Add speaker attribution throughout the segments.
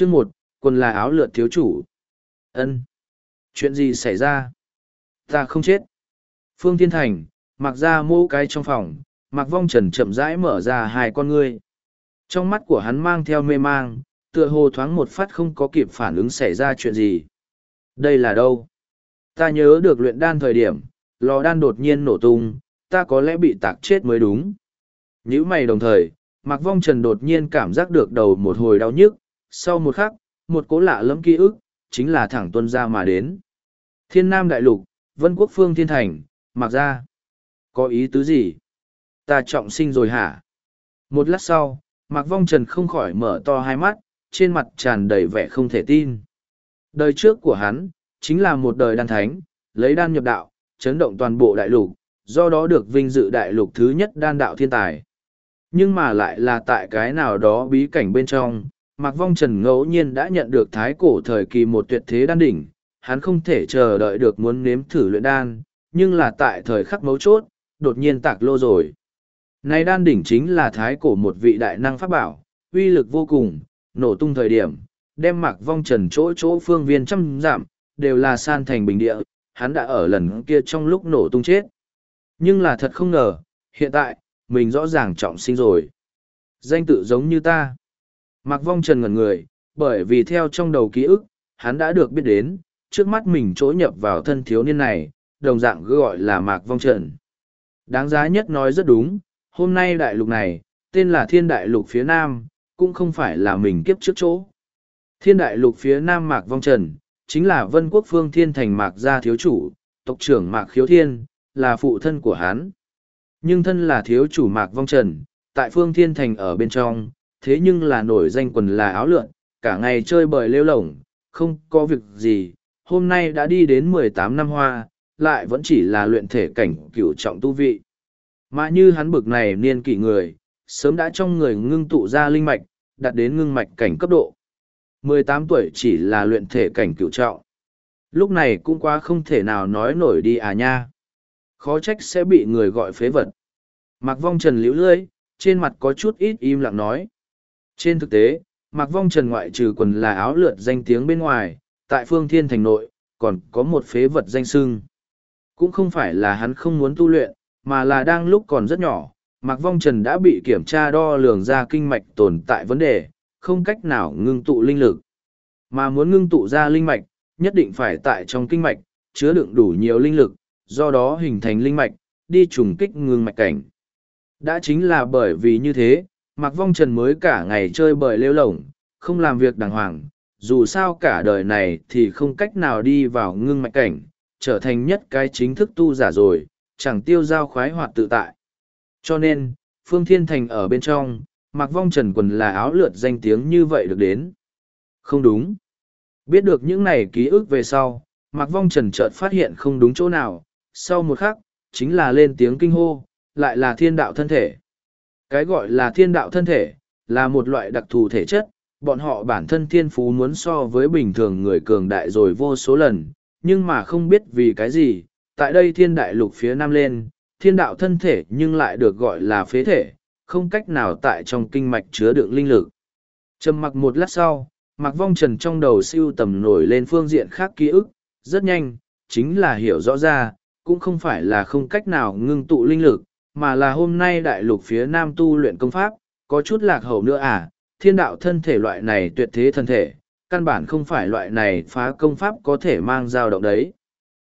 Speaker 1: Chương một, quần là áo lượt thiếu chủ. ân Chuyện gì xảy ra? Ta không chết. Phương Thiên Thành, mặc ra mô cái trong phòng, mặc vong trần chậm rãi mở ra hai con ngươi. Trong mắt của hắn mang theo mê mang, tựa hồ thoáng một phát không có kịp phản ứng xảy ra chuyện gì. Đây là đâu? Ta nhớ được luyện đan thời điểm, lò đan đột nhiên nổ tung, ta có lẽ bị tạc chết mới đúng. Nhữ mày đồng thời, Mạc Vong Trần đột nhiên cảm giác được đầu một hồi đau nhức, sau một khắc, một cố lạ lẫm ký ức, chính là thẳng tuân ra mà đến. Thiên Nam Đại Lục, Vân Quốc Phương Thiên Thành, mặc ra Có ý tứ gì? Ta trọng sinh rồi hả? Một lát sau, Mạc Vong Trần không khỏi mở to hai mắt, trên mặt tràn đầy vẻ không thể tin. Đời trước của hắn, chính là một đời đan thánh, lấy đan nhập đạo, chấn động toàn bộ đại lục, do đó được vinh dự đại lục thứ nhất đan đạo thiên tài. Nhưng mà lại là tại cái nào đó bí cảnh bên trong, Mạc Vong Trần ngẫu nhiên đã nhận được thái cổ thời kỳ một tuyệt thế đan đỉnh, hắn không thể chờ đợi được muốn nếm thử luyện đan, nhưng là tại thời khắc mấu chốt, đột nhiên tạc lô rồi. Này đan đỉnh chính là thái cổ một vị đại năng pháp bảo, uy lực vô cùng, nổ tung thời điểm, đem Mạc Vong Trần chỗ chỗ phương viên trăm giảm, đều là san thành bình địa, hắn đã ở lần kia trong lúc nổ tung chết. Nhưng là thật không ngờ, hiện tại, mình rõ ràng trọng sinh rồi. Danh tự giống như ta. Mạc Vong Trần ngẩn người, bởi vì theo trong đầu ký ức, hắn đã được biết đến, trước mắt mình chỗ nhập vào thân thiếu niên này, đồng dạng gọi là Mạc Vong Trần. Đáng giá nhất nói rất đúng, hôm nay đại lục này, tên là Thiên Đại Lục phía Nam, cũng không phải là mình kiếp trước chỗ. Thiên Đại Lục phía Nam Mạc Vong Trần, chính là Vân Quốc Phương Thiên Thành Mạc Gia Thiếu Chủ, tộc trưởng Mạc Khiếu Thiên, là phụ thân của hắn. Nhưng thân là thiếu chủ Mạc Vong Trần, tại Phương Thiên Thành ở bên trong, thế nhưng là nổi danh quần là áo lượn, cả ngày chơi bời lêu lổng, không có việc gì, hôm nay đã đi đến mười tám năm hoa, lại vẫn chỉ là luyện thể cảnh cửu trọng tu vị. Mà như hắn bực này niên kỷ người, sớm đã trong người ngưng tụ ra linh mạch, đạt đến ngưng mạch cảnh cấp độ. mười tám tuổi chỉ là luyện thể cảnh cửu trọng. Lúc này cũng quá không thể nào nói nổi đi à nha. Khó trách sẽ bị người gọi phế vật. Mạc Vong Trần liễu lưỡi, trên mặt có chút ít im lặng nói. Trên thực tế, Mạc Vong Trần ngoại trừ quần là áo lượt danh tiếng bên ngoài, tại phương thiên thành nội, còn có một phế vật danh sưng. Cũng không phải là hắn không muốn tu luyện, mà là đang lúc còn rất nhỏ, Mạc Vong Trần đã bị kiểm tra đo lường ra kinh mạch tồn tại vấn đề, không cách nào ngưng tụ linh lực. Mà muốn ngưng tụ ra linh mạch, nhất định phải tại trong kinh mạch, chứa đựng đủ nhiều linh lực, do đó hình thành linh mạch, đi trùng kích ngưng mạch cảnh. Đã chính là bởi vì như thế, Mạc Vong Trần mới cả ngày chơi bời lêu lổng, không làm việc đàng hoàng, dù sao cả đời này thì không cách nào đi vào ngưng mạch cảnh, trở thành nhất cái chính thức tu giả rồi, chẳng tiêu giao khoái hoạt tự tại. Cho nên, Phương Thiên Thành ở bên trong, Mạc Vong Trần quần là áo lượt danh tiếng như vậy được đến. Không đúng. Biết được những này ký ức về sau, Mạc Vong Trần chợt phát hiện không đúng chỗ nào, sau một khắc, chính là lên tiếng kinh hô, lại là thiên đạo thân thể. Cái gọi là thiên đạo thân thể, là một loại đặc thù thể chất, bọn họ bản thân thiên phú muốn so với bình thường người cường đại rồi vô số lần, nhưng mà không biết vì cái gì, tại đây thiên đại lục phía nam lên, thiên đạo thân thể nhưng lại được gọi là phế thể, không cách nào tại trong kinh mạch chứa đựng linh lực. Trầm mặc một lát sau, mặc vong trần trong đầu siêu tầm nổi lên phương diện khác ký ức, rất nhanh, chính là hiểu rõ ra, cũng không phải là không cách nào ngưng tụ linh lực, mà là hôm nay đại lục phía nam tu luyện công pháp, có chút lạc hậu nữa à, thiên đạo thân thể loại này tuyệt thế thân thể, căn bản không phải loại này phá công pháp có thể mang dao động đấy.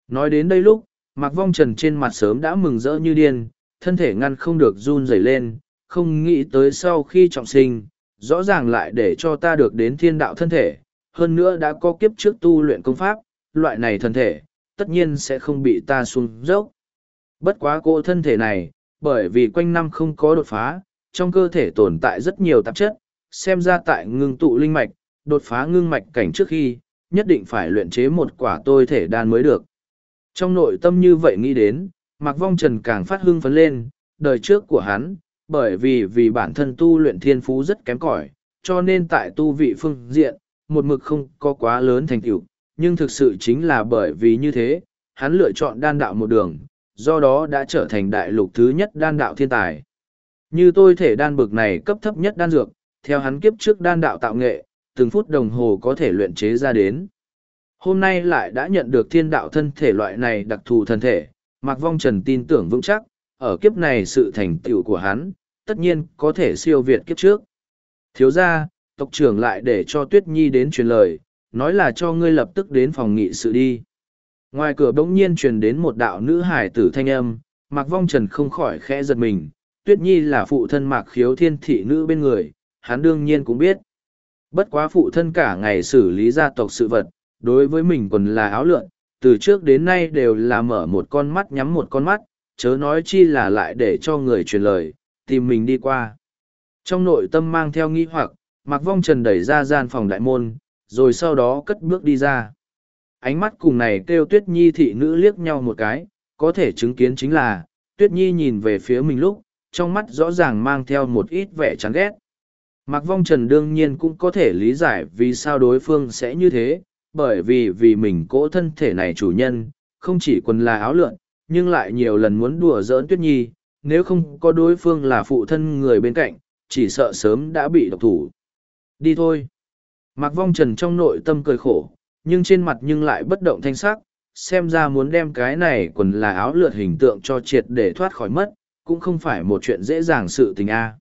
Speaker 1: Nói đến đây lúc, Mạc Vong Trần trên mặt sớm đã mừng rỡ như điên, thân thể ngăn không được run rẩy lên, không nghĩ tới sau khi trọng sinh, rõ ràng lại để cho ta được đến thiên đạo thân thể, hơn nữa đã có kiếp trước tu luyện công pháp, loại này thân thể, tất nhiên sẽ không bị ta xuống dốc. Bất quá cô thân thể này, bởi vì quanh năm không có đột phá, trong cơ thể tồn tại rất nhiều tạp chất, xem ra tại ngưng tụ linh mạch, đột phá ngưng mạch cảnh trước khi, nhất định phải luyện chế một quả tôi thể đan mới được. Trong nội tâm như vậy nghĩ đến, Mạc Vong Trần càng phát hưng phấn lên, đời trước của hắn, bởi vì vì bản thân tu luyện thiên phú rất kém cỏi, cho nên tại tu vị phương diện, một mực không có quá lớn thành tựu, nhưng thực sự chính là bởi vì như thế, hắn lựa chọn đan đạo một đường, do đó đã trở thành đại lục thứ nhất đan đạo thiên tài. Như tôi thể đan bực này cấp thấp nhất đan dược, theo hắn kiếp trước đan đạo tạo nghệ, từng phút đồng hồ có thể luyện chế ra đến. Hôm nay lại đã nhận được thiên đạo thân thể loại này đặc thù thân thể, Mạc Vong Trần tin tưởng vững chắc, ở kiếp này sự thành tựu của hắn, tất nhiên có thể siêu việt kiếp trước. Thiếu ra, tộc trưởng lại để cho Tuyết Nhi đến truyền lời, nói là cho ngươi lập tức đến phòng nghị sự đi. Ngoài cửa bỗng nhiên truyền đến một đạo nữ hải tử thanh âm, Mạc Vong Trần không khỏi khẽ giật mình, Tuyết Nhi là phụ thân Mạc Khiếu Thiên thị nữ bên người, hắn đương nhiên cũng biết. Bất quá phụ thân cả ngày xử lý gia tộc sự vật, đối với mình còn là áo lượn, từ trước đến nay đều là mở một con mắt nhắm một con mắt, chớ nói chi là lại để cho người truyền lời, tìm mình đi qua. Trong nội tâm mang theo nghi hoặc, Mạc Vong Trần đẩy ra gian phòng đại môn, rồi sau đó cất bước đi ra. Ánh mắt cùng này kêu Tuyết Nhi thị nữ liếc nhau một cái, có thể chứng kiến chính là, Tuyết Nhi nhìn về phía mình lúc, trong mắt rõ ràng mang theo một ít vẻ chán ghét. Mặc Vong Trần đương nhiên cũng có thể lý giải vì sao đối phương sẽ như thế, bởi vì vì mình cỗ thân thể này chủ nhân, không chỉ quần là áo lượn, nhưng lại nhiều lần muốn đùa giỡn Tuyết Nhi, nếu không có đối phương là phụ thân người bên cạnh, chỉ sợ sớm đã bị độc thủ. Đi thôi. Mặc Vong Trần trong nội tâm cười khổ, nhưng trên mặt nhưng lại bất động thanh sắc, xem ra muốn đem cái này quần là áo lượt hình tượng cho triệt để thoát khỏi mất, cũng không phải một chuyện dễ dàng sự tình a.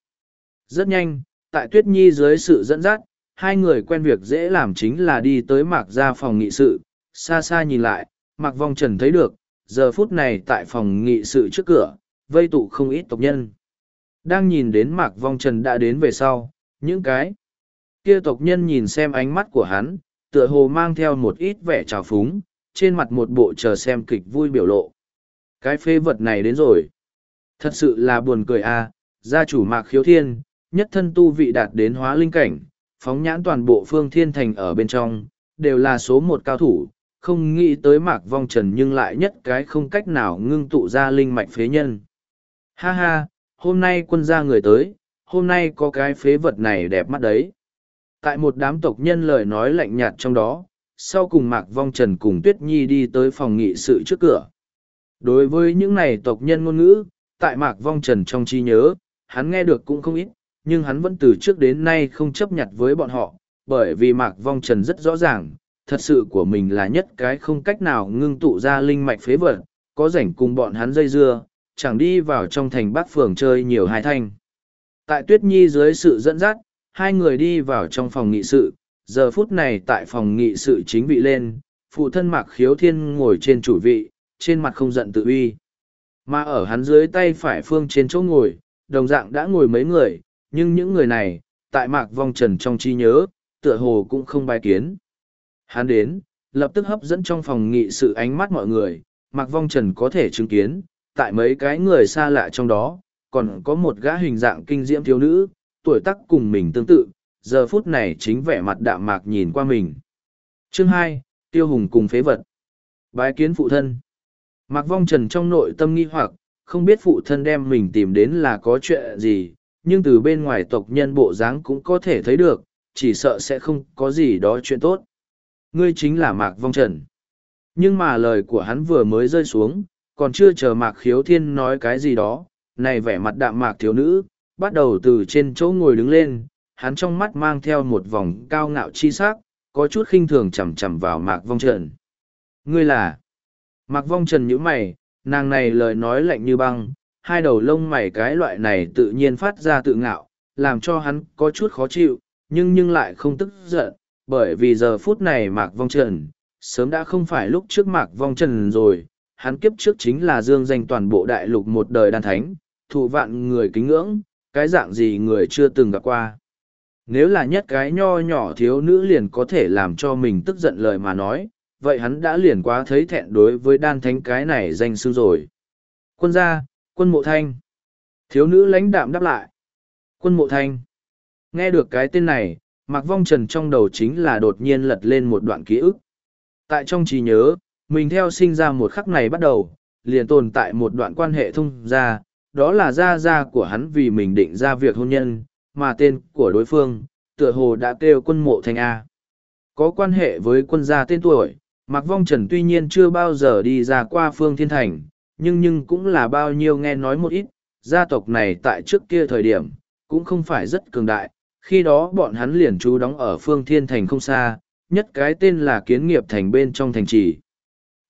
Speaker 1: Rất nhanh, tại Tuyết Nhi dưới sự dẫn dắt, hai người quen việc dễ làm chính là đi tới Mạc ra phòng nghị sự, xa xa nhìn lại, Mạc Vong Trần thấy được, giờ phút này tại phòng nghị sự trước cửa, vây tụ không ít tộc nhân. Đang nhìn đến Mạc Vong Trần đã đến về sau, những cái kia tộc nhân nhìn xem ánh mắt của hắn, tựa hồ mang theo một ít vẻ trào phúng, trên mặt một bộ chờ xem kịch vui biểu lộ. Cái phê vật này đến rồi. Thật sự là buồn cười a à, gia chủ Mạc Khiếu Thiên, nhất thân tu vị đạt đến hóa linh cảnh, phóng nhãn toàn bộ phương thiên thành ở bên trong, đều là số một cao thủ, không nghĩ tới Mạc Vong Trần nhưng lại nhất cái không cách nào ngưng tụ ra linh mạch phế nhân. Ha ha, hôm nay quân gia người tới, hôm nay có cái phế vật này đẹp mắt đấy. Tại một đám tộc nhân lời nói lạnh nhạt trong đó, sau cùng Mạc Vong Trần cùng Tuyết Nhi đi tới phòng nghị sự trước cửa. Đối với những này tộc nhân ngôn ngữ, tại Mạc Vong Trần trong trí nhớ, hắn nghe được cũng không ít, nhưng hắn vẫn từ trước đến nay không chấp nhận với bọn họ, bởi vì Mạc Vong Trần rất rõ ràng, thật sự của mình là nhất cái không cách nào ngưng tụ ra linh mạch phế vật, có rảnh cùng bọn hắn dây dưa, chẳng đi vào trong thành bát phường chơi nhiều hai thanh. Tại Tuyết Nhi dưới sự dẫn dắt, hai người đi vào trong phòng nghị sự, giờ phút này tại phòng nghị sự chính vị lên, phụ thân Mạc Khiếu Thiên ngồi trên chủ vị, trên mặt không giận tự uy. Mà ở hắn dưới tay phải phương trên chỗ ngồi, đồng dạng đã ngồi mấy người, nhưng những người này, tại Mạc Vong Trần trong trí nhớ, tựa hồ cũng không bài kiến. Hắn đến, lập tức hấp dẫn trong phòng nghị sự ánh mắt mọi người, Mạc Vong Trần có thể chứng kiến, tại mấy cái người xa lạ trong đó, còn có một gã hình dạng kinh diễm thiếu nữ, tuổi tác cùng mình tương tự, giờ phút này chính vẻ mặt đạm mạc nhìn qua mình. Chương hai Tiêu Hùng cùng phế vật. Bái kiến phụ thân. Mạc Vong Trần trong nội tâm nghi hoặc, không biết phụ thân đem mình tìm đến là có chuyện gì, nhưng từ bên ngoài tộc nhân bộ dáng cũng có thể thấy được, chỉ sợ sẽ không có gì đó chuyện tốt. Ngươi chính là Mạc Vong Trần. Nhưng mà lời của hắn vừa mới rơi xuống, còn chưa chờ Mạc Khiếu Thiên nói cái gì đó, này vẻ mặt đạm mạc thiếu nữ, bắt đầu từ trên chỗ ngồi đứng lên, hắn trong mắt mang theo một vòng cao ngạo chi sắc, có chút khinh thường chầm chầm vào Mạc Vong Trần. Ngươi là... Mạc Vong Trần nhíu mày, nàng này lời nói lạnh như băng, hai đầu lông mày cái loại này tự nhiên phát ra tự ngạo, làm cho hắn có chút khó chịu, nhưng nhưng lại không tức giận, bởi vì giờ phút này Mạc Vong Trần, sớm đã không phải lúc trước Mạc Vong Trần rồi, hắn kiếp trước chính là dương danh toàn bộ đại lục một đời đàn thánh, thụ vạn người kính ngưỡng, cái dạng gì người chưa từng gặp qua. Nếu là nhất cái nho nhỏ thiếu nữ liền có thể làm cho mình tức giận lời mà nói, vậy hắn đã liền quá thấy thẹn đối với đan thánh cái này danh sư rồi. Quân gia, quân mộ thanh. Thiếu nữ lãnh đạm đáp lại. Quân mộ thanh. Nghe được cái tên này, Mạc Vong Trần trong đầu chính là đột nhiên lật lên một đoạn ký ức. Tại trong trí nhớ, mình theo sinh ra một khắc này bắt đầu, liền tồn tại một đoạn quan hệ thông ra, đó là gia gia của hắn vì mình định ra việc hôn nhân, mà tên của đối phương, tựa hồ đã kêu quân mộ thanh A. Có quan hệ với quân gia tên tuổi, Mạc Vong Trần tuy nhiên chưa bao giờ đi ra qua phương thiên thành, nhưng nhưng cũng là bao nhiêu nghe nói một ít, gia tộc này tại trước kia thời điểm, cũng không phải rất cường đại, khi đó bọn hắn liền trú đóng ở phương thiên thành không xa, nhất cái tên là kiến nghiệp thành bên trong thành trì.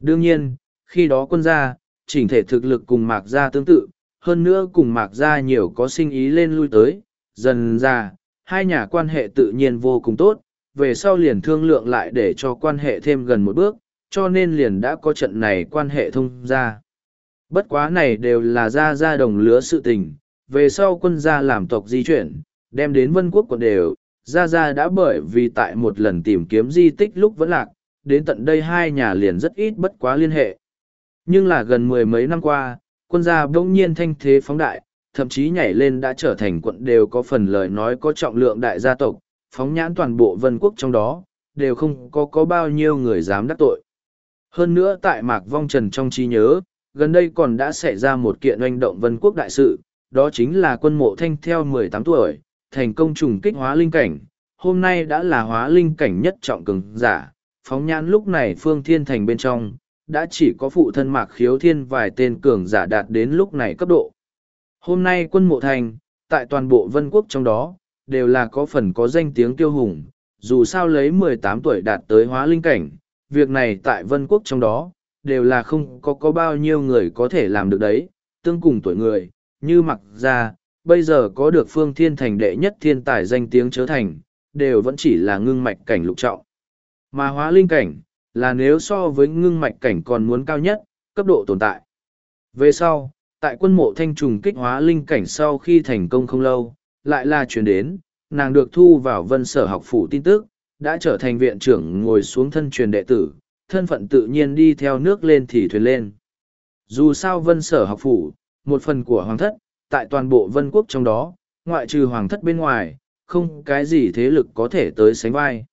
Speaker 1: Đương nhiên, khi đó quân gia, chỉnh thể thực lực cùng mạc gia tương tự, hơn nữa cùng mạc gia nhiều có sinh ý lên lui tới, dần ra, hai nhà quan hệ tự nhiên vô cùng tốt, về sau liền thương lượng lại để cho quan hệ thêm gần một bước, cho nên liền đã có trận này quan hệ thông ra. Bất quá này đều là ra ra đồng lứa sự tình, về sau quân gia làm tộc di chuyển, đem đến vân quốc quận đều, ra ra đã bởi vì tại một lần tìm kiếm di tích lúc vẫn lạc, đến tận đây hai nhà liền rất ít bất quá liên hệ. Nhưng là gần mười mấy năm qua, quân gia bỗng nhiên thanh thế phóng đại, thậm chí nhảy lên đã trở thành quận đều có phần lời nói có trọng lượng đại gia tộc, phóng nhãn toàn bộ vân quốc trong đó, đều không có có bao nhiêu người dám đắc tội. Hơn nữa tại Mạc Vong Trần trong trí nhớ, gần đây còn đã xảy ra một kiện oanh động vân quốc đại sự, đó chính là quân mộ thanh theo 18 tuổi, thành công trùng kích hóa linh cảnh, hôm nay đã là hóa linh cảnh nhất trọng cường giả, phóng nhãn lúc này phương thiên thành bên trong, đã chỉ có phụ thân mạc khiếu thiên vài tên cường giả đạt đến lúc này cấp độ. Hôm nay quân mộ thành, tại toàn bộ vân quốc trong đó, đều là có phần có danh tiếng tiêu hùng, dù sao lấy 18 tuổi đạt tới hóa linh cảnh, việc này tại vân quốc trong đó, đều là không có có bao nhiêu người có thể làm được đấy, tương cùng tuổi người, như mặc ra, bây giờ có được phương thiên thành đệ nhất thiên tài danh tiếng chớ thành, đều vẫn chỉ là ngưng mạch cảnh lục trọng. Mà hóa linh cảnh, là nếu so với ngưng mạch cảnh còn muốn cao nhất, cấp độ tồn tại. Về sau, tại quân mộ thanh trùng kích hóa linh cảnh sau khi thành công không lâu, lại là chuyển đến, nàng được thu vào vân sở học phủ tin tức, đã trở thành viện trưởng ngồi xuống thân truyền đệ tử, thân phận tự nhiên đi theo nước lên thì thuyền lên. Dù sao vân sở học phủ, một phần của hoàng thất, tại toàn bộ vân quốc trong đó, ngoại trừ hoàng thất bên ngoài, không cái gì thế lực có thể tới sánh vai.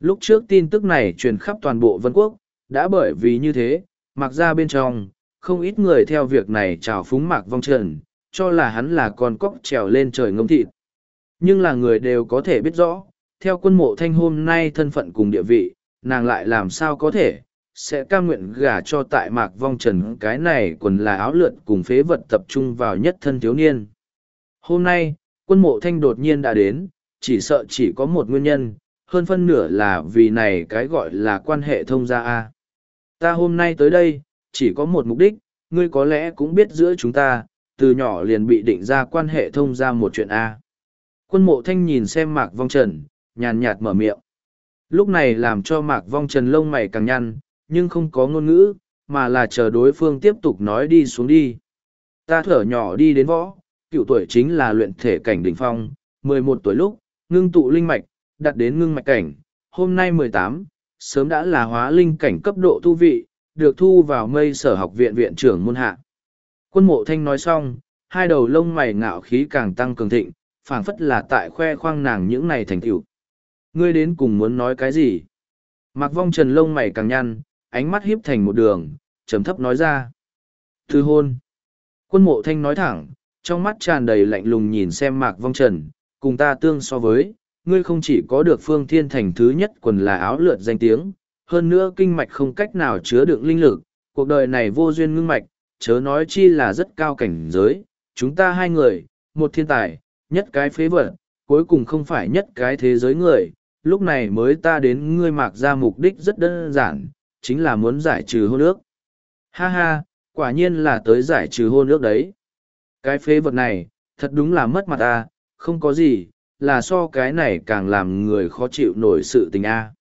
Speaker 1: Lúc trước tin tức này truyền khắp toàn bộ vân quốc, đã bởi vì như thế, mặc ra bên trong, không ít người theo việc này chào phúng mạc vong trần, cho là hắn là con cóc trèo lên trời ngông thịt. Nhưng là người đều có thể biết rõ, theo quân mộ thanh hôm nay thân phận cùng địa vị, nàng lại làm sao có thể, sẽ cam nguyện gả cho tại mạc vong trần cái này quần là áo lượn cùng phế vật tập trung vào nhất thân thiếu niên. Hôm nay, quân mộ thanh đột nhiên đã đến, chỉ sợ chỉ có một nguyên nhân, hơn phân nửa là vì này cái gọi là quan hệ thông gia A. Ta hôm nay tới đây, chỉ có một mục đích, ngươi có lẽ cũng biết giữa chúng ta, từ nhỏ liền bị định ra quan hệ thông gia một chuyện A. Quân mộ thanh nhìn xem mạc vong trần, nhàn nhạt mở miệng. Lúc này làm cho mạc vong trần lông mày càng nhăn, nhưng không có ngôn ngữ, mà là chờ đối phương tiếp tục nói đi xuống đi. Ta thở nhỏ đi đến võ, cựu tuổi chính là luyện thể cảnh đỉnh phong, mười một tuổi lúc, ngưng tụ linh mạch, đặt đến ngưng mạch cảnh, hôm nay mười tám, sớm đã là hóa linh cảnh cấp độ tu vị, được thu vào mây sở học viện viện trưởng môn hạ. Quân mộ thanh nói xong, hai đầu lông mày ngạo khí càng tăng cường thịnh, phảng phất là tại khoe khoang nàng những này thành tựu. Ngươi đến cùng muốn nói cái gì? Mặc vong trần lông mày càng nhăn, ánh mắt hiếp thành một đường, trầm thấp nói ra. Thư hôn. Quân mộ thanh nói thẳng, trong mắt tràn đầy lạnh lùng nhìn xem mạc vong trần, cùng ta tương so với, ngươi không chỉ có được phương thiên thành thứ nhất quần là áo lượt danh tiếng, hơn nữa kinh mạch không cách nào chứa đựng linh lực, cuộc đời này vô duyên ngưng mạch, chớ nói chi là rất cao cảnh giới, chúng ta hai người, một thiên tài, nhất cái phế vật, cuối cùng không phải nhất cái thế giới người, lúc này mới ta đến ngươi mạc ra mục đích rất đơn giản, chính là muốn giải trừ hôn ước. Ha ha, quả nhiên là tới giải trừ hôn ước đấy. Cái phế vật này, thật đúng là mất mặt ta, không có gì, là so cái này càng làm người khó chịu nổi sự tình a.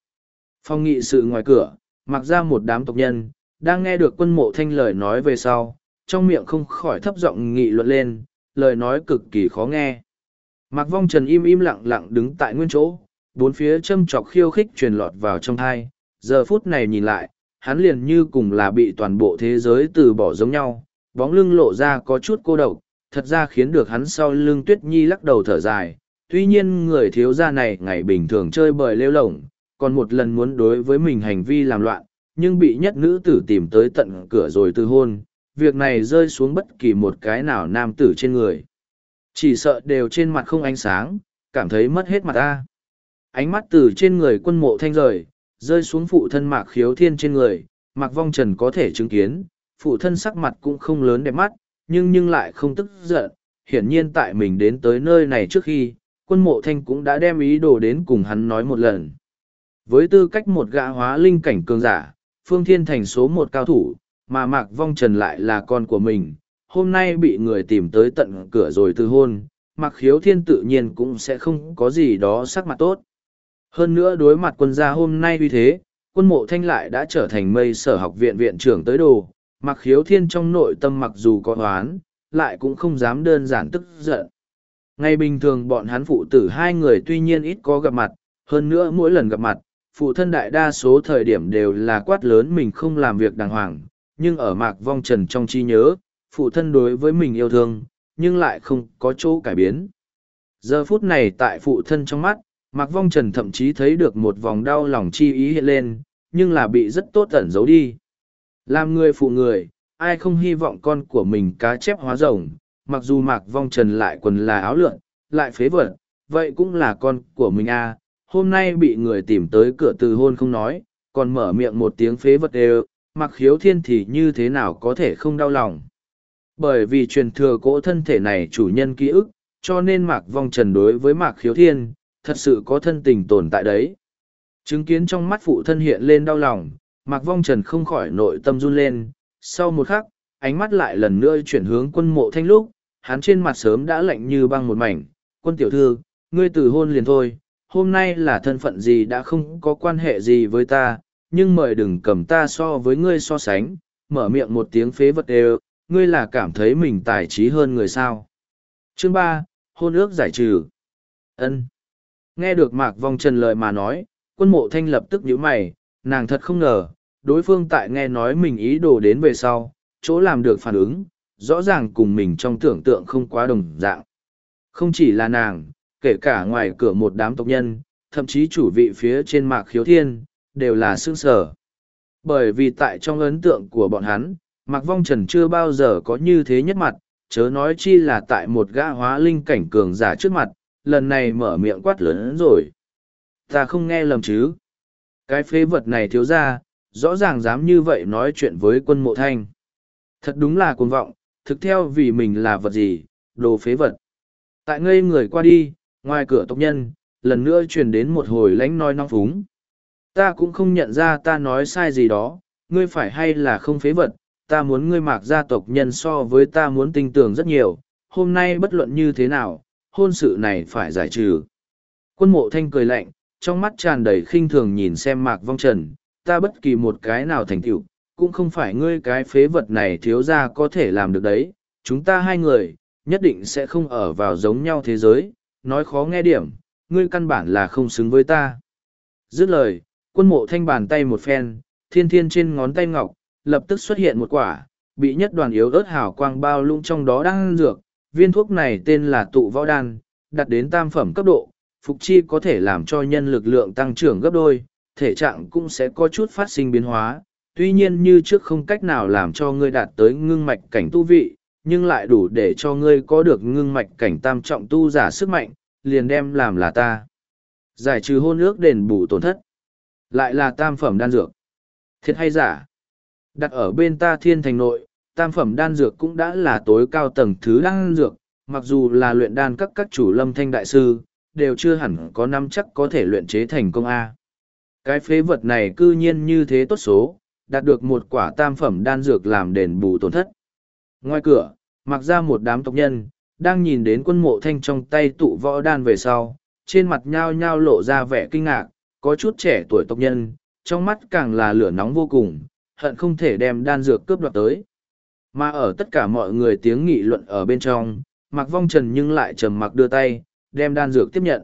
Speaker 1: Phong nghị sự ngoài cửa, mặc ra một đám tộc nhân, đang nghe được quân mộ thanh lời nói về sau, trong miệng không khỏi thấp giọng nghị luận lên, lời nói cực kỳ khó nghe. Mặc Vong Trần im im lặng lặng đứng tại nguyên chỗ, bốn phía châm chọc khiêu khích truyền lọt vào trong thai, giờ phút này nhìn lại, hắn liền như cùng là bị toàn bộ thế giới từ bỏ giống nhau, bóng lưng lộ ra có chút cô độc, thật ra khiến được hắn sau lưng tuyết nhi lắc đầu thở dài. Tuy nhiên người thiếu gia này ngày bình thường chơi bời lêu lổng, còn một lần muốn đối với mình hành vi làm loạn, nhưng bị nhất nữ tử tìm tới tận cửa rồi từ hôn, việc này rơi xuống bất kỳ một cái nào nam tử trên người. Chỉ sợ đều trên mặt không ánh sáng, cảm thấy mất hết mặt ta. Ánh mắt từ trên người quân mộ thanh rời, rơi xuống phụ thân mạc khiếu thiên trên người, mạc vong trần có thể chứng kiến, phụ thân sắc mặt cũng không lớn đẹp mắt, nhưng nhưng lại không tức giận, hiển nhiên tại mình đến tới nơi này trước khi, quân mộ thanh cũng đã đem ý đồ đến cùng hắn nói một lần. Với tư cách một gã hóa linh cảnh cường giả, Phương Thiên thành số một cao thủ, mà Mạc Vong Trần lại là con của mình, hôm nay bị người tìm tới tận cửa rồi từ hôn, Mạc Khiếu Thiên tự nhiên cũng sẽ không có gì đó sắc mặt tốt. Hơn nữa đối mặt quân gia hôm nay vì thế, quân mộ thanh lại đã trở thành mây sở học viện viện trưởng tới đồ, Mạc Khiếu Thiên trong nội tâm mặc dù có oán, lại cũng không dám đơn giản tức giận. Ngày bình thường bọn hắn phụ tử hai người tuy nhiên ít có gặp mặt, hơn nữa mỗi lần gặp mặt, phụ thân đại đa số thời điểm đều là quát lớn mình không làm việc đàng hoàng, nhưng ở mạc vong trần trong trí nhớ, phụ thân đối với mình yêu thương, nhưng lại không có chỗ cải biến. Giờ phút này tại phụ thân trong mắt, mạc vong trần thậm chí thấy được một vòng đau lòng chi ý hiện lên, nhưng là bị rất tốt ẩn giấu đi. Làm người phụ người, ai không hy vọng con của mình cá chép hóa rồng, mặc dù mạc vong trần lại quần là áo lượn, lại phế vật, vậy cũng là con của mình à, hôm nay bị người tìm tới cửa từ hôn không nói, còn mở miệng một tiếng phế vật đều, mặc khiếu thiên thì như thế nào có thể không đau lòng. Bởi vì truyền thừa cỗ thân thể này chủ nhân ký ức, cho nên mạc vong trần đối với mạc khiếu thiên, thật sự có thân tình tồn tại đấy. Chứng kiến trong mắt phụ thân hiện lên đau lòng, mạc vong trần không khỏi nội tâm run lên, sau một khắc, ánh mắt lại lần nữa chuyển hướng quân mộ thanh lúc, hắn trên mặt sớm đã lạnh như băng một mảnh, quân tiểu thư, ngươi từ hôn liền thôi, hôm nay là thân phận gì đã không có quan hệ gì với ta, nhưng mời đừng cầm ta so với ngươi so sánh, mở miệng một tiếng phế vật đều, ngươi là cảm thấy mình tài trí hơn người sao. Chương ba Hôn ước giải trừ. ân Nghe được Mạc Vong Trần lời mà nói, quân mộ thanh lập tức nhíu mày, nàng thật không ngờ, đối phương tại nghe nói mình ý đồ đến về sau, chỗ làm được phản ứng, rõ ràng cùng mình trong tưởng tượng không quá đồng dạng. Không chỉ là nàng, kể cả ngoài cửa một đám tộc nhân, thậm chí chủ vị phía trên mạc khiếu thiên, đều là sương sở. Bởi vì tại trong ấn tượng của bọn hắn, Mạc Vong Trần chưa bao giờ có như thế nhất mặt, chớ nói chi là tại một gã hóa linh cảnh cường giả trước mặt, lần này mở miệng quát lớn rồi. Ta không nghe lầm chứ. Cái phế vật này thiếu ra, rõ ràng dám như vậy nói chuyện với quân mộ thanh. Thật đúng là cuồng vọng, thực theo vì mình là vật gì, đồ phế vật. Tại ngây người qua đi, ngoài cửa tộc nhân, lần nữa truyền đến một hồi lánh nói nong phúng. Ta cũng không nhận ra ta nói sai gì đó, ngươi phải hay là không phế vật, ta muốn ngươi mạc gia tộc nhân so với ta muốn tinh tường rất nhiều, hôm nay bất luận như thế nào, hôn sự này phải giải trừ. Quân mộ thanh cười lạnh, trong mắt tràn đầy khinh thường nhìn xem mạc vong trần, ta bất kỳ một cái nào thành tựu cũng không phải ngươi cái phế vật này thiếu ra có thể làm được đấy, chúng ta hai người, nhất định sẽ không ở vào giống nhau thế giới, nói khó nghe điểm, ngươi căn bản là không xứng với ta. Dứt lời, quân mộ thanh bàn tay một phen, thiên thiên trên ngón tay ngọc, lập tức xuất hiện một quả, bị nhất đoàn yếu ớt hào quang bao lung trong đó đang dược, viên thuốc này tên là tụ võ đan, đặt đến tam phẩm cấp độ, phục chi có thể làm cho nhân lực lượng tăng trưởng gấp đôi, thể trạng cũng sẽ có chút phát sinh biến hóa, tuy nhiên như trước không cách nào làm cho ngươi đạt tới ngưng mạch cảnh tu vị, nhưng lại đủ để cho ngươi có được ngưng mạch cảnh tam trọng tu giả sức mạnh, liền đem làm là ta. Giải trừ hôn ước đền bù tổn thất. Lại là tam phẩm đan dược. Thiệt hay giả? Đặt ở bên ta thiên thành nội, tam phẩm đan dược cũng đã là tối cao tầng thứ đan dược, mặc dù là luyện đan các các chủ lâm thanh đại sư, đều chưa hẳn có năm chắc có thể luyện chế thành công A. Cái phế vật này cư nhiên như thế tốt số, đạt được một quả tam phẩm đan dược làm đền bù tổn thất. Ngoài cửa, mặc ra một đám tộc nhân, đang nhìn đến quân mộ thanh trong tay tụ võ đan về sau, trên mặt nhao nhao lộ ra vẻ kinh ngạc, có chút trẻ tuổi tộc nhân, trong mắt càng là lửa nóng vô cùng, hận không thể đem đan dược cướp đoạt tới. Mà ở tất cả mọi người tiếng nghị luận ở bên trong, mặc vong trần nhưng lại trầm mặc đưa tay, đem đan dược tiếp nhận.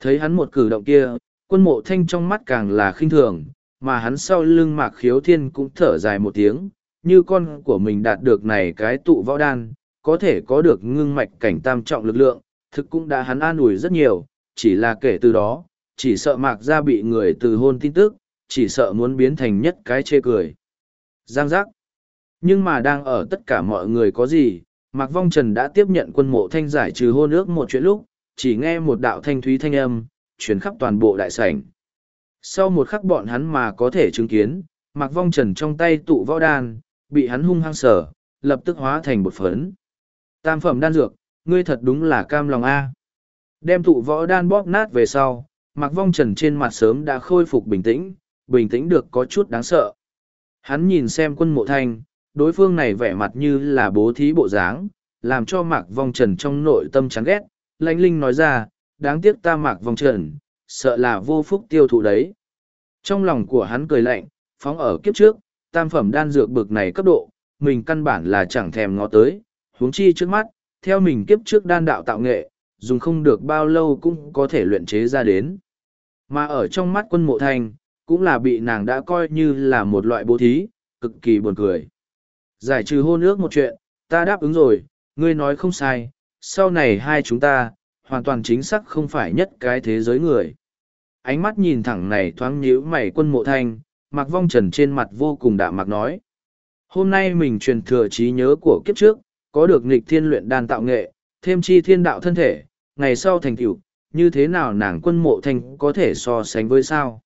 Speaker 1: Thấy hắn một cử động kia, quân mộ thanh trong mắt càng là khinh thường, mà hắn sau lưng mạc khiếu thiên cũng thở dài một tiếng, như con của mình đạt được này cái tụ võ đan, có thể có được ngưng mạch cảnh tam trọng lực lượng, thực cũng đã hắn an ủi rất nhiều, chỉ là kể từ đó, chỉ sợ mạc ra bị người từ hôn tin tức, chỉ sợ muốn biến thành nhất cái chê cười. Giang giác. Nhưng mà đang ở tất cả mọi người có gì, Mạc Vong Trần đã tiếp nhận quân mộ thanh giải trừ hôn ước một chuyện lúc, chỉ nghe một đạo thanh thúy thanh âm, chuyển khắp toàn bộ đại sảnh. Sau một khắc bọn hắn mà có thể chứng kiến, Mạc Vong Trần trong tay tụ võ đan, bị hắn hung hăng sở, lập tức hóa thành bột phấn. Tam phẩm đan dược, ngươi thật đúng là cam lòng A. Đem tụ võ đan bóp nát về sau, Mạc Vong Trần trên mặt sớm đã khôi phục bình tĩnh, bình tĩnh được có chút đáng sợ. Hắn nhìn xem quân mộ thanh, đối phương này vẻ mặt như là bố thí bộ dáng, làm cho Mạc Vong Trần trong nội tâm chán ghét. Lãnh Linh nói ra, đáng tiếc ta Mạc Vong Trần, sợ là vô phúc tiêu thụ đấy. Trong lòng của hắn cười lạnh, phóng ở kiếp trước, tam phẩm đan dược bực này cấp độ, mình căn bản là chẳng thèm ngó tới, huống chi trước mắt, theo mình kiếp trước đan đạo tạo nghệ, dùng không được bao lâu cũng có thể luyện chế ra đến. Mà ở trong mắt quân mộ thanh, cũng là bị nàng đã coi như là một loại bố thí, cực kỳ buồn cười. Giải trừ hôn ước một chuyện, ta đáp ứng rồi, ngươi nói không sai, sau này hai chúng ta, hoàn toàn chính xác không phải nhất cái thế giới người. Ánh mắt nhìn thẳng này thoáng nhíu mày quân mộ thanh, mặc vong trần trên mặt vô cùng đạm mạc nói. Hôm nay mình truyền thừa trí nhớ của kiếp trước, có được nghịch thiên luyện đan tạo nghệ, thêm chi thiên đạo thân thể, ngày sau thành tựu như thế nào nàng quân mộ thanh có thể so sánh với sao?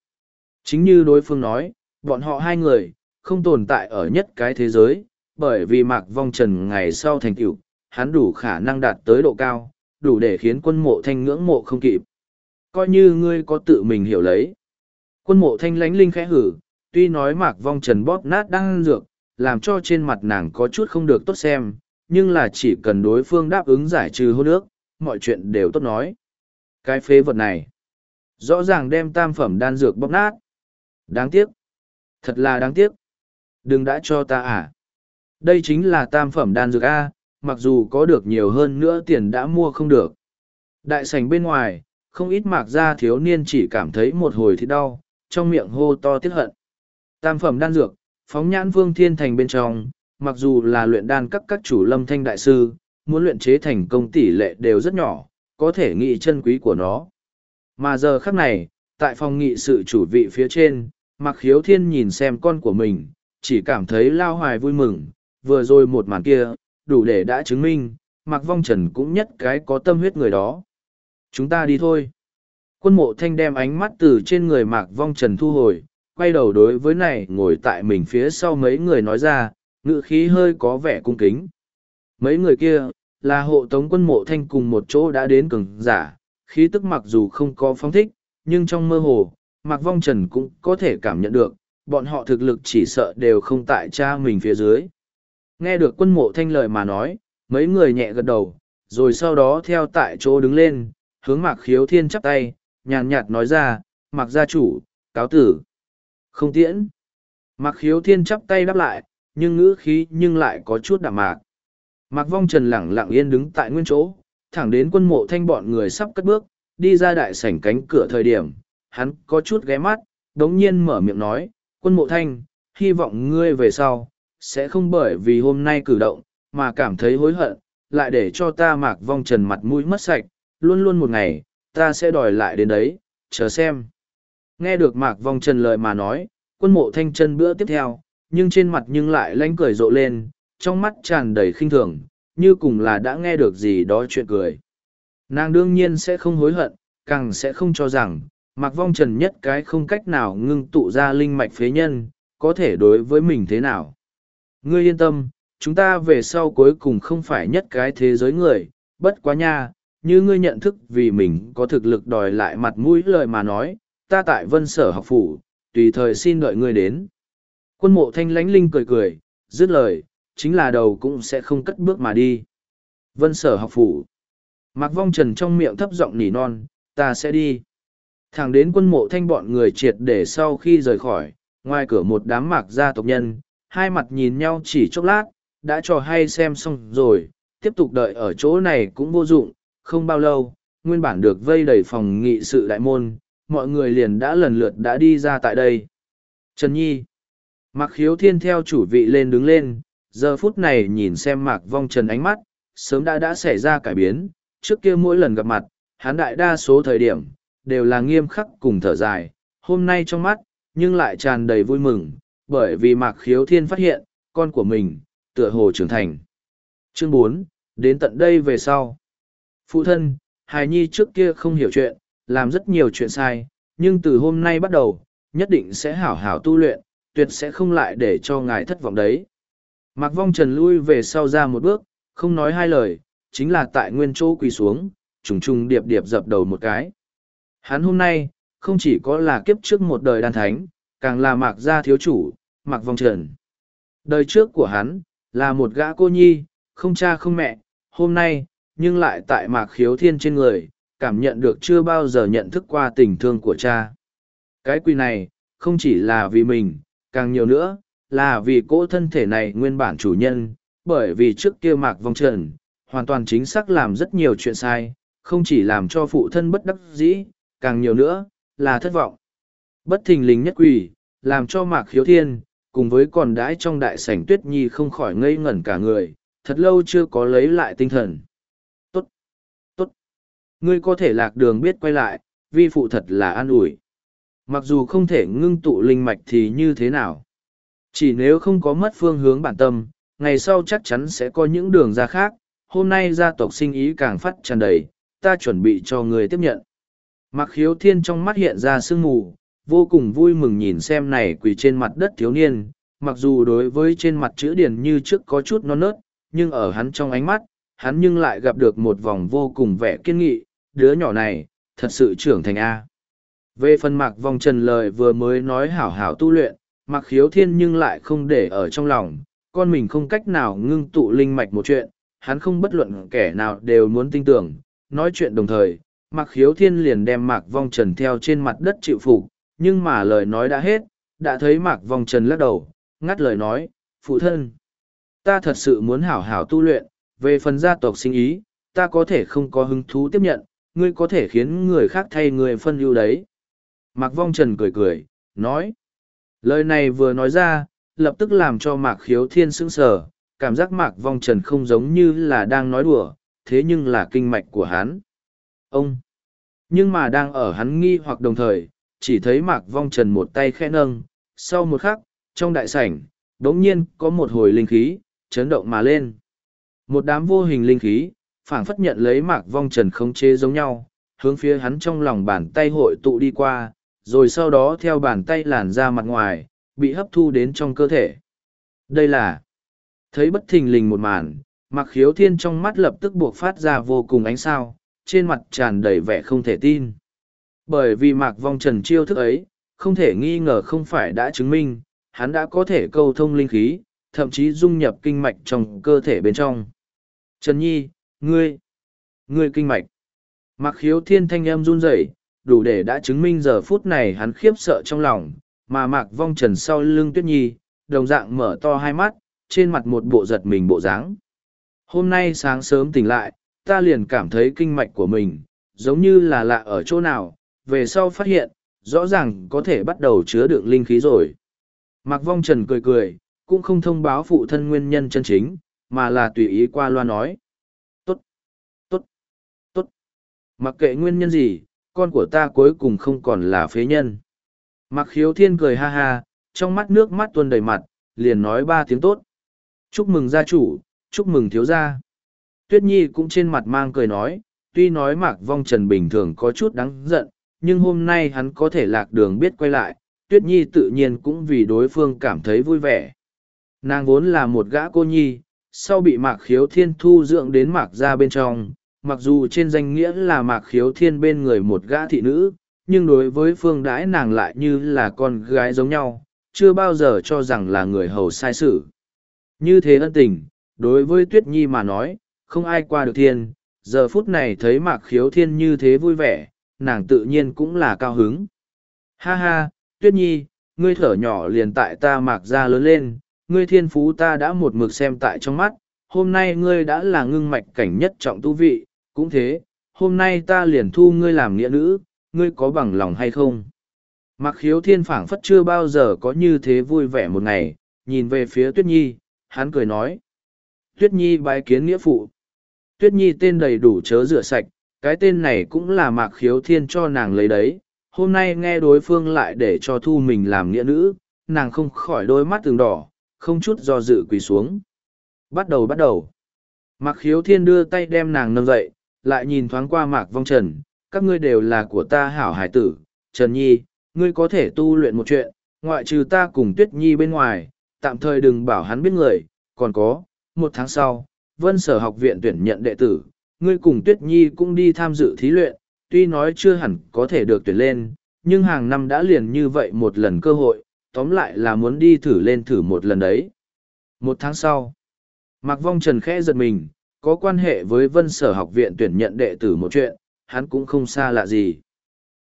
Speaker 1: Chính như đối phương nói, bọn họ hai người, không tồn tại ở nhất cái thế giới, bởi vì mạc vong trần ngày sau thành tựu hắn đủ khả năng đạt tới độ cao, đủ để khiến quân mộ thanh ngưỡng mộ không kịp. Coi như ngươi có tự mình hiểu lấy. Quân mộ thanh lánh linh khẽ hử, tuy nói mạc vong trần bóp nát đang dược, làm cho trên mặt nàng có chút không được tốt xem, nhưng là chỉ cần đối phương đáp ứng giải trừ hôn ước, mọi chuyện đều tốt nói. Cái phế vật này, rõ ràng đem tam phẩm đan dược bóp nát. Đáng tiếc. Thật là đáng tiếc. Đừng đã cho ta à. Đây chính là tam phẩm đan dược A, mặc dù có được nhiều hơn nữa tiền đã mua không được. Đại sảnh bên ngoài, không ít mạc ra thiếu niên chỉ cảm thấy một hồi thì đau, trong miệng hô to tiếc hận. Tam phẩm đan dược, phóng nhãn vương thiên thành bên trong, mặc dù là luyện đan các các chủ lâm thanh đại sư, muốn luyện chế thành công tỷ lệ đều rất nhỏ, có thể nghĩ chân quý của nó. Mà giờ khắc này, tại phòng nghị sự chủ vị phía trên, mặc khiếu thiên nhìn xem con của mình, chỉ cảm thấy lao hoài vui mừng, vừa rồi một màn kia, đủ để đã chứng minh, mặc vong trần cũng nhất cái có tâm huyết người đó. Chúng ta đi thôi. Quân mộ thanh đem ánh mắt từ trên người mạc vong trần thu hồi, quay đầu đối với này ngồi tại mình phía sau mấy người nói ra, ngự khí hơi có vẻ cung kính. Mấy người kia, là hộ tống quân mộ thanh cùng một chỗ đã đến cường giả, khí tức mặc dù không có phong thích, nhưng trong mơ hồ, Mạc Vong Trần cũng có thể cảm nhận được, bọn họ thực lực chỉ sợ đều không tại cha mình phía dưới. Nghe được quân mộ thanh lời mà nói, mấy người nhẹ gật đầu, rồi sau đó theo tại chỗ đứng lên, hướng Mạc Khiếu Thiên chắp tay, nhàn nhạt nói ra, Mạc gia chủ, cáo tử. Không tiễn. Mạc Khiếu Thiên chắp tay đáp lại, nhưng ngữ khí nhưng lại có chút đạm mạc. Mạc Vong Trần lẳng lặng yên đứng tại nguyên chỗ, thẳng đến quân mộ thanh bọn người sắp cất bước, đi ra đại sảnh cánh cửa thời điểm, hắn có chút ghé mắt, đống nhiên mở miệng nói, quân mộ thanh, hy vọng ngươi về sau, sẽ không bởi vì hôm nay cử động, mà cảm thấy hối hận, lại để cho ta Mạc Vong Trần mặt mũi mất sạch, luôn luôn một ngày, ta sẽ đòi lại đến đấy, chờ xem. Nghe được Mạc Vong Trần lời mà nói, quân mộ thanh chân bữa tiếp theo, nhưng trên mặt nhưng lại lánh cười rộ lên, trong mắt tràn đầy khinh thường, như cùng là đã nghe được gì đó chuyện cười. Nàng đương nhiên sẽ không hối hận, càng sẽ không cho rằng, mặc vong trần nhất cái không cách nào ngưng tụ ra linh mạch phế nhân, có thể đối với mình thế nào. Ngươi yên tâm, chúng ta về sau cuối cùng không phải nhất cái thế giới người, bất quá nha, như ngươi nhận thức vì mình có thực lực đòi lại mặt mũi lời mà nói, ta tại vân sở học phủ, tùy thời xin đợi ngươi đến. Quân mộ thanh lánh linh cười cười, dứt lời, chính là đầu cũng sẽ không cất bước mà đi. Vân sở học phủ. Mạc Vong Trần trong miệng thấp giọng nỉ non, ta sẽ đi. Thẳng đến quân mộ thanh bọn người triệt để sau khi rời khỏi, ngoài cửa một đám mạc gia tộc nhân, hai mặt nhìn nhau chỉ chốc lát, đã trò hay xem xong rồi, tiếp tục đợi ở chỗ này cũng vô dụng, không bao lâu, nguyên bản được vây đầy phòng nghị sự đại môn, mọi người liền đã lần lượt đã đi ra tại đây. Trần Nhi Mạc khiếu thiên theo chủ vị lên đứng lên, giờ phút này nhìn xem mạc vong trần ánh mắt, sớm đã đã xảy ra cải biến, trước kia mỗi lần gặp mặt, hắn đại đa số thời điểm, đều là nghiêm khắc cùng thở dài, hôm nay trong mắt, nhưng lại tràn đầy vui mừng, bởi vì mạc khiếu thiên phát hiện, con của mình, tựa hồ trưởng thành. Chương bốn đến tận đây về sau. Phụ thân, hài nhi trước kia không hiểu chuyện, làm rất nhiều chuyện sai, nhưng từ hôm nay bắt đầu, nhất định sẽ hảo hảo tu luyện, tuyệt sẽ không lại để cho ngài thất vọng đấy. Mạc Vong Trần lui về sau ra một bước, không nói hai lời, chính là tại nguyên chỗ quỳ xuống, trùng trùng điệp điệp dập đầu một cái. Hắn hôm nay, không chỉ có là kiếp trước một đời đàn thánh, càng là mạc gia thiếu chủ, mạc vong trần. Đời trước của hắn, là một gã cô nhi, không cha không mẹ, hôm nay, nhưng lại tại mạc khiếu thiên trên người, cảm nhận được chưa bao giờ nhận thức qua tình thương của cha. Cái quy này, không chỉ là vì mình, càng nhiều nữa, là vì cỗ thân thể này nguyên bản chủ nhân, bởi vì trước kia mạc vong trần, hoàn toàn chính xác làm rất nhiều chuyện sai, không chỉ làm cho phụ thân bất đắc dĩ, càng nhiều nữa, là thất vọng. Bất thình lình nhất quỷ, làm cho mạc khiếu thiên, cùng với còn đãi trong đại sảnh tuyết nhi không khỏi ngây ngẩn cả người, thật lâu chưa có lấy lại tinh thần. Tốt, tốt, ngươi có thể lạc đường biết quay lại, vi phụ thật là an ủi. Mặc dù không thể ngưng tụ linh mạch thì như thế nào? Chỉ nếu không có mất phương hướng bản tâm, ngày sau chắc chắn sẽ có những đường ra khác. Hôm nay gia tộc sinh ý càng phát tràn đầy, ta chuẩn bị cho người tiếp nhận. Mặc khiếu thiên trong mắt hiện ra sương mù, vô cùng vui mừng nhìn xem này quỳ trên mặt đất thiếu niên, mặc dù đối với trên mặt chữ điển như trước có chút non nớt, nhưng ở hắn trong ánh mắt, hắn nhưng lại gặp được một vòng vô cùng vẻ kiên nghị, đứa nhỏ này, thật sự trưởng thành A. Về phần mạc vòng trần lời vừa mới nói hảo hảo tu luyện, mặc khiếu thiên nhưng lại không để ở trong lòng, con mình không cách nào ngưng tụ linh mạch một chuyện, hắn không bất luận kẻ nào đều muốn tin tưởng, nói chuyện đồng thời, mặc khiếu thiên liền đem mạc vong trần theo trên mặt đất chịu phục nhưng mà lời nói đã hết, đã thấy mạc vong trần lắc đầu, ngắt lời nói, phụ thân. Ta thật sự muốn hảo hảo tu luyện, về phần gia tộc sinh ý, ta có thể không có hứng thú tiếp nhận, ngươi có thể khiến người khác thay người phân ưu đấy. Mạc vong trần cười cười, nói. Lời này vừa nói ra, lập tức làm cho mạc khiếu thiên sững sờ, cảm giác mạc vong trần không giống như là đang nói đùa, thế nhưng là kinh mạch của hắn. Ông! Nhưng mà đang ở hắn nghi hoặc đồng thời, chỉ thấy mạc vong trần một tay khẽ nâng, sau một khắc, trong đại sảnh, đống nhiên có một hồi linh khí, chấn động mà lên. Một đám vô hình linh khí, phảng phất nhận lấy mạc vong trần khống chế giống nhau, hướng phía hắn trong lòng bàn tay hội tụ đi qua, rồi sau đó theo bàn tay làn ra mặt ngoài, bị hấp thu đến trong cơ thể. Đây là thấy bất thình lình một màn, mặc khiếu thiên trong mắt lập tức buộc phát ra vô cùng ánh sao, trên mặt tràn đầy vẻ không thể tin. Bởi vì mạc vong trần chiêu thức ấy, không thể nghi ngờ không phải đã chứng minh, hắn đã có thể câu thông linh khí, thậm chí dung nhập kinh mạch trong cơ thể bên trong. Trần Nhi, ngươi, ngươi kinh mạch. Mặc khiếu thiên thanh em run rẩy, đủ để đã chứng minh giờ phút này hắn khiếp sợ trong lòng, mà mạc vong trần sau lưng tuyết nhi, đồng dạng mở to hai mắt, trên mặt một bộ giật mình bộ dáng. Hôm nay sáng sớm tỉnh lại, ta liền cảm thấy kinh mạch của mình, giống như là lạ ở chỗ nào, về sau phát hiện, rõ ràng có thể bắt đầu chứa đựng linh khí rồi. Mạc Vong Trần cười cười, cũng không thông báo phụ thân nguyên nhân chân chính, mà là tùy ý qua loa nói. Tốt, tốt, tốt. Mặc kệ nguyên nhân gì, con của ta cuối cùng không còn là phế nhân. Mạc Khiếu Thiên cười ha ha, trong mắt nước mắt tuôn đầy mặt, liền nói ba tiếng tốt. Chúc mừng gia chủ, chúc mừng thiếu gia. Tuyết Nhi cũng trên mặt mang cười nói, tuy nói Mạc Vong Trần bình thường có chút đáng giận, nhưng hôm nay hắn có thể lạc đường biết quay lại, Tuyết Nhi tự nhiên cũng vì đối phương cảm thấy vui vẻ. Nàng vốn là một gã cô nhi, sau bị Mạc Khiếu Thiên thu dưỡng đến Mạc ra bên trong, mặc dù trên danh nghĩa là Mạc Khiếu Thiên bên người một gã thị nữ, nhưng đối với phương đãi nàng lại như là con gái giống nhau, chưa bao giờ cho rằng là người hầu sai sự. Như thế ân tình, đối với Tuyết Nhi mà nói, không ai qua được thiên, giờ phút này thấy Mạc Khiếu Thiên như thế vui vẻ, nàng tự nhiên cũng là cao hứng. Ha ha, Tuyết Nhi, ngươi thở nhỏ liền tại ta Mạc ra lớn lên, ngươi thiên phú ta đã một mực xem tại trong mắt, hôm nay ngươi đã là ngưng mạch cảnh nhất trọng tu vị, cũng thế, hôm nay ta liền thu ngươi làm nghĩa nữ, ngươi có bằng lòng hay không? Mặc khiếu thiên phảng phất chưa bao giờ có như thế vui vẻ một ngày, nhìn về phía Tuyết Nhi, hắn cười nói. Tuyết Nhi bái kiến nghĩa phụ. Tuyết Nhi tên đầy đủ chớ rửa sạch, cái tên này cũng là mạc khiếu thiên cho nàng lấy đấy. Hôm nay nghe đối phương lại để cho thu mình làm nghĩa nữ, nàng không khỏi đôi mắt từng đỏ, không chút do dự quỳ xuống. Bắt đầu bắt đầu. Mạc khiếu thiên đưa tay đem nàng nâng dậy, lại nhìn thoáng qua mạc vong trần, các ngươi đều là của ta hảo hải tử, Trần Nhi, ngươi có thể tu luyện một chuyện, ngoại trừ ta cùng Tuyết Nhi bên ngoài, tạm thời đừng bảo hắn biết người, còn có, một tháng sau, vân sở học viện tuyển nhận đệ tử, ngươi cùng Tuyết Nhi cũng đi tham dự thí luyện, tuy nói chưa hẳn có thể được tuyển lên, nhưng hàng năm đã liền như vậy một lần cơ hội, tóm lại là muốn đi thử lên thử một lần đấy. Một tháng sau, Mạc Vong Trần khẽ giật mình, có quan hệ với Vân Sở học viện tuyển nhận đệ tử một chuyện, hắn cũng không xa lạ gì.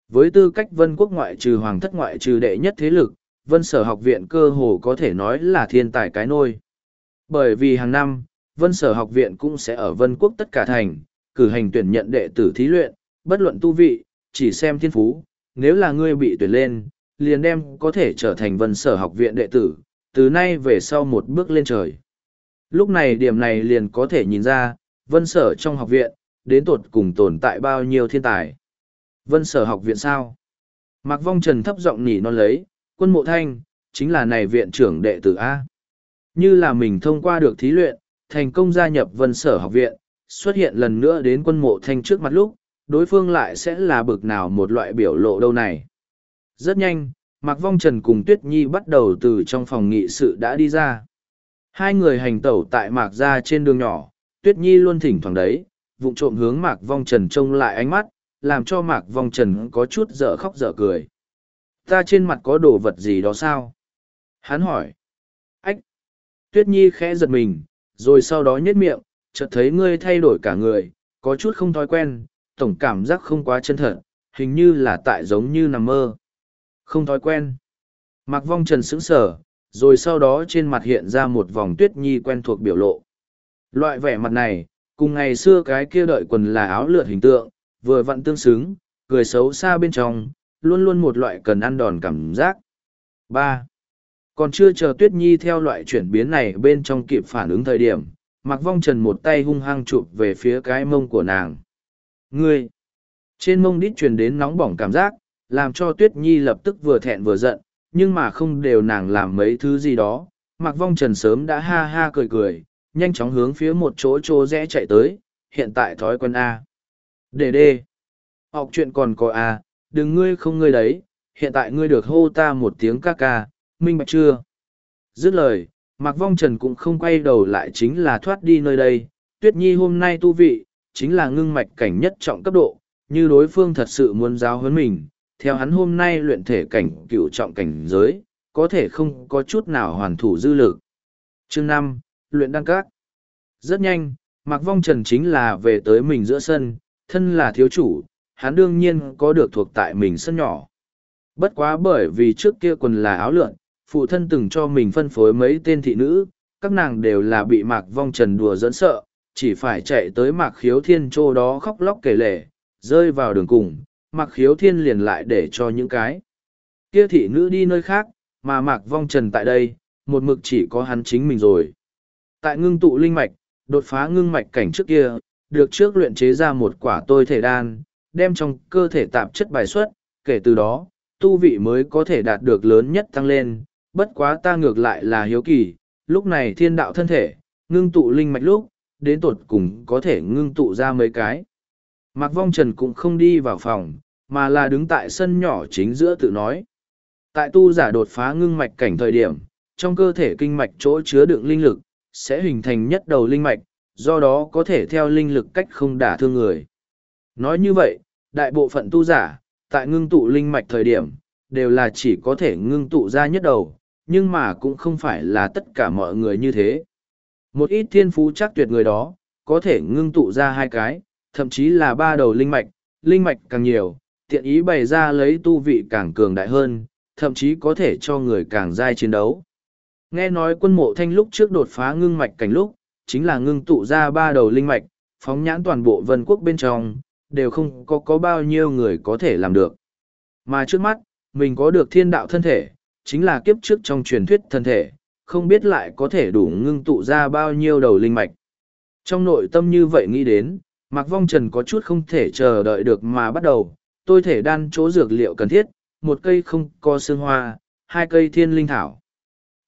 Speaker 1: Với tư cách Vân Quốc ngoại trừ hoàng thất ngoại trừ đệ nhất thế lực, Vân Sở học viện cơ hồ có thể nói là thiên tài cái nôi. Bởi vì hàng năm, Vân Sở học viện cũng sẽ ở Vân Quốc tất cả thành, cử hành tuyển nhận đệ tử thí luyện, bất luận tu vị, chỉ xem thiên phú, nếu là ngươi bị tuyển lên, liền đem có thể trở thành Vân Sở học viện đệ tử, từ nay về sau một bước lên trời. Lúc này điểm này liền có thể nhìn ra, Vân Sở trong học viện, đến tột cùng tồn tại bao nhiêu thiên tài. Vân Sở học viện sao? Mạc Vong Trần thấp giọng nỉ non lấy, quân mộ thanh, chính là này viện trưởng đệ tử A. Như là mình thông qua được thí luyện, thành công gia nhập vân sở học viện, xuất hiện lần nữa đến quân mộ thanh trước mặt lúc, đối phương lại sẽ là bực nào một loại biểu lộ đâu này. Rất nhanh, Mạc Vong Trần cùng Tuyết Nhi bắt đầu từ trong phòng nghị sự đã đi ra. Hai người hành tẩu tại Mạc ra trên đường nhỏ, Tuyết Nhi luôn thỉnh thoảng đấy, vụng trộm hướng Mạc Vong Trần trông lại ánh mắt, làm cho Mạc Vong Trần có chút dở khóc dở cười. Ta trên mặt có đồ vật gì đó sao? Hắn hỏi. Ách! Tuyết Nhi khẽ giật mình, rồi sau đó nhếch miệng, chợt thấy ngươi thay đổi cả người, có chút không thói quen, tổng cảm giác không quá chân thật, hình như là tại giống như nằm mơ. Không thói quen. Mạc Vong Trần sững sờ, rồi sau đó trên mặt hiện ra một vòng Tuyết Nhi quen thuộc biểu lộ. Loại vẻ mặt này, cùng ngày xưa cái kia đợi quần là áo lượt hình tượng, vừa vặn tương xứng, cười xấu xa bên trong, luôn luôn một loại cần ăn đòn cảm giác. ba còn chưa chờ Tuyết Nhi theo loại chuyển biến này bên trong kịp phản ứng thời điểm, Mặc Vong Trần một tay hung hăng chụp về phía cái mông của nàng. Ngươi! Trên mông đít truyền đến nóng bỏng cảm giác, làm cho Tuyết Nhi lập tức vừa thẹn vừa giận, nhưng mà không đều nàng làm mấy thứ gì đó. Mặc Vong Trần sớm đã ha ha cười cười, nhanh chóng hướng phía một chỗ chỗ rẽ chạy tới, hiện tại thói quen A. Đề đê! Học chuyện còn có A, đừng ngươi không ngươi đấy, hiện tại ngươi được hô ta một tiếng ca ca, minh bạch chưa? Dứt lời, Mạc Vong Trần cũng không quay đầu lại chính là thoát đi nơi đây, Tuyết Nhi hôm nay tu vị, chính là ngưng mạch cảnh nhất trọng cấp độ, như đối phương thật sự muốn giáo huấn mình, theo hắn hôm nay luyện thể cảnh cựu trọng cảnh giới, có thể không có chút nào hoàn thủ dư lực. Chương năm Luyện đăng các Rất nhanh, Mạc Vong Trần chính là về tới mình giữa sân, thân là thiếu chủ, hắn đương nhiên có được thuộc tại mình sân nhỏ. Bất quá bởi vì trước kia quần là áo lượn, phụ thân từng cho mình phân phối mấy tên thị nữ, các nàng đều là bị mạc vong trần đùa dẫn sợ, chỉ phải chạy tới mạc khiếu thiên chỗ đó khóc lóc kể lể, rơi vào đường cùng, mạc khiếu thiên liền lại để cho những cái. Kia thị nữ đi nơi khác, mà mạc vong trần tại đây, một mực chỉ có hắn chính mình rồi. Tại ngưng tụ linh mạch, đột phá ngưng mạch cảnh trước kia, được trước luyện chế ra một quả tôi thể đan, đem trong cơ thể tạp chất bài xuất, kể từ đó, tu vị mới có thể đạt được lớn nhất tăng lên, bất quá ta ngược lại là hiếu kỳ, lúc này thiên đạo thân thể, ngưng tụ linh mạch lúc, đến tột cùng có thể ngưng tụ ra mấy cái. Mạc Vong Trần cũng không đi vào phòng, mà là đứng tại sân nhỏ chính giữa tự nói. Tại tu giả đột phá ngưng mạch cảnh thời điểm, trong cơ thể kinh mạch chỗ chứa đựng linh lực, sẽ hình thành nhất đầu linh mạch, do đó có thể theo linh lực cách không đả thương người. Nói như vậy, đại bộ phận tu giả, tại ngưng tụ linh mạch thời điểm, đều là chỉ có thể ngưng tụ ra nhất đầu, nhưng mà cũng không phải là tất cả mọi người như thế. Một ít thiên phú chắc tuyệt người đó, có thể ngưng tụ ra hai cái, thậm chí là ba đầu linh mạch, linh mạch càng nhiều, tiện ý bày ra lấy tu vị càng cường đại hơn, thậm chí có thể cho người càng dai chiến đấu. Nghe nói quân mộ thanh lúc trước đột phá ngưng mạch cảnh lúc, chính là ngưng tụ ra ba đầu linh mạch, phóng nhãn toàn bộ vân quốc bên trong, đều không có có bao nhiêu người có thể làm được. Mà trước mắt, mình có được thiên đạo thân thể, chính là kiếp trước trong truyền thuyết thân thể, không biết lại có thể đủ ngưng tụ ra bao nhiêu đầu linh mạch. Trong nội tâm như vậy nghĩ đến, Mạc Vong Trần có chút không thể chờ đợi được mà bắt đầu, tôi thể đan chỗ dược liệu cần thiết, một cây không có xương hoa, hai cây thiên linh thảo.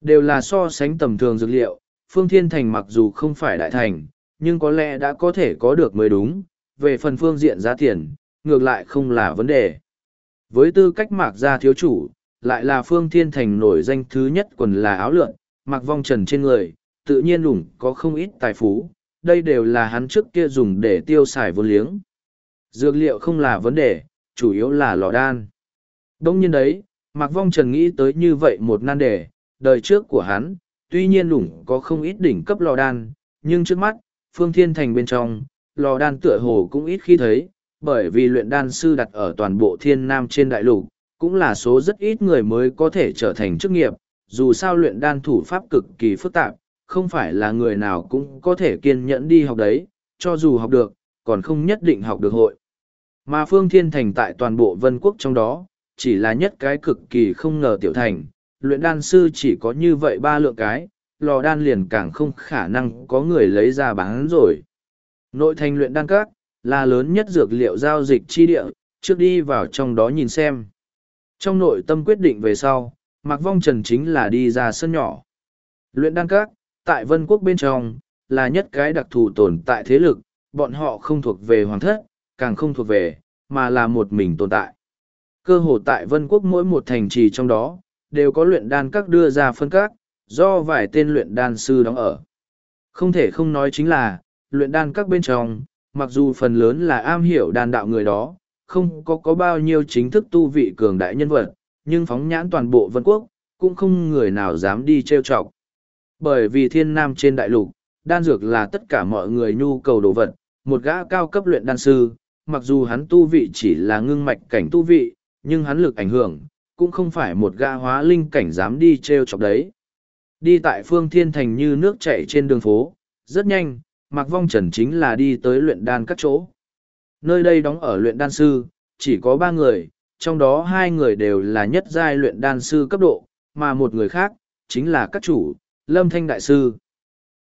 Speaker 1: Đều là so sánh tầm thường dược liệu, Phương Thiên Thành mặc dù không phải đại thành, nhưng có lẽ đã có thể có được mới đúng, về phần phương diện giá tiền, ngược lại không là vấn đề. Với tư cách mạc gia thiếu chủ, lại là phương thiên thành nổi danh thứ nhất quần là áo lượn, mặc vong trần trên người, tự nhiên lủng có không ít tài phú, đây đều là hắn trước kia dùng để tiêu xài vô liếng. Dược liệu không là vấn đề, chủ yếu là lò đan. Đông nhiên đấy, Mạc Vong Trần nghĩ tới như vậy một nan đề, đời trước của hắn, tuy nhiên lủng có không ít đỉnh cấp lò đan, nhưng trước mắt, Phương Thiên Thành bên trong, lò đan tựa hồ cũng ít khi thấy, bởi vì luyện đan sư đặt ở toàn bộ thiên nam trên đại lục, cũng là số rất ít người mới có thể trở thành chức nghiệp, dù sao luyện đan thủ pháp cực kỳ phức tạp, không phải là người nào cũng có thể kiên nhẫn đi học đấy, cho dù học được, còn không nhất định học được hội. Mà Phương Thiên Thành tại toàn bộ vân quốc trong đó, chỉ là nhất cái cực kỳ không ngờ tiểu thành, luyện đan sư chỉ có như vậy ba lượng cái, lò đan liền càng không khả năng có người lấy ra bán rồi. Nội thành luyện đan các, là lớn nhất dược liệu giao dịch chi địa, trước đi vào trong đó nhìn xem. Trong nội tâm quyết định về sau, Mạc Vong Trần chính là đi ra sân nhỏ. Luyện đan các, tại vân quốc bên trong, là nhất cái đặc thù tồn tại thế lực, bọn họ không thuộc về hoàng thất, càng không thuộc về, mà là một mình tồn tại. Cơ hồ tại vân quốc mỗi một thành trì trong đó, đều có luyện đan các đưa ra phân các, do vài tên luyện đan sư đóng ở. Không thể không nói chính là, luyện đan các bên trong, mặc dù phần lớn là am hiểu đan đạo người đó, không có có bao nhiêu chính thức tu vị cường đại nhân vật, nhưng phóng nhãn toàn bộ vân quốc, cũng không người nào dám đi trêu chọc. Bởi vì thiên nam trên đại lục, đan dược là tất cả mọi người nhu cầu đồ vật, một gã cao cấp luyện đan sư, mặc dù hắn tu vị chỉ là ngưng mạch cảnh tu vị, nhưng hắn lực ảnh hưởng, cũng không phải một gã hóa linh cảnh dám đi trêu chọc đấy. Đi tại phương thiên thành như nước chảy trên đường phố, rất nhanh, Mạc Vong Trần chính là đi tới luyện đan các chỗ. Nơi đây đóng ở luyện đan sư, chỉ có ba người, trong đó hai người đều là nhất giai luyện đan sư cấp độ, mà một người khác, chính là các chủ, Lâm Thanh Đại Sư.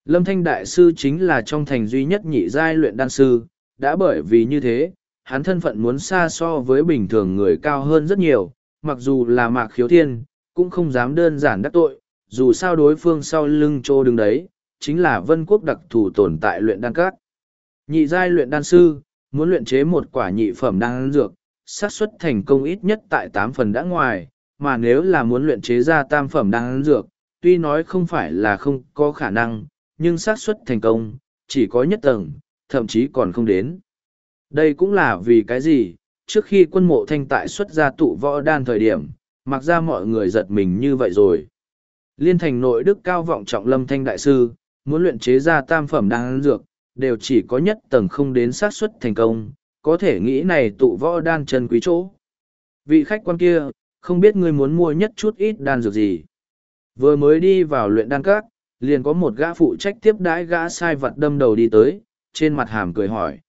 Speaker 1: Lâm Thanh Đại Sư chính là trong thành duy nhất nhị giai luyện đan sư, đã bởi vì như thế, hắn thân phận muốn xa so với bình thường người cao hơn rất nhiều, mặc dù là mạc khiếu thiên, cũng không dám đơn giản đắc tội, dù sao đối phương sau lưng trô đứng đấy, chính là vân quốc đặc thù tồn tại luyện đan các. Nhị giai luyện đan sư, muốn luyện chế một quả nhị phẩm đan dược, xác suất thành công ít nhất tại tám phần đã ngoài, mà nếu là muốn luyện chế ra tam phẩm đan dược, tuy nói không phải là không có khả năng, nhưng xác suất thành công, chỉ có nhất tầng, thậm chí còn không đến. Đây cũng là vì cái gì, trước khi quân mộ thanh tại xuất ra tụ võ đan thời điểm, mặc ra mọi người giật mình như vậy rồi. Liên thành nội đức cao vọng trọng lâm thanh đại sư, muốn luyện chế ra tam phẩm đan dược, đều chỉ có nhất tầng không đến xác suất thành công, có thể nghĩ này tụ võ đan chân quý chỗ. Vị khách quan kia, không biết ngươi muốn mua nhất chút ít đan dược gì. Vừa mới đi vào luyện đan các, liền có một gã phụ trách tiếp đãi gã sai vật đâm đầu đi tới, trên mặt hàm cười hỏi.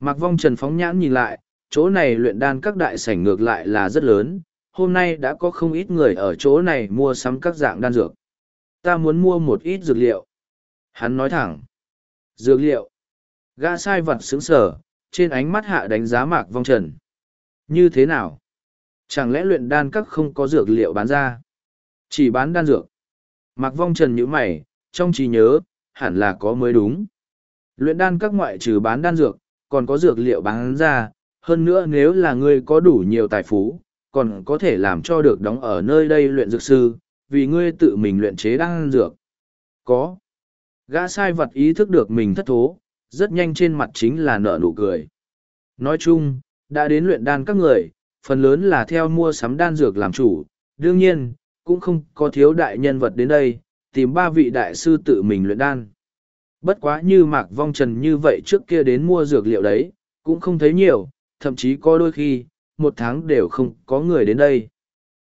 Speaker 1: Mạc Vong Trần phóng nhãn nhìn lại, chỗ này luyện đan các đại sảnh ngược lại là rất lớn, hôm nay đã có không ít người ở chỗ này mua sắm các dạng đan dược. Ta muốn mua một ít dược liệu. Hắn nói thẳng. Dược liệu. Gã sai vật sướng sở, trên ánh mắt hạ đánh giá Mạc Vong Trần. Như thế nào? Chẳng lẽ luyện đan các không có dược liệu bán ra? Chỉ bán đan dược. Mạc Vong Trần nhíu mày, trong trí nhớ, hẳn là có mới đúng. Luyện đan các ngoại trừ bán đan dược, còn có dược liệu bán ra, hơn nữa nếu là ngươi có đủ nhiều tài phú, còn có thể làm cho được đóng ở nơi đây luyện dược sư, vì ngươi tự mình luyện chế đan dược. Có. Gã sai vật ý thức được mình thất thố, rất nhanh trên mặt chính là nở nụ cười. Nói chung, đã đến luyện đan các người, phần lớn là theo mua sắm đan dược làm chủ, đương nhiên, cũng không có thiếu đại nhân vật đến đây, tìm ba vị đại sư tự mình luyện đan. Bất quá như mạc vong trần như vậy trước kia đến mua dược liệu đấy, cũng không thấy nhiều, thậm chí có đôi khi, một tháng đều không có người đến đây.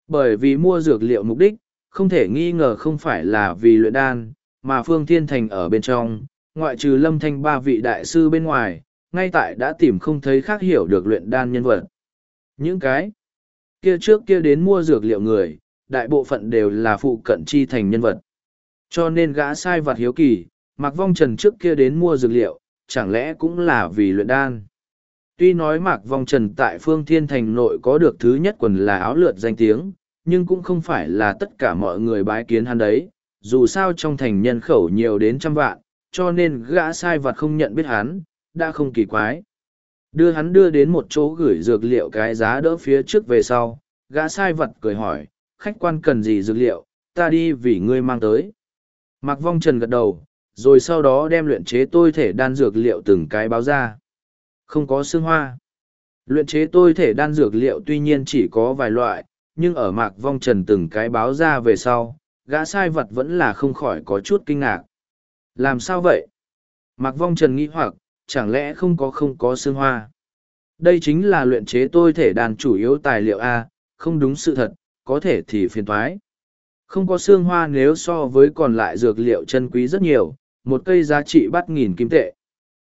Speaker 1: Bởi vì mua dược liệu mục đích, không thể nghi ngờ không phải là vì luyện đan, mà Phương Thiên Thành ở bên trong, ngoại trừ lâm thanh ba vị đại sư bên ngoài, ngay tại đã tìm không thấy khác hiểu được luyện đan nhân vật. Những cái kia trước kia đến mua dược liệu người, đại bộ phận đều là phụ cận chi thành nhân vật. Cho nên gã sai vặt hiếu kỳ, Mạc Vong Trần trước kia đến mua dược liệu, chẳng lẽ cũng là vì luyện đan. Tuy nói Mạc Vong Trần tại phương thiên thành nội có được thứ nhất quần là áo lượt danh tiếng, nhưng cũng không phải là tất cả mọi người bái kiến hắn đấy, dù sao trong thành nhân khẩu nhiều đến trăm vạn, cho nên gã sai vặt không nhận biết hắn, đã không kỳ quái. Đưa hắn đưa đến một chỗ gửi dược liệu cái giá đỡ phía trước về sau, gã sai vật cười hỏi, khách quan cần gì dược liệu, ta đi vì ngươi mang tới. Mạc Vong Trần gật đầu, rồi sau đó đem luyện chế tôi thể đan dược liệu từng cái báo ra. Không có xương hoa. Luyện chế tôi thể đan dược liệu tuy nhiên chỉ có vài loại, nhưng ở mạc vong trần từng cái báo ra về sau, gã sai vật vẫn là không khỏi có chút kinh ngạc. Làm sao vậy? Mạc vong trần nghĩ hoặc, chẳng lẽ không có không có xương hoa? Đây chính là luyện chế tôi thể đàn chủ yếu tài liệu A, không đúng sự thật, có thể thì phiền thoái. Không có xương hoa nếu so với còn lại dược liệu chân quý rất nhiều, một cây giá trị bắt nghìn kim tệ.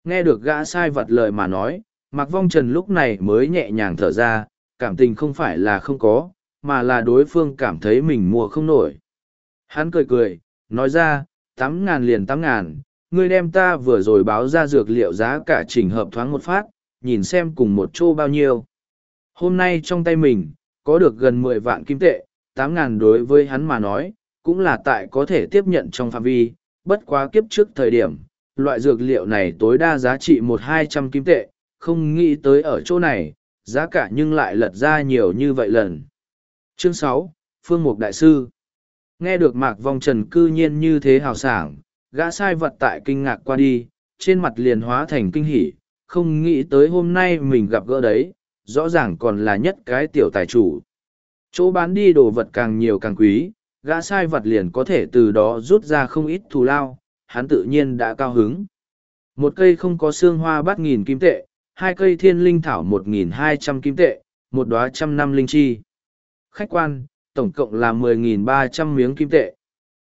Speaker 1: Nghe được gã sai vật lời mà nói, Mạc Vong Trần lúc này mới nhẹ nhàng thở ra, cảm tình không phải là không có, mà là đối phương cảm thấy mình mua không nổi. Hắn cười cười, nói ra, tám ngàn liền tám ngàn, ngươi đem ta vừa rồi báo ra dược liệu giá cả chỉnh hợp thoáng một phát, nhìn xem cùng một chỗ bao nhiêu. Hôm nay trong tay mình, có được gần mười vạn kim tệ, tám ngàn đối với hắn mà nói, cũng là tại có thể tiếp nhận trong phạm vi, bất quá kiếp trước thời điểm, loại dược liệu này tối đa giá trị một hai trăm kim tệ, không nghĩ tới ở chỗ này, giá cả nhưng lại lật ra nhiều như vậy lần. Chương sáu Phương Mục Đại Sư Nghe được Mạc Vong Trần cư nhiên như thế hào sảng, gã sai vật tại kinh ngạc qua đi, trên mặt liền hóa thành kinh hỉ, không nghĩ tới hôm nay mình gặp gỡ đấy, rõ ràng còn là nhất cái tiểu tài chủ. Chỗ bán đi đồ vật càng nhiều càng quý, gã sai vật liền có thể từ đó rút ra không ít thù lao, hắn tự nhiên đã cao hứng. Một cây không có xương hoa bát nghìn kim tệ, hai cây thiên linh thảo một nghìn hai trăm kim tệ, một đóa trăm năm linh chi. Khách quan, tổng cộng là mười nghìn ba trăm miếng kim tệ.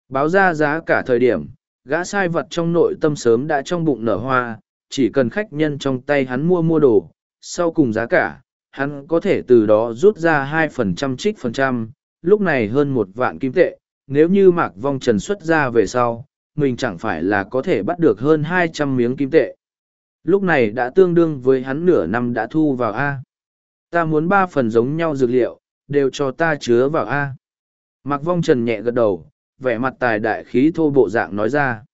Speaker 1: Báo ra giá cả thời điểm, gã sai vật trong nội tâm sớm đã trong bụng nở hoa, chỉ cần khách nhân trong tay hắn mua mua đồ, sau cùng giá cả, hắn có thể từ đó rút ra hai phần trăm trích phần trăm, lúc này hơn một vạn kim tệ, nếu như mạc vong trần xuất ra về sau, mình chẳng phải là có thể bắt được hơn hai trăm miếng kim tệ. Lúc này đã tương đương với hắn nửa năm đã thu vào A. Ta muốn ba phần giống nhau dược liệu, đều cho ta chứa vào A. Mặc vong trần nhẹ gật đầu, vẻ mặt tài đại khí thô bộ dạng nói ra.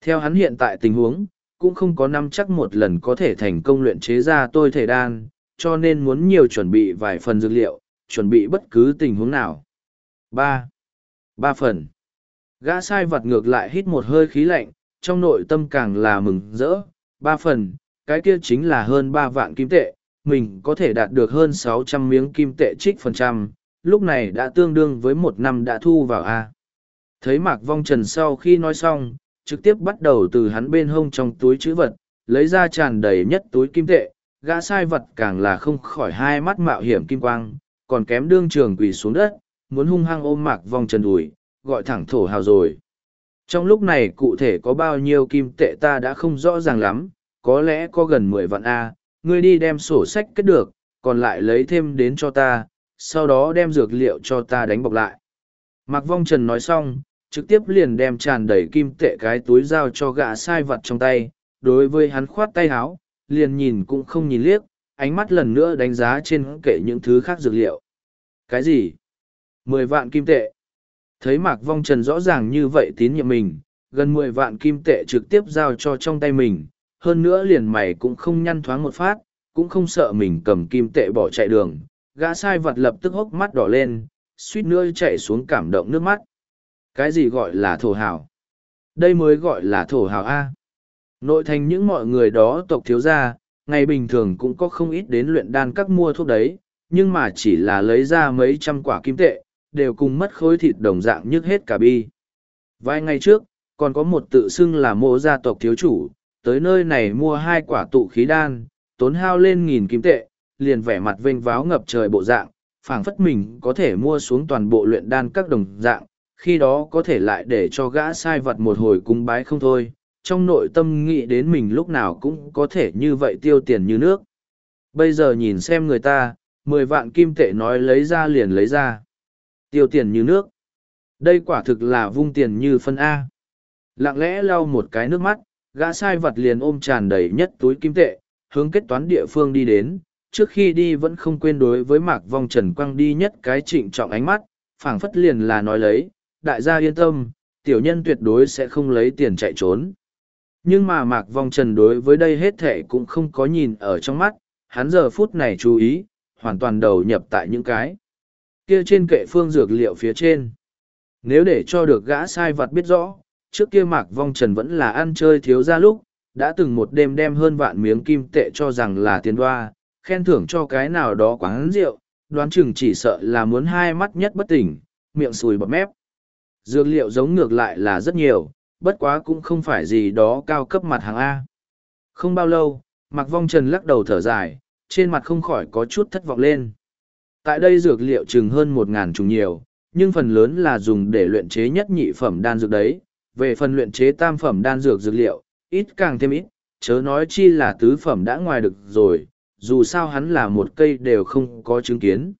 Speaker 1: Theo hắn hiện tại tình huống, cũng không có năm chắc một lần có thể thành công luyện chế ra tôi thể đan, cho nên muốn nhiều chuẩn bị vài phần dược liệu, chuẩn bị bất cứ tình huống nào. ba ba phần. Gã sai vật ngược lại hít một hơi khí lạnh, trong nội tâm càng là mừng rỡ. Ba phần, cái kia chính là hơn ba vạn kim tệ, mình có thể đạt được hơn sáu trăm miếng kim tệ trích phần trăm, lúc này đã tương đương với một năm đã thu vào A. Thấy Mạc Vong Trần sau khi nói xong, trực tiếp bắt đầu từ hắn bên hông trong túi chữ vật, lấy ra tràn đầy nhất túi kim tệ, gã sai vật càng là không khỏi hai mắt mạo hiểm kim quang, còn kém đương trường quỳ xuống đất, muốn hung hăng ôm Mạc Vong Trần đùi, gọi thẳng thổ hào rồi. Trong lúc này cụ thể có bao nhiêu kim tệ ta đã không rõ ràng lắm, có lẽ có gần mười vạn A, ngươi đi đem sổ sách kết được, còn lại lấy thêm đến cho ta, sau đó đem dược liệu cho ta đánh bọc lại. Mạc Vong Trần nói xong, trực tiếp liền đem tràn đầy kim tệ cái túi dao cho gã sai vật trong tay, đối với hắn khoát tay háo, liền nhìn cũng không nhìn liếc, ánh mắt lần nữa đánh giá trên kệ những thứ khác dược liệu. Cái gì? Mười vạn kim tệ. Thấy Mạc Vong Trần rõ ràng như vậy tín nhiệm mình, gần mười vạn kim tệ trực tiếp giao cho trong tay mình, hơn nữa liền mày cũng không nhăn thoáng một phát, cũng không sợ mình cầm kim tệ bỏ chạy đường. Gã sai vật lập tức hốc mắt đỏ lên, suýt nữa chạy xuống cảm động nước mắt. Cái gì gọi là thổ hào? Đây mới gọi là thổ hào A. Nội thành những mọi người đó tộc thiếu gia, ngày bình thường cũng có không ít đến luyện đan các mua thuốc đấy, nhưng mà chỉ là lấy ra mấy trăm quả kim tệ, đều cùng mất khối thịt đồng dạng nhức hết cả bi. Vài ngày trước, còn có một tự xưng là mộ gia tộc thiếu chủ, tới nơi này mua hai quả tụ khí đan, tốn hao lên nghìn kim tệ, liền vẻ mặt vênh váo ngập trời bộ dạng, phảng phất mình có thể mua xuống toàn bộ luyện đan các đồng dạng, khi đó có thể lại để cho gã sai vật một hồi cung bái không thôi, trong nội tâm nghĩ đến mình lúc nào cũng có thể như vậy tiêu tiền như nước. Bây giờ nhìn xem người ta, mười vạn kim tệ nói lấy ra liền lấy ra. Tiêu tiền như nước. Đây quả thực là vung tiền như phân A. Lặng lẽ lau một cái nước mắt, gã sai vật liền ôm tràn đầy nhất túi kim tệ, hướng kết toán địa phương đi đến. Trước khi đi vẫn không quên đối với mạc vong trần quăng đi nhất cái trịnh trọng ánh mắt, phảng phất liền là nói lấy, đại gia yên tâm, tiểu nhân tuyệt đối sẽ không lấy tiền chạy trốn. Nhưng mà Mạc Vong Trần đối với đây hết thệ cũng không có nhìn ở trong mắt, hắn giờ phút này chú ý, hoàn toàn đầu nhập tại những cái kia trên kệ phương dược liệu phía trên. Nếu để cho được gã sai vật biết rõ, trước kia Mạc Vong Trần vẫn là ăn chơi thiếu ra lúc, đã từng một đêm đem hơn vạn miếng kim tệ cho rằng là tiền đoa, khen thưởng cho cái nào đó quán rượu, đoán chừng chỉ sợ là muốn hai mắt nhất bất tỉnh, miệng sùi bọt mép. Dược liệu giống ngược lại là rất nhiều, bất quá cũng không phải gì đó cao cấp mặt hàng A. Không bao lâu, Mạc Vong Trần lắc đầu thở dài, trên mặt không khỏi có chút thất vọng lên. Tại đây dược liệu chừng hơn một ngàn trùng nhiều, nhưng phần lớn là dùng để luyện chế nhất nhị phẩm đan dược đấy. Về phần luyện chế tam phẩm đan dược dược liệu, ít càng thêm ít, chớ nói chi là tứ phẩm đã ngoài được rồi, dù sao hắn là một cây đều không có chứng kiến.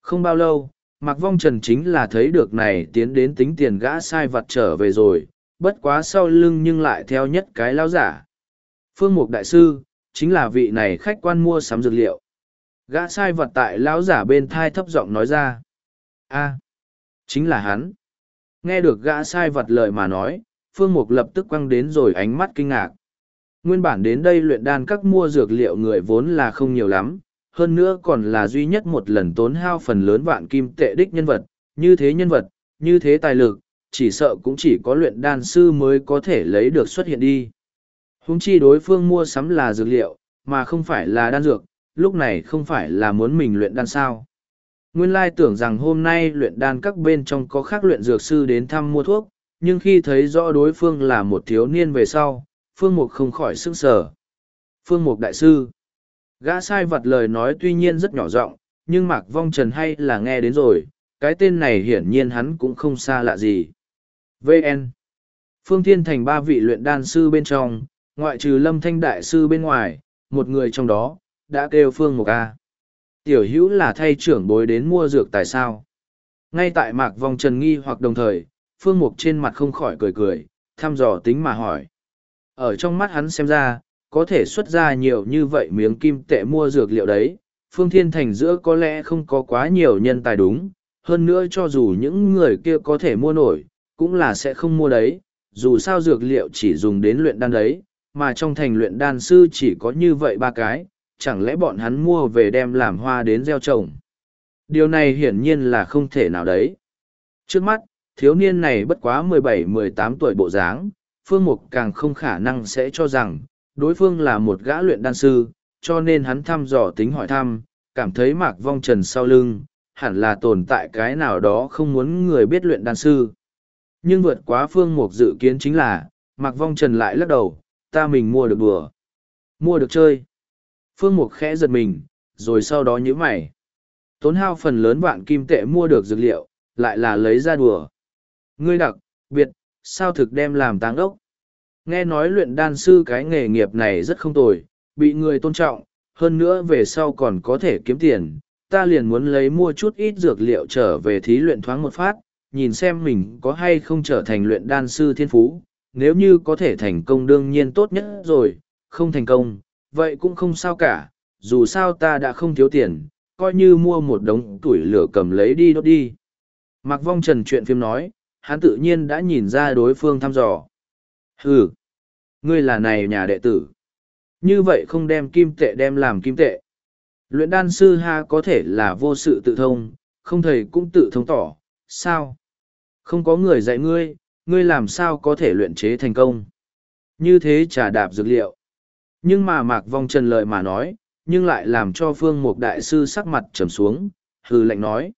Speaker 1: Không bao lâu, Mạc Vong Trần chính là thấy được này tiến đến tính tiền gã sai vặt trở về rồi, bất quá sau lưng nhưng lại theo nhất cái lao giả. Phương Mục Đại Sư, chính là vị này khách quan mua sắm dược liệu. Gã sai vật tại lão giả bên thai thấp giọng nói ra. a chính là hắn. Nghe được gã sai vật lời mà nói, Phương Mục lập tức quăng đến rồi ánh mắt kinh ngạc. Nguyên bản đến đây luyện đan các mua dược liệu người vốn là không nhiều lắm, hơn nữa còn là duy nhất một lần tốn hao phần lớn vạn kim tệ đích nhân vật, như thế nhân vật, như thế tài lực, chỉ sợ cũng chỉ có luyện đan sư mới có thể lấy được xuất hiện đi. Húng chi đối phương mua sắm là dược liệu, mà không phải là đan dược, lúc này không phải là muốn mình luyện đan sao. Nguyên lai tưởng rằng hôm nay luyện đan các bên trong có khác luyện dược sư đến thăm mua thuốc, nhưng khi thấy rõ đối phương là một thiếu niên về sau, Phương Mục không khỏi sức sở. Phương Mục Đại Sư Gã sai vật lời nói tuy nhiên rất nhỏ giọng nhưng Mạc Vong Trần hay là nghe đến rồi, cái tên này hiển nhiên hắn cũng không xa lạ gì. VN Phương Thiên Thành ba vị luyện đan sư bên trong, ngoại trừ Lâm Thanh Đại Sư bên ngoài, một người trong đó, đã kêu Phương Mục A. Tiểu hữu là thay trưởng bối đến mua dược tại sao? Ngay tại Mạc vòng Trần nghi hoặc đồng thời, Phương Mục trên mặt không khỏi cười cười, thăm dò tính mà hỏi. Ở trong mắt hắn xem ra, có thể xuất ra nhiều như vậy miếng kim tệ mua dược liệu đấy, Phương Thiên Thành giữa có lẽ không có quá nhiều nhân tài đúng, hơn nữa cho dù những người kia có thể mua nổi, cũng là sẽ không mua đấy, dù sao dược liệu chỉ dùng đến luyện đan đấy, mà trong thành luyện đan sư chỉ có như vậy ba cái, chẳng lẽ bọn hắn mua về đem làm hoa đến gieo trồng. Điều này hiển nhiên là không thể nào đấy. Trước mắt, thiếu niên này bất quá mười bảy mười tám tuổi bộ dáng, Phương Mục càng không khả năng sẽ cho rằng, đối phương là một gã luyện đan sư, cho nên hắn thăm dò tính hỏi thăm, cảm thấy mạc vong trần sau lưng, hẳn là tồn tại cái nào đó không muốn người biết luyện đan sư. Nhưng vượt quá Phương Mục dự kiến chính là, mạc vong trần lại lắc đầu, ta mình mua được đùa. Mua được chơi. Phương Mục khẽ giật mình, rồi sau đó nhíu mày. Tốn hao phần lớn vạn kim tệ mua được dược liệu, lại là lấy ra đùa. Ngươi đặc, biệt, sao thực đem làm táng ốc? Nghe nói luyện đan sư cái nghề nghiệp này rất không tồi, bị người tôn trọng, hơn nữa về sau còn có thể kiếm tiền. Ta liền muốn lấy mua chút ít dược liệu trở về thí luyện thoáng một phát, nhìn xem mình có hay không trở thành luyện đan sư thiên phú. Nếu như có thể thành công đương nhiên tốt nhất rồi, không thành công, vậy cũng không sao cả, dù sao ta đã không thiếu tiền, coi như mua một đống tuổi lửa cầm lấy đi đốt đi. Mạc Vong Trần chuyện phim nói, hắn tự nhiên đã nhìn ra đối phương thăm dò. Hừ, ngươi là này nhà đệ tử. Như vậy không đem kim tệ đem làm kim tệ. Luyện đan sư ha có thể là vô sự tự thông, không thầy cũng tự thông tỏ, sao? Không có người dạy ngươi, ngươi làm sao có thể luyện chế thành công? Như thế trà đạp dược liệu. Nhưng mà Mạc Vong Trần lời mà nói, nhưng lại làm cho Phương Mục Đại Sư sắc mặt trầm xuống, hừ lạnh nói.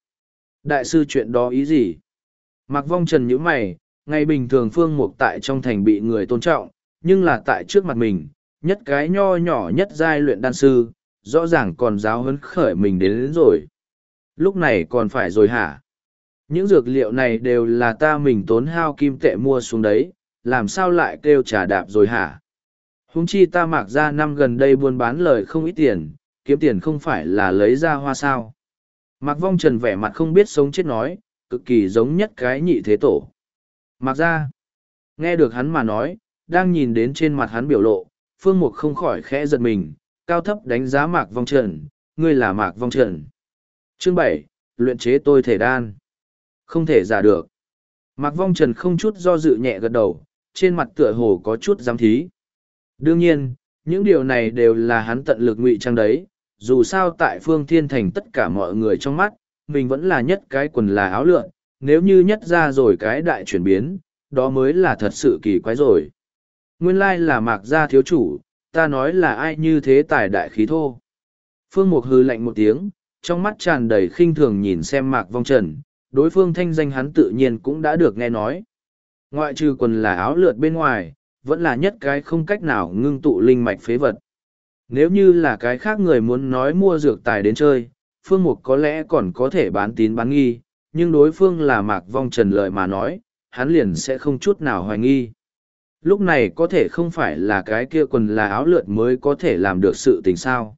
Speaker 1: Đại sư chuyện đó ý gì? Mạc Vong Trần nhíu mày, ngày bình thường Phương Mục tại trong thành bị người tôn trọng, nhưng là tại trước mặt mình, nhất cái nho nhỏ nhất giai luyện đan sư, rõ ràng còn giáo hấn khởi mình đến, đến rồi. Lúc này còn phải rồi hả? Những dược liệu này đều là ta mình tốn hao kim tệ mua xuống đấy, làm sao lại kêu trả đạp rồi hả? Húng chi ta mặc ra năm gần đây buôn bán lời không ít tiền, kiếm tiền không phải là lấy ra hoa sao. Mạc Vong Trần vẻ mặt không biết sống chết nói, cực kỳ giống nhất cái nhị thế tổ. Mạc ra, nghe được hắn mà nói, đang nhìn đến trên mặt hắn biểu lộ, Phương Mục không khỏi khẽ giật mình, cao thấp đánh giá Mạc Vong Trần, ngươi là Mạc Vong Trần. Chương bảy, luyện chế tôi thể đan. Không thể giả được. Mạc Vong Trần không chút do dự nhẹ gật đầu, trên mặt tựa hồ có chút giám thí. Đương nhiên, những điều này đều là hắn tận lực ngụy trang đấy, dù sao tại phương thiên thành tất cả mọi người trong mắt, mình vẫn là nhất cái quần là áo lượn, nếu như nhất ra rồi cái đại chuyển biến, đó mới là thật sự kỳ quái rồi. Nguyên lai là mạc gia thiếu chủ, ta nói là ai như thế tài đại khí thô. Phương Mục hư lạnh một tiếng, trong mắt tràn đầy khinh thường nhìn xem mạc vong trần, đối phương thanh danh hắn tự nhiên cũng đã được nghe nói. Ngoại trừ quần là áo lượt bên ngoài, vẫn là nhất cái không cách nào ngưng tụ linh mạch phế vật. Nếu như là cái khác người muốn nói mua dược tài đến chơi, Phương Mục có lẽ còn có thể bán tín bán nghi, nhưng đối phương là mạc vong trần lợi mà nói, hắn liền sẽ không chút nào hoài nghi. Lúc này có thể không phải là cái kia quần là áo lượt mới có thể làm được sự tình sao.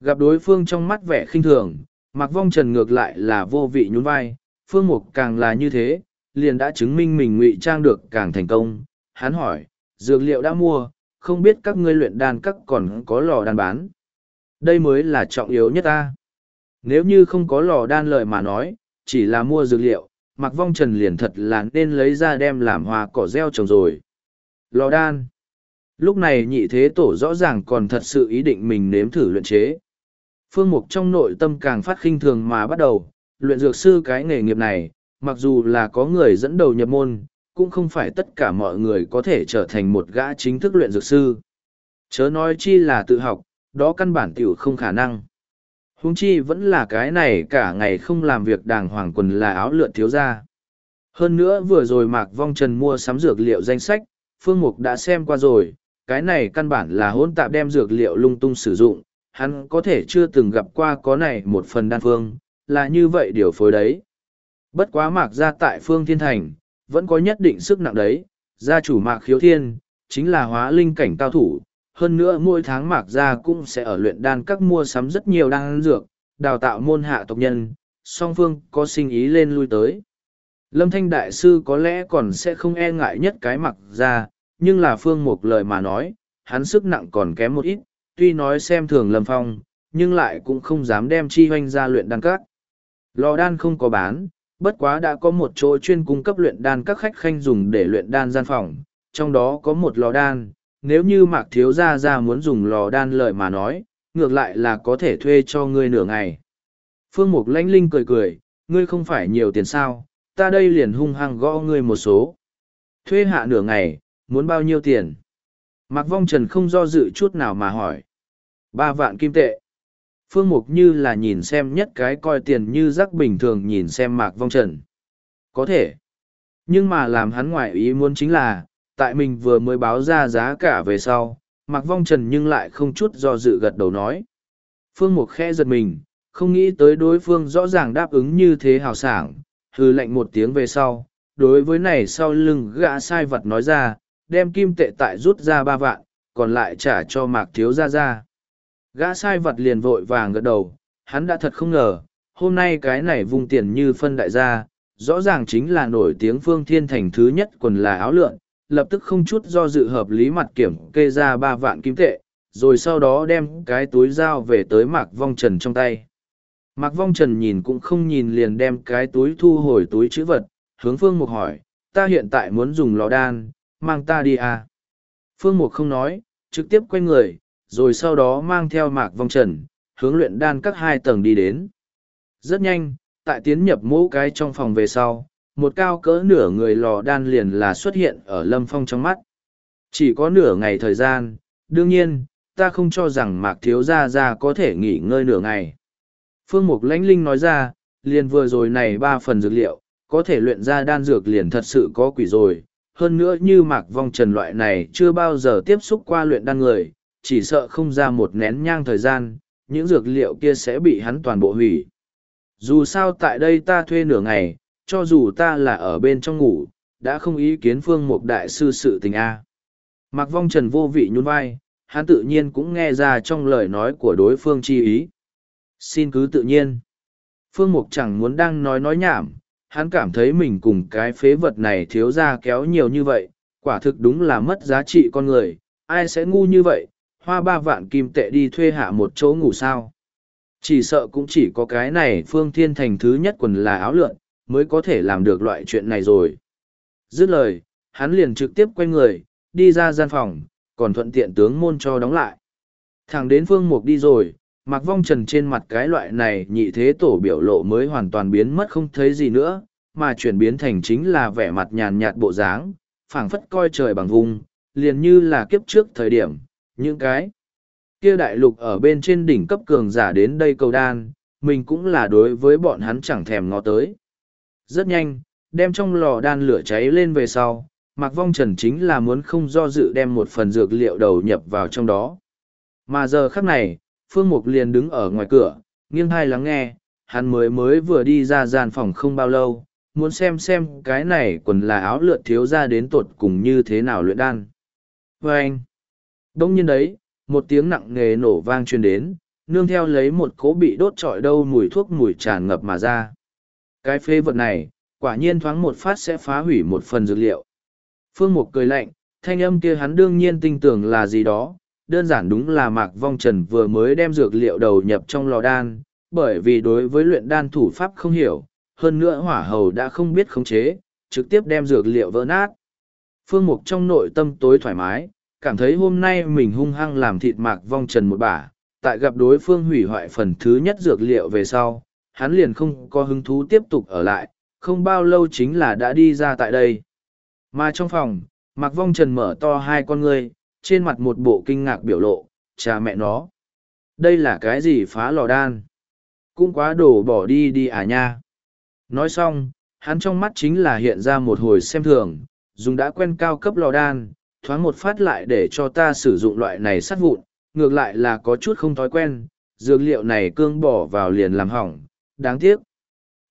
Speaker 1: Gặp đối phương trong mắt vẻ khinh thường, mạc vong trần ngược lại là vô vị nhún vai, Phương Mục càng là như thế, liền đã chứng minh mình ngụy trang được càng thành công. Hắn hỏi, dược liệu đã mua, không biết các ngươi luyện đan các còn có lò đan bán. Đây mới là trọng yếu nhất ta. Nếu như không có lò đan lợi mà nói, chỉ là mua dược liệu, mặc vong trần liền thật là nên lấy ra đem làm hoa cỏ gieo trồng rồi. Lò đan. Lúc này nhị thế tổ rõ ràng còn thật sự ý định mình nếm thử luyện chế. Phương Mục trong nội tâm càng phát khinh thường mà bắt đầu, luyện dược sư cái nghề nghiệp này, mặc dù là có người dẫn đầu nhập môn, cũng không phải tất cả mọi người có thể trở thành một gã chính thức luyện dược sư. Chớ nói chi là tự học, đó căn bản tiểu không khả năng. Huống chi vẫn là cái này cả ngày không làm việc đàng hoàng quần là áo lượn thiếu ra. Hơn nữa vừa rồi Mạc Vong Trần mua sắm dược liệu danh sách, Phương Mục đã xem qua rồi, cái này căn bản là hỗn tạp đem dược liệu lung tung sử dụng, hắn có thể chưa từng gặp qua có này một phần đan phương, là như vậy điều phối đấy. Bất quá Mạc ra tại Phương Thiên Thành, vẫn có nhất định sức nặng đấy, gia chủ Mạc Khiếu Thiên, chính là hóa linh cảnh cao thủ, hơn nữa mỗi tháng mạc gia cũng sẽ ở luyện đan các mua sắm rất nhiều đan dược, đào tạo môn hạ tộc nhân, song phương có sinh ý lên lui tới. Lâm Thanh Đại Sư có lẽ còn sẽ không e ngại nhất cái mặc Gia, nhưng là phương một lời mà nói, hắn sức nặng còn kém một ít, tuy nói xem thường Lâm Phong, nhưng lại cũng không dám đem chi hoanh ra luyện đan các. Lò đan không có bán, bất quá đã có một chỗ chuyên cung cấp luyện đan các khách khanh dùng để luyện đan gian phòng, trong đó có một lò đan, nếu như mạc thiếu gia gia muốn dùng lò đan lợi mà nói, ngược lại là có thể thuê cho ngươi nửa ngày. Phương Mục lãnh linh cười cười, ngươi không phải nhiều tiền sao, ta đây liền hung hăng gõ ngươi một số. Thuê hạ nửa ngày, muốn bao nhiêu tiền? Mạc Vong Trần không do dự chút nào mà hỏi. Ba vạn kim tệ. Phương Mục như là nhìn xem nhất cái coi tiền như rắc bình thường nhìn xem Mạc Vong Trần. Có thể. Nhưng mà làm hắn ngoại ý muốn chính là, tại mình vừa mới báo ra giá cả về sau, Mạc Vong Trần nhưng lại không chút do dự gật đầu nói. Phương Mục khẽ giật mình, không nghĩ tới đối phương rõ ràng đáp ứng như thế hào sảng, hư lệnh một tiếng về sau, đối với này sau lưng gã sai vật nói ra, đem kim tệ tại rút ra ba vạn, còn lại trả cho Mạc Thiếu Gia Gia. Gã sai vật liền vội vàng gật đầu, hắn đã thật không ngờ, hôm nay cái này vùng tiền như phân đại gia, rõ ràng chính là nổi tiếng phương thiên thành thứ nhất quần là áo lượn, lập tức không chút do dự hợp lý mặt kiểm kê ra ba vạn kim tệ, rồi sau đó đem cái túi dao về tới Mạc Vong Trần trong tay. Mạc Vong Trần nhìn cũng không nhìn liền đem cái túi thu hồi túi chữ vật, hướng Phương Mục hỏi, ta hiện tại muốn dùng lò đan, mang ta đi à? Phương Mục không nói, trực tiếp quay người, rồi sau đó mang theo Mạc Vong Trần, hướng luyện đan các hai tầng đi đến. Rất nhanh, tại tiến nhập mũ cái trong phòng về sau, một cao cỡ nửa người lò đan liền là xuất hiện ở lâm phong trong mắt. Chỉ có nửa ngày thời gian đương nhiên ta không cho rằng mạc thiếu gia ra có thể nghỉ ngơi nửa ngày. Phương mục lãnh linh nói ra liền vừa rồi này ba phần dược liệu có thể luyện ra đan dược liền thật sự có quỷ rồi. Hơn nữa như mạc vong trần loại này chưa bao giờ tiếp xúc qua luyện đan người chỉ sợ không ra một nén nhang thời gian những dược liệu kia sẽ bị hắn toàn bộ hủy dù sao tại đây ta thuê nửa ngày cho dù ta là ở bên trong ngủ, đã không ý kiến phương mục đại sư sự tình A. Mặc vong trần vô vị nhún vai, hắn tự nhiên cũng nghe ra trong lời nói của đối phương chi ý. Xin cứ tự nhiên. Phương mục chẳng muốn đang nói nói nhảm, hắn cảm thấy mình cùng cái phế vật này thiếu ra kéo nhiều như vậy, quả thực đúng là mất giá trị con người, ai sẽ ngu như vậy, hoa ba vạn kim tệ đi thuê hạ một chỗ ngủ sao. Chỉ sợ cũng chỉ có cái này phương thiên thành thứ nhất quần là áo lượn, mới có thể làm được loại chuyện này rồi. Dứt lời, hắn liền trực tiếp quay người, đi ra gian phòng, còn thuận tiện tướng môn cho đóng lại. Thẳng đến phương mục đi rồi, mặc vong trần trên mặt cái loại này nhị thế tổ biểu lộ mới hoàn toàn biến mất không thấy gì nữa, mà chuyển biến thành chính là vẻ mặt nhàn nhạt bộ dáng, phảng phất coi trời bằng vùng, liền như là kiếp trước thời điểm, những cái kia đại lục ở bên trên đỉnh cấp cường giả đến đây cầu đan, mình cũng là đối với bọn hắn chẳng thèm ngó tới. Rất nhanh, đem trong lò đan lửa cháy lên về sau, Mạc Vong Trần chính là muốn không do dự đem một phần dược liệu đầu nhập vào trong đó. Mà giờ khắc này, Phương Mục liền đứng ở ngoài cửa, nghiêng hai lắng nghe, hắn mới mới vừa đi ra gian phòng không bao lâu, muốn xem xem cái này quần là áo lượt thiếu ra đến tột cùng như thế nào luyện đan. Và anh, đông nhiên đấy, một tiếng nặng nề nổ vang truyền đến, nương theo lấy một cố bị đốt trọi đâu mùi thuốc mùi tràn ngập mà ra. Cái phê vật này, quả nhiên thoáng một phát sẽ phá hủy một phần dược liệu. Phương Mục cười lạnh, thanh âm kia hắn đương nhiên tin tưởng là gì đó, đơn giản đúng là Mạc Vong Trần vừa mới đem dược liệu đầu nhập trong lò đan, bởi vì đối với luyện đan thủ pháp không hiểu, hơn nữa hỏa hầu đã không biết khống chế, trực tiếp đem dược liệu vỡ nát. Phương Mục trong nội tâm tối thoải mái, cảm thấy hôm nay mình hung hăng làm thịt Mạc Vong Trần một bả, tại gặp đối phương hủy hoại phần thứ nhất dược liệu về sau, hắn liền không có hứng thú tiếp tục ở lại, không bao lâu chính là đã đi ra tại đây. Mà trong phòng, Mạc Vong Trần mở to hai con ngươi, trên mặt một bộ kinh ngạc biểu lộ, cha mẹ nó. Đây là cái gì phá lò đan? Cũng quá đổ bỏ đi đi à nha. Nói xong, hắn trong mắt chính là hiện ra một hồi xem thường, dùng đã quen cao cấp lò đan, thoáng một phát lại để cho ta sử dụng loại này sắt vụn, ngược lại là có chút không thói quen, dược liệu này cương bỏ vào liền làm hỏng, đáng tiếc.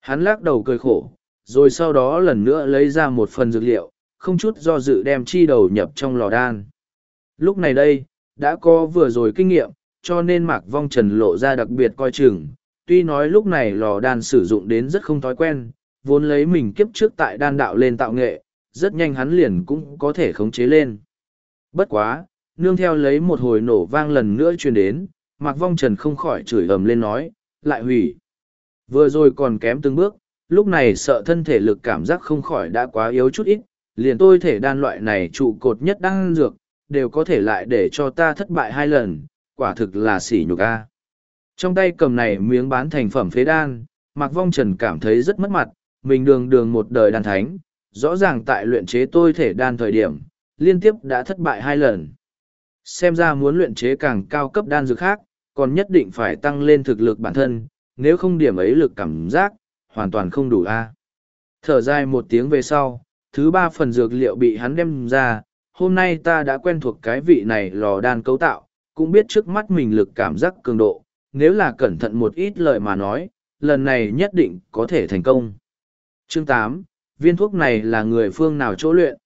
Speaker 1: Hắn lắc đầu cười khổ, rồi sau đó lần nữa lấy ra một phần dược liệu, không chút do dự đem chi đầu nhập trong lò đan. Lúc này đây, đã có vừa rồi kinh nghiệm, cho nên Mạc Vong Trần lộ ra đặc biệt coi chừng. Tuy nói lúc này lò đan sử dụng đến rất không thói quen, vốn lấy mình kiếp trước tại đan đạo lên tạo nghệ, rất nhanh hắn liền cũng có thể khống chế lên. Bất quá, nương theo lấy một hồi nổ vang lần nữa truyền đến, Mạc Vong Trần không khỏi chửi ầm lên nói, lại hủy. Vừa rồi còn kém từng bước, lúc này sợ thân thể lực cảm giác không khỏi đã quá yếu chút ít, liền tôi thể đan loại này trụ cột nhất đang dược, đều có thể lại để cho ta thất bại hai lần, quả thực là sỉ nhục a. Trong tay cầm này miếng bán thành phẩm phế đan, Mạc Vong Trần cảm thấy rất mất mặt, mình đường đường một đời đan thánh, rõ ràng tại luyện chế tôi thể đan thời điểm, liên tiếp đã thất bại hai lần. Xem ra muốn luyện chế càng cao cấp đan dược khác, còn nhất định phải tăng lên thực lực bản thân, nếu không điểm ấy lực cảm giác, hoàn toàn không đủ a. Thở dài một tiếng về sau, thứ ba phần dược liệu bị hắn đem ra, hôm nay ta đã quen thuộc cái vị này lò đan cấu tạo, cũng biết trước mắt mình lực cảm giác cường độ, nếu là cẩn thận một ít lời mà nói, lần này nhất định có thể thành công. Chương tám viên thuốc này là người phương nào chỗ luyện?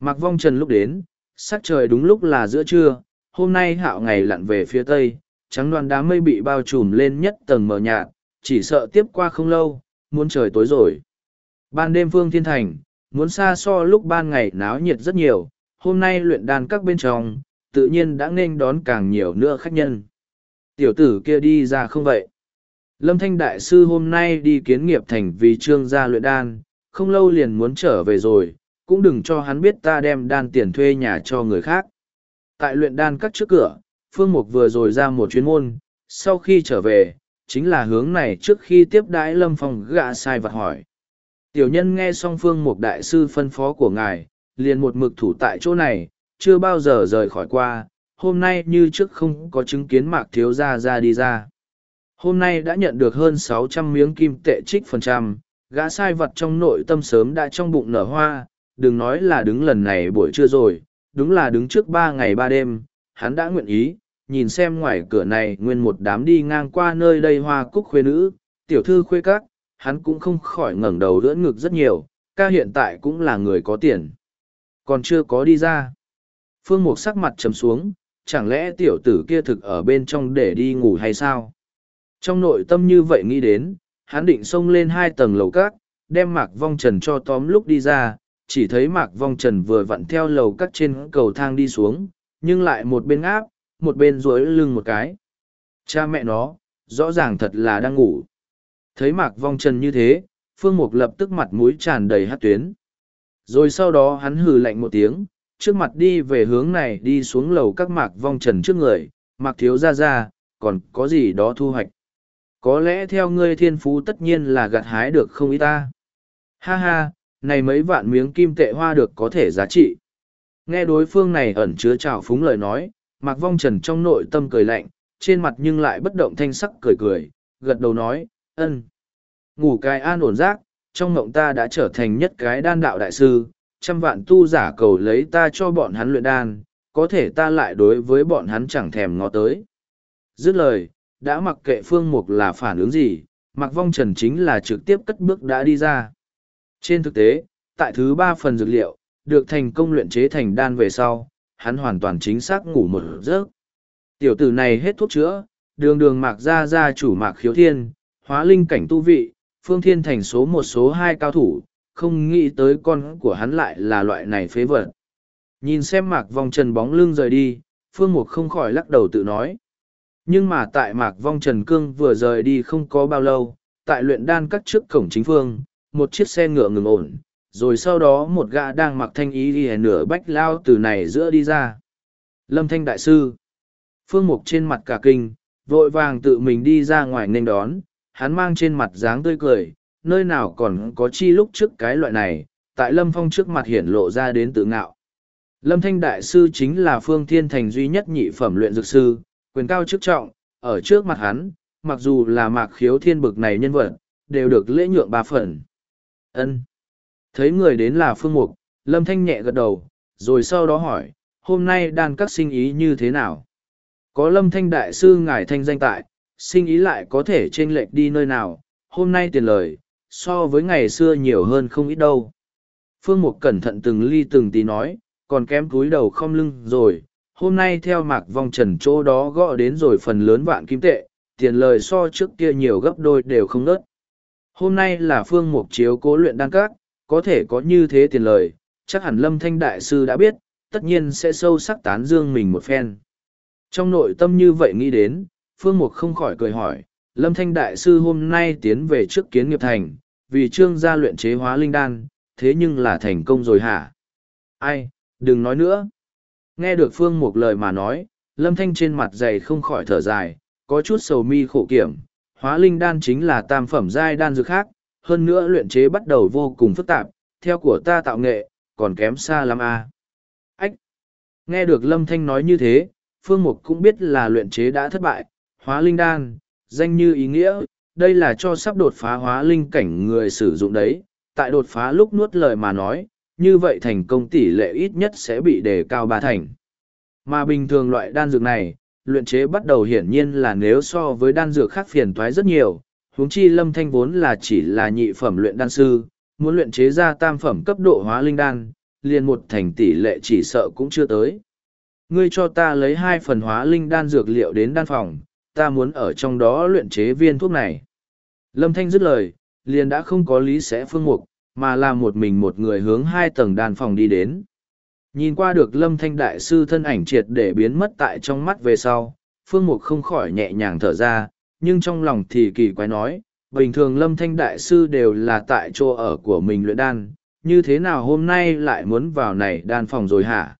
Speaker 1: Mặc vong trần lúc đến, sắc trời đúng lúc là giữa trưa, hôm nay hạo ngày lặn về phía tây, trắng đoàn đám mây bị bao trùm lên nhất tầng mờ nhạt, chỉ sợ tiếp qua không lâu, muốn trời tối rồi. Ban đêm phương thiên thành, muốn xa so lúc ban ngày náo nhiệt rất nhiều, hôm nay luyện đàn các bên trong, tự nhiên đã nên đón càng nhiều nữa khách nhân. Tiểu tử kia đi ra không vậy? Lâm Thanh Đại Sư hôm nay đi kiến nghiệp thành vì trương gia luyện đan, không lâu liền muốn trở về rồi, cũng đừng cho hắn biết ta đem đan tiền thuê nhà cho người khác. Tại luyện đan các trước cửa, Phương Mục vừa rồi ra một chuyến môn, sau khi trở về, chính là hướng này trước khi tiếp đãi Lâm Phong gạ sai vật hỏi. Tiểu nhân nghe xong Phương Mục Đại Sư phân phó của ngài, liền một mực thủ tại chỗ này, chưa bao giờ rời khỏi qua, hôm nay như trước không có chứng kiến mạc thiếu gia ra đi ra. Hôm nay đã nhận được hơn sáu trăm miếng kim tệ trích phần trăm, gã sai vật trong nội tâm sớm đã trong bụng nở hoa, đừng nói là đứng lần này buổi trưa rồi, đúng là đứng trước ba ngày ba đêm, hắn đã nguyện ý, nhìn xem ngoài cửa này nguyên một đám đi ngang qua nơi đây hoa cúc khuê nữ, tiểu thư khuê các, hắn cũng không khỏi ngẩng đầu đỡ ngực rất nhiều, ca hiện tại cũng là người có tiền. Còn chưa có đi ra. Phương Mục sắc mặt trầm xuống, chẳng lẽ tiểu tử kia thực ở bên trong để đi ngủ hay sao? Trong nội tâm như vậy nghĩ đến, hắn định xông lên hai tầng lầu cát, đem mạc vong trần cho tóm lúc đi ra, chỉ thấy mạc vong trần vừa vặn theo lầu cát trên cầu thang đi xuống, nhưng lại một bên áp, một bên duỗi lưng một cái. Cha mẹ nó, rõ ràng thật là đang ngủ. Thấy mạc vong trần như thế, Phương Mục lập tức mặt mũi tràn đầy hát tuyến. Rồi sau đó hắn hừ lạnh một tiếng, trước mặt đi về hướng này đi xuống lầu các mạc vong trần trước người, mạc thiếu ra ra, còn có gì đó thu hoạch. Có lẽ theo ngươi thiên phú tất nhiên là gặt hái được không ý ta. Ha ha, này mấy vạn miếng kim tệ hoa được có thể giá trị. Nghe đối phương này ẩn chứa trào phúng lời nói, Mạc Vong Trần trong nội tâm cười lạnh, trên mặt nhưng lại bất động thanh sắc cười cười, gật đầu nói, ân. Ngủ cái an ổn giác trong mộng ta đã trở thành nhất cái đan đạo đại sư, trăm vạn tu giả cầu lấy ta cho bọn hắn luyện đan, có thể ta lại đối với bọn hắn chẳng thèm ngó tới. Dứt lời, đã mặc kệ phương mục là phản ứng gì, mặc vong trần chính là trực tiếp cất bước đã đi ra. Trên thực tế, tại thứ ba phần dược liệu, được thành công luyện chế thành đan về sau, hắn hoàn toàn chính xác ngủ một giấc. Tiểu tử này hết thuốc chữa, đường đường mạc ra ra chủ mạc khiếu thiên, hóa linh cảnh tu vị, phương thiên thành số một số hai cao thủ, không nghĩ tới con của hắn lại là loại này phế vật. Nhìn xem mạc vong trần bóng lưng rời đi, phương mục không khỏi lắc đầu tự nói. Nhưng mà tại mạc vong trần cương vừa rời đi không có bao lâu, tại luyện đan các trước cổng chính phương, một chiếc xe ngựa ngừng ổn, rồi sau đó một gã đang mặc thanh ý ghi nửa bách lao từ này giữa đi ra. Lâm Thanh Đại Sư Phương Mục trên mặt cả kinh, vội vàng tự mình đi ra ngoài nên đón, hắn mang trên mặt dáng tươi cười, nơi nào còn có chi lúc trước cái loại này, tại Lâm Phong trước mặt hiển lộ ra đến tự ngạo. Lâm Thanh Đại Sư chính là Phương Thiên Thành duy nhất nhị phẩm luyện dược sư, quyền cao chức trọng, ở trước mặt hắn, mặc dù là mạc khiếu thiên bực này nhân vật, đều được lễ nhượng ba phần. ân Thấy người đến là Phương Mục, Lâm Thanh nhẹ gật đầu, rồi sau đó hỏi, hôm nay đan các sinh ý như thế nào? Có Lâm Thanh Đại Sư ngài thanh danh tại, sinh ý lại có thể chênh lệch đi nơi nào, hôm nay tiền lời, so với ngày xưa nhiều hơn không ít đâu. Phương Mục cẩn thận từng ly từng tí nói, còn kém cúi đầu không lưng rồi, hôm nay theo mạc vong trần chỗ đó gõ đến rồi phần lớn vạn kim tệ, tiền lời so trước kia nhiều gấp đôi đều không nớt. Hôm nay là Phương Mục chiếu cố luyện đan các, có thể có như thế tiền lời, chắc hẳn Lâm Thanh Đại Sư đã biết, tất nhiên sẽ sâu sắc tán dương mình một phen. Trong nội tâm như vậy nghĩ đến, Phương Mục không khỏi cười hỏi, Lâm Thanh Đại Sư hôm nay tiến về trước kiến nghiệp thành, vì trương gia luyện chế hóa linh đan, thế nhưng là thành công rồi hả? Ai, đừng nói nữa. Nghe được Phương Mục lời mà nói, Lâm Thanh trên mặt dày không khỏi thở dài, có chút sầu mi khổ kiểm, hóa linh đan chính là tam phẩm giai đan dược khác, hơn nữa luyện chế bắt đầu vô cùng phức tạp, theo của ta tạo nghệ, còn kém xa lắm a. À. Ách! Nghe được Lâm Thanh nói như thế, Phương Mục cũng biết là luyện chế đã thất bại, hóa linh đan, danh như ý nghĩa, đây là cho sắp đột phá hóa linh cảnh người sử dụng đấy, tại đột phá lúc nuốt lời mà nói, như vậy thành công tỷ lệ ít nhất sẽ bị đề cao ba thành. Mà bình thường loại đan dược này, luyện chế bắt đầu hiển nhiên là nếu so với đan dược khác phiền toái rất nhiều, huống chi lâm thanh vốn là chỉ là nhị phẩm luyện đan sư, muốn luyện chế ra tam phẩm cấp độ hóa linh đan, liền một thành tỷ lệ chỉ sợ cũng chưa tới. Ngươi cho ta lấy hai phần hóa linh đan dược liệu đến đan phòng, ta muốn ở trong đó luyện chế viên thuốc này. Lâm Thanh dứt lời, liền đã không có lý sẽ phương mục, mà là một mình một người hướng hai tầng đan phòng đi đến. Nhìn qua được Lâm Thanh đại sư thân ảnh triệt để biến mất tại trong mắt về sau, phương mục không khỏi nhẹ nhàng thở ra, nhưng trong lòng thì kỳ quái nói, bình thường Lâm Thanh đại sư đều là tại chỗ ở của mình luyện đan, như thế nào hôm nay lại muốn vào này đan phòng rồi hả?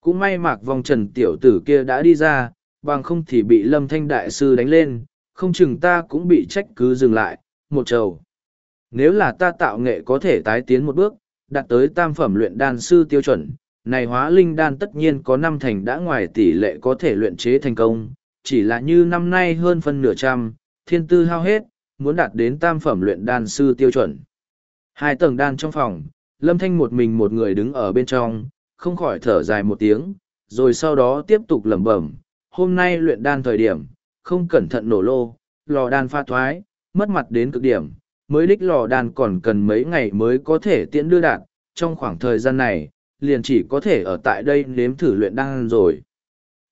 Speaker 1: Cũng may mạc vòng trần tiểu tử kia đã đi ra, bằng không thì bị lâm thanh đại sư đánh lên, không chừng ta cũng bị trách cứ dừng lại, một trầu. Nếu là ta tạo nghệ có thể tái tiến một bước, đạt tới tam phẩm luyện đan sư tiêu chuẩn, này hóa linh đan tất nhiên có năm thành đã ngoài tỷ lệ có thể luyện chế thành công, chỉ là như năm nay hơn phân nửa trăm, thiên tư hao hết, muốn đạt đến tam phẩm luyện đan sư tiêu chuẩn. Hai tầng đan trong phòng, lâm thanh một mình một người đứng ở bên trong, không khỏi thở dài một tiếng, rồi sau đó tiếp tục lẩm bẩm, hôm nay luyện đan thời điểm, không cẩn thận nổ lô, lò đan pha thoái, mất mặt đến cực điểm, mới đích lò đan còn cần mấy ngày mới có thể tiễn đưa đạt, trong khoảng thời gian này, liền chỉ có thể ở tại đây nếm thử luyện đan rồi.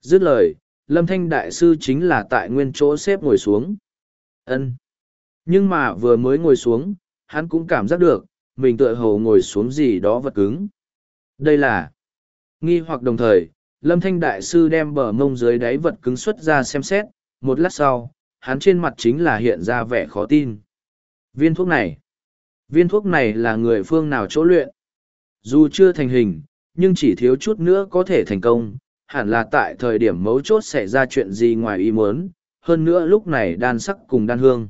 Speaker 1: Dứt lời, Lâm Thanh Đại Sư chính là tại nguyên chỗ xếp ngồi xuống. ân Nhưng mà vừa mới ngồi xuống, hắn cũng cảm giác được, mình tựa hồ ngồi xuống gì đó vật cứng. Đây là nghi hoặc đồng thời, lâm thanh đại sư đem bờ mông dưới đáy vật cứng xuất ra xem xét một lát sau hắn trên mặt chính là hiện ra vẻ khó tin viên thuốc này. Viên thuốc này là người phương nào chỗ luyện? Dù chưa thành hình nhưng chỉ thiếu chút nữa có thể thành công. Hẳn là tại thời điểm mấu chốt xảy ra chuyện gì ngoài ý muốn. Hơn nữa lúc này đan sắc cùng đan hương.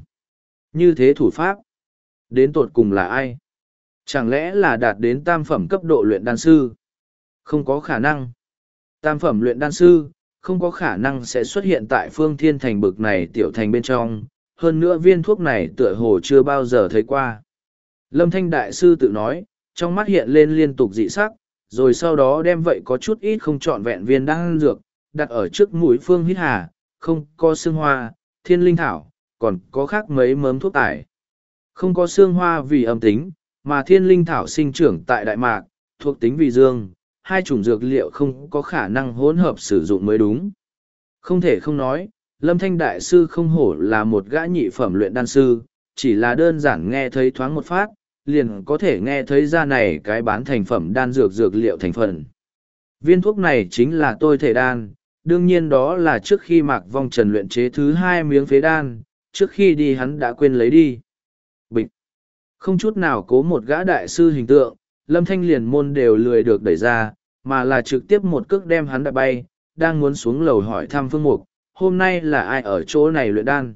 Speaker 1: Như thế thủ pháp. Đến tột cùng là ai? Chẳng lẽ là đạt đến tam phẩm cấp độ luyện đan sư? Không có khả năng. Tam phẩm luyện đan sư, không có khả năng sẽ xuất hiện tại phương thiên thành bực này tiểu thành bên trong, hơn nữa viên thuốc này tựa hồ chưa bao giờ thấy qua. Lâm Thanh Đại Sư tự nói, trong mắt hiện lên liên tục dị sắc, rồi sau đó đem vậy có chút ít không trọn vẹn viên đan dược, đặt ở trước mũi phương hít hà, không có xương hoa, thiên linh thảo, còn có khác mấy mớm thuốc tải. Không có xương hoa vì âm tính, mà thiên linh thảo sinh trưởng tại Đại Mạc, thuộc tính vì dương, hai chủng dược liệu không có khả năng hỗn hợp sử dụng mới đúng. Không thể không nói, Lâm Thanh Đại Sư không hổ là một gã nhị phẩm luyện đan sư, chỉ là đơn giản nghe thấy thoáng một phát, liền có thể nghe thấy ra này cái bán thành phẩm đan dược dược liệu thành phần. Viên thuốc này chính là tôi thể đan, đương nhiên đó là trước khi Mạc Vong Trần luyện chế thứ hai miếng phế đan, trước khi đi hắn đã quên lấy đi. Bịch! Không chút nào cố một gã đại sư hình tượng, Lâm Thanh liền môn đều lười được đẩy ra, mà là trực tiếp một cước đem hắn đã bay, đang muốn xuống lầu hỏi thăm Phương Mục, hôm nay là ai ở chỗ này luyện đan.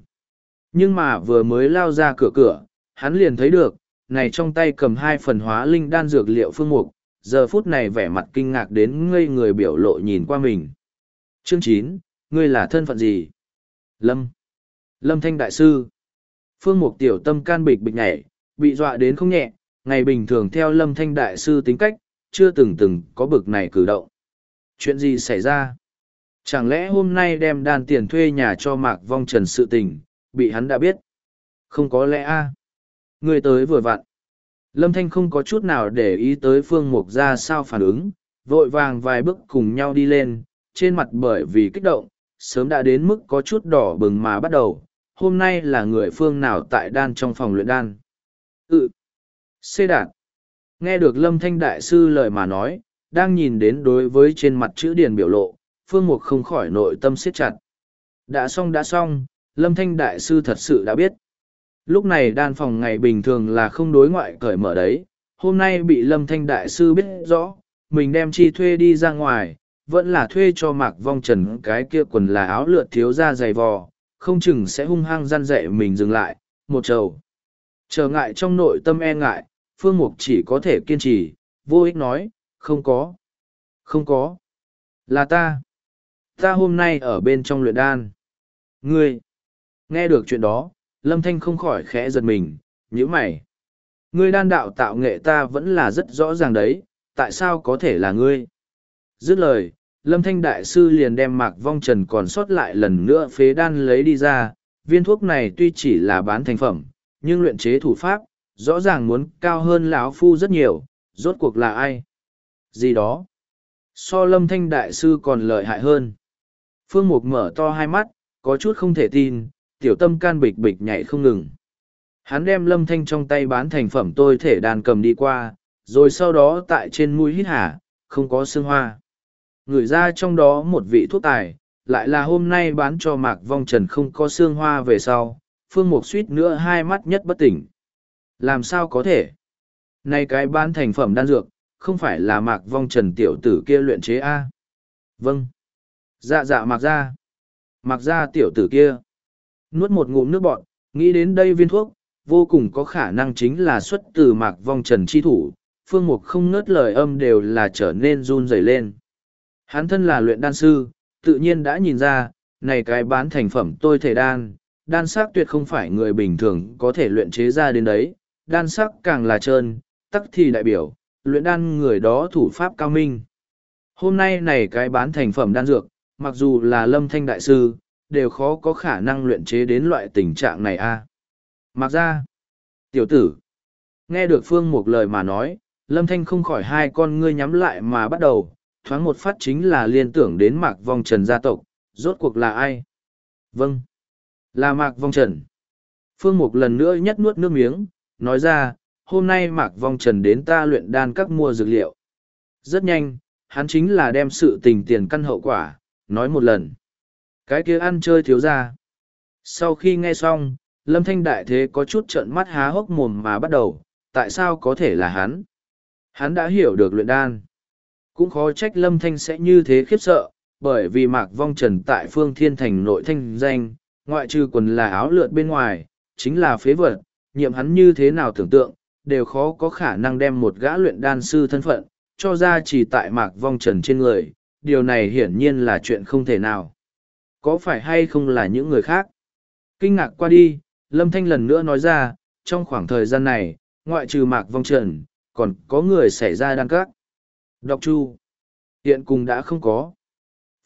Speaker 1: Nhưng mà vừa mới lao ra cửa cửa, hắn liền thấy được, này trong tay cầm hai phần hóa linh đan dược liệu Phương Mục, giờ phút này vẻ mặt kinh ngạc đến ngây người biểu lộ nhìn qua mình. Chương chín, ngươi là thân phận gì? Lâm. Lâm Thanh Đại Sư. Phương Mục tiểu tâm can bịch bịch nhảy, bị dọa đến không nhẹ, ngày bình thường theo Lâm Thanh Đại Sư tính cách, chưa từng từng có bực này cử động. Chuyện gì xảy ra? Chẳng lẽ hôm nay đem đàn tiền thuê nhà cho Mạc Vong Trần sự tình, bị hắn đã biết? Không có lẽ a Người tới vừa vặn. Lâm Thanh không có chút nào để ý tới Phương Mục ra sao phản ứng, vội vàng vài bước cùng nhau đi lên, trên mặt bởi vì kích động, sớm đã đến mức có chút đỏ bừng mà bắt đầu. Hôm nay là người phương nào tại đan trong phòng luyện đan? Ừ. Xê đạt. Nghe được Lâm Thanh Đại Sư lời mà nói, đang nhìn đến đối với trên mặt chữ điền biểu lộ, Phương Mục không khỏi nội tâm siết chặt. Đã xong đã xong, Lâm Thanh Đại Sư thật sự đã biết. Lúc này đan phòng ngày bình thường là không đối ngoại cởi mở đấy, hôm nay bị Lâm Thanh Đại Sư biết rõ, mình đem chi thuê đi ra ngoài, vẫn là thuê cho Mạc Vong Trần cái kia quần là áo lượt thiếu ra dày vò, không chừng sẽ hung hăng gian dạy mình dừng lại, một trầu. Trở ngại trong nội tâm e ngại, Phương Mục chỉ có thể kiên trì, vô ích nói, không có. Không có. Là ta. Ta hôm nay ở bên trong luyện đan. Ngươi. Nghe được chuyện đó, Lâm Thanh không khỏi khẽ giật mình, nhíu mày. Ngươi đan đạo tạo nghệ ta vẫn là rất rõ ràng đấy, tại sao có thể là ngươi? Dứt lời, Lâm Thanh Đại Sư liền đem mạc vong trần còn sót lại lần nữa phế đan lấy đi ra. Viên thuốc này tuy chỉ là bán thành phẩm, nhưng luyện chế thủ pháp, rõ ràng muốn cao hơn lão phu rất nhiều, rốt cuộc là ai? Gì đó? So lâm thanh đại sư còn lợi hại hơn. Phương Mục mở to hai mắt, có chút không thể tin, tiểu tâm can bịch bịch nhảy không ngừng. Hắn đem lâm thanh trong tay bán thành phẩm tôi thể đàn cầm đi qua, rồi sau đó tại trên mũi hít hả, không có xương hoa. Ngửi ra trong đó một vị thuốc tài, lại là hôm nay bán cho mạc vong trần không có xương hoa về sau, phương mục suýt nữa hai mắt nhất bất tỉnh. Làm sao có thể? Này cái bán thành phẩm đan dược, không phải là mạc vong trần tiểu tử kia luyện chế A. Vâng. Dạ dạ mặc ra. mặc ra tiểu tử kia. Nuốt một ngụm nước bọn, nghĩ đến đây viên thuốc, vô cùng có khả năng chính là xuất từ mạc vong trần chi thủ. Phương mục không ngớt lời âm đều là trở nên run rẩy lên. Hắn thân là luyện đan sư, tự nhiên đã nhìn ra, này cái bán thành phẩm tôi thể đan, đan sắc tuyệt không phải người bình thường có thể luyện chế ra đến đấy, đan sắc càng là trơn, tắc thì đại biểu, luyện đan người đó thủ pháp cao minh. Hôm nay này cái bán thành phẩm đan dược, mặc dù là lâm thanh đại sư, đều khó có khả năng luyện chế đến loại tình trạng này a. À. Mặc ra, tiểu tử, nghe được phương một lời mà nói, lâm thanh không khỏi hai con ngươi nhắm lại mà bắt đầu, thoáng một phát chính là liên tưởng đến mạc vong trần gia tộc, rốt cuộc là ai? Vâng, là mạc vong trần. Phương Mục lần nữa nhất nuốt nước miếng, nói ra, hôm nay Mạc Vong Trần đến ta luyện đan các mua dược liệu. Rất nhanh, hắn chính là đem sự tình tiền căn hậu quả, nói một lần. Cái kia ăn chơi thiếu ra. Sau khi nghe xong, Lâm Thanh Đại Thế có chút trợn mắt há hốc mồm mà bắt đầu, tại sao có thể là hắn? Hắn đã hiểu được luyện đan. Cũng khó trách Lâm Thanh sẽ như thế khiếp sợ, bởi vì Mạc Vong Trần tại Phương Thiên Thành nội thanh danh, ngoại trừ quần là áo lượt bên ngoài, chính là phế vật, nhiệm hắn như thế nào tưởng tượng, đều khó có khả năng đem một gã luyện đan sư thân phận, cho ra chỉ tại mạc vong trần trên người, điều này hiển nhiên là chuyện không thể nào. Có phải hay không là những người khác? Kinh ngạc qua đi, Lâm Thanh lần nữa nói ra, trong khoảng thời gian này, ngoại trừ mạc vong trần, còn có người xảy ra đan các. Đọc chu. Hiện cùng đã không có.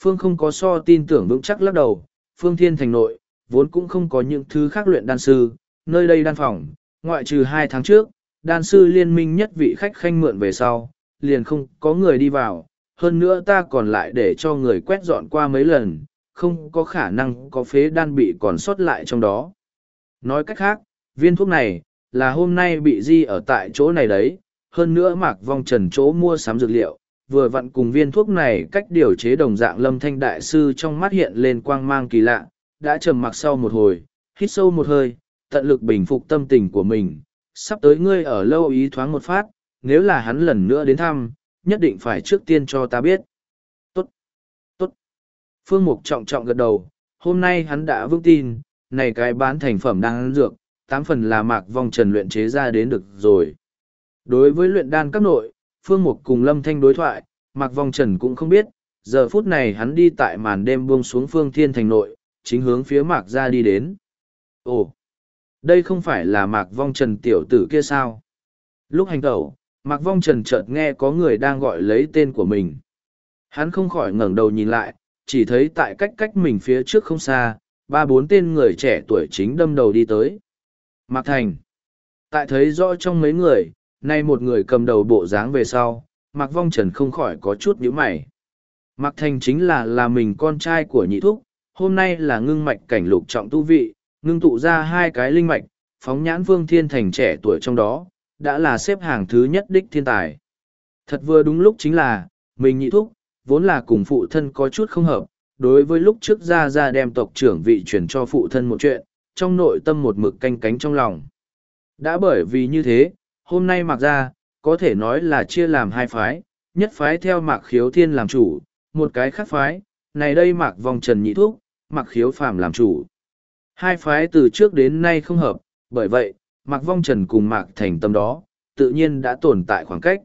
Speaker 1: Phương không có so tin tưởng vững chắc lắc đầu, Phương Thiên Thành nội, vốn cũng không có những thứ khác luyện đan sư, nơi đây đan phòng, ngoại trừ hai tháng trước, đan sư liên minh nhất vị khách khanh mượn về sau, liền không có người đi vào, hơn nữa ta còn lại để cho người quét dọn qua mấy lần, không có khả năng có phế đan bị còn sót lại trong đó. Nói cách khác, viên thuốc này, là hôm nay bị di ở tại chỗ này đấy, hơn nữa mạc vong trần chỗ mua sắm dược liệu, vừa vặn cùng viên thuốc này cách điều chế đồng dạng lâm thanh đại sư trong mắt hiện lên quang mang kỳ lạ, đã trầm mặc sau một hồi, hít sâu một hơi, tận lực bình phục tâm tình của mình, sắp tới ngươi ở lâu ý thoáng một phát, nếu là hắn lần nữa đến thăm, nhất định phải trước tiên cho ta biết. Tốt, tốt. Phương Mục trọng trọng gật đầu, hôm nay hắn đã vững tin, này cái bán thành phẩm đang ăn dược, tám phần là mạc vong trần luyện chế ra đến được rồi. Đối với luyện đan các nội, Phương Mục cùng Lâm Thanh đối thoại, mạc vong trần cũng không biết, giờ phút này hắn đi tại màn đêm buông xuống phương thiên thành nội, chính hướng phía mạc ra đi đến. Ồ, đây không phải là mạc vong trần tiểu tử kia sao? Lúc hành tẩu, mạc vong trần chợt nghe có người đang gọi lấy tên của mình. Hắn không khỏi ngẩng đầu nhìn lại, chỉ thấy tại cách cách mình phía trước không xa, ba bốn tên người trẻ tuổi chính đâm đầu đi tới. Mạc Thành. Tại thấy rõ trong mấy người, nay một người cầm đầu bộ dáng về sau, Mạc Vong Trần không khỏi có chút nhíu mày. Mạc Thành chính là là mình con trai của nhị thúc, hôm nay là ngưng mạch cảnh lục trọng tu vị, ngưng tụ ra hai cái linh mạch, phóng nhãn vương thiên thành trẻ tuổi trong đó, đã là xếp hàng thứ nhất đích thiên tài. Thật vừa đúng lúc chính là, mình nhị thúc, vốn là cùng phụ thân có chút không hợp, đối với lúc trước ra ra đem tộc trưởng vị chuyển cho phụ thân một chuyện, trong nội tâm một mực canh cánh trong lòng. Đã bởi vì như thế, hôm nay mặc ra, có thể nói là chia làm hai phái, nhất phái theo mạc khiếu thiên làm chủ, một cái khác phái, này đây mạc vòng trần nhị thúc, mạc khiếu phàm làm chủ. Hai phái từ trước đến nay không hợp, bởi vậy, mạc vong trần cùng mạc thành tâm đó, tự nhiên đã tồn tại khoảng cách.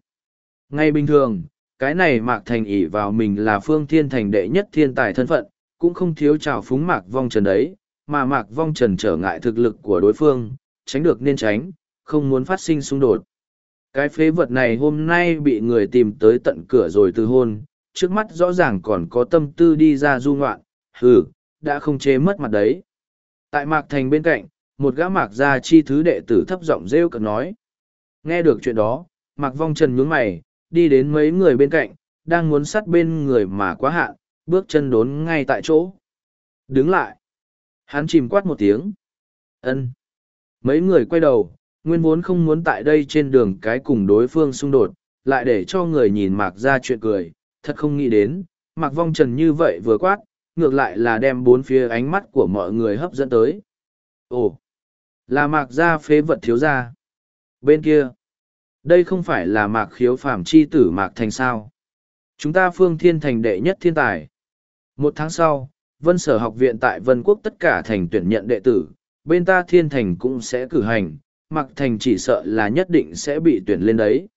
Speaker 1: Ngay bình thường, cái này mạc thành ỷ vào mình là phương thiên thành đệ nhất thiên tài thân phận, cũng không thiếu trào phúng mạc vong trần đấy, mà mạc vong trần trở ngại thực lực của đối phương, tránh được nên tránh, không muốn phát sinh xung đột. Cái phế vật này hôm nay bị người tìm tới tận cửa rồi từ hôn, trước mắt rõ ràng còn có tâm tư đi ra du ngoạn, hừ, đã không chế mất mặt đấy. Tại Mạc Thành bên cạnh, một gã Mạc gia chi thứ đệ tử thấp giọng rêu cực nói. Nghe được chuyện đó, Mạc Vong Trần nhướng mày, đi đến mấy người bên cạnh, đang muốn sát bên người mà quá hạn, bước chân đốn ngay tại chỗ. Đứng lại. Hắn chìm quát một tiếng. ân Mấy người quay đầu, nguyên vốn không muốn tại đây trên đường cái cùng đối phương xung đột, lại để cho người nhìn Mạc ra chuyện cười, thật không nghĩ đến, Mạc Vong Trần như vậy vừa quát, ngược lại là đem bốn phía ánh mắt của mọi người hấp dẫn tới. Ồ, là Mạc gia phế vật thiếu gia. Bên kia, đây không phải là Mạc khiếu phàm chi tử Mạc Thành sao. Chúng ta phương thiên thành đệ nhất thiên tài. Một tháng sau, Vân Sở học viện tại Vân Quốc tất cả thành tuyển nhận đệ tử, bên ta thiên thành cũng sẽ cử hành, Mạc Thành chỉ sợ là nhất định sẽ bị tuyển lên đấy.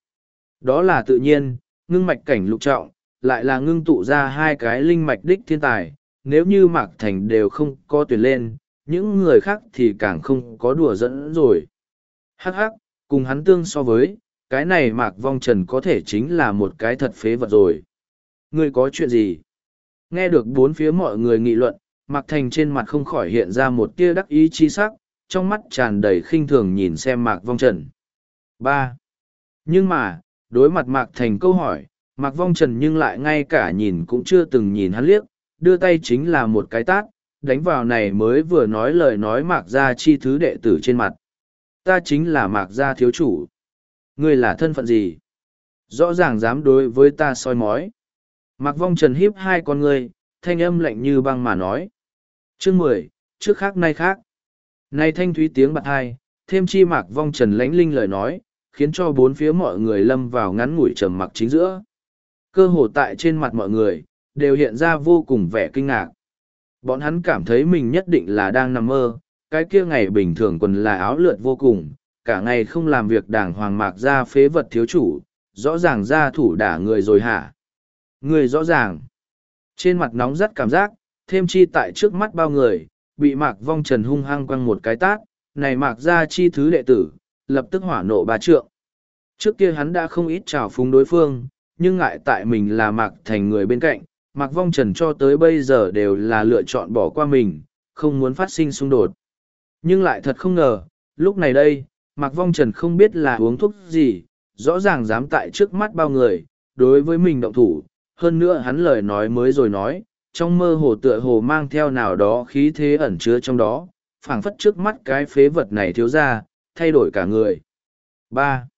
Speaker 1: Đó là tự nhiên, ngưng mạch cảnh lục trọng, lại là ngưng tụ ra hai cái linh mạch đích thiên tài, nếu như Mạc Thành đều không có tuyển lên, những người khác thì càng không có đùa dẫn rồi. Hắc hắc, cùng hắn tương so với, cái này Mạc Vong Trần có thể chính là một cái thật phế vật rồi. Ngươi có chuyện gì? Nghe được bốn phía mọi người nghị luận, Mạc Thành trên mặt không khỏi hiện ra một tia đắc ý chi sắc, trong mắt tràn đầy khinh thường nhìn xem Mạc Vong Trần. ba Nhưng mà, đối mặt Mạc Thành câu hỏi, Mạc Vong Trần nhưng lại ngay cả nhìn cũng chưa từng nhìn hắn liếc, đưa tay chính là một cái tát, đánh vào này mới vừa nói lời nói Mạc Gia chi thứ đệ tử trên mặt. Ta chính là Mạc Gia thiếu chủ. Ngươi là thân phận gì? Rõ ràng dám đối với ta soi mói. Mạc Vong Trần hiếp hai con ngươi, thanh âm lạnh như băng mà nói. Chương mười, trước khác nay khác. Nay thanh thúy tiếng bạc hai, thêm chi Mạc Vong Trần lãnh linh lời nói, khiến cho bốn phía mọi người lâm vào ngắn ngủi trầm mặc chính giữa. Cơ hồ tại trên mặt mọi người, đều hiện ra vô cùng vẻ kinh ngạc. Bọn hắn cảm thấy mình nhất định là đang nằm mơ, cái kia ngày bình thường quần là áo lượt vô cùng, cả ngày không làm việc đảng hoàng mạc ra phế vật thiếu chủ, rõ ràng ra thủ đả người rồi hả? Người rõ ràng. Trên mặt nóng rất cảm giác, thêm chi tại trước mắt bao người, bị mạc vong trần hung hăng quăng một cái tát, này mạc ra chi thứ đệ tử, lập tức hỏa nộ ba trượng. Trước kia hắn đã không ít trào phúng đối phương, nhưng ngại tại mình là mạc thành người bên cạnh, mạc vong trần cho tới bây giờ đều là lựa chọn bỏ qua mình, không muốn phát sinh xung đột. Nhưng lại thật không ngờ, lúc này đây, mạc vong trần không biết là uống thuốc gì, rõ ràng dám tại trước mắt bao người, đối với mình động thủ, hơn nữa hắn lời nói mới rồi nói, trong mơ hồ tựa hồ mang theo nào đó khí thế ẩn chứa trong đó, phảng phất trước mắt cái phế vật này thiếu ra, thay đổi cả người. ba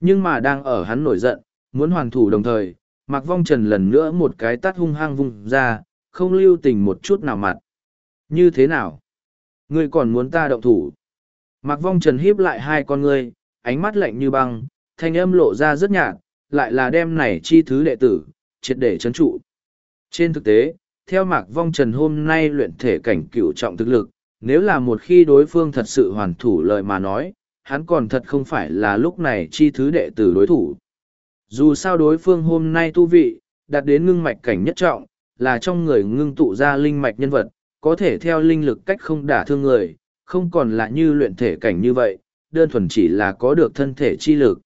Speaker 1: Nhưng mà đang ở hắn nổi giận, muốn hoàn thủ đồng thời, Mạc Vong Trần lần nữa một cái tát hung hăng vung ra, không lưu tình một chút nào mặt. Như thế nào? Ngươi còn muốn ta động thủ? Mạc Vong Trần hiếp lại hai con ngươi, ánh mắt lạnh như băng, thanh âm lộ ra rất nhạt, lại là đem này chi thứ đệ tử, triệt để chấn trụ. Trên thực tế, theo Mạc Vong Trần hôm nay luyện thể cảnh cựu trọng thực lực, nếu là một khi đối phương thật sự hoàn thủ lời mà nói, hắn còn thật không phải là lúc này chi thứ đệ tử đối thủ. Dù sao đối phương hôm nay tu vị, đạt đến ngưng mạch cảnh nhất trọng, là trong người ngưng tụ ra linh mạch nhân vật, có thể theo linh lực cách không đả thương người, không còn là như luyện thể cảnh như vậy, đơn thuần chỉ là có được thân thể chi lực.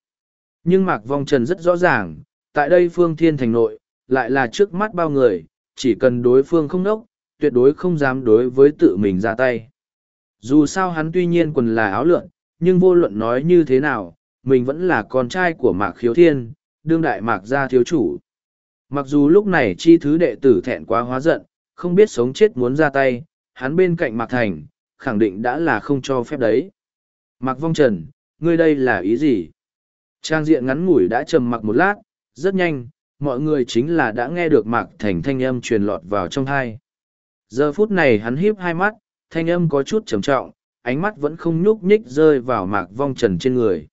Speaker 1: Nhưng Mạc Vong Trần rất rõ ràng, tại đây phương thiên thành nội, lại là trước mắt bao người, chỉ cần đối phương không nốc, tuyệt đối không dám đối với tự mình ra tay. Dù sao hắn tuy nhiên quần là áo lượn, nhưng vô luận nói như thế nào, mình vẫn là con trai của Mạc Khiếu Thiên, đương đại Mạc gia thiếu chủ. Mặc dù lúc này chi thứ đệ tử thẹn quá hóa giận, không biết sống chết muốn ra tay, hắn bên cạnh Mạc Thành, khẳng định đã là không cho phép đấy. Mạc Vong Trần, ngươi đây là ý gì? Trang diện ngắn ngủi đã trầm mặc một lát, rất nhanh, mọi người chính là đã nghe được Mạc Thành thanh âm truyền lọt vào trong hai. Giờ phút này hắn híp hai mắt, thanh âm có chút trầm trọng, ánh mắt vẫn không nhúc nhích rơi vào Mạc Vong Trần trên người.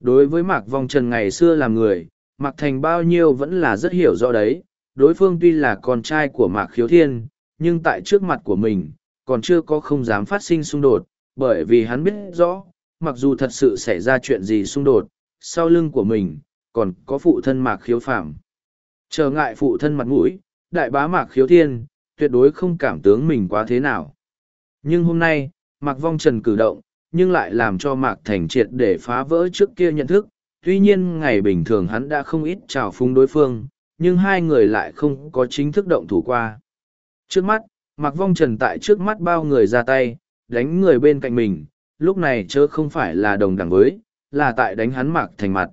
Speaker 1: Đối với Mạc Vong Trần ngày xưa làm người, Mạc Thành bao nhiêu vẫn là rất hiểu rõ đấy, đối phương tuy là con trai của Mạc Khiếu Thiên, nhưng tại trước mặt của mình, còn chưa có không dám phát sinh xung đột, bởi vì hắn biết rõ, mặc dù thật sự xảy ra chuyện gì xung đột, sau lưng của mình, còn có phụ thân Mạc Khiếu Phạm. Trở ngại phụ thân mặt mũi, đại bá Mạc Khiếu Thiên, tuyệt đối không cảm tướng mình quá thế nào. Nhưng hôm nay, Mạc Vong Trần cử động, nhưng lại làm cho Mạc Thành triệt để phá vỡ trước kia nhận thức. Tuy nhiên ngày bình thường hắn đã không ít trào phúng đối phương, nhưng hai người lại không có chính thức động thủ qua. Trước mắt, Mạc Vong Trần tại trước mắt bao người ra tay, đánh người bên cạnh mình, lúc này chớ không phải là đồng đẳng với, là tại đánh hắn Mạc Thành mặt.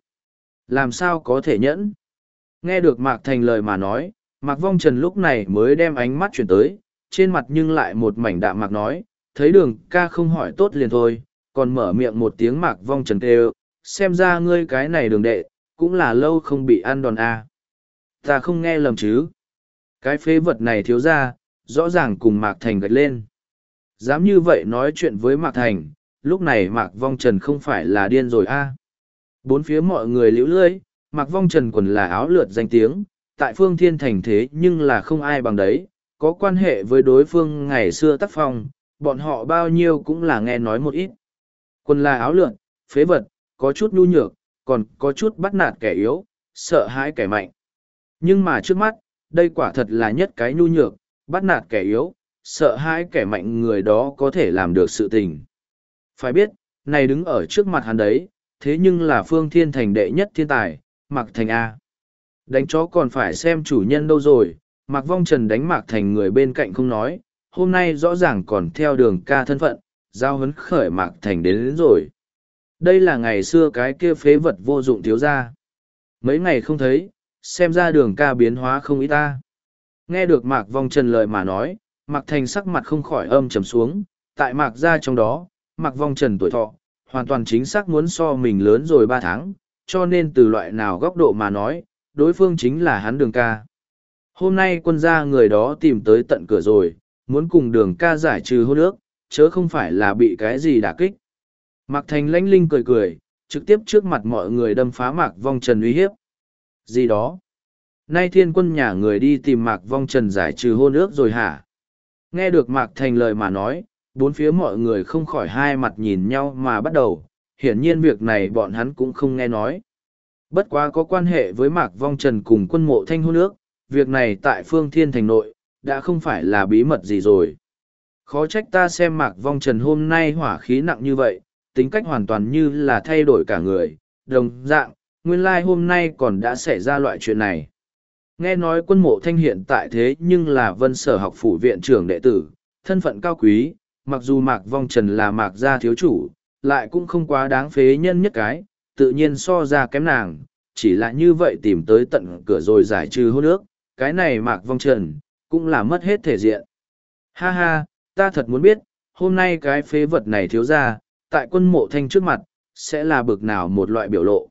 Speaker 1: Làm sao có thể nhẫn? Nghe được Mạc Thành lời mà nói, Mạc Vong Trần lúc này mới đem ánh mắt chuyển tới, trên mặt nhưng lại một mảnh đạm Mạc nói, thấy đường ca không hỏi tốt liền thôi, còn mở miệng một tiếng Mạc Vong Trần kêu, xem ra ngươi cái này đường đệ, cũng là lâu không bị ăn đòn a. Ta không nghe lầm chứ. Cái phế vật này thiếu ra, rõ ràng cùng Mạc Thành gạch lên. Dám như vậy nói chuyện với Mạc Thành, lúc này Mạc Vong Trần không phải là điên rồi a. Bốn phía mọi người liễu lưỡi, Mạc Vong Trần quần là áo lượt danh tiếng, tại phương thiên thành thế nhưng là không ai bằng đấy, có quan hệ với đối phương ngày xưa tác phong, bọn họ bao nhiêu cũng là nghe nói một ít. Quần là áo lượn, phế vật, có chút nhu nhược, còn có chút bắt nạt kẻ yếu, sợ hãi kẻ mạnh. Nhưng mà trước mắt, đây quả thật là nhất cái nhu nhược, bắt nạt kẻ yếu, sợ hãi kẻ mạnh người đó có thể làm được sự tình. Phải biết, này đứng ở trước mặt hắn đấy, thế nhưng là phương thiên thành đệ nhất thiên tài, mạc thành A. Đánh chó còn phải xem chủ nhân đâu rồi, Mạc Vong Trần đánh Mạc Thành người bên cạnh không nói, hôm nay rõ ràng còn theo đường ca thân phận, giao hấn khởi Mạc Thành đến, đến rồi. Đây là ngày xưa cái kia phế vật vô dụng thiếu ra. Mấy ngày không thấy, xem ra đường ca biến hóa không ý ta. Nghe được Mạc Vong Trần lời mà nói, Mạc Thành sắc mặt không khỏi âm trầm xuống, tại Mạc gia trong đó, Mạc Vong Trần tuổi thọ, hoàn toàn chính xác muốn so mình lớn rồi ba tháng, cho nên từ loại nào góc độ mà nói, đối phương chính là hắn đường ca. Hôm nay quân gia người đó tìm tới tận cửa rồi, muốn cùng đường ca giải trừ hô nước, chớ không phải là bị cái gì đả kích. Mạc Thành lãnh linh cười cười, trực tiếp trước mặt mọi người đâm phá Mạc Vong Trần uy hiếp. Gì đó? Nay thiên quân nhà người đi tìm Mạc Vong Trần giải trừ hôn ước rồi hả? Nghe được Mạc Thành lời mà nói, bốn phía mọi người không khỏi hai mặt nhìn nhau mà bắt đầu, hiển nhiên việc này bọn hắn cũng không nghe nói. Bất quá có quan hệ với Mạc Vong Trần cùng quân mộ thanh hôn nước, việc này tại phương thiên thành nội, đã không phải là bí mật gì rồi. Khó trách ta xem Mạc Vong Trần hôm nay hỏa khí nặng như vậy, tính cách hoàn toàn như là thay đổi cả người, đồng dạng, nguyên lai like hôm nay còn đã xảy ra loại chuyện này. Nghe nói quân mộ thanh hiện tại thế nhưng là vân sở học phủ viện trưởng đệ tử, thân phận cao quý, mặc dù Mạc Vong Trần là Mạc gia thiếu chủ, lại cũng không quá đáng phế nhân nhất cái, tự nhiên so ra kém nàng, chỉ là như vậy tìm tới tận cửa rồi giải trừ hôn ước, cái này Mạc Vong Trần, cũng là mất hết thể diện. Ha ha, ta thật muốn biết, hôm nay cái phế vật này thiếu ra, tại quân mộ thanh trước mặt, sẽ là bực nào một loại biểu lộ.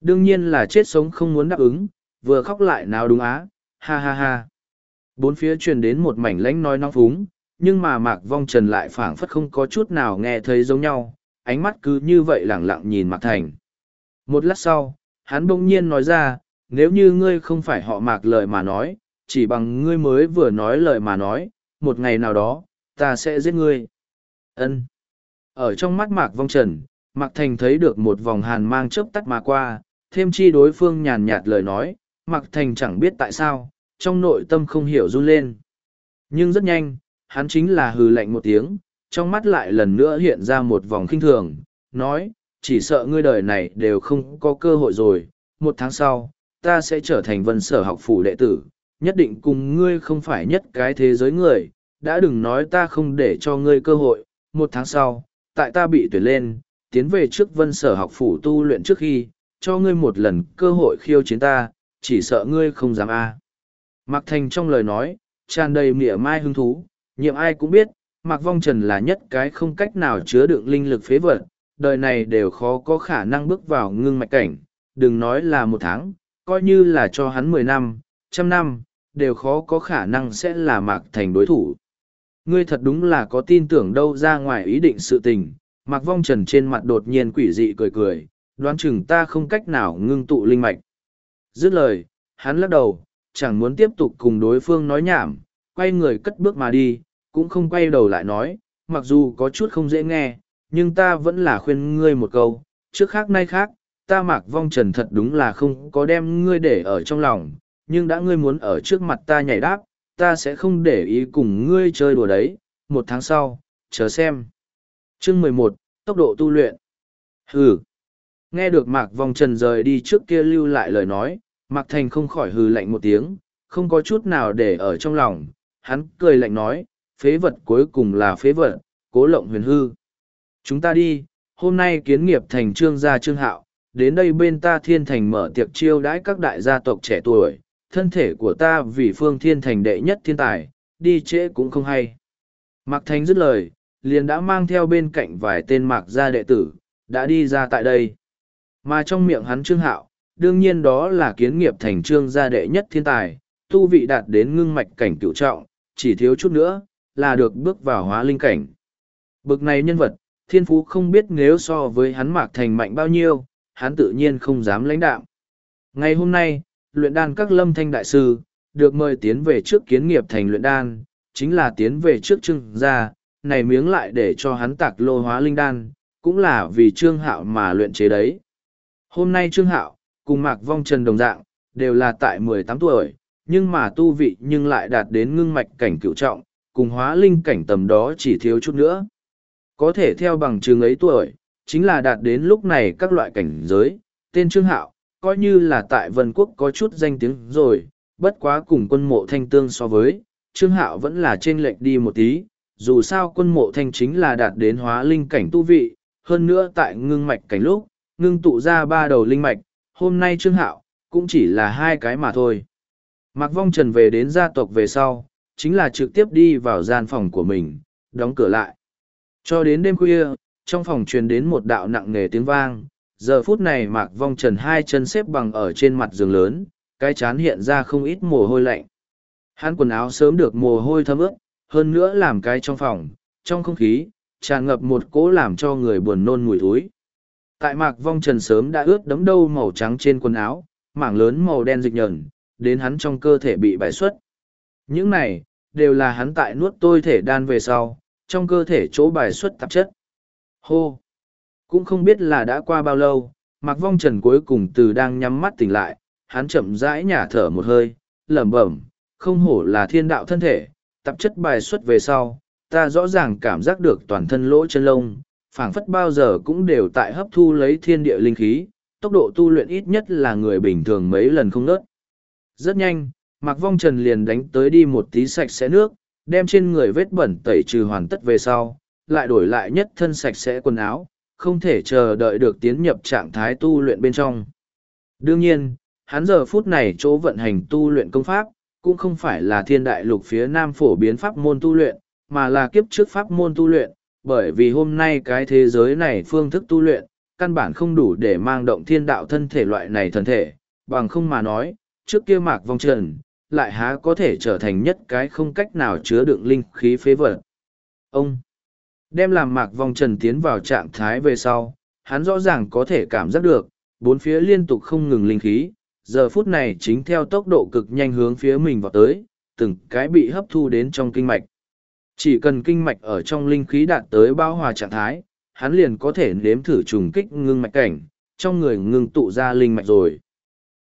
Speaker 1: Đương nhiên là chết sống không muốn đáp ứng, vừa khóc lại nào đúng á, ha ha ha. Bốn phía truyền đến một mảnh lánh nói nóng phúng, nhưng mà Mạc Vong Trần lại phảng phất không có chút nào nghe thấy giống nhau, ánh mắt cứ như vậy lẳng lặng nhìn Mạc Thành. Một lát sau, hắn bỗng nhiên nói ra, nếu như ngươi không phải họ Mạc lời mà nói, chỉ bằng ngươi mới vừa nói lời mà nói, một ngày nào đó, ta sẽ giết ngươi. Ân. Ở trong mắt Mạc Vong Trần, Mạc Thành thấy được một vòng hàn mang chớp tắt mà qua, thêm chi đối phương nhàn nhạt lời nói, Mạc Thành chẳng biết tại sao, trong nội tâm không hiểu run lên. Nhưng rất nhanh, hắn chính là hừ lạnh một tiếng, trong mắt lại lần nữa hiện ra một vòng khinh thường, nói, chỉ sợ ngươi đời này đều không có cơ hội rồi, một tháng sau, ta sẽ trở thành vân sở học phủ đệ tử, nhất định cùng ngươi không phải nhất cái thế giới người, đã đừng nói ta không để cho ngươi cơ hội, một tháng sau, tại ta bị tuyển lên, tiến về trước vân sở học phủ tu luyện trước khi, cho ngươi một lần cơ hội khiêu chiến ta, chỉ sợ ngươi không dám a. À. Mạc Thành trong lời nói, tràn đầy mỉa mai hứng thú, nhiệm ai cũng biết, Mạc Vong Trần là nhất cái không cách nào chứa đựng linh lực phế vật, đời này đều khó có khả năng bước vào ngưng mạch cảnh, đừng nói là một tháng, coi như là cho hắn mười năm, trăm năm, đều khó có khả năng sẽ là Mạc Thành đối thủ. Ngươi thật đúng là có tin tưởng đâu ra ngoài ý định sự tình, Mạc Vong Trần trên mặt đột nhiên quỷ dị cười cười, đoán chừng ta không cách nào ngưng tụ linh mạch. Dứt lời, hắn lắc đầu, chẳng muốn tiếp tục cùng đối phương nói nhảm, quay người cất bước mà đi, cũng không quay đầu lại nói, mặc dù có chút không dễ nghe, nhưng ta vẫn là khuyên ngươi một câu, trước khác nay khác, ta Mạc Vong Trần thật đúng là không có đem ngươi để ở trong lòng, nhưng đã ngươi muốn ở trước mặt ta nhảy đáp, ta sẽ không để ý cùng ngươi chơi đùa đấy, một tháng sau, chờ xem. Chương mười một Tốc độ tu luyện. Hừ. Nghe được Mạc Vong Trần rời đi trước kia lưu lại lời nói, Mạc Thành không khỏi hừ lạnh một tiếng, không có chút nào để ở trong lòng, hắn cười lạnh nói, phế vật cuối cùng là phế vật, cố lộng huyền hư. Chúng ta đi, hôm nay kiến nghiệp thành trương gia trương hạo, đến đây bên ta thiên thành mở tiệc chiêu đãi các đại gia tộc trẻ tuổi, thân thể của ta vì phương thiên thành đệ nhất thiên tài, đi trễ cũng không hay. Mạc Thành dứt lời, liền đã mang theo bên cạnh vài tên mạc gia đệ tử, đã đi ra tại đây. Mà trong miệng hắn trương hạo, đương nhiên đó là kiến nghiệp thành trương gia đệ nhất thiên tài, tu vị đạt đến ngưng mạch cảnh cựu trọng, chỉ thiếu chút nữa, là được bước vào hóa linh cảnh. Bực này nhân vật, thiên phú không biết nếu so với hắn mạc thành mạnh bao nhiêu, hắn tự nhiên không dám lãnh đạo. Ngày hôm nay, luyện đan các lâm thanh đại sư, được mời tiến về trước kiến nghiệp thành luyện đan, chính là tiến về trước trưng gia, này miếng lại để cho hắn tạc lô hóa linh đan, cũng là vì trương hạo mà luyện chế đấy. Hôm nay trương hạo, cùng mạc vong trần đồng dạng, đều là tại mười tám tuổi, nhưng mà tu vị nhưng lại đạt đến ngưng mạch cảnh cựu trọng, cùng hóa linh cảnh tầm đó chỉ thiếu chút nữa. Có thể theo bằng chứng ấy tuổi, chính là đạt đến lúc này các loại cảnh giới, tên Trương Hạo, coi như là tại Vân Quốc có chút danh tiếng rồi, bất quá cùng quân mộ thanh tương so với, Trương Hạo vẫn là trên lệch đi một tí, dù sao quân mộ thanh chính là đạt đến hóa linh cảnh tu vị, hơn nữa tại ngưng mạch cảnh lúc, ngưng tụ ra ba đầu linh mạch, hôm nay Trương Hạo, cũng chỉ là hai cái mà thôi. Mạc Vong Trần về đến gia tộc về sau, chính là trực tiếp đi vào gian phòng của mình, đóng cửa lại. Cho đến đêm khuya, trong phòng truyền đến một đạo nặng nề tiếng vang, giờ phút này Mạc Vong Trần hai chân xếp bằng ở trên mặt giường lớn, cái chán hiện ra không ít mồ hôi lạnh. Hắn quần áo sớm được mồ hôi thấm ướt, hơn nữa làm cái trong phòng, trong không khí, tràn ngập một cỗ làm cho người buồn nôn mùi túi Tại Mạc Vong Trần sớm đã ướt đấm đâu màu trắng trên quần áo, mảng lớn màu đen dịch nhờn, đến hắn trong cơ thể bị bài xuất. Những này, đều là hắn tại nuốt tôi thể đan về sau, trong cơ thể chỗ bài xuất tạp chất. Hô! Cũng không biết là đã qua bao lâu, Mạc Vong Trần cuối cùng từ đang nhắm mắt tỉnh lại, hắn chậm rãi nhả thở một hơi, lẩm bẩm, không hổ là thiên đạo thân thể, tập chất bài xuất về sau, ta rõ ràng cảm giác được toàn thân lỗ chân lông, phảng phất bao giờ cũng đều tại hấp thu lấy thiên địa linh khí, tốc độ tu luyện ít nhất là người bình thường mấy lần không nớt. Rất nhanh, Mạc Vong Trần liền đánh tới đi một tí sạch sẽ nước, đem trên người vết bẩn tẩy trừ hoàn tất về sau, lại đổi lại nhất thân sạch sẽ quần áo, không thể chờ đợi được tiến nhập trạng thái tu luyện bên trong. Đương nhiên, hắn giờ phút này chỗ vận hành tu luyện công pháp, cũng không phải là thiên đại lục phía nam phổ biến pháp môn tu luyện, mà là kiếp trước pháp môn tu luyện, bởi vì hôm nay cái thế giới này phương thức tu luyện, căn bản không đủ để mang động thiên đạo thân thể loại này thân thể, bằng không mà nói, trước kia mạc vong trần, lại há có thể trở thành nhất cái không cách nào chứa đựng linh khí phế vật. Ông đem làm mạc vong trần tiến vào trạng thái về sau, hắn rõ ràng có thể cảm giác được, bốn phía liên tục không ngừng linh khí, giờ phút này chính theo tốc độ cực nhanh hướng phía mình vào tới, từng cái bị hấp thu đến trong kinh mạch. Chỉ cần kinh mạch ở trong linh khí đạt tới bao hòa trạng thái, hắn liền có thể nếm thử trùng kích ngưng mạch cảnh, trong người ngưng tụ ra linh mạch rồi.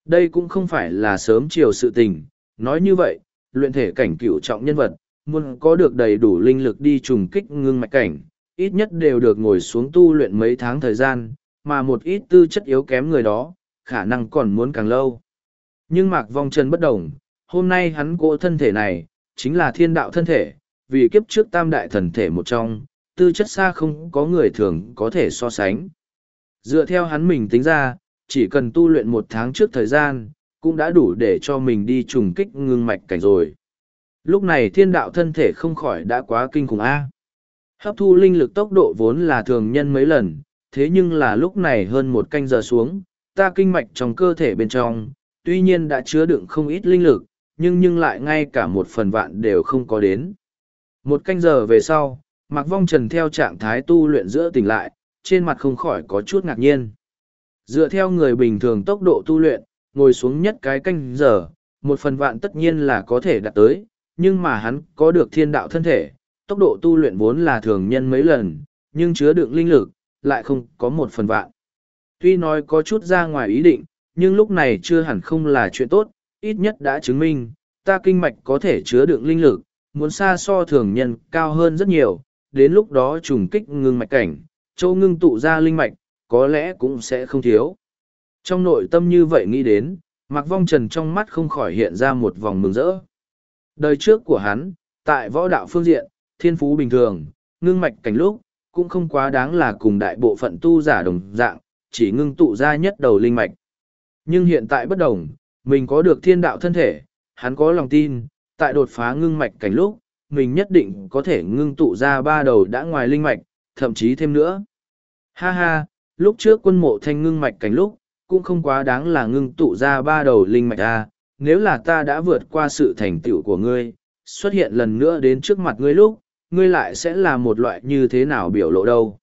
Speaker 1: Đây cũng không phải là sớm chiều sự tình, nói như vậy, luyện thể cảnh cựu trọng nhân vật, muốn có được đầy đủ linh lực đi trùng kích ngưng mạch cảnh, ít nhất đều được ngồi xuống tu luyện mấy tháng thời gian, mà một ít tư chất yếu kém người đó, khả năng còn muốn càng lâu. Nhưng Mạc Vong Trần bất đồng, hôm nay hắn cỗ thân thể này, chính là thiên đạo thân thể, vì kiếp trước tam đại thần thể một trong, tư chất xa không có người thường có thể so sánh. Dựa theo hắn mình tính ra, chỉ cần tu luyện một tháng trước thời gian, cũng đã đủ để cho mình đi trùng kích ngưng mạch cảnh rồi. Lúc này thiên đạo thân thể không khỏi đã quá kinh khủng A. Hấp thu linh lực tốc độ vốn là thường nhân mấy lần, thế nhưng là lúc này hơn một canh giờ xuống, ta kinh mạch trong cơ thể bên trong, tuy nhiên đã chứa đựng không ít linh lực, nhưng nhưng lại ngay cả một phần vạn đều không có đến. Một canh giờ về sau, Mạc Vong Trần theo trạng thái tu luyện giữa tỉnh lại, trên mặt không khỏi có chút ngạc nhiên. Dựa theo người bình thường tốc độ tu luyện, ngồi xuống nhất cái canh giờ, một phần vạn tất nhiên là có thể đạt tới, nhưng mà hắn có được thiên đạo thân thể, tốc độ tu luyện vốn là thường nhân mấy lần, nhưng chứa đựng linh lực, lại không có một phần vạn. Tuy nói có chút ra ngoài ý định, nhưng lúc này chưa hẳn không là chuyện tốt, ít nhất đã chứng minh, ta kinh mạch có thể chứa đựng linh lực, muốn xa so thường nhân cao hơn rất nhiều, đến lúc đó trùng kích ngưng mạch cảnh, châu ngưng tụ ra linh mạch, có lẽ cũng sẽ không thiếu. Trong nội tâm như vậy nghĩ đến, Mạc Vong Trần trong mắt không khỏi hiện ra một vòng mừng rỡ. Đời trước của hắn, tại võ đạo phương diện, thiên phú bình thường, ngưng mạch cảnh lúc, cũng không quá đáng là cùng đại bộ phận tu giả đồng dạng, chỉ ngưng tụ ra nhất đầu linh mạch. Nhưng hiện tại bất đồng, mình có được thiên đạo thân thể, hắn có lòng tin, tại đột phá ngưng mạch cảnh lúc, mình nhất định có thể ngưng tụ ra ba đầu đã ngoài linh mạch, thậm chí thêm nữa. Ha ha, lúc trước quân mộ thanh ngưng mạch cảnh lúc, cũng không quá đáng là ngưng tụ ra ba đầu linh mạch a nếu là ta đã vượt qua sự thành tựu của ngươi, xuất hiện lần nữa đến trước mặt ngươi lúc, ngươi lại sẽ là một loại như thế nào biểu lộ đâu.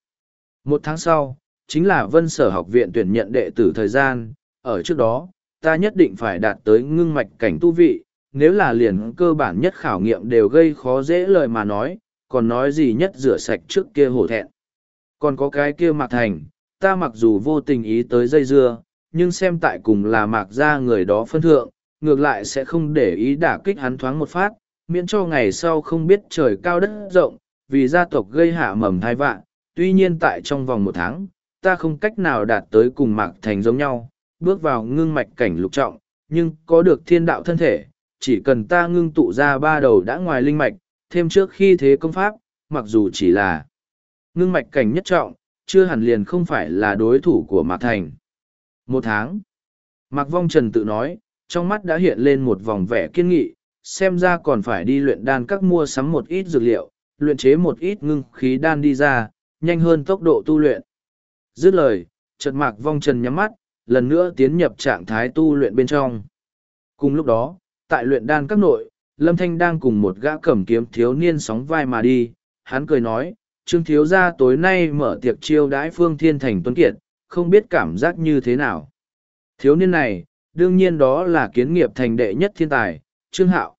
Speaker 1: Một tháng sau, chính là vân sở học viện tuyển nhận đệ tử thời gian, ở trước đó, ta nhất định phải đạt tới ngưng mạch cảnh tu vị, nếu là liền cơ bản nhất khảo nghiệm đều gây khó dễ lời mà nói, còn nói gì nhất rửa sạch trước kia hổ thẹn. Còn có cái kia mạc thành, ta mặc dù vô tình ý tới dây dưa, nhưng xem tại cùng là mạc ra người đó phân thượng, ngược lại sẽ không để ý đả kích hắn thoáng một phát, miễn cho ngày sau không biết trời cao đất rộng, vì gia tộc gây hạ mầm thai vạn. Tuy nhiên tại trong vòng một tháng, ta không cách nào đạt tới cùng mạc thành giống nhau, bước vào ngưng mạch cảnh lục trọng, nhưng có được thiên đạo thân thể, chỉ cần ta ngưng tụ ra ba đầu đã ngoài linh mạch, thêm trước khi thế công pháp, mặc dù chỉ là ngưng mạch cảnh nhất trọng, chưa hẳn liền không phải là đối thủ của Mạc Thành. Một tháng, Mạc Vong Trần tự nói, trong mắt đã hiện lên một vòng vẻ kiên nghị, xem ra còn phải đi luyện đan các mua sắm một ít dược liệu, luyện chế một ít ngưng khí đan đi ra, nhanh hơn tốc độ tu luyện. Dứt lời, chợt Mạc Vong Trần nhắm mắt, lần nữa tiến nhập trạng thái tu luyện bên trong. Cùng lúc đó, tại luyện đan các nội, Lâm Thanh đang cùng một gã cầm kiếm thiếu niên sóng vai mà đi, hắn cười nói, Trương Thiếu Gia tối nay mở tiệc chiêu đãi Phương Thiên Thành Tuấn Kiệt, không biết cảm giác như thế nào. Thiếu niên này, đương nhiên đó là kiến nghiệp thành đệ nhất thiên tài, Trương Hạo.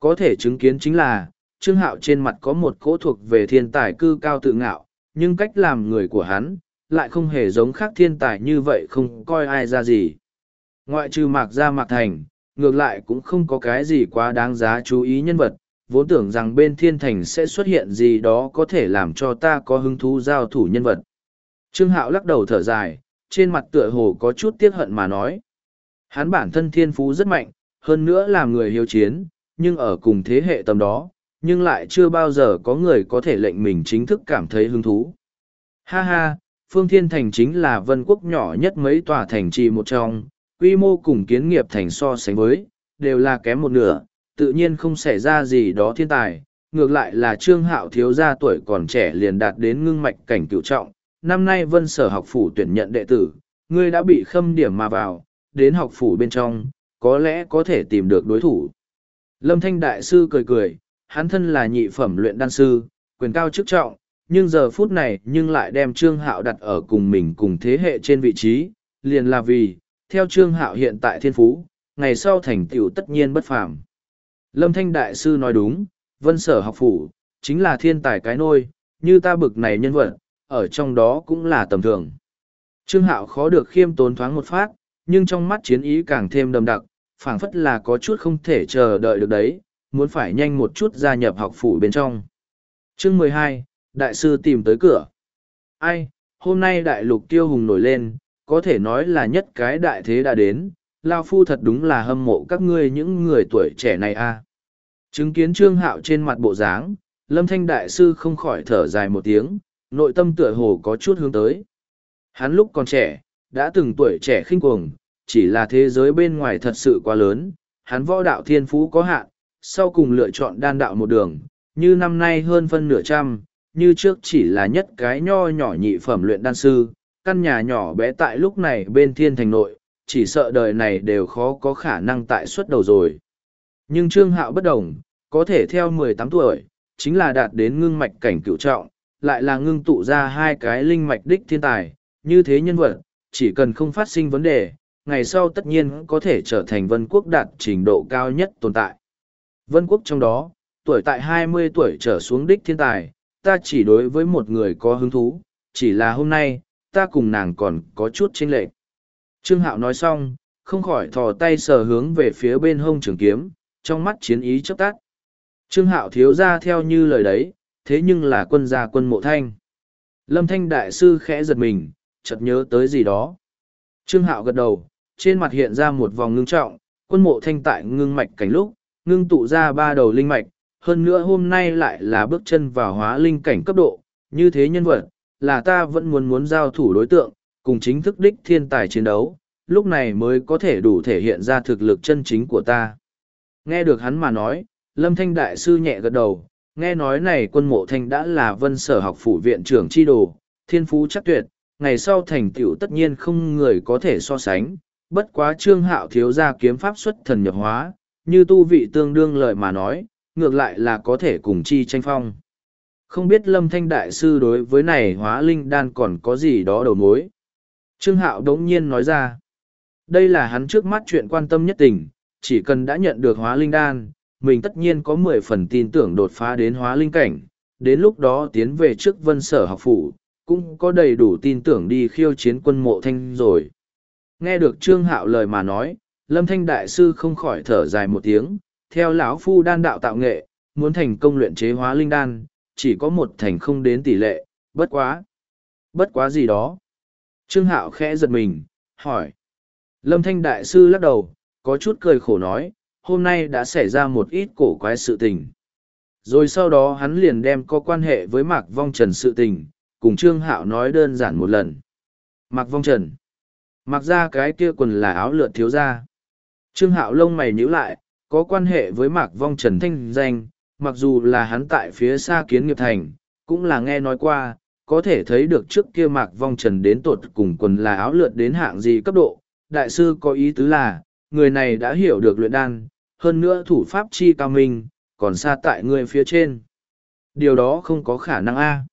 Speaker 1: Có thể chứng kiến chính là, Trương Hạo trên mặt có một cỗ thuộc về thiên tài cư cao tự ngạo, nhưng cách làm người của hắn, lại không hề giống khác thiên tài như vậy không coi ai ra gì. Ngoại trừ mạc ra mạc thành, ngược lại cũng không có cái gì quá đáng giá chú ý nhân vật, vốn tưởng rằng bên thiên thành sẽ xuất hiện gì đó có thể làm cho ta có hứng thú giao thủ nhân vật. Trương Hạo lắc đầu thở dài, trên mặt tựa hồ có chút tiếc hận mà nói. Hắn bản thân thiên phú rất mạnh, hơn nữa là người hiếu chiến, nhưng ở cùng thế hệ tầm đó, nhưng lại chưa bao giờ có người có thể lệnh mình chính thức cảm thấy hứng thú. Ha ha, Phương Thiên Thành chính là vân quốc nhỏ nhất mấy tòa thành trì một trong, quy mô cùng kiến nghiệp thành so sánh với, đều là kém một nửa, tự nhiên không xảy ra gì đó thiên tài. Ngược lại là Trương Hạo thiếu gia tuổi còn trẻ liền đạt đến ngưng mạch cảnh cựu trọng, năm nay vân sở học phủ tuyển nhận đệ tử, ngươi đã bị khâm điểm mà vào, đến học phủ bên trong, có lẽ có thể tìm được đối thủ. Lâm Thanh Đại Sư cười cười, hắn thân là nhị phẩm luyện đan sư, quyền cao chức trọng, nhưng giờ phút này nhưng lại đem Trương Hạo đặt ở cùng mình cùng thế hệ trên vị trí, liền là vì, theo Trương Hạo hiện tại thiên phú, ngày sau thành tựu tất nhiên bất phàm. Lâm Thanh Đại Sư nói đúng, vân sở học phủ, chính là thiên tài cái nôi, như ta bực này nhân vật, ở trong đó cũng là tầm thường. Trương Hạo khó được khiêm tốn thoáng một phát, nhưng trong mắt chiến ý càng thêm đầm đặc, phảng phất là có chút không thể chờ đợi được đấy, muốn phải nhanh một chút gia nhập học phủ bên trong. Chương mười hai, Đại sư tìm tới cửa. Ai, hôm nay đại lục tiêu hùng nổi lên, có thể nói là nhất cái đại thế đã đến, Lao Phu thật đúng là hâm mộ các ngươi những người tuổi trẻ này a. Chứng kiến Trương Hạo trên mặt bộ dáng, Lâm Thanh Đại Sư không khỏi thở dài một tiếng, nội tâm tựa hồ có chút hướng tới. Hắn lúc còn trẻ, đã từng tuổi trẻ khinh cuồng, chỉ là thế giới bên ngoài thật sự quá lớn, hắn võ đạo thiên phú có hạn, sau cùng lựa chọn đan đạo một đường, như năm nay hơn phân nửa trăm, như trước chỉ là nhất cái nho nhỏ nhị phẩm luyện đan sư, căn nhà nhỏ bé tại lúc này bên thiên thành nội, chỉ sợ đời này đều khó có khả năng tại suất đầu rồi. Nhưng Trương Hạo bất đồng, có thể theo mười tám tuổi, chính là đạt đến ngưng mạch cảnh cựu trọng, lại là ngưng tụ ra hai cái linh mạch đích thiên tài, như thế nhân vật, chỉ cần không phát sinh vấn đề, ngày sau tất nhiên có thể trở thành vân quốc đạt trình độ cao nhất tồn tại. Vân quốc trong đó, tuổi tại hai mươi tuổi trở xuống đích thiên tài, ta chỉ đối với một người có hứng thú, chỉ là hôm nay, ta cùng nàng còn có chút chênh lệch. Trương Hạo nói xong, không khỏi thò tay sờ hướng về phía bên hông trường kiếm, trong mắt chiến ý chớp tắt. Trương Hạo thiếu ra theo như lời đấy, thế nhưng là quân gia quân mộ thanh. Lâm Thanh Đại Sư khẽ giật mình, chợt nhớ tới gì đó. Trương Hạo gật đầu, trên mặt hiện ra một vòng ngưng trọng, quân mộ thanh tại ngưng mạch cảnh lúc, ngưng tụ ra ba đầu linh mạch, hơn nữa hôm nay lại là bước chân vào hóa linh cảnh cấp độ, như thế nhân vật, là ta vẫn muốn muốn giao thủ đối tượng, cùng chính thức đích thiên tài chiến đấu, lúc này mới có thể đủ thể hiện ra thực lực chân chính của ta. Nghe được hắn mà nói, Lâm Thanh Đại Sư nhẹ gật đầu, nghe nói này quân mộ thanh đã là vân sở học phủ viện trưởng chi đồ, thiên phú chắc tuyệt, ngày sau thành tựu tất nhiên không người có thể so sánh, bất quá trương hạo thiếu ra kiếm pháp xuất thần nhập hóa, như tu vị tương đương lời mà nói, ngược lại là có thể cùng chi tranh phong. Không biết lâm thanh đại sư đối với này hóa linh đan còn có gì đó đầu mối. Trương hạo đống nhiên nói ra, đây là hắn trước mắt chuyện quan tâm nhất tình, chỉ cần đã nhận được hóa linh đan, mình tất nhiên có mười phần tin tưởng đột phá đến hóa linh cảnh, đến lúc đó tiến về trước vân sở học phủ, cũng có đầy đủ tin tưởng đi khiêu chiến quân mộ thanh rồi. Nghe được Trương Hạo lời mà nói, Lâm Thanh Đại Sư không khỏi thở dài một tiếng, theo lão phu đan đạo tạo nghệ, muốn thành công luyện chế hóa linh đan, chỉ có một thành không đến tỷ lệ, bất quá. Bất quá gì đó. Trương Hạo khẽ giật mình, hỏi. Lâm Thanh Đại Sư lắc đầu, có chút cười khổ nói, hôm nay đã xảy ra một ít cổ quái sự tình. Rồi sau đó hắn liền đem có quan hệ với Mạc Vong Trần sự tình, cùng Trương Hạo nói đơn giản một lần. Mặc Vong Trần. Mặc ra cái kia quần là áo lượt thiếu ra. Trương Hạo lông mày nhíu lại, có quan hệ với Mạc Vong Trần thanh danh, mặc dù là hắn tại phía xa kiến nghiệp thành, cũng là nghe nói qua, có thể thấy được trước kia Mạc Vong Trần đến tột cùng quần là áo lượt đến hạng gì cấp độ. Đại sư có ý tứ là, người này đã hiểu được luyện đan, hơn nữa thủ pháp chi cao minh, còn xa tại người phía trên. Điều đó không có khả năng a.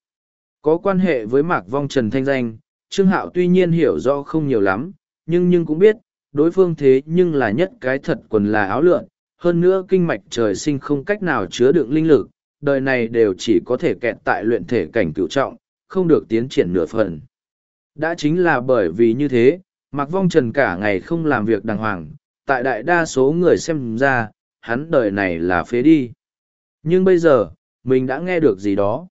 Speaker 1: Có quan hệ với Mạc Vong Trần thanh danh, Trương Hạo tuy nhiên hiểu rõ không nhiều lắm, nhưng nhưng cũng biết, đối phương thế nhưng là nhất cái thật quần là áo lượn, hơn nữa kinh mạch trời sinh không cách nào chứa đựng linh lực, đời này đều chỉ có thể kẹt tại luyện thể cảnh cựu trọng, không được tiến triển nửa phần. Đã chính là bởi vì như thế, Mạc Vong Trần cả ngày không làm việc đàng hoàng, tại đại đa số người xem ra, hắn đời này là phế đi. Nhưng bây giờ, mình đã nghe được gì đó.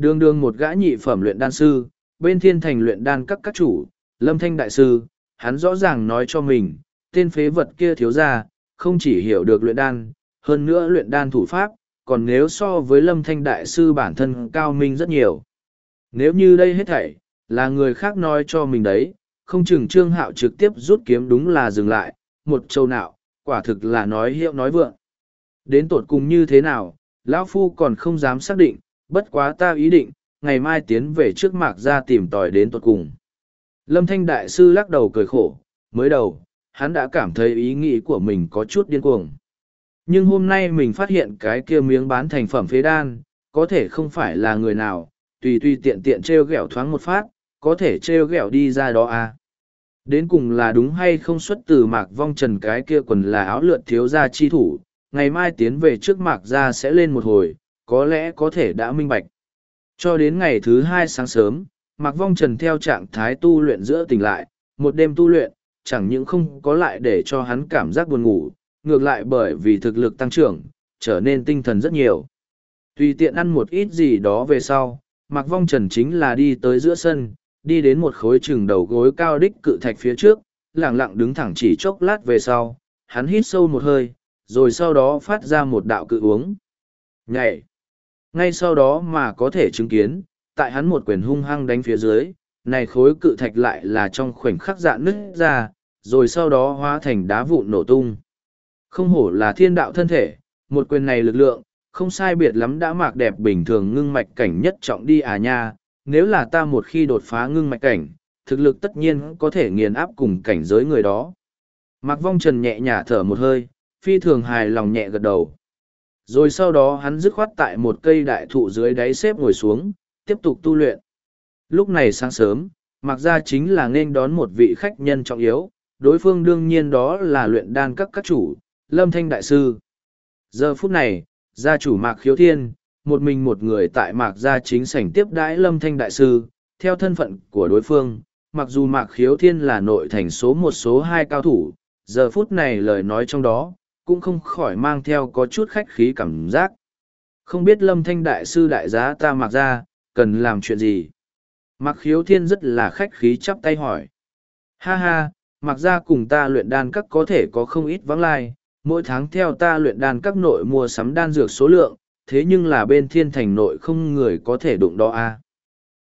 Speaker 1: Đường đường một gã nhị phẩm luyện đan sư, bên thiên thành luyện đan các các chủ, lâm thanh đại sư, hắn rõ ràng nói cho mình, tên phế vật kia thiếu ra, không chỉ hiểu được luyện đan, hơn nữa luyện đan thủ pháp, còn nếu so với lâm thanh đại sư bản thân cao minh rất nhiều. Nếu như đây hết thảy, là người khác nói cho mình đấy, không chừng trương hạo trực tiếp rút kiếm đúng là dừng lại, một châu nạo, quả thực là nói hiệu nói vượng. Đến tột cùng như thế nào, lão Phu còn không dám xác định, bất quá ta ý định, ngày mai tiến về trước mạc ra tìm tòi đến tuột cùng. Lâm Thanh Đại Sư lắc đầu cười khổ, mới đầu, hắn đã cảm thấy ý nghĩ của mình có chút điên cuồng. Nhưng hôm nay mình phát hiện cái kia miếng bán thành phẩm phế đan, có thể không phải là người nào, tùy tùy tiện tiện treo gẹo thoáng một phát, có thể treo gẹo đi ra đó à. Đến cùng là đúng hay không xuất từ mạc vong trần cái kia quần là áo lượt thiếu gia chi thủ, ngày mai tiến về trước mạc ra sẽ lên một hồi, có lẽ có thể đã minh bạch. Cho đến ngày thứ hai sáng sớm, mạc vong trần theo trạng thái tu luyện giữa tỉnh lại, một đêm tu luyện, chẳng những không có lại để cho hắn cảm giác buồn ngủ, ngược lại bởi vì thực lực tăng trưởng, trở nên tinh thần rất nhiều. Tùy tiện ăn một ít gì đó về sau, Mạc Vong Trần chính là đi tới giữa sân, đi đến một khối trường đầu gối cao đích cự thạch phía trước, lặng lặng đứng thẳng chỉ chốc lát về sau, hắn hít sâu một hơi, rồi sau đó phát ra một đạo cự uống. Nhảy! Ngay sau đó mà có thể chứng kiến, tại hắn một quyền hung hăng đánh phía dưới, này khối cự thạch lại là trong khoảnh khắc dạn nứt ra, rồi sau đó hóa thành đá vụn nổ tung. Không hổ là thiên đạo thân thể, một quyền này lực lượng, không sai biệt lắm đã mạc đẹp bình thường ngưng mạch cảnh nhất trọng đi à nha, nếu là ta một khi đột phá ngưng mạch cảnh, thực lực tất nhiên có thể nghiền áp cùng cảnh giới người đó. Mạc Vong Trần nhẹ nhả thở một hơi, phi thường hài lòng nhẹ gật đầu. Rồi sau đó hắn dứt khoát tại một cây đại thụ dưới đáy xếp ngồi xuống, tiếp tục tu luyện. Lúc này sáng sớm, Mặc Gia chính là nên đón một vị khách nhân trọng yếu, đối phương đương nhiên đó là luyện đan các các chủ, Lâm Thanh Đại Sư. Giờ phút này, gia chủ Mạc Khiếu Thiên, một mình một người tại Mạc Gia chính sảnh tiếp đãi Lâm Thanh Đại Sư, theo thân phận của đối phương, mặc dù Mạc Khiếu Thiên là nội thành số một số hai cao thủ, giờ phút này lời nói trong đó, cũng không khỏi mang theo có chút khách khí cảm giác. Không biết Lâm Thanh Đại Sư đại giá ta mặc ra cần làm chuyện gì? Mặc Khiếu Thiên rất là khách khí chắp tay hỏi. Ha ha, mặc ra cùng ta luyện đan các có thể có không ít vắng lai, mỗi tháng theo ta luyện đan các nội mua sắm đan dược số lượng, thế nhưng là bên thiên thành nội không người có thể đụng đó a.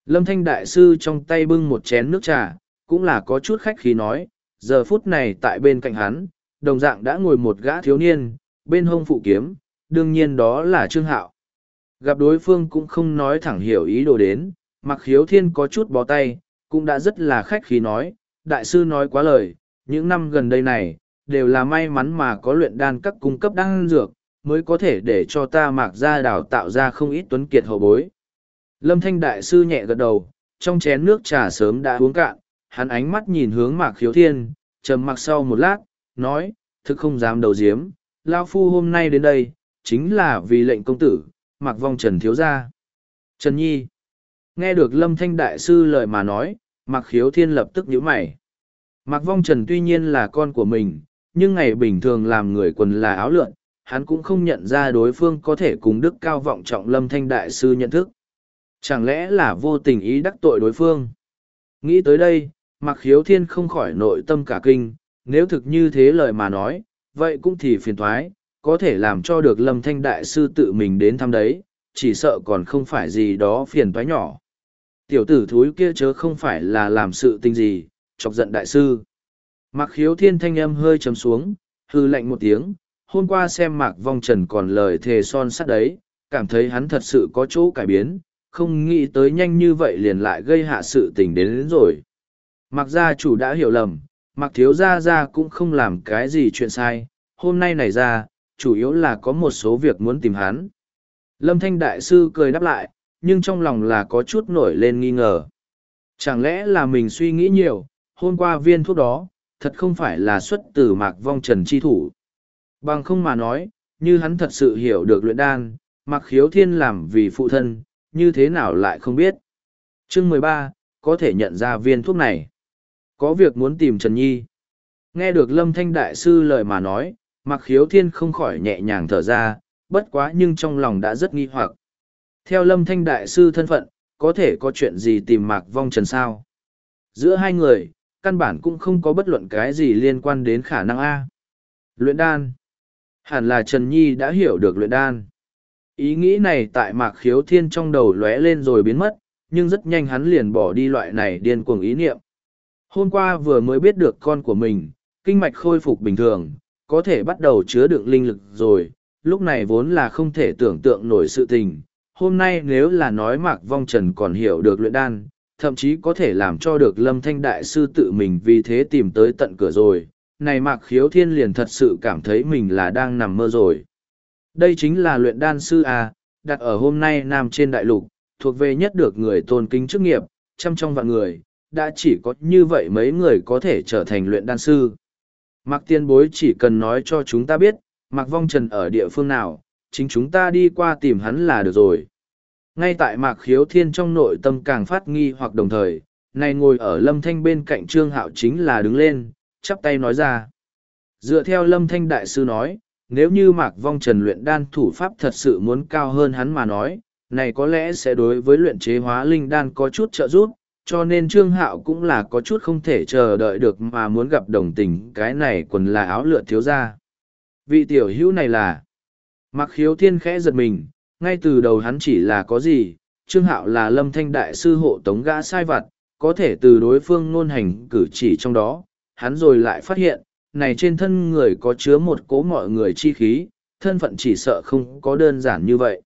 Speaker 1: Lâm Thanh Đại Sư trong tay bưng một chén nước trà, cũng là có chút khách khí nói, giờ phút này tại bên cạnh hắn, đồng dạng đã ngồi một gã thiếu niên, bên hông phụ kiếm, đương nhiên đó là Trương Hạo. Gặp đối phương cũng không nói thẳng hiểu ý đồ đến, mặc khiếu thiên có chút bó tay, cũng đã rất là khách khí nói, đại sư nói quá lời, những năm gần đây này, đều là may mắn mà có luyện đan các cung cấp đan dược, mới có thể để cho ta mạc ra đào tạo ra không ít tuấn kiệt hậu bối. Lâm Thanh Đại Sư nhẹ gật đầu, trong chén nước trà sớm đã uống cạn, hắn ánh mắt nhìn hướng mạc khiếu thiên, trầm mặc sau một lát, nói, thực không dám đầu diếm, Lao Phu hôm nay đến đây, chính là vì lệnh công tử, Mặc vong Trần Thiếu Gia. Trần Nhi. Nghe được Lâm Thanh Đại Sư lời mà nói, mạc khiếu thiên lập tức nhíu mày. Mạc vong Trần tuy nhiên là con của mình, nhưng ngày bình thường làm người quần là áo lượn, hắn cũng không nhận ra đối phương có thể cùng đức cao vọng trọng lâm thanh đại sư nhận thức. Chẳng lẽ là vô tình ý đắc tội đối phương? Nghĩ tới đây, mặc khiếu thiên không khỏi nội tâm cả kinh, nếu thực như thế lời mà nói, vậy cũng thì phiền thoái, có thể làm cho được lâm thanh đại sư tự mình đến thăm đấy, chỉ sợ còn không phải gì đó phiền toái nhỏ. Tiểu tử thúi kia chớ không phải là làm sự tình gì, chọc giận đại sư. Mặc khiếu thiên thanh âm hơi chấm xuống, hư lạnh một tiếng, hôm qua xem mạc vong trần còn lời thề son sắt đấy, cảm thấy hắn thật sự có chỗ cải biến, không nghĩ tới nhanh như vậy liền lại gây hạ sự tình đến, đến rồi. Mặc gia chủ đã hiểu lầm, mặc thiếu gia gia cũng không làm cái gì chuyện sai, hôm nay này ra, chủ yếu là có một số việc muốn tìm hắn. Lâm Thanh Đại Sư cười đáp lại, nhưng trong lòng là có chút nổi lên nghi ngờ. Chẳng lẽ là mình suy nghĩ nhiều, hôm qua viên thuốc đó, thật không phải là xuất từ mạc vong trần chi thủ. Bằng không mà nói, như hắn thật sự hiểu được luyện đan, mạc khiếu thiên làm vì phụ thân, như thế nào lại không biết. Chương mười ba có thể nhận ra viên thuốc này. Có việc muốn tìm Trần Nhi. Nghe được Lâm Thanh Đại Sư lời mà nói, Mặc Khiếu Thiên không khỏi nhẹ nhàng thở ra, bất quá nhưng trong lòng đã rất nghi hoặc. Theo Lâm Thanh Đại Sư thân phận, có thể có chuyện gì tìm Mạc Vong Trần sao? Giữa hai người, căn bản cũng không có bất luận cái gì liên quan đến khả năng A. Luyện đan. Hẳn là Trần Nhi đã hiểu được luyện đan. Ý nghĩ này tại Mạc Khiếu Thiên trong đầu lóe lên rồi biến mất, nhưng rất nhanh hắn liền bỏ đi loại này điên cuồng ý niệm. Hôm qua vừa mới biết được con của mình, kinh mạch khôi phục bình thường, có thể bắt đầu chứa đựng linh lực rồi, lúc này vốn là không thể tưởng tượng nổi sự tình. Hôm nay nếu là nói Mạc Vong Trần còn hiểu được luyện đan, thậm chí có thể làm cho được Lâm Thanh Đại Sư tự mình vì thế tìm tới tận cửa rồi. Này Mạc Khiếu Thiên liền thật sự cảm thấy mình là đang nằm mơ rồi. Đây chính là luyện đan sư A, đặt ở hôm nay Nam trên đại lục, thuộc về nhất được người tôn kính chức nghiệp, trăm trong vạn người, đã chỉ có như vậy mấy người có thể trở thành luyện đan sư. Mạc tiên bối chỉ cần nói cho chúng ta biết, Mạc Vong Trần ở địa phương nào, chính chúng ta đi qua tìm hắn là được rồi. Ngay tại Mạc Khiếu Thiên trong nội tâm càng phát nghi hoặc đồng thời, này ngồi ở Lâm Thanh bên cạnh Trương Hạo chính là đứng lên, chắp tay nói ra. Dựa theo Lâm Thanh Đại Sư nói, nếu như Mạc Vong Trần luyện đan thủ pháp thật sự muốn cao hơn hắn mà nói, này có lẽ sẽ đối với luyện chế hóa linh đan có chút trợ giúp, cho nên Trương Hạo cũng là có chút không thể chờ đợi được mà muốn gặp đồng tình cái này quần là áo lượn thiếu ra. Vị tiểu hữu này là Mặc khiếu thiên khẽ giật mình, ngay từ đầu hắn chỉ là có gì, Trương Hạo là lâm thanh đại sư hộ tống gã sai vặt, có thể từ đối phương ngôn hành cử chỉ trong đó, hắn rồi lại phát hiện, này trên thân người có chứa một cố mọi người chi khí, thân phận chỉ sợ không có đơn giản như vậy.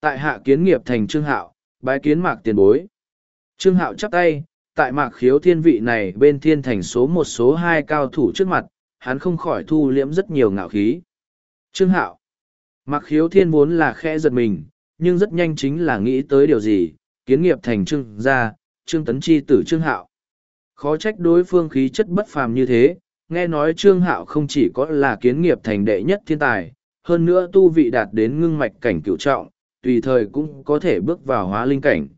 Speaker 1: Tại hạ kiến nghiệp thành Trương Hạo, bái kiến mạc tiền bối. Trương Hạo chắp tay, tại mạc khiếu thiên vị này bên thiên thành số một số hai cao thủ trước mặt, hắn không khỏi thu liễm rất nhiều ngạo khí. Trương Hạo, mạc khiếu thiên vốn là khẽ giật mình, nhưng rất nhanh chính là nghĩ tới điều gì, kiến nghiệp thành Trương gia, Trương Tấn Chi tử Trương Hạo. Khó trách đối phương khí chất bất phàm như thế, nghe nói Trương Hạo không chỉ có là kiến nghiệp thành đệ nhất thiên tài, hơn nữa tu vị đạt đến ngưng mạch cảnh cửu trọng, tùy thời cũng có thể bước vào hóa linh cảnh.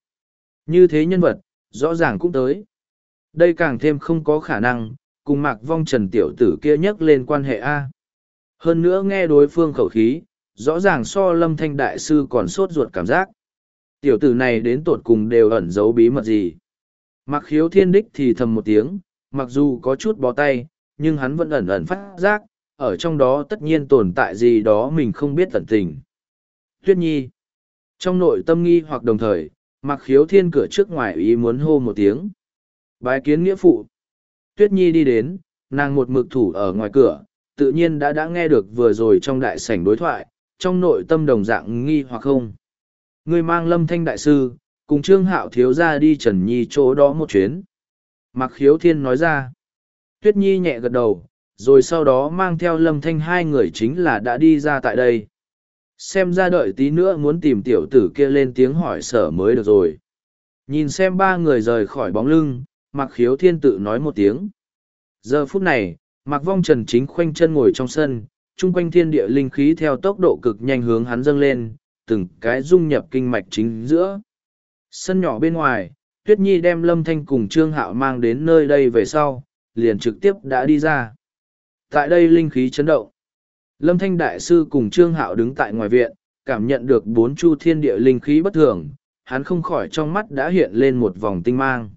Speaker 1: Như thế nhân vật, rõ ràng cũng tới. Đây càng thêm không có khả năng, cùng mạc vong trần tiểu tử kia nhắc lên quan hệ A. Hơn nữa nghe đối phương khẩu khí, rõ ràng so lâm thanh đại sư còn sốt ruột cảm giác. Tiểu tử này đến tột cùng đều ẩn giấu bí mật gì. Mặc khiếu thiên đích thì thầm một tiếng, mặc dù có chút bó tay, nhưng hắn vẫn ẩn ẩn phát giác, ở trong đó tất nhiên tồn tại gì đó mình không biết tận tình. Tuyết Nhi Trong nội tâm nghi hoặc đồng thời, mặc khiếu thiên cửa trước ngoài ý muốn hô một tiếng. Bái kiến nghĩa phụ. Tuyết Nhi đi đến, nàng một mực thủ ở ngoài cửa, tự nhiên đã đã nghe được vừa rồi trong đại sảnh đối thoại, trong nội tâm đồng dạng nghi hoặc không. Người mang lâm thanh đại sư, cùng trương hạo thiếu ra đi trần nhi chỗ đó một chuyến. Mặc khiếu thiên nói ra. Tuyết Nhi nhẹ gật đầu, rồi sau đó mang theo lâm thanh hai người chính là đã đi ra tại đây xem ra đợi tí nữa muốn tìm tiểu tử kia lên tiếng hỏi sở mới được rồi. Nhìn xem ba người rời khỏi bóng lưng mặc khiếu thiên tự nói một tiếng. Giờ phút này mặc vong trần chính khoanh chân ngồi trong sân, chung quanh thiên địa linh khí theo tốc độ cực nhanh hướng hắn dâng lên, từng cái dung nhập kinh mạch chính giữa. Sân nhỏ bên ngoài, tuyết nhi đem lâm thanh cùng trương hạo mang đến nơi đây về sau, liền trực tiếp đã đi ra. Tại đây linh khí chấn động. Lâm Thanh Đại Sư cùng Trương Hạo đứng tại ngoài viện, cảm nhận được bốn chu thiên địa linh khí bất thường, hắn không khỏi trong mắt đã hiện lên một vòng tinh mang.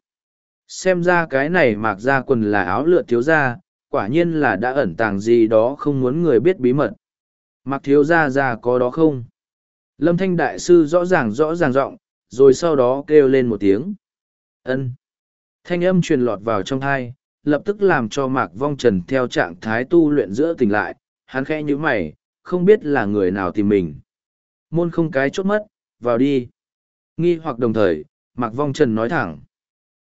Speaker 1: Xem ra cái này mặc ra quần là áo lượt thiếu gia, quả nhiên là đã ẩn tàng gì đó không muốn người biết bí mật. Mặc thiếu gia ra có đó không? Lâm Thanh Đại Sư rõ ràng rõ ràng giọng rồi sau đó kêu lên một tiếng. ân Thanh âm truyền lọt vào trong thai, lập tức làm cho Mạc Vong Trần theo trạng thái tu luyện giữa tỉnh lại, hắn khẽ nhíu mày, không biết là người nào tìm mình. Môn không cái chốt mất, vào đi. Nghi hoặc đồng thời, Mạc Vong Trần nói thẳng.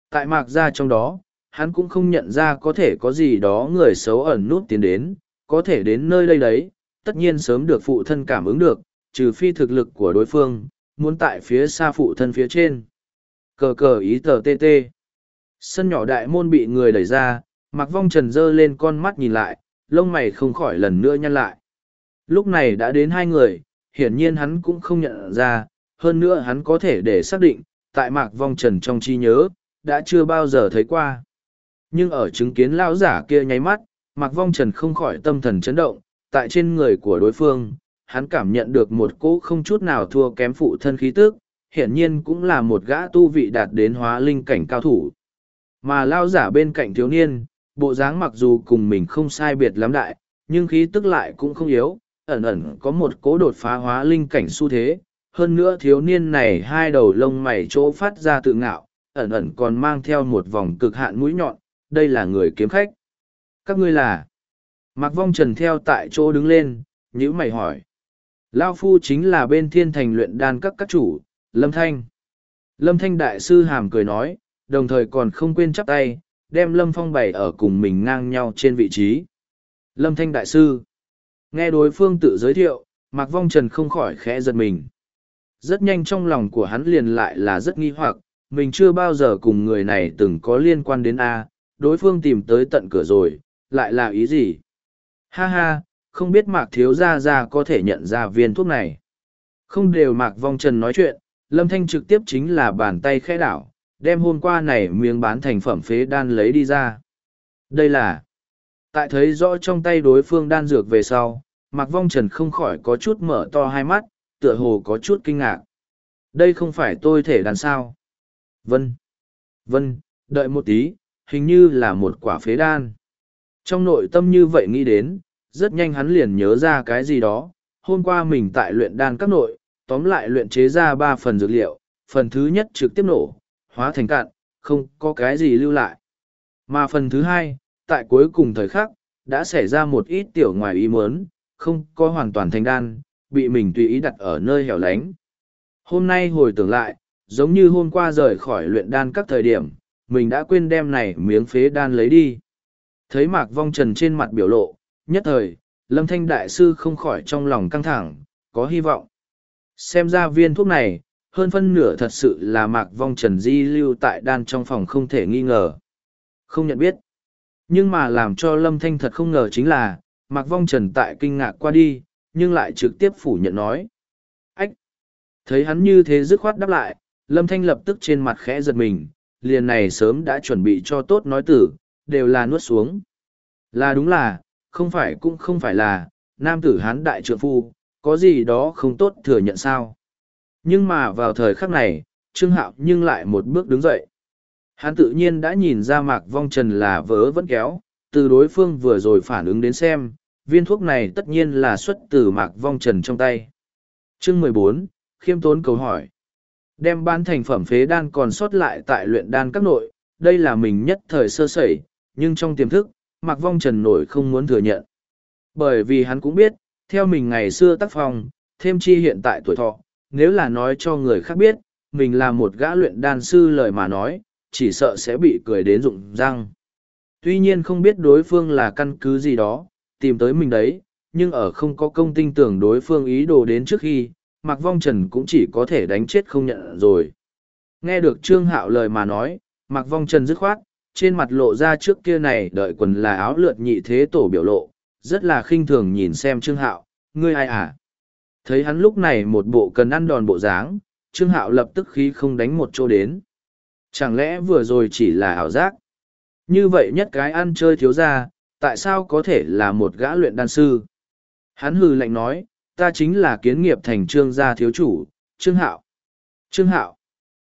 Speaker 1: Tại Mạc ra trong đó, hắn cũng không nhận ra có thể có gì đó người xấu ẩn nút tiến đến, có thể đến nơi đây đấy, tất nhiên sớm được phụ thân cảm ứng được, trừ phi thực lực của đối phương, muốn tại phía xa phụ thân phía trên. Cờ cờ ý tờ tê tê. Sân nhỏ đại môn bị người đẩy ra, Mạc Vong Trần dơ lên con mắt nhìn lại, lông mày không khỏi lần nữa nhăn lại. Lúc này đã đến hai người, hiển nhiên hắn cũng không nhận ra, hơn nữa hắn có thể để xác định, tại mạc vong trần trong chi nhớ, đã chưa bao giờ thấy qua. Nhưng ở chứng kiến lão giả kia nháy mắt, Mạc Vong Trần không khỏi tâm thần chấn động, tại trên người của đối phương, hắn cảm nhận được một cỗ không chút nào thua kém phụ thân khí tức, hiển nhiên cũng là một gã tu vị đạt đến hóa linh cảnh cao thủ. Mà lao giả bên cạnh thiếu niên, bộ dáng mặc dù cùng mình không sai biệt lắm đại, nhưng khí tức lại cũng không yếu, ẩn ẩn có một cố đột phá hóa linh cảnh xu thế. Hơn nữa thiếu niên này hai đầu lông mày chỗ phát ra tự ngạo, ẩn ẩn còn mang theo một vòng cực hạn mũi nhọn, đây là người kiếm khách. Các ngươi là? Mạc Vong Trần theo tại chỗ đứng lên, nhữ mày hỏi. Lao Phu chính là bên thiên thành luyện đan các các chủ, Lâm Thanh. Lâm Thanh Đại Sư Hàm cười nói, đồng thời còn không quên chắp tay, đem Lâm Phong bày ở cùng mình ngang nhau trên vị trí. Lâm Thanh Đại Sư. Nghe đối phương tự giới thiệu, Mạc Vong Trần không khỏi khẽ giật mình. Rất nhanh trong lòng của hắn liền lại là rất nghi hoặc, mình chưa bao giờ cùng người này từng có liên quan đến A, đối phương tìm tới tận cửa rồi, lại là ý gì? Ha ha, không biết Mạc Thiếu Gia Gia có thể nhận ra viên thuốc này. Không đều Mạc Vong Trần nói chuyện, Lâm Thanh trực tiếp chính là bàn tay khẽ đảo, đem hôm qua này miếng bán thành phẩm phế đan lấy đi ra. Đây là... Tại thấy rõ trong tay đối phương đan dược về sau, Mạc Vong Trần không khỏi có chút mở to hai mắt, tựa hồ có chút kinh ngạc. Đây không phải tôi thể đàn sao. Vân. Vân, đợi một tí, hình như là một quả phế đan. Trong nội tâm như vậy nghĩ đến, rất nhanh hắn liền nhớ ra cái gì đó. Hôm qua mình tại luyện đan các nội, tóm lại luyện chế ra ba phần dược liệu, phần thứ nhất trực tiếp nổ, hóa thành cạn, không có cái gì lưu lại. Mà phần thứ hai, tại cuối cùng thời khắc, đã xảy ra một ít tiểu ngoài ý muốn, không có hoàn toàn thành đan, bị mình tùy ý đặt ở nơi hẻo lánh. Hôm nay hồi tưởng lại, giống như hôm qua rời khỏi luyện đan các thời điểm, mình đã quên đem này miếng phế đan lấy đi. Thấy mạc vong trần trên mặt biểu lộ, nhất thời, lâm thanh đại sư không khỏi trong lòng căng thẳng, có hy vọng. Xem ra viên thuốc này, hơn phân nửa thật sự là mạc vong trần di lưu tại đan trong phòng không thể nghi ngờ. Không nhận biết. Nhưng mà làm cho lâm thanh thật không ngờ chính là, mạc vong trần tại kinh ngạc qua đi, nhưng lại trực tiếp phủ nhận nói. Ách! Thấy hắn như thế dứt khoát đáp lại, lâm thanh lập tức trên mặt khẽ giật mình, liền này sớm đã chuẩn bị cho tốt nói tử, đều là nuốt xuống. Là đúng là, không phải cũng không phải là, nam tử hán đại trượng phu, có gì đó không tốt thừa nhận sao. Nhưng mà vào thời khắc này, Trương Hạo nhưng lại một bước đứng dậy. Hắn tự nhiên đã nhìn ra mạc vong trần là vớ vẫn kéo, từ đối phương vừa rồi phản ứng đến xem, viên thuốc này tất nhiên là xuất từ mạc vong trần trong tay. Chương mười bốn khiêm tốn cầu hỏi. Đem bán thành phẩm phế đan còn sót lại tại luyện đan các nội, đây là mình nhất thời sơ sẩy, nhưng trong tiềm thức, mạc vong trần nổi không muốn thừa nhận. Bởi vì hắn cũng biết, theo mình ngày xưa tác phong, thêm chi hiện tại tuổi thọ, nếu là nói cho người khác biết, mình là một gã luyện đan sư lời mà nói, chỉ sợ sẽ bị cười đến rụng răng. Tuy nhiên không biết đối phương là căn cứ gì đó, tìm tới mình đấy, nhưng ở không có công tin tưởng đối phương ý đồ đến trước khi, Mạc Vong Trần cũng chỉ có thể đánh chết không nhận rồi. Nghe được Trương Hạo lời mà nói, Mạc Vong Trần dứt khoát, trên mặt lộ ra trước kia này đợi quần là áo lượt nhị thế tổ biểu lộ, rất là khinh thường nhìn xem Trương Hạo, ngươi ai à? Thấy hắn lúc này một bộ cần ăn đòn bộ dáng, Trương Hạo lập tức khí không đánh một chỗ đến. Chẳng lẽ vừa rồi chỉ là ảo giác? Như vậy nhất cái ăn chơi thiếu ra, tại sao có thể là một gã luyện đan sư? Hắn hừ lạnh nói, ta chính là kiến nghiệp thành trương gia thiếu chủ, Trương Hạo. Trương Hạo.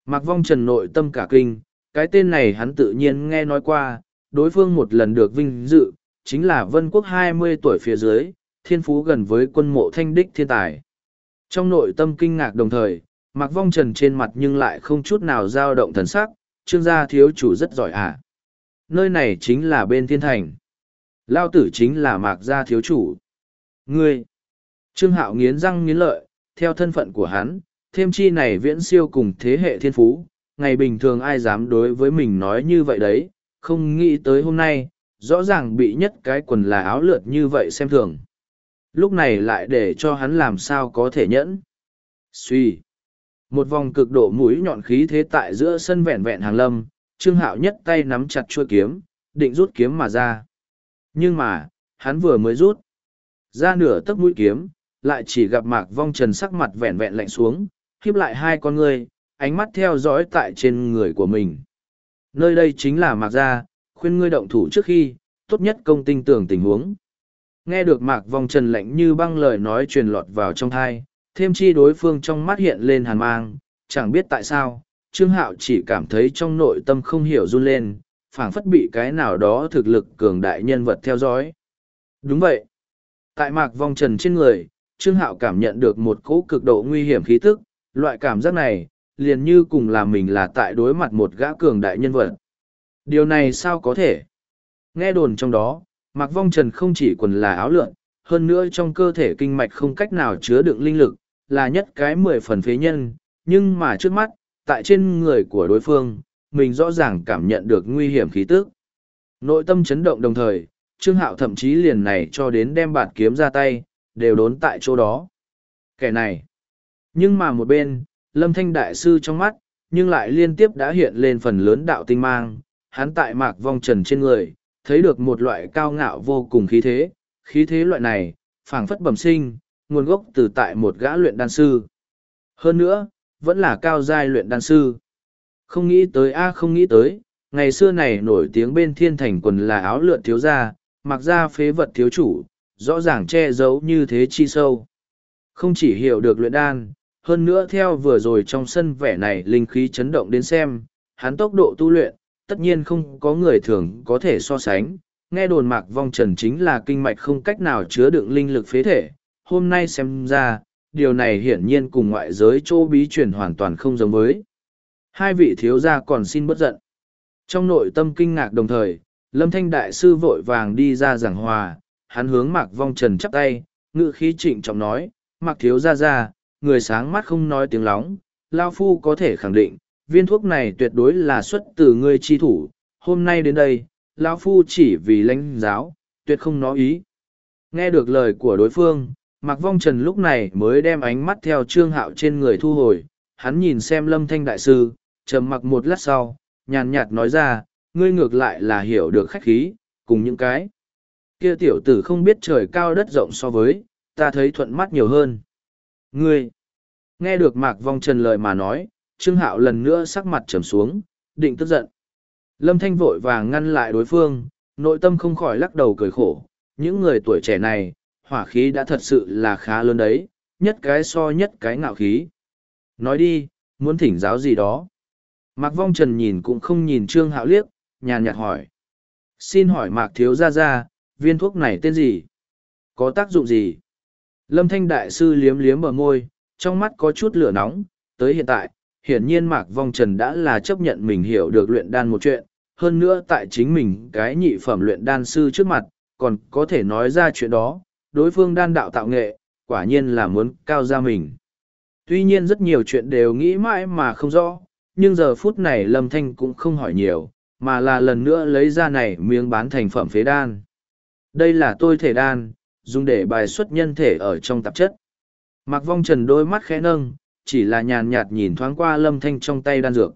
Speaker 1: Mặc vong trần nội tâm cả kinh, cái tên này hắn tự nhiên nghe nói qua, đối phương một lần được vinh dự, chính là vân quốc hai mươi tuổi phía dưới, thiên phú gần với quân mộ thanh đích thiên tài. Trong nội tâm kinh ngạc đồng thời, Mạc Vong Trần trên mặt nhưng lại không chút nào dao động thần sắc, trương gia thiếu chủ rất giỏi à. Nơi này chính là bên thiên thành. Lao tử chính là Mạc gia thiếu chủ. Ngươi! Trương Hạo nghiến răng nghiến lợi, theo thân phận của hắn, thêm chi này viễn siêu cùng thế hệ thiên phú, ngày bình thường ai dám đối với mình nói như vậy đấy, không nghĩ tới hôm nay, rõ ràng bị nhất cái quần là áo lượt như vậy xem thường. Lúc này lại để cho hắn làm sao có thể nhẫn. Suy. Một vòng cực độ mũi nhọn khí thế tại giữa sân vẹn vẹn hàng lâm, Trương Hạo nhất tay nắm chặt chuôi kiếm, định rút kiếm mà ra. Nhưng mà, hắn vừa mới rút. Ra nửa tấc mũi kiếm, lại chỉ gặp mạc vong trần sắc mặt vẹn vẹn lạnh xuống, khiếp lại hai con ngươi, ánh mắt theo dõi tại trên người của mình. Nơi đây chính là Mạc Gia, khuyên ngươi động thủ trước khi, tốt nhất công tinh tưởng tình huống. Nghe được Mạc Vong Trần lạnh như băng lời nói truyền lọt vào trong thai, thêm chi đối phương trong mắt hiện lên hàn mang, chẳng biết tại sao, Trương Hạo chỉ cảm thấy trong nội tâm không hiểu run lên, phảng phất bị cái nào đó thực lực cường đại nhân vật theo dõi. Đúng vậy. Tại Mạc Vong Trần trên người, Trương Hạo cảm nhận được một cỗ cực độ nguy hiểm khí tức, loại cảm giác này, liền như cùng là mình là tại đối mặt một gã cường đại nhân vật. Điều này sao có thể? Nghe đồn trong đó, Mạc Vong Trần không chỉ quần là áo lượn, hơn nữa trong cơ thể kinh mạch không cách nào chứa đựng linh lực, là nhất cái mười phần phế nhân, nhưng mà trước mắt, tại trên người của đối phương, mình rõ ràng cảm nhận được nguy hiểm khí tức. Nội tâm chấn động đồng thời, Trương Hạo thậm chí liền này cho đến đem bạt kiếm ra tay, đều đốn tại chỗ đó. Kẻ này. Nhưng mà một bên, Lâm Thanh Đại Sư trong mắt, nhưng lại liên tiếp đã hiện lên phần lớn đạo tinh mang, hắn tại mạc vong trần trên người, thấy được một loại cao ngạo vô cùng khí thế, khí thế loại này, phảng phất bẩm sinh, nguồn gốc từ tại một gã luyện đan sư. Hơn nữa, vẫn là cao giai luyện đan sư. Không nghĩ tới a không nghĩ tới, ngày xưa này nổi tiếng bên thiên thành quần là áo lượn thiếu gia, mặc ra phế vật thiếu chủ, rõ ràng che giấu như thế chi sâu. Không chỉ hiểu được luyện đan, hơn nữa theo vừa rồi trong sân vẻ này linh khí chấn động đến xem, hắn tốc độ tu luyện, tất nhiên không có người thường có thể so sánh. Nghe đồn mạc vong trần chính là kinh mạch không cách nào chứa đựng linh lực phế thể. Hôm nay xem ra, điều này hiển nhiên cùng ngoại giới chỗ bí truyền hoàn toàn không giống với. Hai vị thiếu gia còn xin bất giận. Trong nội tâm kinh ngạc đồng thời, Lâm Thanh Đại Sư vội vàng đi ra giảng hòa, hắn hướng Mạc Vong Trần chắp tay, ngự khí trịnh trọng nói, Mạc Thiếu gia gia, người sáng mắt không nói tiếng lóng, Lao Phu có thể khẳng định, viên thuốc này tuyệt đối là xuất từ ngươi chi thủ, hôm nay đến đây, lão Phu chỉ vì lãnh giáo, tuyệt không nói ý. Nghe được lời của đối phương, Mạc Vong Trần lúc này mới đem ánh mắt theo trương hạo trên người thu hồi, hắn nhìn xem lâm thanh đại sư, trầm mặc một lát sau, nhàn nhạt nói ra, ngươi ngược lại là hiểu được khách khí, cùng những cái. Kia tiểu tử không biết trời cao đất rộng so với, ta thấy thuận mắt nhiều hơn. Ngươi, nghe được Mạc Vong Trần lời mà nói, Trương Hạo lần nữa sắc mặt trầm xuống, định tức giận. Lâm Thanh vội vàng ngăn lại đối phương, nội tâm không khỏi lắc đầu cười khổ. Những người tuổi trẻ này, hỏa khí đã thật sự là khá lớn đấy, nhất cái so nhất cái ngạo khí. Nói đi, muốn thỉnh giáo gì đó. Mạc Vong Trần nhìn cũng không nhìn Trương Hạo liếc, nhàn nhạt hỏi. Xin hỏi Mạc Thiếu Gia Gia, viên thuốc này tên gì? Có tác dụng gì? Lâm Thanh Đại Sư liếm liếm bờ môi, trong mắt có chút lửa nóng, tới hiện tại, hiển nhiên Mạc Vong Trần đã là chấp nhận mình hiểu được luyện đan một chuyện, hơn nữa tại chính mình cái nhị phẩm luyện đan sư trước mặt, còn có thể nói ra chuyện đó, đối phương đan đạo tạo nghệ, quả nhiên là muốn cao ra mình. Tuy nhiên rất nhiều chuyện đều nghĩ mãi mà không rõ, nhưng giờ phút này Lâm Thanh cũng không hỏi nhiều, mà là lần nữa lấy ra này miếng bán thành phẩm phế đan. Đây là tôi thể đan, dùng để bài xuất nhân thể ở trong tạp chất. Mạc Vong Trần đôi mắt khẽ nâng, chỉ là nhàn nhạt nhìn thoáng qua Lâm Thanh trong tay đan dược.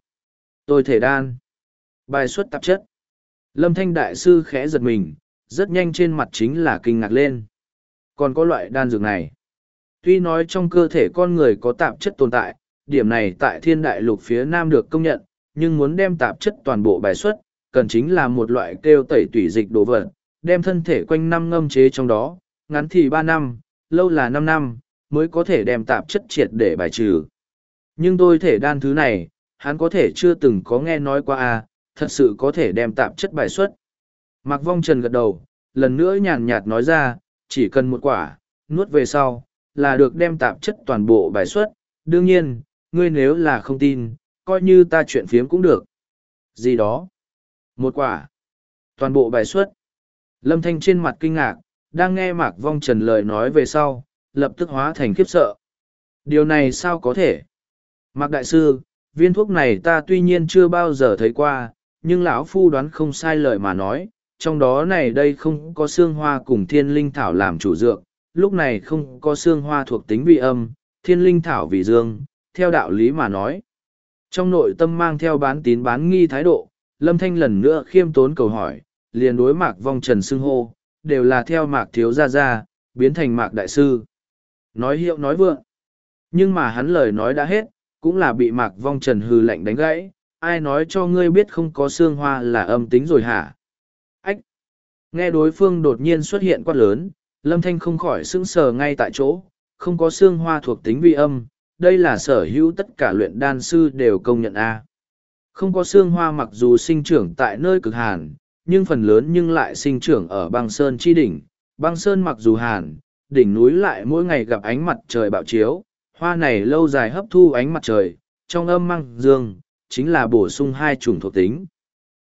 Speaker 1: Tôi thể đan. Bài xuất tạp chất. Lâm Thanh đại sư khẽ giật mình, rất nhanh trên mặt chính là kinh ngạc lên. Còn có loại đan dược này. Tuy nói trong cơ thể con người có tạp chất tồn tại, điểm này tại thiên đại lục phía nam được công nhận, nhưng muốn đem tạp chất toàn bộ bài xuất, cần chính là một loại kêu tẩy tủy dịch đồ vật, đem thân thể quanh năm ngâm chế trong đó, ngắn thì ba năm, lâu là năm năm, mới có thể đem tạp chất triệt để bài trừ. Nhưng tôi thể đan thứ này, hắn có thể chưa từng có nghe nói qua à, thật sự có thể đem tạp chất bài xuất. Mạc Vong Trần gật đầu, lần nữa nhàn nhạt nói ra, chỉ cần một quả, nuốt về sau, là được đem tạp chất toàn bộ bài xuất. Đương nhiên, ngươi nếu là không tin, coi như ta chuyện phiếm cũng được. Gì đó? Một quả. Toàn bộ bài xuất. Lâm Thanh trên mặt kinh ngạc, đang nghe Mạc Vong Trần lời nói về sau, lập tức hóa thành khiếp sợ. Điều này sao có thể? Mạc Đại Sư, viên thuốc này ta tuy nhiên chưa bao giờ thấy qua, nhưng lão Phu đoán không sai lời mà nói, trong đó này đây không có xương hoa cùng thiên linh thảo làm chủ dược, lúc này không có xương hoa thuộc tính vị âm, thiên linh thảo vị dương, theo đạo lý mà nói. Trong nội tâm mang theo bán tín bán nghi thái độ, Lâm Thanh lần nữa khiêm tốn cầu hỏi, liền đối mạc vong trần xưng hô, đều là theo mạc thiếu gia gia, biến thành mạc đại sư. Nói hiệu nói vượng. Nhưng mà hắn lời nói đã hết, cũng là bị mạc vong trần hư lạnh đánh gãy, ai nói cho ngươi biết không có xương hoa là âm tính rồi hả? Ách! Nghe đối phương đột nhiên xuất hiện quát lớn, Lâm Thanh không khỏi sững sờ ngay tại chỗ, không có xương hoa thuộc tính vi âm, đây là sở hữu tất cả luyện đan sư đều công nhận A. Không có xương hoa mặc dù sinh trưởng tại nơi cực hàn, nhưng phần lớn nhưng lại sinh trưởng ở băng sơn chi đỉnh. Băng sơn mặc dù hàn, đỉnh núi lại mỗi ngày gặp ánh mặt trời bạo chiếu, hoa này lâu dài hấp thu ánh mặt trời, trong âm măng dương, chính là bổ sung hai chủng thuộc tính.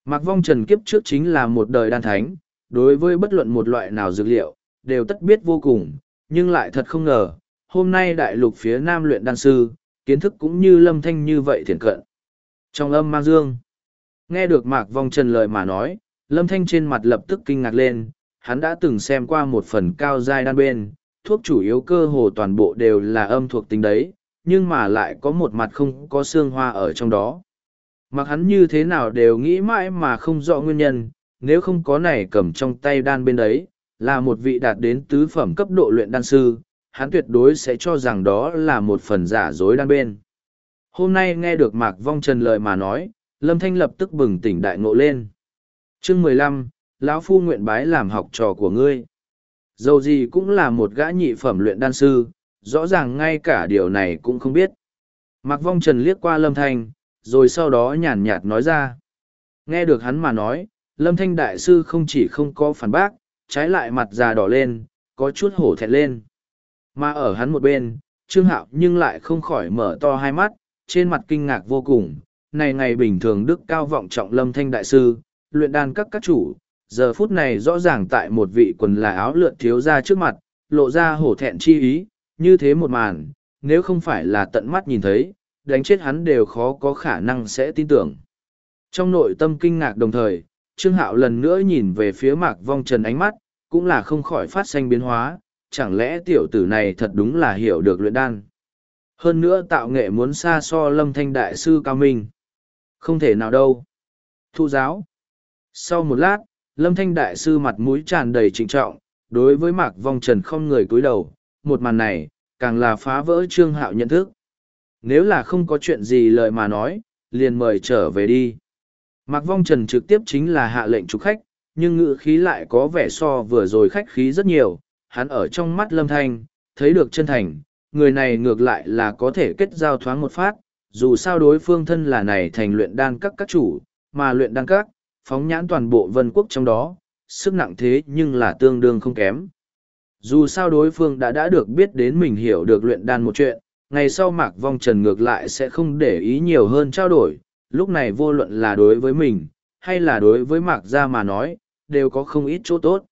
Speaker 1: Mạc vong trần kiếp trước chính là một đời đan thánh, đối với bất luận một loại nào dược liệu, đều tất biết vô cùng, nhưng lại thật không ngờ, hôm nay đại lục phía nam luyện đan sư, kiến thức cũng như lâm thanh như vậy thiền cận. Trong âm mang dương, nghe được Mạc Vong Trần lời mà nói, lâm thanh trên mặt lập tức kinh ngạc lên, hắn đã từng xem qua một phần cao giai đan bên, thuốc chủ yếu cơ hồ toàn bộ đều là âm thuộc tính đấy, nhưng mà lại có một mặt không có xương hoa ở trong đó. Mặc hắn như thế nào đều nghĩ mãi mà không rõ nguyên nhân, nếu không có này cầm trong tay đan bên đấy, là một vị đạt đến tứ phẩm cấp độ luyện đan sư, hắn tuyệt đối sẽ cho rằng đó là một phần giả dối đan bên. Hôm nay nghe được Mạc Vong Trần lời mà nói, Lâm Thanh lập tức bừng tỉnh đại ngộ lên. chương mười lăm lão Phu nguyện bái làm học trò của ngươi. Dầu gì cũng là một gã nhị phẩm luyện đan sư, rõ ràng ngay cả điều này cũng không biết. mặc Vong Trần liếc qua Lâm Thanh, rồi sau đó nhàn nhạt nói ra. Nghe được hắn mà nói, Lâm Thanh Đại Sư không chỉ không có phản bác, trái lại mặt già đỏ lên, có chút hổ thẹn lên. Mà ở hắn một bên, Trương Hạo nhưng lại không khỏi mở to hai mắt, trên mặt kinh ngạc vô cùng. Này ngày bình thường đức cao vọng trọng Lâm Thanh Đại Sư, luyện đan các các chủ, giờ phút này rõ ràng tại một vị quần là áo lượn thiếu ra trước mặt, lộ ra hổ thẹn chi ý, như thế một màn, nếu không phải là tận mắt nhìn thấy, đánh chết hắn đều khó có khả năng sẽ tin tưởng. Trong nội tâm kinh ngạc đồng thời, Trương Hạo lần nữa nhìn về phía Mạc Vong Trần ánh mắt, cũng là không khỏi phát sinh biến hóa, chẳng lẽ tiểu tử này thật đúng là hiểu được luyện đan. Hơn nữa tạo nghệ muốn xa so lâm thanh đại sư cao minh. Không thể nào đâu. Thu giáo. Sau một lát, lâm thanh đại sư mặt mũi tràn đầy trịnh trọng, đối với Mạc Vong Trần không người cúi đầu, một màn này, càng là phá vỡ Trương Hạo nhận thức. Nếu là không có chuyện gì lời mà nói, liền mời trở về đi. Mạc Vong Trần trực tiếp chính là hạ lệnh trục khách, nhưng ngữ khí lại có vẻ so vừa rồi khách khí rất nhiều. Hắn ở trong mắt Lâm Thanh, thấy được chân thành, người này ngược lại là có thể kết giao thoáng một phát, dù sao đối phương thân là này thành luyện đan các các chủ, mà luyện đan các, phóng nhãn toàn bộ vân quốc trong đó, sức nặng thế nhưng là tương đương không kém. Dù sao đối phương đã đã được biết đến mình hiểu được luyện đan một chuyện, ngày sau Mạc Vong Trần ngược lại sẽ không để ý nhiều hơn trao đổi, lúc này vô luận là đối với mình, hay là đối với Mạc Gia mà nói, đều có không ít chỗ tốt.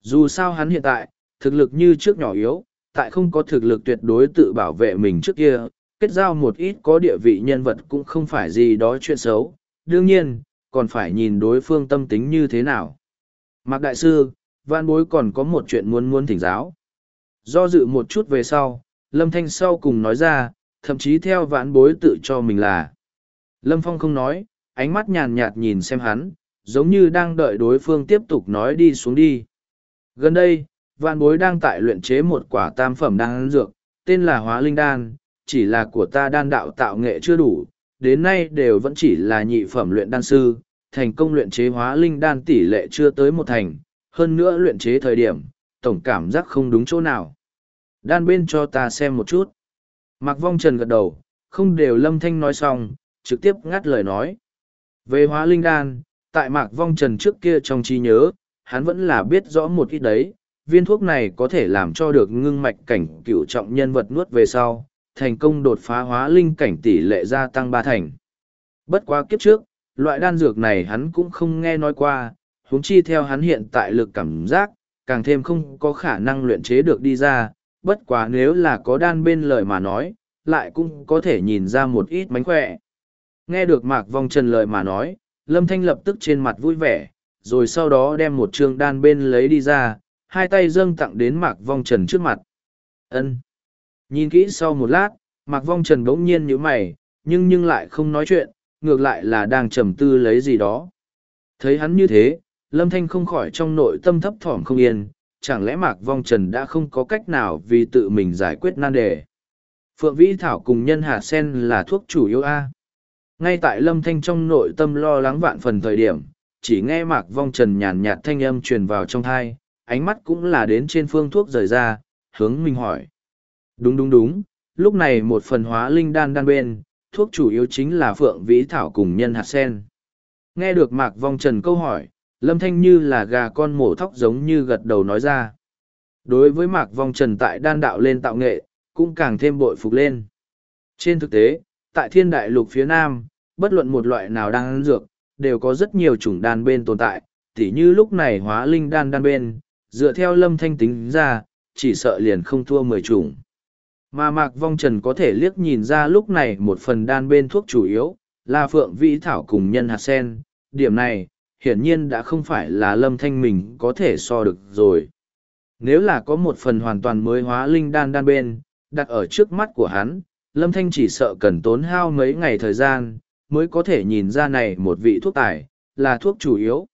Speaker 1: Dù sao hắn hiện tại, thực lực như trước nhỏ yếu, tại không có thực lực tuyệt đối tự bảo vệ mình trước kia, kết giao một ít có địa vị nhân vật cũng không phải gì đó chuyện xấu, đương nhiên, còn phải nhìn đối phương tâm tính như thế nào. Mạc Đại Sư, Văn Bối còn có một chuyện muốn muốn thỉnh giáo. Do dự một chút về sau, Lâm Thanh sau cùng nói ra, thậm chí theo vạn bối tự cho mình là. Lâm Phong không nói, ánh mắt nhàn nhạt nhìn xem hắn, giống như đang đợi đối phương tiếp tục nói đi xuống đi. Gần đây, vạn bối đang tại luyện chế một quả tam phẩm đan dược, tên là hóa linh đan, chỉ là của ta đan đạo tạo nghệ chưa đủ, đến nay đều vẫn chỉ là nhị phẩm luyện đan sư, thành công luyện chế hóa linh đan tỷ lệ chưa tới một thành, hơn nữa luyện chế thời điểm, tổng cảm giác không đúng chỗ nào. Đan bên cho ta xem một chút. Mạc Vong Trần gật đầu, không đều lâm thanh nói xong, trực tiếp ngắt lời nói. Về hóa linh đan, tại Mạc Vong Trần trước kia trong trí nhớ, hắn vẫn là biết rõ một ít đấy, viên thuốc này có thể làm cho được ngưng mạch cảnh cựu trọng nhân vật nuốt về sau, thành công đột phá hóa linh cảnh tỷ lệ gia tăng ba thành. Bất quá kiếp trước, loại đan dược này hắn cũng không nghe nói qua, huống chi theo hắn hiện tại lực cảm giác, càng thêm không có khả năng luyện chế được đi ra, bất quá nếu là có đan bên lời mà nói, lại cũng có thể nhìn ra một ít mánh khỏe. Nghe được Mạc Vong Trần lời mà nói, Lâm Thanh lập tức trên mặt vui vẻ, rồi sau đó đem một trương đan bên lấy đi ra, hai tay dâng tặng đến Mạc Vong Trần trước mặt. Ân. Nhìn kỹ sau một lát, Mạc Vong Trần bỗng nhiên nhíu mày, nhưng nhưng lại không nói chuyện, ngược lại là đang trầm tư lấy gì đó. Thấy hắn như thế, Lâm Thanh không khỏi trong nội tâm thấp thỏm không yên, chẳng lẽ Mạc Vong Trần đã không có cách nào vì tự mình giải quyết nan đề. Phượng Vĩ Thảo cùng nhân hạt sen là thuốc chủ yếu A. Ngay tại lâm thanh trong nội tâm lo lắng vạn phần thời điểm, chỉ nghe mạc vong trần nhàn nhạt thanh âm truyền vào trong thai, ánh mắt cũng là đến trên phương thuốc rời ra, hướng mình hỏi. Đúng đúng đúng, lúc này một phần hóa linh đan đan bên, thuốc chủ yếu chính là phượng vĩ thảo cùng nhân hạt sen. Nghe được mạc vong trần câu hỏi, lâm thanh như là gà con mổ thóc giống như gật đầu nói ra. Đối với mạc vong trần tại đan đạo lên tạo nghệ, cũng càng thêm bội phục lên. Trên thực tế, tại thiên đại lục phía nam, bất luận một loại nào đang ăn dược, đều có rất nhiều chủng đan bên tồn tại, tỉ như lúc này hóa linh đan đan bên, dựa theo lâm thanh tính ra, chỉ sợ liền không thua mười chủng. Mà Mạc Vong Trần có thể liếc nhìn ra lúc này một phần đan bên thuốc chủ yếu, là phượng vĩ thảo cùng nhân hạt sen, điểm này, hiển nhiên đã không phải là lâm thanh mình có thể so được rồi. Nếu là có một phần hoàn toàn mới hóa linh đan đan bên, đặt ở trước mắt của hắn, lâm thanh chỉ sợ cần tốn hao mấy ngày thời gian, mới có thể nhìn ra này một vị thuốc tài, là thuốc chủ yếu.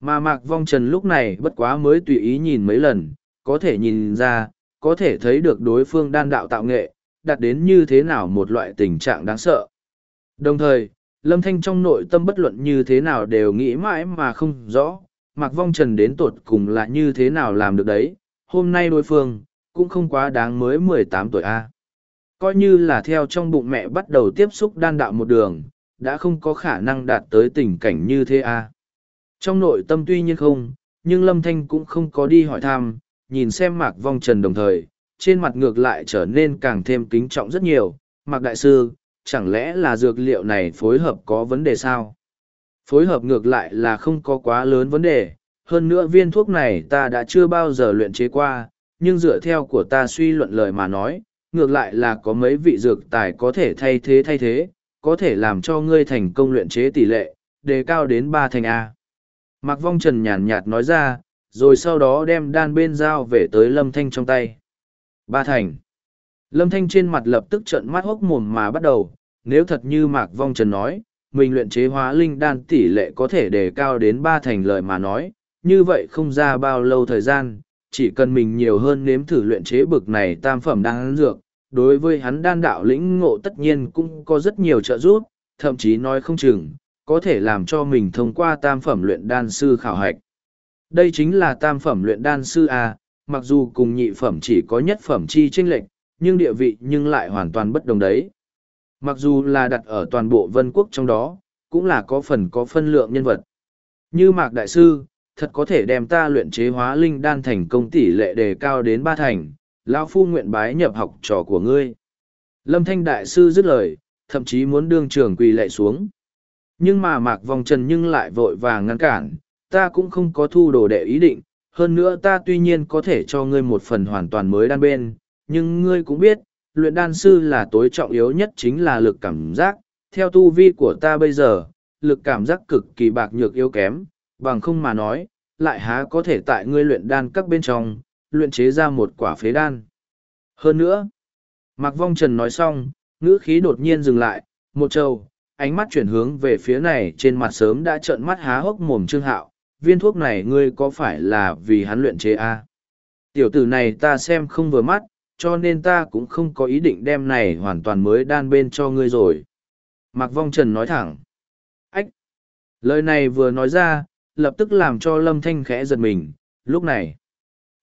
Speaker 1: Mà Mạc Vong Trần lúc này bất quá mới tùy ý nhìn mấy lần, có thể nhìn ra, có thể thấy được đối phương đan đạo tạo nghệ, đạt đến như thế nào một loại tình trạng đáng sợ. Đồng thời, Lâm Thanh trong nội tâm bất luận như thế nào đều nghĩ mãi mà không rõ, Mạc Vong Trần đến tột cùng là như thế nào làm được đấy, hôm nay đối phương, cũng không quá đáng mới mười tám tuổi A. Coi như là theo trong bụng mẹ bắt đầu tiếp xúc đan đạo một đường, đã không có khả năng đạt tới tình cảnh như thế A. Trong nội tâm tuy nhiên không, nhưng Lâm Thanh cũng không có đi hỏi thăm, nhìn xem Mạc Vong Trần đồng thời, trên mặt ngược lại trở nên càng thêm kính trọng rất nhiều. Mạc Đại Sư, chẳng lẽ là dược liệu này phối hợp có vấn đề sao? Phối hợp ngược lại là không có quá lớn vấn đề, hơn nữa viên thuốc này ta đã chưa bao giờ luyện chế qua, nhưng dựa theo của ta suy luận lời mà nói, ngược lại là có mấy vị dược tài có thể thay thế thay thế, có thể làm cho ngươi thành công luyện chế tỷ lệ, đề cao đến ba thành A. Mạc Vong Trần nhàn nhạt nói ra, rồi sau đó đem đan bên dao về tới Lâm Thanh trong tay. Ba thành. Lâm Thanh trên mặt lập tức trợn mắt hốc mồm mà bắt đầu, nếu thật như Mạc Vong Trần nói, mình luyện chế hóa linh đan tỷ lệ có thể đề cao đến ba thành lời mà nói, như vậy không ra bao lâu thời gian, chỉ cần mình nhiều hơn nếm thử luyện chế bực này tam phẩm đan dược, đối với hắn đan đạo lĩnh ngộ tất nhiên cũng có rất nhiều trợ giúp, thậm chí nói không chừng, có thể làm cho mình thông qua tam phẩm luyện đan sư khảo hạch. Đây chính là tam phẩm luyện đan sư A, mặc dù cùng nhị phẩm chỉ có nhất phẩm chi tranh lệch, nhưng địa vị nhưng lại hoàn toàn bất đồng đấy. Mặc dù là đặt ở toàn bộ vân quốc trong đó, cũng là có phần có phân lượng nhân vật. Như Mạc Đại Sư, thật có thể đem ta luyện chế hóa linh đan thành công tỷ lệ đề cao đến ba thành, lão phu nguyện bái nhập học trò của ngươi. Lâm Thanh Đại Sư dứt lời, thậm chí muốn đương trường quỳ lệ xuống. Nhưng mà Mạc Vòng Trần nhưng lại vội vàng ngăn cản, ta cũng không có thu đồ đệ ý định, hơn nữa ta tuy nhiên có thể cho ngươi một phần hoàn toàn mới đan bên, nhưng ngươi cũng biết, luyện đan sư là tối trọng yếu nhất chính là lực cảm giác, theo tu vi của ta bây giờ, lực cảm giác cực kỳ bạc nhược yếu kém, bằng không mà nói, lại há có thể tại ngươi luyện đan các bên trong, luyện chế ra một quả phế đan. Hơn nữa, Mạc Vong Trần nói xong, ngữ khí đột nhiên dừng lại, một trâu, ánh mắt chuyển hướng về phía này trên mặt sớm đã trợn mắt há hốc mồm trương hạo, viên thuốc này ngươi có phải là vì hắn luyện chế a à? Tiểu tử này ta xem không vừa mắt, cho nên ta cũng không có ý định đem này hoàn toàn mới đan bên cho ngươi rồi. Mạc Vong Trần nói thẳng. Ách! Lời này vừa nói ra, lập tức làm cho Lâm Thanh khẽ giật mình, lúc này.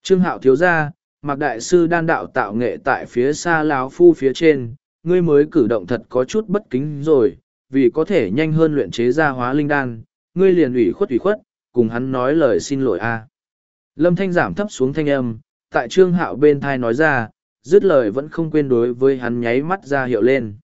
Speaker 1: Trương Hạo thiếu ra, Mạc Đại Sư đan đạo tạo nghệ tại phía xa lão phu phía trên, ngươi mới cử động thật có chút bất kính rồi, vì có thể nhanh hơn luyện chế ra hóa linh đan, ngươi liền ủy khuất ủy khuất, cùng hắn nói lời xin lỗi a. Lâm Thanh giảm thấp xuống thanh âm, tại Trương Hạo bên thai nói ra, dứt lời vẫn không quên đối với hắn nháy mắt ra hiệu lên.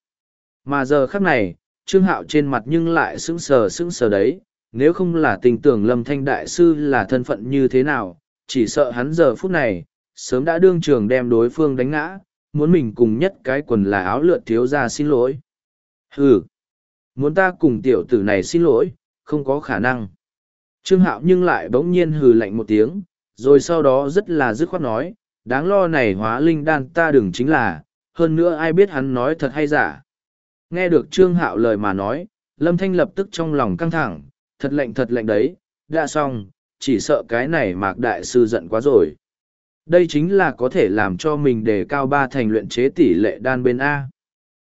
Speaker 1: Mà giờ khắc này, Trương Hạo trên mặt nhưng lại sững sờ sững sờ đấy, nếu không là tình tưởng Lâm Thanh Đại Sư là thân phận như thế nào, chỉ sợ hắn giờ phút này, sớm đã đương trường đem đối phương đánh ngã, muốn mình cùng nhất cái quần là áo lượn thiếu ra xin lỗi. Hừ, muốn ta cùng tiểu tử này xin lỗi, không có khả năng. Trương Hạo nhưng lại bỗng nhiên hừ lạnh một tiếng, rồi sau đó rất là dứt khoát nói, đáng lo này hóa linh đan ta đừng chính là, hơn nữa ai biết hắn nói thật hay giả. Nghe được Trương Hạo lời mà nói, Lâm Thanh lập tức trong lòng căng thẳng, thật lạnh thật lạnh đấy, đã xong, chỉ sợ cái này mạc đại sư giận quá rồi. Đây chính là có thể làm cho mình đề cao ba thành luyện chế tỷ lệ đan bên A.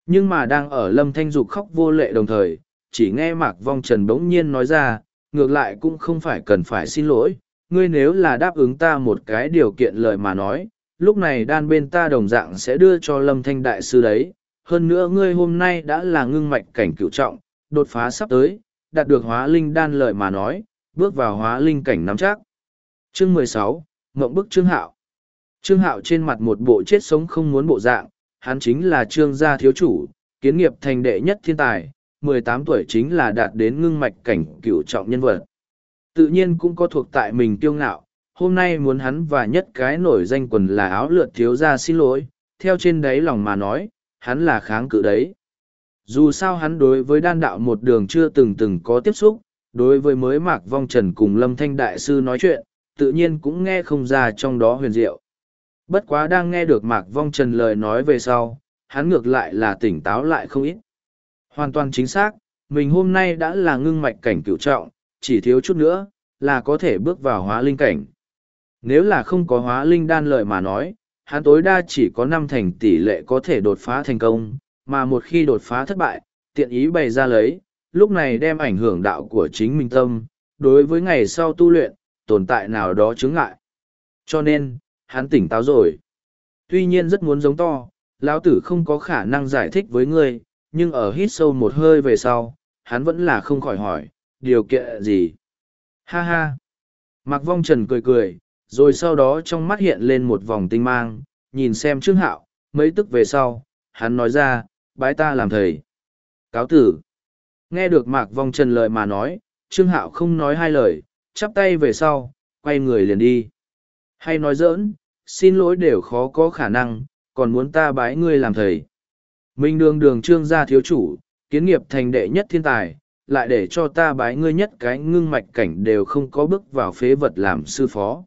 Speaker 1: Nhưng mà đang ở lâm thanh dục khóc vô lệ đồng thời, chỉ nghe Mạc Vong Trần bỗng nhiên nói ra, ngược lại cũng không phải cần phải xin lỗi, ngươi nếu là đáp ứng ta một cái điều kiện lời mà nói, lúc này đan bên ta đồng dạng sẽ đưa cho lâm thanh đại sư đấy. Hơn nữa ngươi hôm nay đã là ngưng mạch cảnh cựu trọng, đột phá sắp tới, đạt được hóa linh đan lợi mà nói, bước vào hóa linh cảnh nắm chắc. Chương mười sáu Ngộng bức Trương Hạo Trương Hạo trên mặt một bộ chết sống không muốn bộ dạng, hắn chính là trương gia thiếu chủ, kiến nghiệp thành đệ nhất thiên tài, mười tám tuổi chính là đạt đến ngưng mạch cảnh cửu trọng nhân vật. Tự nhiên cũng có thuộc tại mình kiêu ngạo, hôm nay muốn hắn và nhất cái nổi danh quần là áo lượt thiếu gia xin lỗi, theo trên đáy lòng mà nói, hắn là kháng cự đấy. Dù sao hắn đối với đan đạo một đường chưa từng từng có tiếp xúc, đối với mới mạc vong trần cùng lâm thanh đại sư nói chuyện, tự nhiên cũng nghe không ra trong đó huyền diệu. Bất quá đang nghe được mạc vong trần lời nói về sau, hắn ngược lại là tỉnh táo lại không ít. Hoàn toàn chính xác, mình hôm nay đã là ngưng mạch cảnh cửu trọng, chỉ thiếu chút nữa, là có thể bước vào hóa linh cảnh. Nếu là không có hóa linh đan lợi mà nói, hắn tối đa chỉ có năm thành tỷ lệ có thể đột phá thành công, mà một khi đột phá thất bại, tiện ý bày ra lấy, lúc này đem ảnh hưởng đạo của chính mình tâm, đối với ngày sau tu luyện, tồn tại nào đó chướng ngại. Cho nên, hắn tỉnh táo rồi. Tuy nhiên rất muốn giống to, lão tử không có khả năng giải thích với ngươi, nhưng ở hít sâu một hơi về sau, hắn vẫn là không khỏi hỏi, điều kiện gì? Ha ha! Mạc Vong Trần cười cười, rồi sau đó trong mắt hiện lên một vòng tinh mang, nhìn xem Trương Hạo, mấy tức về sau, hắn nói ra, bái ta làm thầy. Cáo tử! Nghe được Mạc Vong Trần lời mà nói, Trương Hạo không nói hai lời, chắp tay về sau, quay người liền đi. Hay nói giỡn, xin lỗi đều khó có khả năng, còn muốn ta bái ngươi làm thầy. Minh đường đường trương gia thiếu chủ, kiến nghiệp thành đệ nhất thiên tài, lại để cho ta bái ngươi nhất cái ngưng mạch cảnh đều không có bước vào phế vật làm sư phó.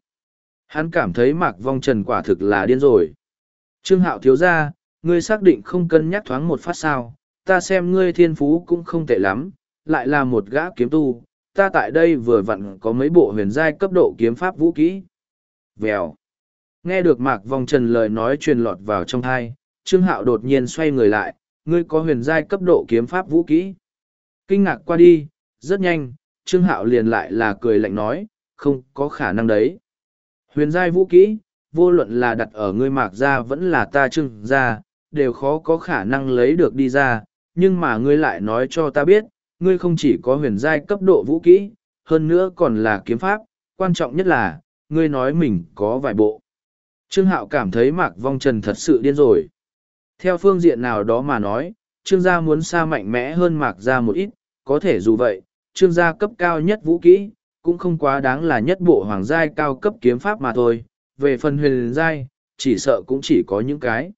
Speaker 1: Hắn cảm thấy mạc vong trần quả thực là điên rồi. Trương hạo thiếu gia, ngươi xác định không cân nhắc thoáng một phát sao, ta xem ngươi thiên phú cũng không tệ lắm, lại là một gã kiếm tu, ta tại đây vừa vặn có mấy bộ huyền giai cấp độ kiếm pháp vũ kỹ. Vèo. Nghe được Mạc Vong Trần lời nói truyền lọt vào trong thai, Trương Hạo đột nhiên xoay người lại, ngươi có huyền giai cấp độ kiếm pháp vũ kỹ. Kinh ngạc qua đi, rất nhanh, Trương Hạo liền lại là cười lạnh nói, không có khả năng đấy. Huyền giai vũ kỹ, vô luận là đặt ở ngươi Mạc gia vẫn là ta trưng gia, đều khó có khả năng lấy được đi ra, nhưng mà ngươi lại nói cho ta biết, ngươi không chỉ có huyền giai cấp độ vũ kỹ, hơn nữa còn là kiếm pháp, quan trọng nhất là, ngươi nói mình có vài bộ. Trương Hạo cảm thấy Mạc Vong Trần thật sự điên rồi. Theo phương diện nào đó mà nói, Trương gia muốn xa mạnh mẽ hơn Mạc gia một ít, có thể dù vậy, Trương gia cấp cao nhất vũ kỹ, cũng không quá đáng là nhất bộ hoàng giai cao cấp kiếm pháp mà thôi. Về phần huyền giai, chỉ sợ cũng chỉ có những cái.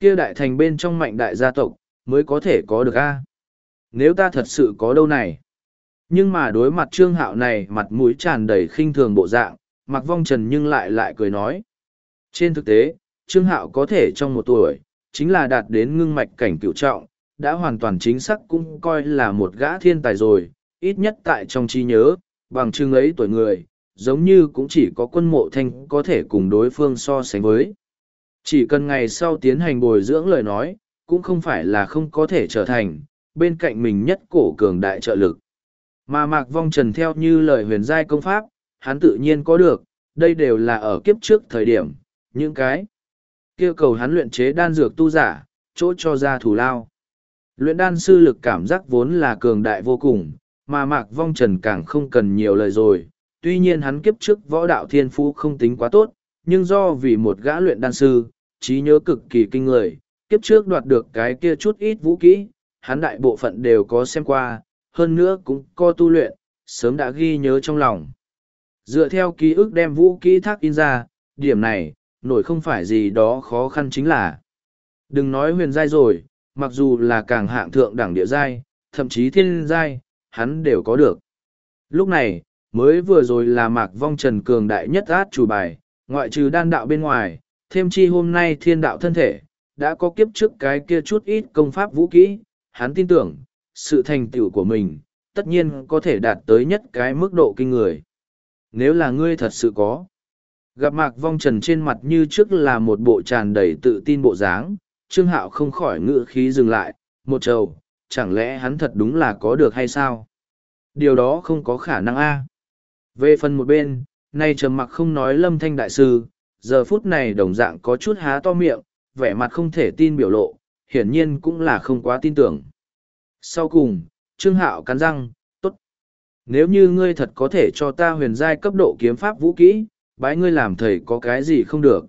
Speaker 1: kia đại thành bên trong mạnh đại gia tộc, mới có thể có được a Nếu ta thật sự có đâu này. Nhưng mà đối mặt Trương Hạo này mặt mũi tràn đầy khinh thường bộ dạng, mặc Vong Trần nhưng lại lại cười nói. Trên thực tế, Trương Hạo có thể trong một tuổi, chính là đạt đến ngưng mạch cảnh cựu trọng, đã hoàn toàn chính xác cũng coi là một gã thiên tài rồi, ít nhất tại trong trí nhớ, bằng chứng ấy tuổi người, giống như cũng chỉ có quân mộ thanh có thể cùng đối phương so sánh với. Chỉ cần ngày sau tiến hành bồi dưỡng lời nói, cũng không phải là không có thể trở thành, bên cạnh mình nhất cổ cường đại trợ lực. Mà Mạc Vong Trần theo như lời huyền giai công pháp, hắn tự nhiên có được, đây đều là ở kiếp trước thời điểm, những cái kêu cầu hắn luyện chế đan dược tu giả, chỗ cho ra thủ lao. Luyện đan sư lực cảm giác vốn là cường đại vô cùng, mà Mạc Vong Trần càng không cần nhiều lời rồi. Tuy nhiên hắn kiếp trước võ đạo thiên phú không tính quá tốt, nhưng do vì một gã luyện đan sư, trí nhớ cực kỳ kinh người, kiếp trước đoạt được cái kia chút ít vũ kỹ, hắn đại bộ phận đều có xem qua, hơn nữa cũng có tu luyện, sớm đã ghi nhớ trong lòng. Dựa theo ký ức đem vũ kỹ thác in ra, điểm này, nổi không phải gì đó khó khăn chính là. Đừng nói huyền giai rồi, mặc dù là càng hạng thượng đẳng địa giai, thậm chí thiên giai, hắn đều có được. Lúc này, mới vừa rồi là mạc vong trần cường đại nhất át chủ bài, ngoại trừ đan đạo bên ngoài, thêm chi hôm nay thiên đạo thân thể, đã có kiếp trước cái kia chút ít công pháp vũ kỹ, hắn tin tưởng, sự thành tựu của mình, tất nhiên có thể đạt tới nhất cái mức độ kinh người. Nếu là ngươi thật sự có, gặp mạc vong trần trên mặt như trước là một bộ tràn đầy tự tin bộ dáng, Trương Hạo không khỏi ngự khí dừng lại, một trầu, chẳng lẽ hắn thật đúng là có được hay sao? Điều đó không có khả năng a. Về phần một bên, nay trầm mặc không nói lâm thanh đại sư, giờ phút này đồng dạng có chút há to miệng, vẻ mặt không thể tin biểu lộ, hiển nhiên cũng là không quá tin tưởng. Sau cùng, Trương Hạo cắn răng, tốt. Nếu như ngươi thật có thể cho ta huyền giai cấp độ kiếm pháp vũ kỹ, bái ngươi làm thầy có cái gì không được.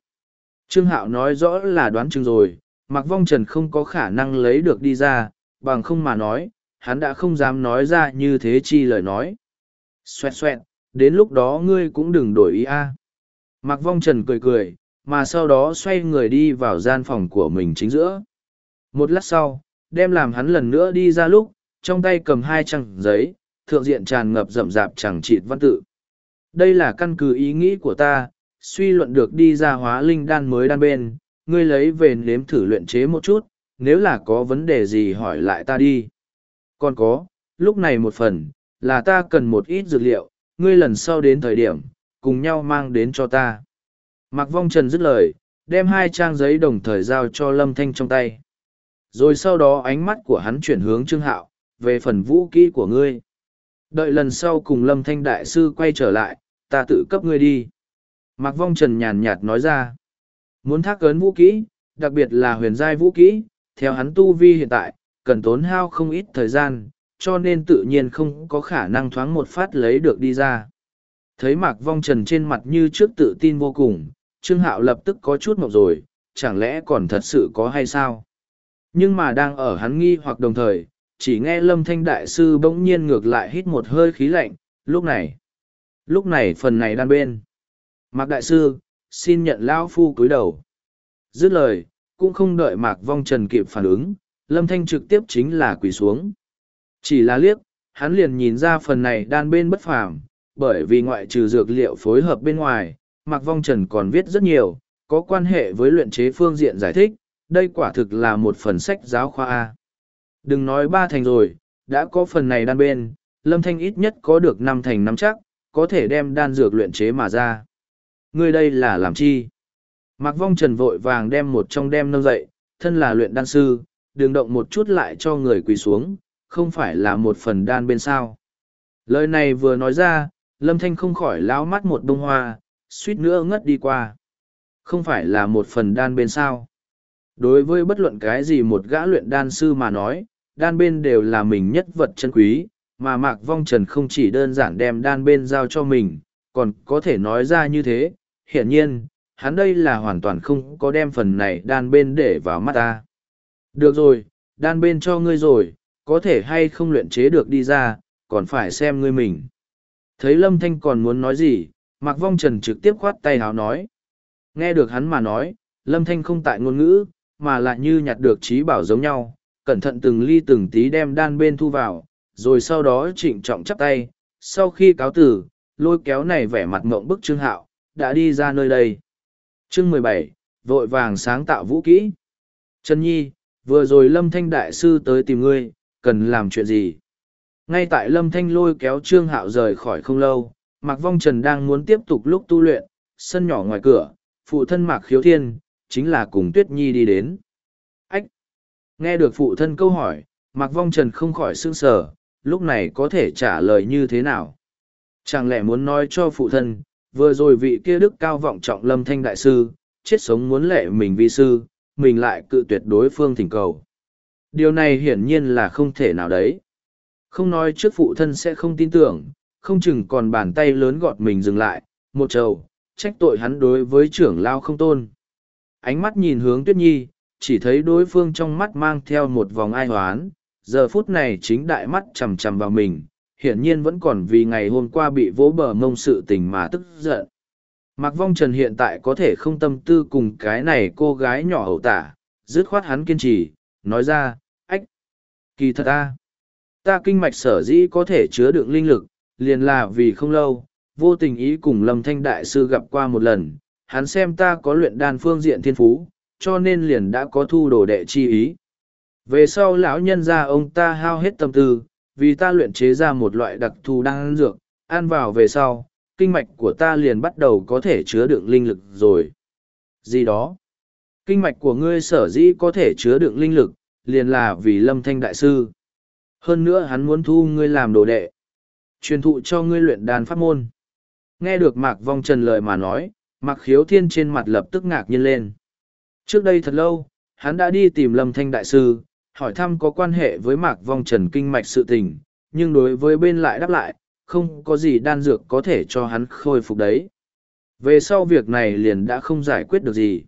Speaker 1: Trương Hạo nói rõ là đoán chừng rồi, Mạc Vong Trần không có khả năng lấy được đi ra, bằng không mà nói, hắn đã không dám nói ra như thế chi lời nói. Xoẹt xoẹt, đến lúc đó ngươi cũng đừng đổi ý a. Mạc Vong Trần cười cười, mà sau đó xoay người đi vào gian phòng của mình chính giữa. Một lát sau, đem làm hắn lần nữa đi ra lúc, trong tay cầm hai trang giấy, thượng diện tràn ngập rậm rạp chẳng chịt văn tự. Đây là căn cứ ý nghĩ của ta, suy luận được đi ra hóa linh đan mới đan bên, ngươi lấy về nếm thử luyện chế một chút, nếu là có vấn đề gì hỏi lại ta đi. Còn có, lúc này một phần, là ta cần một ít dược liệu, ngươi lần sau đến thời điểm, cùng nhau mang đến cho ta. Mạc Vong Trần dứt lời, đem hai trang giấy đồng thời giao cho Lâm Thanh trong tay. Rồi sau đó ánh mắt của hắn chuyển hướng Trương Hạo, về phần vũ kỹ của ngươi. Đợi lần sau cùng Lâm Thanh Đại Sư quay trở lại, ta tự cấp ngươi đi. Mạc Vong Trần nhàn nhạt nói ra. Muốn thác ấn vũ kỹ, đặc biệt là huyền giai vũ kỹ, theo hắn tu vi hiện tại, cần tốn hao không ít thời gian, cho nên tự nhiên không có khả năng thoáng một phát lấy được đi ra. Thấy Mạc Vong Trần trên mặt như trước tự tin vô cùng, Trương Hạo lập tức có chút mộng rồi, chẳng lẽ còn thật sự có hay sao? Nhưng mà đang ở hắn nghi hoặc đồng thời, chỉ nghe Lâm Thanh Đại Sư bỗng nhiên ngược lại hít một hơi khí lạnh, lúc này. Lúc này phần này đan bên. Mạc Đại Sư, xin nhận Lão Phu cúi đầu. Dứt lời, cũng không đợi Mạc Vong Trần kịp phản ứng, Lâm Thanh trực tiếp chính là quỳ xuống. Chỉ là liếc, hắn liền nhìn ra phần này đan bên bất phàm, bởi vì ngoại trừ dược liệu phối hợp bên ngoài, Mạc Vong Trần còn viết rất nhiều, có quan hệ với luyện chế phương diện giải thích, đây quả thực là một phần sách giáo khoa A. Đừng nói ba thành rồi, đã có phần này đan bên, Lâm Thanh ít nhất có được năm thành năm chắc, có thể đem đan dược luyện chế mà ra. Ngươi đây là làm chi? Mạc Vong Trần vội vàng đem một trong đem nâng dậy, thân là luyện đan sư, đừng động một chút lại cho người quỳ xuống, không phải là một phần đan bên sao. Lời này vừa nói ra, Lâm Thanh không khỏi láo mắt một bông hoa, suýt nữa ngất đi qua. Không phải là một phần đan bên sao. Đối với bất luận cái gì một gã luyện đan sư mà nói, đan bên đều là mình nhất vật chân quý, mà Mạc Vong Trần không chỉ đơn giản đem đan bên giao cho mình, còn có thể nói ra như thế. Hiển nhiên, hắn đây là hoàn toàn không có đem phần này đan bên để vào mắt ta. Được rồi, đan bên cho ngươi rồi, có thể hay không luyện chế được đi ra, còn phải xem ngươi mình. Thấy Lâm Thanh còn muốn nói gì, Mạc Vong Trần trực tiếp khoát tay háo nói. Nghe được hắn mà nói, Lâm Thanh không tại ngôn ngữ, mà lại như nhặt được trí bảo giống nhau, cẩn thận từng ly từng tí đem đan bên thu vào, rồi sau đó trịnh trọng chắp tay, sau khi cáo tử, lôi kéo này vẻ mặt mộng bức Trương Hạo, đã đi ra nơi đây. Chương mười bảy vội vàng sáng tạo vũ kỹ. Trần Nhi, vừa rồi Lâm Thanh Đại Sư tới tìm ngươi, cần làm chuyện gì? Ngay tại Lâm Thanh lôi kéo Trương Hạo rời khỏi không lâu, Mạc Vong Trần đang muốn tiếp tục lúc tu luyện, sân nhỏ ngoài cửa, phụ thân Mạc Khiếu Thiên, chính là cùng Tuyết Nhi đi đến. Ách! Nghe được phụ thân câu hỏi, Mạc Vong Trần không khỏi sương sở, lúc này có thể trả lời như thế nào? Chẳng lẽ muốn nói cho phụ thân, vừa rồi vị kia đức cao vọng trọng lâm thanh đại sư, chết sống muốn lệ mình vi sư, mình lại cự tuyệt đối phương thỉnh cầu. Điều này hiển nhiên là không thể nào đấy. Không nói trước phụ thân sẽ không tin tưởng, không chừng còn bàn tay lớn gọt mình dừng lại, một trầu, trách tội hắn đối với trưởng lao không tôn. Ánh mắt nhìn hướng tuyết nhi, chỉ thấy đối phương trong mắt mang theo một vòng ai hoán, giờ phút này chính đại mắt chằm chằm vào mình, hiển nhiên vẫn còn vì ngày hôm qua bị vỗ bờ mông sự tình mà tức giận. Mạc Vong Trần hiện tại có thể không tâm tư cùng cái này cô gái nhỏ hậu tả, dứt khoát hắn kiên trì, nói ra, ách, kỳ thật ta, ta kinh mạch sở dĩ có thể chứa đựng linh lực, liền là vì không lâu, vô tình ý cùng Lâm Thanh Đại Sư gặp qua một lần, hắn xem ta có luyện đan phương diện thiên phú, cho nên liền đã có thu đồ đệ chi ý. Về sau lão nhân ra ông ta hao hết tâm tư, vì ta luyện chế ra một loại đặc thù đan dược, ăn vào về sau, kinh mạch của ta liền bắt đầu có thể chứa đựng linh lực rồi. Gì đó? Kinh mạch của ngươi sở dĩ có thể chứa đựng linh lực, liền là vì lâm thanh đại sư. Hơn nữa hắn muốn thu ngươi làm đồ đệ. Truyền thụ cho ngươi luyện đàn pháp môn. Nghe được Mạc Vong Trần lời mà nói, Mạc Khiếu Thiên trên mặt lập tức ngạc nhiên lên. Trước đây thật lâu, hắn đã đi tìm Lâm Thanh Đại Sư, hỏi thăm có quan hệ với Mạc Vong Trần kinh mạch sự tình, nhưng đối với bên lại đáp lại, không có gì đan dược có thể cho hắn khôi phục đấy. Về sau việc này liền đã không giải quyết được gì.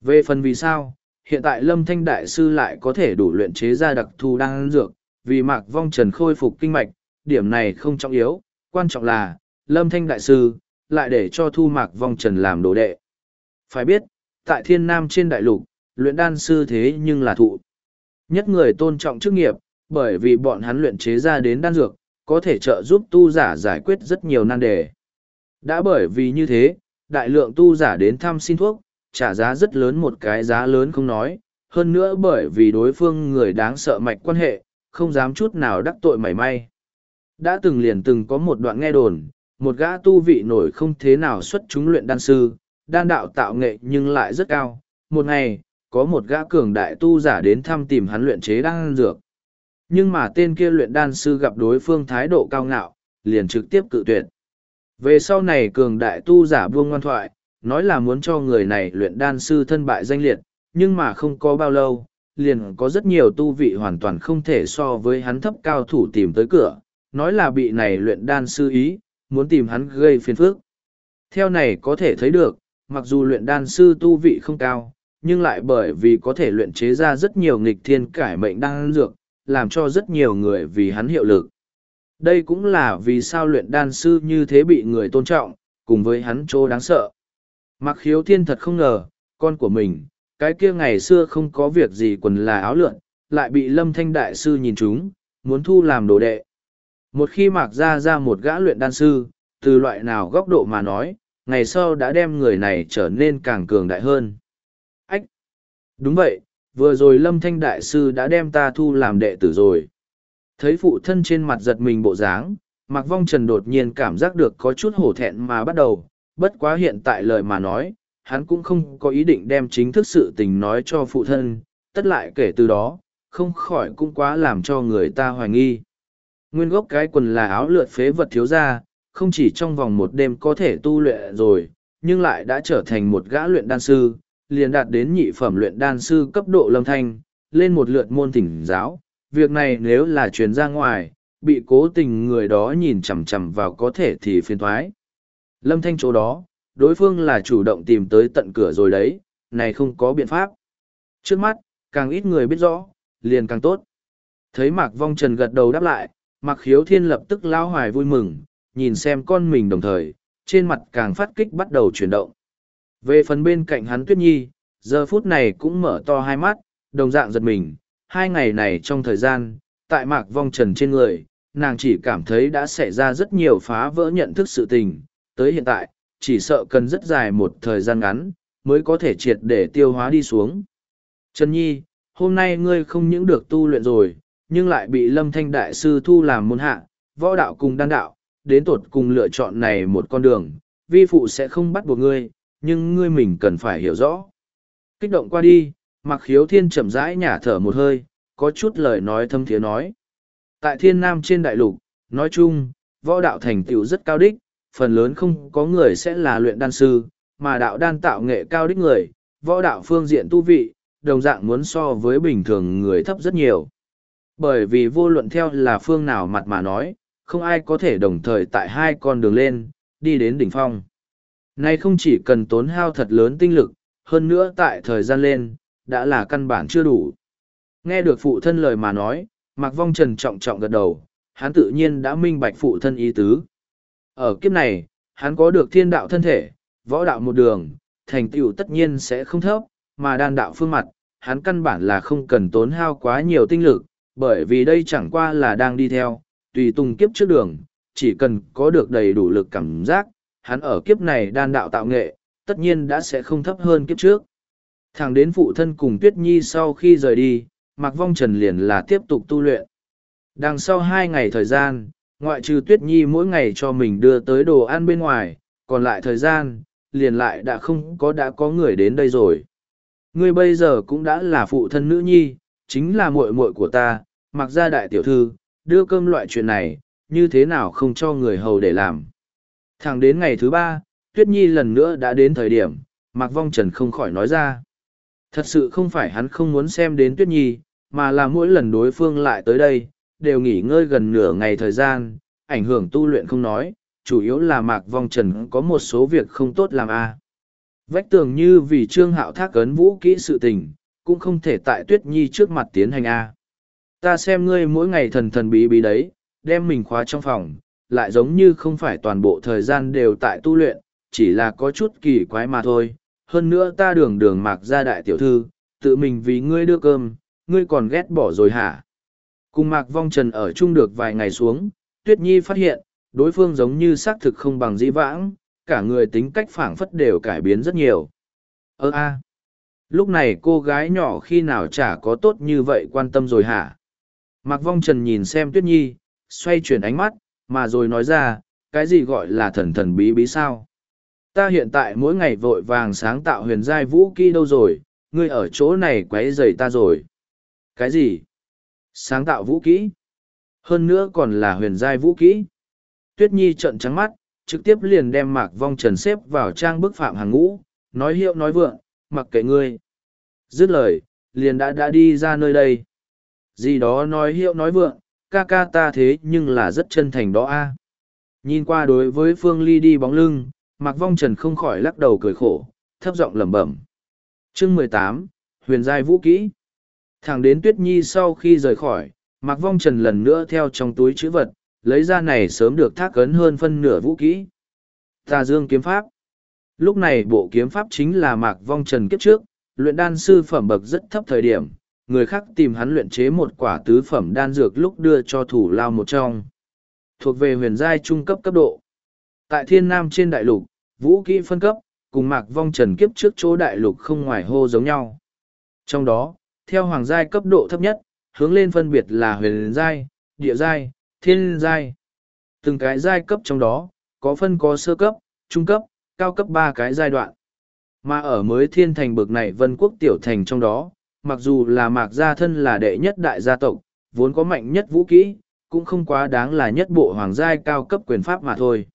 Speaker 1: Về phần vì sao, hiện tại Lâm Thanh Đại Sư lại có thể đủ luyện chế ra đặc thù đan dược, vì Mạc Vong Trần khôi phục kinh mạch, điểm này không trọng yếu, quan trọng là, Lâm Thanh Đại Sư, lại để cho Thu Mạc Vong Trần làm đồ đệ. Phải biết, tại thiên nam trên đại lục, luyện đan sư thế nhưng là thụ. Nhất người tôn trọng chức nghiệp, bởi vì bọn hắn luyện chế ra đến đan dược, có thể trợ giúp tu giả giải quyết rất nhiều nan đề. Đã bởi vì như thế, đại lượng tu giả đến thăm xin thuốc, trả giá rất lớn một cái giá lớn không nói, hơn nữa bởi vì đối phương người đáng sợ mạch quan hệ, không dám chút nào đắc tội mảy may. Đã từng liền từng có một đoạn nghe đồn, một gã tu vị nổi không thế nào xuất chúng luyện đan sư, đan đạo tạo nghệ nhưng lại rất cao. Một ngày, có một gã cường đại tu giả đến thăm tìm hắn luyện chế đan dược. Nhưng mà tên kia luyện đan sư gặp đối phương thái độ cao ngạo, liền trực tiếp cự tuyệt. Về sau này cường đại tu giả buông ngoan thoại, nói là muốn cho người này luyện đan sư thân bại danh liệt, nhưng mà không có bao lâu, liền có rất nhiều tu vị hoàn toàn không thể so với hắn thấp cao thủ tìm tới cửa, nói là bị này luyện đan sư ý, muốn tìm hắn gây phiền phức. Theo này có thể thấy được, mặc dù luyện đan sư tu vị không cao, nhưng lại bởi vì có thể luyện chế ra rất nhiều nghịch thiên cải mệnh đan dược, làm cho rất nhiều người vì hắn hiệu lực. Đây cũng là vì sao luyện đan sư như thế bị người tôn trọng, cùng với hắn chỗ đáng sợ. Mặc khiếu thiên thật không ngờ, con của mình, cái kia ngày xưa không có việc gì quần là áo lượn, lại bị lâm thanh đại sư nhìn chúng, muốn thu làm đồ đệ. Một khi mạc ra ra một gã luyện đan sư, từ loại nào góc độ mà nói, ngày sau đã đem người này trở nên càng cường đại hơn. Đúng vậy, vừa rồi lâm thanh đại sư đã đem ta thu làm đệ tử rồi. Thấy phụ thân trên mặt giật mình bộ dáng, Mặc Vong Trần đột nhiên cảm giác được có chút hổ thẹn mà bắt đầu, bất quá hiện tại lời mà nói, hắn cũng không có ý định đem chính thức sự tình nói cho phụ thân, tất lại kể từ đó, không khỏi cũng quá làm cho người ta hoài nghi. Nguyên gốc cái quần là áo lượt phế vật thiếu ra, không chỉ trong vòng một đêm có thể tu luyện rồi, nhưng lại đã trở thành một gã luyện đan sư, liền đạt đến nhị phẩm luyện đan sư cấp độ lâm thanh, lên một lượt môn thỉnh giáo. Việc này nếu là truyền ra ngoài, bị cố tình người đó nhìn chằm chằm vào có thể thì phiền thoái. Lâm thanh chỗ đó, đối phương là chủ động tìm tới tận cửa rồi đấy, này không có biện pháp. Trước mắt, càng ít người biết rõ, liền càng tốt. Thấy Mạc Vong Trần gật đầu đáp lại, Mạc Khiếu Thiên lập tức lao hoài vui mừng, nhìn xem con mình đồng thời, trên mặt càng phát kích bắt đầu chuyển động. Về phần bên cạnh hắn Tuyết Nhi, giờ phút này cũng mở to hai mắt, đồng dạng giật mình, hai ngày này trong thời gian, tại Mạc Vong Trần trên người, nàng chỉ cảm thấy đã xảy ra rất nhiều phá vỡ nhận thức sự tình, tới hiện tại, chỉ sợ cần rất dài một thời gian ngắn, mới có thể triệt để tiêu hóa đi xuống. Trần Nhi, hôm nay ngươi không những được tu luyện rồi, nhưng lại bị lâm thanh đại sư thu làm môn hạ, võ đạo cùng đan đạo, đến tột cùng lựa chọn này một con đường, vi phụ sẽ không bắt buộc ngươi, nhưng ngươi mình cần phải hiểu rõ. Kích động qua đi, mặc khiếu thiên chậm rãi nhả thở một hơi, có chút lời nói thâm thiế nói. Tại thiên nam trên đại lục, nói chung, võ đạo thành tựu rất cao đích, phần lớn không có người sẽ là luyện đan sư, mà đạo đan tạo nghệ cao đích người, võ đạo phương diện tu vị, đồng dạng muốn so với bình thường người thấp rất nhiều. Bởi vì vô luận theo là phương nào mặt mà nói, không ai có thể đồng thời tại hai con đường lên, đi đến đỉnh phong nay không chỉ cần tốn hao thật lớn tinh lực, hơn nữa tại thời gian lên, đã là căn bản chưa đủ. Nghe được phụ thân lời mà nói, Mạc Vong Trần trọng trọng gật đầu, hắn tự nhiên đã minh bạch phụ thân ý tứ. Ở kiếp này, hắn có được thiên đạo thân thể, võ đạo một đường, thành tựu tất nhiên sẽ không thấp, mà đan đạo phương mặt, hắn căn bản là không cần tốn hao quá nhiều tinh lực, bởi vì đây chẳng qua là đang đi theo, tùy tung kiếp trước đường, chỉ cần có được đầy đủ lực cảm giác, hắn ở kiếp này đan đạo tạo nghệ, tất nhiên đã sẽ không thấp hơn kiếp trước. Thẳng đến phụ thân cùng Tuyết Nhi sau khi rời đi, Mạc Vong Trần liền là tiếp tục tu luyện. Đằng sau hai ngày thời gian, ngoại trừ Tuyết Nhi mỗi ngày cho mình đưa tới đồ ăn bên ngoài, còn lại thời gian, liền lại đã không có đã có người đến đây rồi. Ngươi bây giờ cũng đã là phụ thân nữ nhi, chính là muội muội của ta, mặc ra đại tiểu thư, đưa cơm loại chuyện này, như thế nào không cho người hầu để làm. Thẳng đến ngày thứ ba, Tuyết Nhi lần nữa đã đến thời điểm, Mạc Vong Trần không khỏi nói ra. Thật sự không phải hắn không muốn xem đến Tuyết Nhi, mà là mỗi lần đối phương lại tới đây, đều nghỉ ngơi gần nửa ngày thời gian, ảnh hưởng tu luyện không nói, chủ yếu là Mạc Vong Trần có một số việc không tốt làm a. Vách tường như vì Trương Hạo thác ấn vũ kỹ sự tình, cũng không thể tại Tuyết Nhi trước mặt tiến hành a. Ta xem ngươi mỗi ngày thần thần bí bí đấy, đem mình khóa trong phòng, lại giống như không phải toàn bộ thời gian đều tại tu luyện, chỉ là có chút kỳ quái mà thôi. Hơn nữa ta đường đường mạc ra đại tiểu thư, tự mình vì ngươi đưa cơm, ngươi còn ghét bỏ rồi hả? Cùng mạc vong trần ở chung được vài ngày xuống, Tuyết Nhi phát hiện, đối phương giống như xác thực không bằng dĩ vãng, cả người tính cách phảng phất đều cải biến rất nhiều. Ơ a, lúc này cô gái nhỏ khi nào chả có tốt như vậy quan tâm rồi hả? Mạc Vong Trần nhìn xem Tuyết Nhi, xoay chuyển ánh mắt, mà rồi nói ra, cái gì gọi là thần thần bí bí sao? Ta hiện tại mỗi ngày vội vàng sáng tạo huyền giai vũ kỹ đâu rồi, ngươi ở chỗ này quấy rầy ta rồi. Cái gì? Sáng tạo vũ kỹ? Hơn nữa còn là huyền giai vũ kỹ. Tuyết Nhi trợn trắng mắt, trực tiếp liền đem Mạc Vong Trần xếp vào trang bức phạm hàng ngũ, nói hiệu nói vượng, mặc kệ ngươi. Dứt lời, liền đã đã đi ra nơi đây. Gì đó nói hiệu nói vượng, ca ca ta thế nhưng là rất chân thành đó a. Nhìn qua đối với Phương Ly đi bóng lưng, Mặc Vong Trần không khỏi lắc đầu cười khổ, thấp giọng lẩm bẩm. Chương mười tám Huyền Giai Vũ Kỹ Thẳng đến Tuyết Nhi sau khi rời khỏi, Mặc Vong Trần lần nữa theo trong túi chữ vật, lấy ra này sớm được thác ấn hơn phân nửa vũ kỹ. Tà Dương kiếm pháp. Lúc này bộ kiếm pháp chính là Mạc Vong Trần kiếp trước, luyện đan sư phẩm bậc rất thấp thời điểm, người khác tìm hắn luyện chế một quả tứ phẩm đan dược lúc đưa cho thủ lao một trong. Thuộc về huyền giai trung cấp cấp độ. Tại thiên nam trên đại lục, vũ kỹ phân cấp, cùng Mạc Vong Trần kiếp trước chỗ đại lục không ngoài hô giống nhau. Trong đó, theo hoàng giai cấp độ thấp nhất, hướng lên phân biệt là huyền giai, địa giai, thiên giai. Từng cái giai cấp trong đó, có phân có sơ cấp, trung cấp, cao cấp ba cái giai đoạn. Mà ở mới thiên thành bực này vân quốc tiểu thành trong đó, mặc dù là mạc gia thân là đệ nhất đại gia tộc, vốn có mạnh nhất vũ kỹ, cũng không quá đáng là nhất bộ hoàng giai cao cấp quyền pháp mà thôi.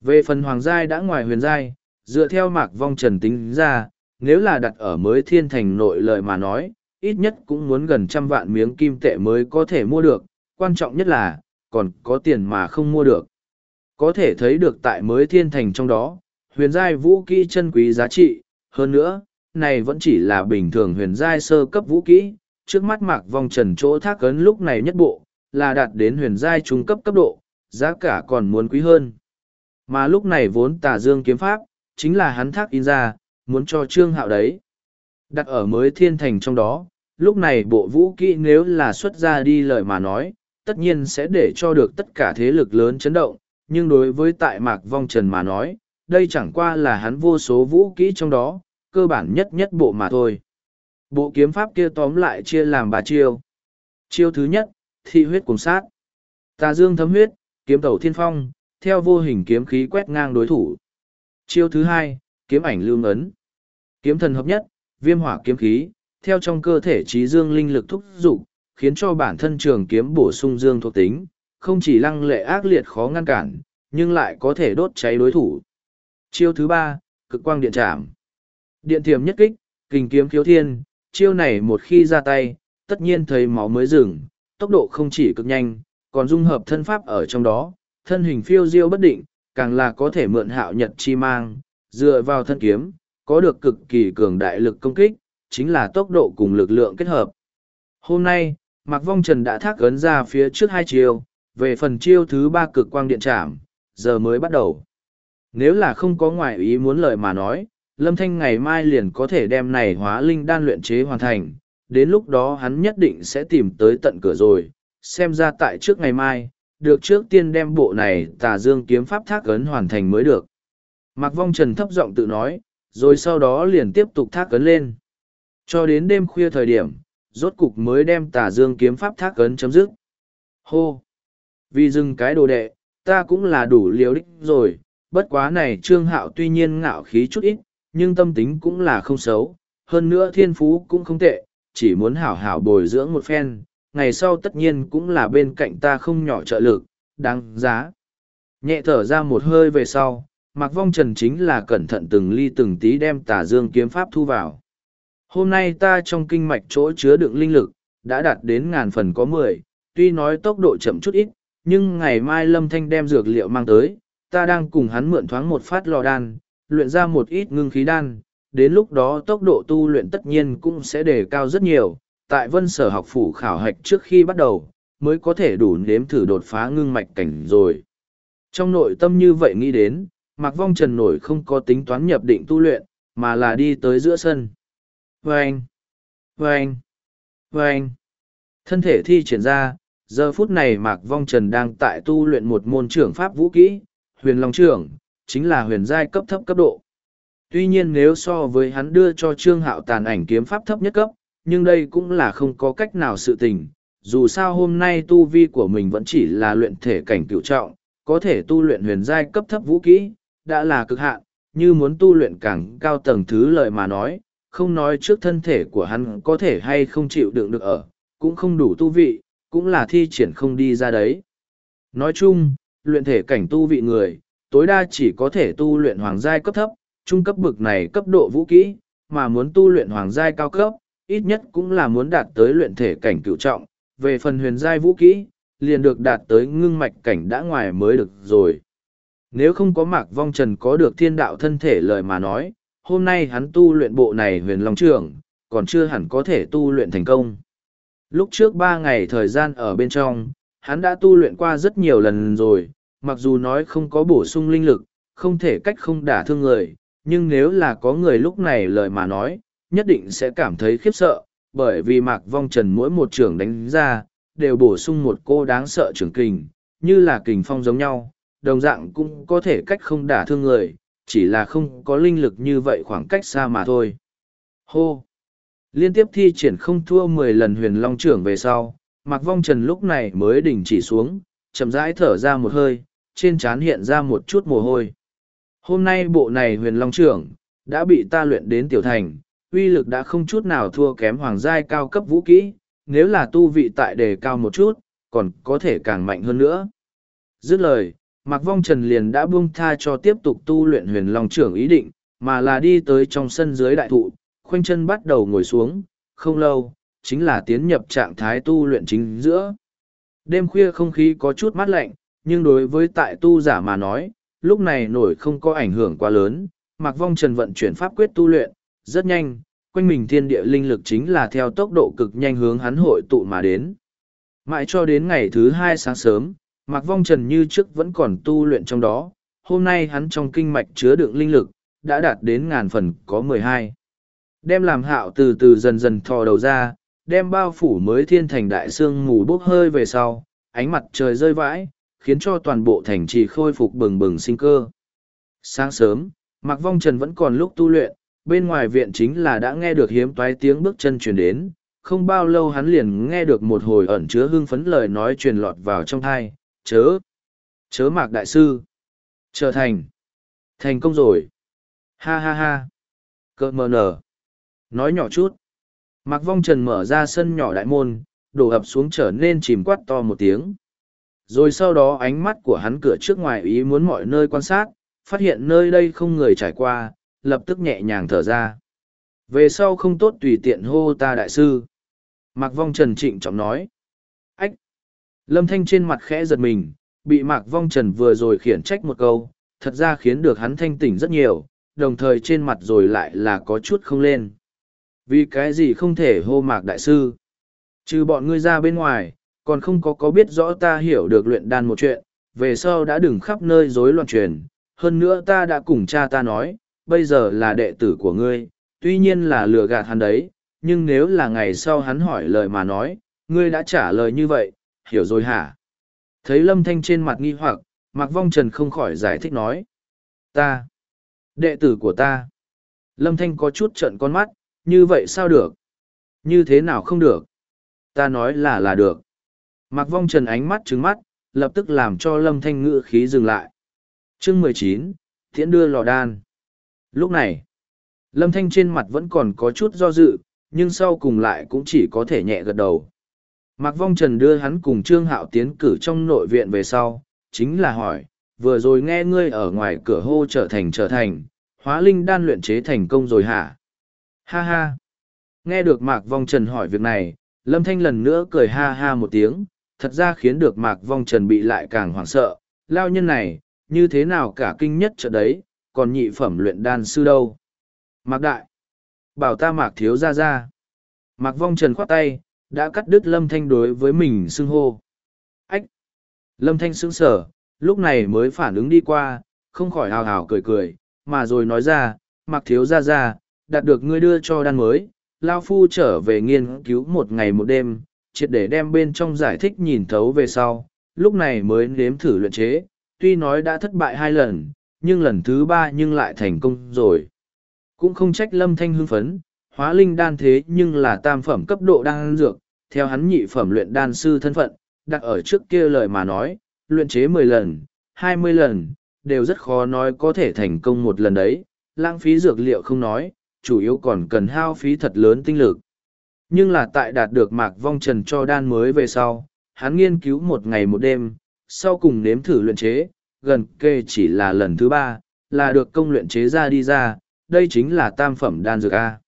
Speaker 1: Về phần hoàng giai đã ngoài huyền giai, dựa theo mạc vong trần tính ra, nếu là đặt ở mới thiên thành nội lợi mà nói, ít nhất cũng muốn gần trăm vạn miếng kim tệ mới có thể mua được, quan trọng nhất là, còn có tiền mà không mua được. Có thể thấy được tại mới thiên thành trong đó, huyền giai vũ kỹ chân quý giá trị, hơn nữa, này vẫn chỉ là bình thường huyền giai sơ cấp vũ kỹ, trước mắt mạc vong trần chỗ thác ấn lúc này nhất bộ, là đạt đến huyền giai trung cấp cấp độ, giá cả còn muốn quý hơn. Mà lúc này vốn tà dương kiếm pháp, chính là hắn thác in ra, muốn cho trương hạo đấy. Đặt ở mới thiên thành trong đó, lúc này bộ vũ kỹ nếu là xuất ra đi lời mà nói, tất nhiên sẽ để cho được tất cả thế lực lớn chấn động, nhưng đối với tại mạc vong trần mà nói, đây chẳng qua là hắn vô số vũ kỹ trong đó, cơ bản nhất nhất bộ mà thôi. Bộ kiếm pháp kia tóm lại chia làm ba chiêu. Chiêu thứ nhất, thị huyết cùng sát. Tà dương thấm huyết, kiếm tẩu thiên phong, theo vô hình kiếm khí quét ngang đối thủ. Chiêu thứ hai, kiếm ảnh lưu ngấn. Kiếm thần hợp nhất, viêm hỏa kiếm khí, theo trong cơ thể trí dương linh lực thúc dục khiến cho bản thân trường kiếm bổ sung dương thuộc tính, không chỉ lăng lệ ác liệt khó ngăn cản, nhưng lại có thể đốt cháy đối thủ. Chiêu thứ ba, cực quang điện trảm. Điện thiểm nhất kích, kình kiếm khiếu thiên, chiêu này một khi ra tay, tất nhiên thấy máu mới dừng, tốc độ không chỉ cực nhanh, còn dung hợp thân pháp ở trong đó, thân hình phiêu diêu bất định, càng là có thể mượn hạo nhật chi mang, dựa vào thân kiếm, có được cực kỳ cường đại lực công kích, chính là tốc độ cùng lực lượng kết hợp. Hôm nay, Mạc Vong Trần đã thác ấn ra phía trước hai chiêu, về phần chiêu thứ ba cực quang điện trảm, giờ mới bắt đầu. Nếu là không có ngoại ý muốn lời mà nói, Lâm Thanh ngày mai liền có thể đem này hóa linh đan luyện chế hoàn thành, đến lúc đó hắn nhất định sẽ tìm tới tận cửa rồi, xem ra tại trước ngày mai, được trước tiên đem bộ này tà dương kiếm pháp thác ấn hoàn thành mới được. Mạc Vong Trần thấp giọng tự nói, rồi sau đó liền tiếp tục thác ấn lên. Cho đến đêm khuya thời điểm, rốt cục mới đem tà dương kiếm pháp thác ấn chấm dứt. Hô! Vì dừng cái đồ đệ, ta cũng là đủ liều đích rồi, bất quá này trương hạo tuy nhiên ngạo khí chút ít, nhưng tâm tính cũng là không xấu, hơn nữa thiên phú cũng không tệ, chỉ muốn hảo hảo bồi dưỡng một phen, ngày sau tất nhiên cũng là bên cạnh ta không nhỏ trợ lực, đáng giá. Nhẹ thở ra một hơi về sau, Mạc Vong Trần chính là cẩn thận từng ly từng tí đem tà dương kiếm pháp thu vào. Hôm nay ta trong kinh mạch chỗ chứa đựng linh lực, đã đạt đến ngàn phần có mười, tuy nói tốc độ chậm chút ít, nhưng ngày mai Lâm Thanh đem dược liệu mang tới, ta đang cùng hắn mượn thoáng một phát lò đan, luyện ra một ít ngưng khí đan, đến lúc đó tốc độ tu luyện tất nhiên cũng sẽ đề cao rất nhiều, tại vân sở học phủ khảo hạch trước khi bắt đầu, mới có thể đủ nếm thử đột phá ngưng mạch cảnh rồi. Trong nội tâm như vậy nghĩ đến, Mạc Vong Trần nổi không có tính toán nhập định tu luyện, mà là đi tới giữa sân. Vâng! Vâng! Vâng! Thân thể thi triển ra, giờ phút này Mạc Vong Trần đang tại tu luyện một môn trưởng pháp vũ kỹ, huyền long trưởng, chính là huyền giai cấp thấp cấp độ. Tuy nhiên nếu so với hắn đưa cho Trương Hạo tàn ảnh kiếm pháp thấp nhất cấp, nhưng đây cũng là không có cách nào sự tình. Dù sao hôm nay tu vi của mình vẫn chỉ là luyện thể cảnh cựu trọng, có thể tu luyện huyền giai cấp thấp vũ kỹ, đã là cực hạn, như muốn tu luyện càng cao tầng thứ lời mà nói, không nói trước thân thể của hắn có thể hay không chịu đựng được ở, cũng không đủ tu vị, cũng là thi triển không đi ra đấy. Nói chung, luyện thể cảnh tu vị người, tối đa chỉ có thể tu luyện hoàng giai cấp thấp, trung cấp bực này cấp độ vũ kỹ, mà muốn tu luyện hoàng giai cao cấp, ít nhất cũng là muốn đạt tới luyện thể cảnh cựu trọng, về phần huyền giai vũ kỹ, liền được đạt tới ngưng mạch cảnh đã ngoài mới được rồi. Nếu không có mạc vong trần có được thiên đạo thân thể lời mà nói, hôm nay hắn tu luyện bộ này huyền long trường, còn chưa hẳn có thể tu luyện thành công. Lúc trước ba ngày thời gian ở bên trong, hắn đã tu luyện qua rất nhiều lần rồi, mặc dù nói không có bổ sung linh lực, không thể cách không đả thương người, nhưng nếu là có người lúc này lời mà nói, nhất định sẽ cảm thấy khiếp sợ, bởi vì mạc vong trần mỗi một trường đánh ra, đều bổ sung một cô đáng sợ trường kình, như là kình phong giống nhau, đồng dạng cũng có thể cách không đả thương người, chỉ là không có linh lực như vậy khoảng cách xa mà thôi. Hô! Liên tiếp thi triển không thua mười lần huyền long trưởng về sau, Mạc Vong Trần lúc này mới đình chỉ xuống, chậm rãi thở ra một hơi, trên trán hiện ra một chút mồ hôi. Hôm nay bộ này huyền long trưởng, đã bị ta luyện đến tiểu thành, uy lực đã không chút nào thua kém hoàng giai cao cấp vũ kỹ, nếu là tu vị tại đề cao một chút, còn có thể càng mạnh hơn nữa. Dứt lời, Mạc Vong Trần liền đã buông tha cho tiếp tục tu luyện huyền long trưởng ý định, mà là đi tới trong sân dưới đại thụ, khoanh chân bắt đầu ngồi xuống, không lâu, chính là tiến nhập trạng thái tu luyện chính giữa. Đêm khuya không khí có chút mát lạnh, nhưng đối với tại tu giả mà nói, lúc này nổi không có ảnh hưởng quá lớn, Mạc Vong Trần vận chuyển pháp quyết tu luyện, rất nhanh, quanh mình thiên địa linh lực chính là theo tốc độ cực nhanh hướng hắn hội tụ mà đến. Mãi cho đến ngày thứ hai sáng sớm, Mạc Vong Trần như trước vẫn còn tu luyện trong đó, hôm nay hắn trong kinh mạch chứa đựng linh lực, đã đạt đến ngàn phần có mười hai. Đem làm hạo từ từ dần dần thò đầu ra, đem bao phủ mới thiên thành đại sương mù bốc hơi về sau, ánh mặt trời rơi vãi, khiến cho toàn bộ thành trì khôi phục bừng bừng sinh cơ. Sáng sớm, Mạc Vong Trần vẫn còn lúc tu luyện, bên ngoài viện chính là đã nghe được hiếm toái tiếng bước chân truyền đến, không bao lâu hắn liền nghe được một hồi ẩn chứa hưng phấn lời nói truyền lọt vào trong thai, chớ, chớ Mạc Đại Sư, trở thành, thành công rồi, ha ha ha, cợt mờ nở, nói nhỏ chút, Mạc Vong Trần mở ra sân nhỏ đại môn, đổ ập xuống trở nên chìm quát to một tiếng. Rồi sau đó ánh mắt của hắn cửa trước ngoài ý muốn mọi nơi quan sát, phát hiện nơi đây không người trải qua, lập tức nhẹ nhàng thở ra. Về sau không tốt tùy tiện hô ta đại sư. Mạc Vong Trần trịnh trọng nói. Ách! Lâm Thanh trên mặt khẽ giật mình, bị Mạc Vong Trần vừa rồi khiển trách một câu, thật ra khiến được hắn thanh tỉnh rất nhiều, đồng thời trên mặt rồi lại là có chút không lên. Vì cái gì không thể hô Mạc Đại Sư? Trừ bọn ngươi ra bên ngoài, còn không có có biết rõ ta hiểu được luyện đan một chuyện, về sau đã đừng khắp nơi rối loạn truyền. Hơn nữa ta đã cùng cha ta nói, bây giờ là đệ tử của ngươi, tuy nhiên là lừa gạt hắn đấy, nhưng nếu là ngày sau hắn hỏi lời mà nói, ngươi đã trả lời như vậy, hiểu rồi hả? Thấy lâm thanh trên mặt nghi hoặc, Mạc Vong Trần không khỏi giải thích nói. Ta, đệ tử của ta. Lâm thanh có chút trận con mắt, như vậy sao được? Như thế nào không được? Ta nói là là được. Mạc Vong Trần ánh mắt trứng mắt, lập tức làm cho lâm thanh ngự khí dừng lại. chương mười chín, Thiễn đưa lò đan. Lúc này, Lâm Thanh trên mặt vẫn còn có chút do dự, nhưng sau cùng lại cũng chỉ có thể nhẹ gật đầu. Mạc Vong Trần đưa hắn cùng Trương Hạo tiến cử trong nội viện về sau, chính là hỏi, vừa rồi nghe ngươi ở ngoài cửa hô trở thành trở thành, hóa linh đan luyện chế thành công rồi hả? Ha ha! Nghe được Mạc Vong Trần hỏi việc này, Lâm Thanh lần nữa cười ha ha một tiếng, thật ra khiến được Mạc Vong Trần bị lại càng hoảng sợ, lao nhân này, như thế nào cả kinh nhất trợ đấy, còn nhị phẩm luyện đan sư đâu? Mạc Đại! Bảo ta Mạc Thiếu ra ra! Mạc Vong Trần khoát tay, đã cắt đứt Lâm Thanh đối với mình xưng hô. Ách! Lâm Thanh sững sở, lúc này mới phản ứng đi qua, không khỏi hào hào cười cười, mà rồi nói ra, Mạc Thiếu ra ra, đạt được ngươi đưa cho đan mới, Lao Phu trở về nghiên cứu một ngày một đêm, triệt để đem bên trong giải thích nhìn thấu về sau, lúc này mới nếm thử luyện chế, tuy nói đã thất bại hai lần, nhưng lần thứ ba nhưng lại thành công rồi. Cũng không trách lâm thanh hưng phấn, hóa linh đan thế nhưng là tam phẩm cấp độ đan dược, theo hắn nhị phẩm luyện đan sư thân phận, đặt ở trước kia lời mà nói, luyện chế mười lần, hai mươi lần, đều rất khó nói có thể thành công một lần đấy, lãng phí dược liệu không nói, chủ yếu còn cần hao phí thật lớn tinh lực. Nhưng là tại đạt được mạc vong trần cho đan mới về sau, hắn nghiên cứu một ngày một đêm, sau cùng nếm thử luyện chế, gần kề chỉ là lần thứ ba, là được công luyện chế ra đi ra, đây chính là tam phẩm đan dược A.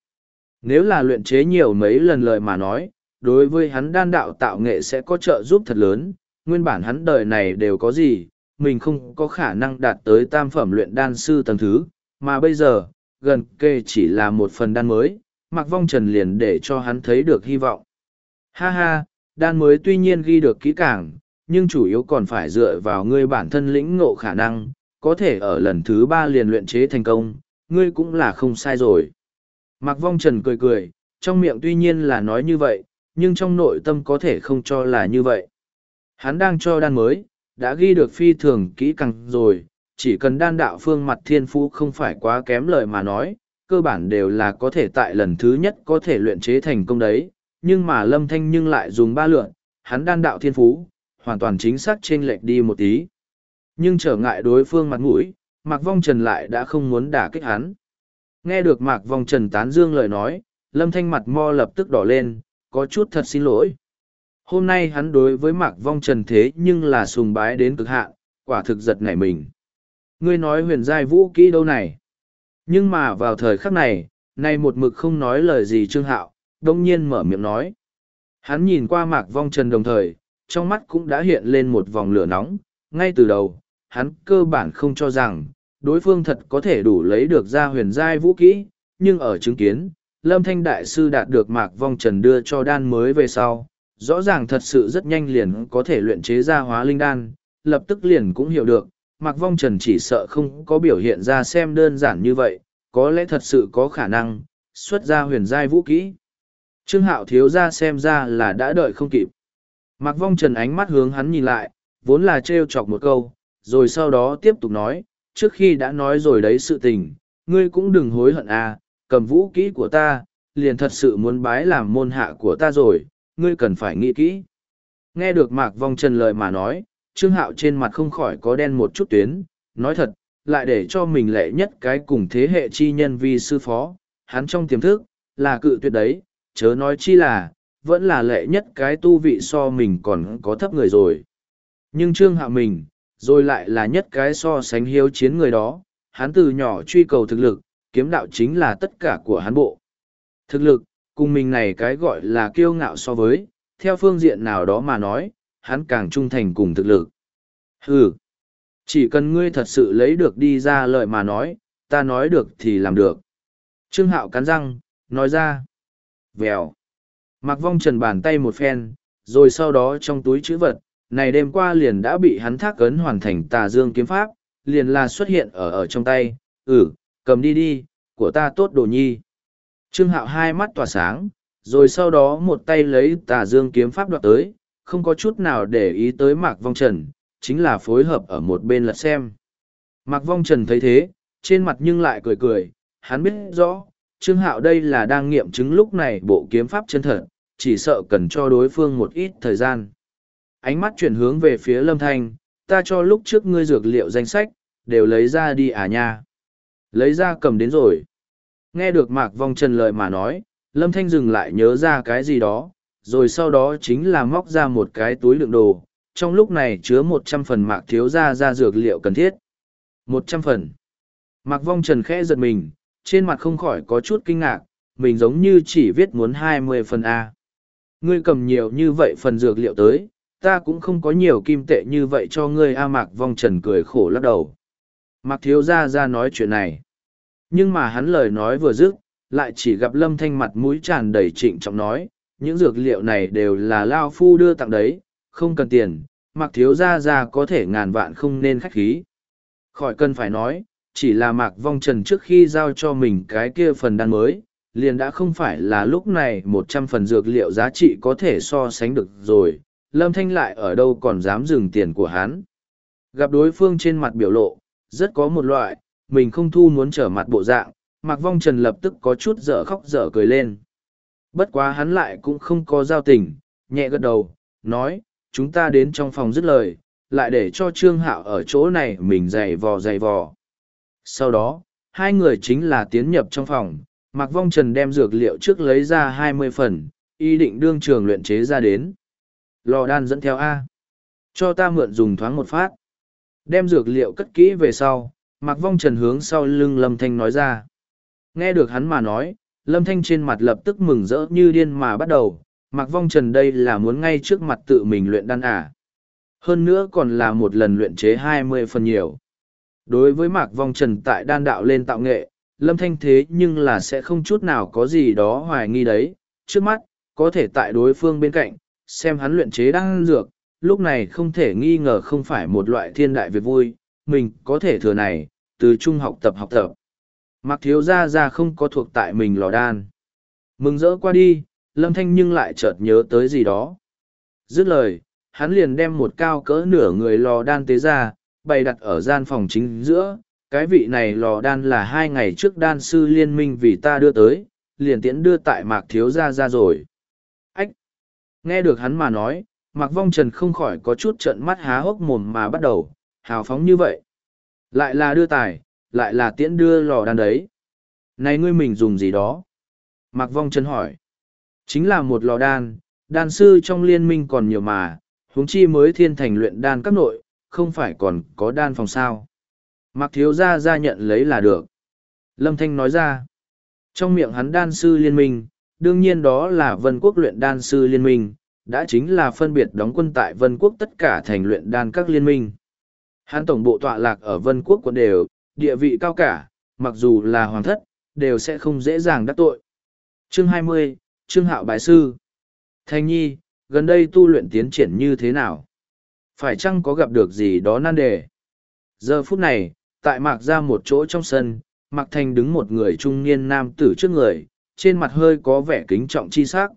Speaker 1: Nếu là luyện chế nhiều mấy lần lời mà nói, đối với hắn đan đạo tạo nghệ sẽ có trợ giúp thật lớn, nguyên bản hắn đời này đều có gì, mình không có khả năng đạt tới tam phẩm luyện đan sư tầng thứ, mà bây giờ, gần kề chỉ là một phần đan mới, Mạc Vong Trần liền để cho hắn thấy được hy vọng. Ha ha, đan mới tuy nhiên ghi được kỹ càng, nhưng chủ yếu còn phải dựa vào ngươi bản thân lĩnh ngộ khả năng, có thể ở lần thứ ba liền luyện chế thành công, ngươi cũng là không sai rồi. Mạc Vong Trần cười cười, trong miệng tuy nhiên là nói như vậy, nhưng trong nội tâm có thể không cho là như vậy. Hắn đang cho đan mới, đã ghi được phi thường kỹ càng rồi, chỉ cần đan đạo phương mặt thiên phú không phải quá kém lời mà nói, cơ bản đều là có thể tại lần thứ nhất có thể luyện chế thành công đấy, nhưng mà lâm thanh nhưng lại dùng ba lượn, hắn đan đạo thiên phú, hoàn toàn chính xác trên lệch đi một tí. Nhưng trở ngại đối phương mặt mũi, Mạc Vong Trần lại đã không muốn đả kích hắn. Nghe được Mạc Vong Trần tán dương lời nói, lâm thanh mặt mo lập tức đỏ lên, có chút thật xin lỗi. Hôm nay hắn đối với Mạc Vong Trần thế nhưng là sùng bái đến cực hạn, quả thực giật nảy mình. Ngươi nói huyền giai vũ kỹ đâu này? Nhưng mà vào thời khắc này, nay một mực không nói lời gì Trương Hạo, đông nhiên mở miệng nói. Hắn nhìn qua mạc vong trần đồng thời, trong mắt cũng đã hiện lên một vòng lửa nóng, ngay từ đầu, hắn cơ bản không cho rằng, đối phương thật có thể đủ lấy được ra huyền giai vũ kỹ, nhưng ở chứng kiến, Lâm Thanh Đại Sư đạt được mạc vong trần đưa cho đan mới về sau, rõ ràng thật sự rất nhanh liền có thể luyện chế ra hóa linh đan, lập tức liền cũng hiểu được, Mạc Vong Trần chỉ sợ không có biểu hiện ra xem đơn giản như vậy, có lẽ thật sự có khả năng, xuất ra huyền giai vũ kỹ. Trương Hạo thiếu ra xem ra là đã đợi không kịp. Mạc Vong Trần ánh mắt hướng hắn nhìn lại, vốn là trêu chọc một câu, rồi sau đó tiếp tục nói, trước khi đã nói rồi đấy sự tình, ngươi cũng đừng hối hận à, cầm vũ kỹ của ta, liền thật sự muốn bái làm môn hạ của ta rồi, ngươi cần phải nghĩ kỹ. Nghe được Mạc Vong Trần lời mà nói, Trương Hạo trên mặt không khỏi có đen một chút tuyến, nói thật, lại để cho mình lệ nhất cái cùng thế hệ chi nhân vi sư phó, hắn trong tiềm thức, là cự tuyệt đấy, chớ nói chi là, vẫn là lệ nhất cái tu vị so mình còn có thấp người rồi. Nhưng Trương Hạo mình, rồi lại là nhất cái so sánh hiếu chiến người đó, hắn từ nhỏ truy cầu thực lực, kiếm đạo chính là tất cả của hắn bộ. Thực lực, cùng mình này cái gọi là kiêu ngạo so với, theo phương diện nào đó mà nói, hắn càng trung thành cùng thực lực. Ừ, chỉ cần ngươi thật sự lấy được đi ra lời mà nói, ta nói được thì làm được. Trương Hạo cắn răng, nói ra. Vèo. Mặc vong trần bàn tay một phen, rồi sau đó trong túi chữ vật, này đêm qua liền đã bị hắn thác cấn hoàn thành tà dương kiếm pháp, liền là xuất hiện ở ở trong tay. Ừ, cầm đi đi, của ta tốt đồ nhi. Trương Hạo hai mắt tỏa sáng, rồi sau đó một tay lấy tà dương kiếm pháp đoạt tới, không có chút nào để ý tới Mạc Vong Trần, chính là phối hợp ở một bên lật xem. Mạc Vong Trần thấy thế, trên mặt nhưng lại cười cười, hắn biết rõ, Trương Hạo đây là đang nghiệm chứng lúc này bộ kiếm pháp chân thật, chỉ sợ cần cho đối phương một ít thời gian. Ánh mắt chuyển hướng về phía Lâm Thanh, ta cho lúc trước ngươi dược liệu danh sách, đều lấy ra đi à nha. Lấy ra cầm đến rồi. Nghe được Mạc Vong Trần lời mà nói, Lâm Thanh dừng lại nhớ ra cái gì đó, rồi sau đó chính là móc ra một cái túi lượng đồ, trong lúc này chứa một trăm phần Mạc Thiếu Gia ra dược liệu cần thiết. một trăm phần. Mạc Vong Trần khẽ giật mình, trên mặt không khỏi có chút kinh ngạc, mình giống như chỉ viết muốn hai mươi phần A. Ngươi cầm nhiều như vậy phần dược liệu tới, ta cũng không có nhiều kim tệ như vậy cho ngươi A Mạc Vong Trần cười khổ lắc đầu. Mạc Thiếu Gia ra nói chuyện này. Nhưng mà hắn lời nói vừa dứt, lại chỉ gặp Lâm Thanh mặt mũi tràn đầy trịnh trọng nói, những dược liệu này đều là Lao Phu đưa tặng đấy, không cần tiền, Mạc Thiếu Gia ra có thể ngàn vạn không nên khách khí. Khỏi cần phải nói, chỉ là Mạc Vong Trần trước khi giao cho mình cái kia phần đan mới, liền đã không phải là lúc này một trăm phần dược liệu giá trị có thể so sánh được rồi, Lâm Thanh lại ở đâu còn dám dừng tiền của hắn. Gặp đối phương trên mặt biểu lộ, rất có một loại, mình không thu muốn trở mặt bộ dạng, Mạc Vong Trần lập tức có chút dở khóc dở cười lên. Bất quá hắn lại cũng không có giao tình, nhẹ gật đầu, nói, chúng ta đến trong phòng dứt lời, lại để cho Trương Hạo ở chỗ này mình dày vò dày vò. Sau đó, hai người chính là tiến nhập trong phòng, Mạc Vong Trần đem dược liệu trước lấy ra hai mươi phần, ý định đương trường luyện chế ra đến. Lò đan dẫn theo A. Cho ta mượn dùng thoáng một phát. Đem dược liệu cất kỹ về sau, Mạc Vong Trần hướng sau lưng Lâm Thanh nói ra. Nghe được hắn mà nói, Lâm Thanh trên mặt lập tức mừng rỡ như điên mà bắt đầu. Mặc Vong Trần đây là muốn ngay trước mặt tự mình luyện đan à. Hơn nữa còn là một lần luyện chế hai mươi phần nhiều. Đối với Mạc Vong Trần tại đan đạo lên tạo nghệ, Lâm Thanh thế nhưng là sẽ không chút nào có gì đó hoài nghi đấy. Trước mắt, có thể tại đối phương bên cạnh, xem hắn luyện chế đan dược, lúc này không thể nghi ngờ không phải một loại thiên đại việc vui, mình có thể thừa này, từ trung học tập học tập. Mặc thiếu Gia ra không có thuộc tại mình lò đan. Mừng rỡ qua đi, lâm thanh nhưng lại chợt nhớ tới gì đó. Dứt lời, hắn liền đem một cao cỡ nửa người lò đan tế ra, bày đặt ở gian phòng chính giữa. Cái vị này lò đan là hai ngày trước đan sư liên minh vì ta đưa tới, liền tiễn đưa tại mạc thiếu Gia ra rồi. Ách! Nghe được hắn mà nói, mạc vong trần không khỏi có chút trận mắt há hốc mồm mà bắt đầu, hào phóng như vậy. Lại là đưa tài, lại là tiễn đưa lò đan đấy. Này ngươi mình dùng gì đó? Mạc Vong Trần hỏi. Chính là một lò đan, đan sư trong liên minh còn nhiều mà, huống chi mới thiên thành luyện đan các nội, không phải còn có đan phòng sao. Mạc Thiếu Gia ra nhận lấy là được. Lâm Thanh nói ra. Trong miệng hắn đan sư liên minh, đương nhiên đó là vân quốc luyện đan sư liên minh, đã chính là phân biệt đóng quân tại vân quốc tất cả thành luyện đan các liên minh. Hắn tổng bộ tọa lạc ở vân quốc quận đều, địa vị cao cả, mặc dù là hoàng thất, đều sẽ không dễ dàng đắc tội. Chương 20, Trương Hạo Bái Sư Thanh Nhi, gần đây tu luyện tiến triển như thế nào? Phải chăng có gặp được gì đó nan đề? Giờ phút này, tại mạc ra một chỗ trong sân, mạc thành đứng một người trung niên nam tử trước người, trên mặt hơi có vẻ kính trọng chi sắc.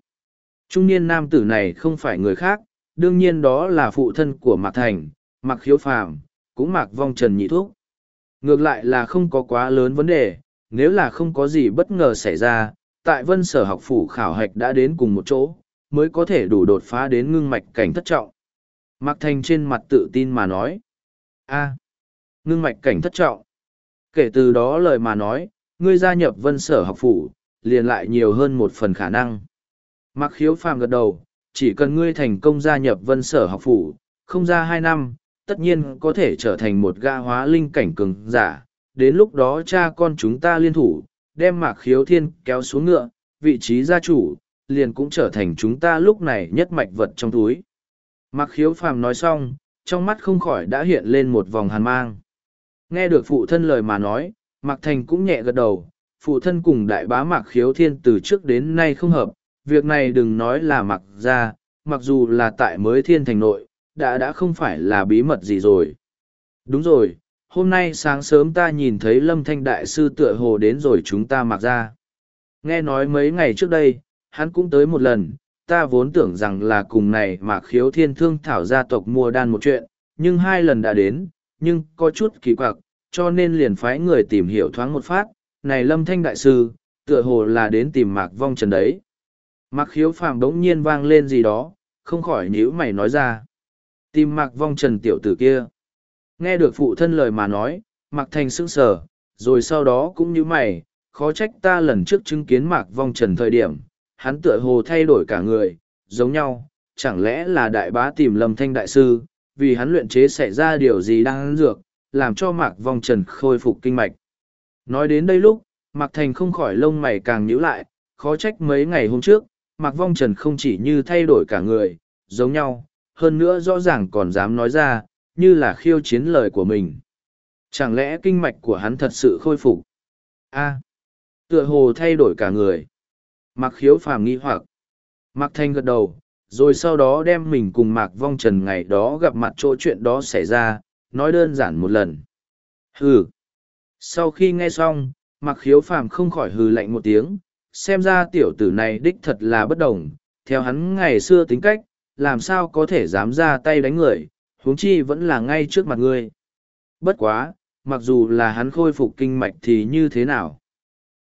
Speaker 1: Trung niên nam tử này không phải người khác, đương nhiên đó là phụ thân của mạc thành, mạc khiếu phàm, cũng mạc vong trần nhị thuốc. Ngược lại là không có quá lớn vấn đề, nếu là không có gì bất ngờ xảy ra, tại vân sở học phủ khảo hạch đã đến cùng một chỗ, mới có thể đủ đột phá đến ngưng mạch cảnh thất trọng. Mạc Thành trên mặt tự tin mà nói. a ngưng mạch cảnh thất trọng. Kể từ đó lời mà nói, ngươi gia nhập vân sở học phủ, liền lại nhiều hơn một phần khả năng. Mạc khiếu phàm gật đầu, chỉ cần ngươi thành công gia nhập vân sở học phủ, không ra hai năm, tất nhiên có thể trở thành một gã hóa linh cảnh cường giả. Đến lúc đó cha con chúng ta liên thủ, đem mạc khiếu thiên kéo xuống ngựa, vị trí gia chủ, liền cũng trở thành chúng ta lúc này nhất mạch vật trong túi. Mạc khiếu phàm nói xong, trong mắt không khỏi đã hiện lên một vòng hàn mang. Nghe được phụ thân lời mà nói, Mạc Thành cũng nhẹ gật đầu, phụ thân cùng đại bá Mạc khiếu thiên từ trước đến nay không hợp, việc này đừng nói là Mạc ra, mặc dù là tại mới thiên thành nội, đã đã không phải là bí mật gì rồi. Đúng rồi, hôm nay sáng sớm ta nhìn thấy lâm thanh đại sư tựa hồ đến rồi chúng ta mặc ra. Nghe nói mấy ngày trước đây, hắn cũng tới một lần, ta vốn tưởng rằng là cùng này mà khiếu thiên thương thảo gia tộc mua đan một chuyện, nhưng hai lần đã đến, nhưng có chút kỳ quặc, cho nên liền phái người tìm hiểu thoáng một phát, này lâm thanh đại sư, tựa hồ là đến tìm mạc vong trần đấy. Mạc khiếu phàm đống nhiên vang lên gì đó, không khỏi nhíu mày nói ra. Tìm mạc vong trần tiểu tử kia. Nghe được phụ thân lời mà nói, mạc thành sững sờ, rồi sau đó cũng như mày, khó trách ta lần trước chứng kiến mạc vong trần thời điểm, hắn tựa hồ thay đổi cả người, giống nhau, chẳng lẽ là đại bá tìm lâm thanh đại sư, vì hắn luyện chế xảy ra điều gì đang ăn dược, làm cho mạc vong trần khôi phục kinh mạch. Nói đến đây lúc, mạc thành không khỏi lông mày càng nhíu lại, khó trách mấy ngày hôm trước, mạc vong trần không chỉ như thay đổi cả người, giống nhau, hơn nữa rõ ràng còn dám nói ra, như là khiêu chiến lời của mình. Chẳng lẽ kinh mạch của hắn thật sự khôi phục? A, tựa hồ thay đổi cả người. Mạc khiếu phàm nghi hoặc. Mạc thanh gật đầu, rồi sau đó đem mình cùng Mạc Vong Trần ngày đó gặp mặt chỗ chuyện đó xảy ra, nói đơn giản một lần. Hừ. Sau khi nghe xong, Mạc khiếu phàm không khỏi hừ lạnh một tiếng, xem ra tiểu tử này đích thật là bất đồng, theo hắn ngày xưa tính cách, làm sao có thể dám ra tay đánh người, huống chi vẫn là ngay trước mặt ngươi. Bất quá, mặc dù là hắn khôi phục kinh mạch thì như thế nào?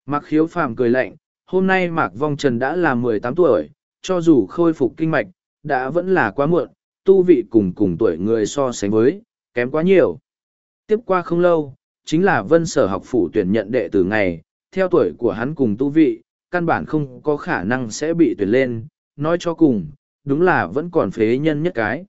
Speaker 1: Mạc khiếu phàm cười lạnh, hôm nay Mạc Vong Trần đã là mười tám tuổi, cho dù khôi phục kinh mạch, đã vẫn là quá muộn, tu vị cùng cùng tuổi người so sánh với, kém quá nhiều. Tiếp qua không lâu, chính là vân sở học phủ tuyển nhận đệ tử ngày, theo tuổi của hắn cùng tu vị, căn bản không có khả năng sẽ bị tuyển lên, nói cho cùng, đúng là vẫn còn phế nhân nhất cái.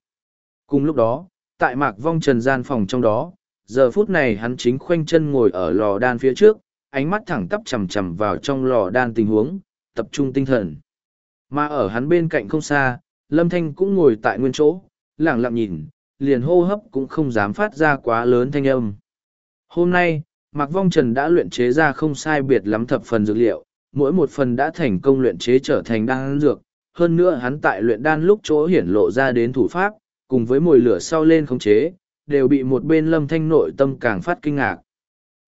Speaker 1: Cùng lúc đó, tại mạc vong trần gian phòng trong đó, giờ phút này hắn chính khoanh chân ngồi ở lò đan phía trước, ánh mắt thẳng tắp chầm chầm vào trong lò đan tình huống, tập trung tinh thần. Mà ở hắn bên cạnh không xa, Lâm Thanh cũng ngồi tại nguyên chỗ, lặng lặng nhìn, liền hô hấp cũng không dám phát ra quá lớn thanh âm. Hôm nay, Mạc Vong Trần đã luyện chế ra không sai biệt lắm thập phần dược liệu, mỗi một phần đã thành công luyện chế trở thành đan dược, hơn nữa hắn tại luyện đan lúc chỗ hiển lộ ra đến thủ pháp, cùng với mùi lửa sau lên khống chế, đều bị một bên Lâm Thanh nội tâm càng phát kinh ngạc.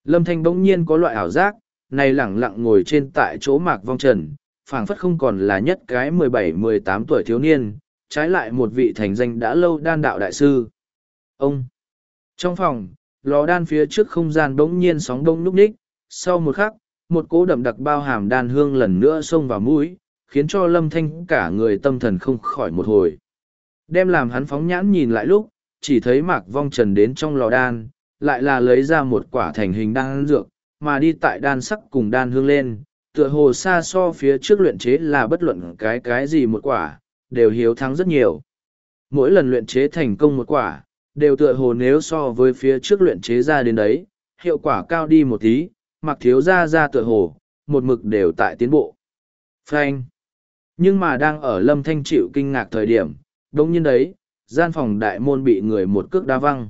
Speaker 1: Lâm Thanh bỗng nhiên có loại ảo giác, này lẳng lặng ngồi trên tại chỗ Mạc Vong Trần, phảng phất không còn là nhất cái mười bảy mười tám tuổi thiếu niên, trái lại một vị thành danh đã lâu đan đạo đại sư. Ông! Trong phòng, lò đan phía trước không gian bỗng nhiên sóng đông núp ních, sau một khắc, một cỗ đậm đặc bao hàm đan hương lần nữa xông vào mũi, khiến cho lâm thanh cả người tâm thần không khỏi một hồi. Đem làm hắn phóng nhãn nhìn lại lúc, chỉ thấy mạc vong trần đến trong lò đan, lại là lấy ra một quả thành hình đan dược, mà đi tại đan sắc cùng đan hương lên, tựa hồ xa so phía trước luyện chế là bất luận cái cái gì một quả, đều hiếu thắng rất nhiều. Mỗi lần luyện chế thành công một quả, đều tựa hồ nếu so với phía trước luyện chế ra đến đấy, hiệu quả cao đi một tí, mặc thiếu ra ra tựa hồ, một mực đều tại tiến bộ. Frank. Nhưng mà đang ở lâm thanh chịu kinh ngạc thời điểm, đông nhiên đấy, gian phòng đại môn bị người một cước đá văng.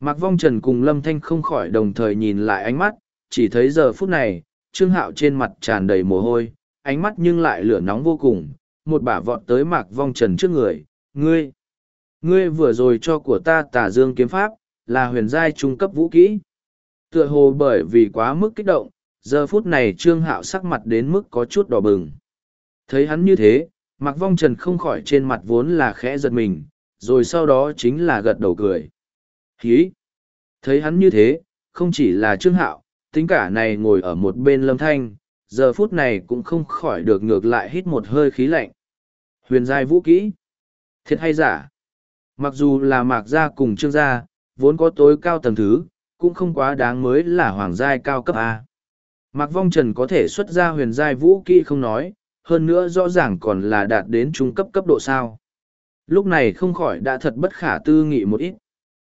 Speaker 1: Mạc Vong Trần cùng Lâm Thanh không khỏi đồng thời nhìn lại ánh mắt, chỉ thấy giờ phút này, Trương Hạo trên mặt tràn đầy mồ hôi, ánh mắt nhưng lại lửa nóng vô cùng, một bả vọt tới Mạc Vong Trần trước người, ngươi, ngươi vừa rồi cho của ta tả dương kiếm pháp, là huyền giai trung cấp vũ kỹ. Tựa hồ bởi vì quá mức kích động, giờ phút này Trương Hạo sắc mặt đến mức có chút đỏ bừng. Thấy hắn như thế, Mạc Vong Trần không khỏi trên mặt vốn là khẽ giật mình, rồi sau đó chính là gật đầu cười. Hí! Thấy hắn như thế, không chỉ là Trương Hạo, tính cả này ngồi ở một bên lâm thanh, giờ phút này cũng không khỏi được ngược lại hít một hơi khí lạnh. Huyền giai vũ kỹ. Thiệt hay giả? Mặc dù là mạc gia cùng trương gia, vốn có tối cao tầng thứ, cũng không quá đáng mới là hoàng giai cao cấp A. Mạc Vong Trần có thể xuất ra huyền giai vũ kỹ không nói, hơn nữa rõ ràng còn là đạt đến trung cấp cấp độ sao. Lúc này không khỏi đã thật bất khả tư nghị một ít.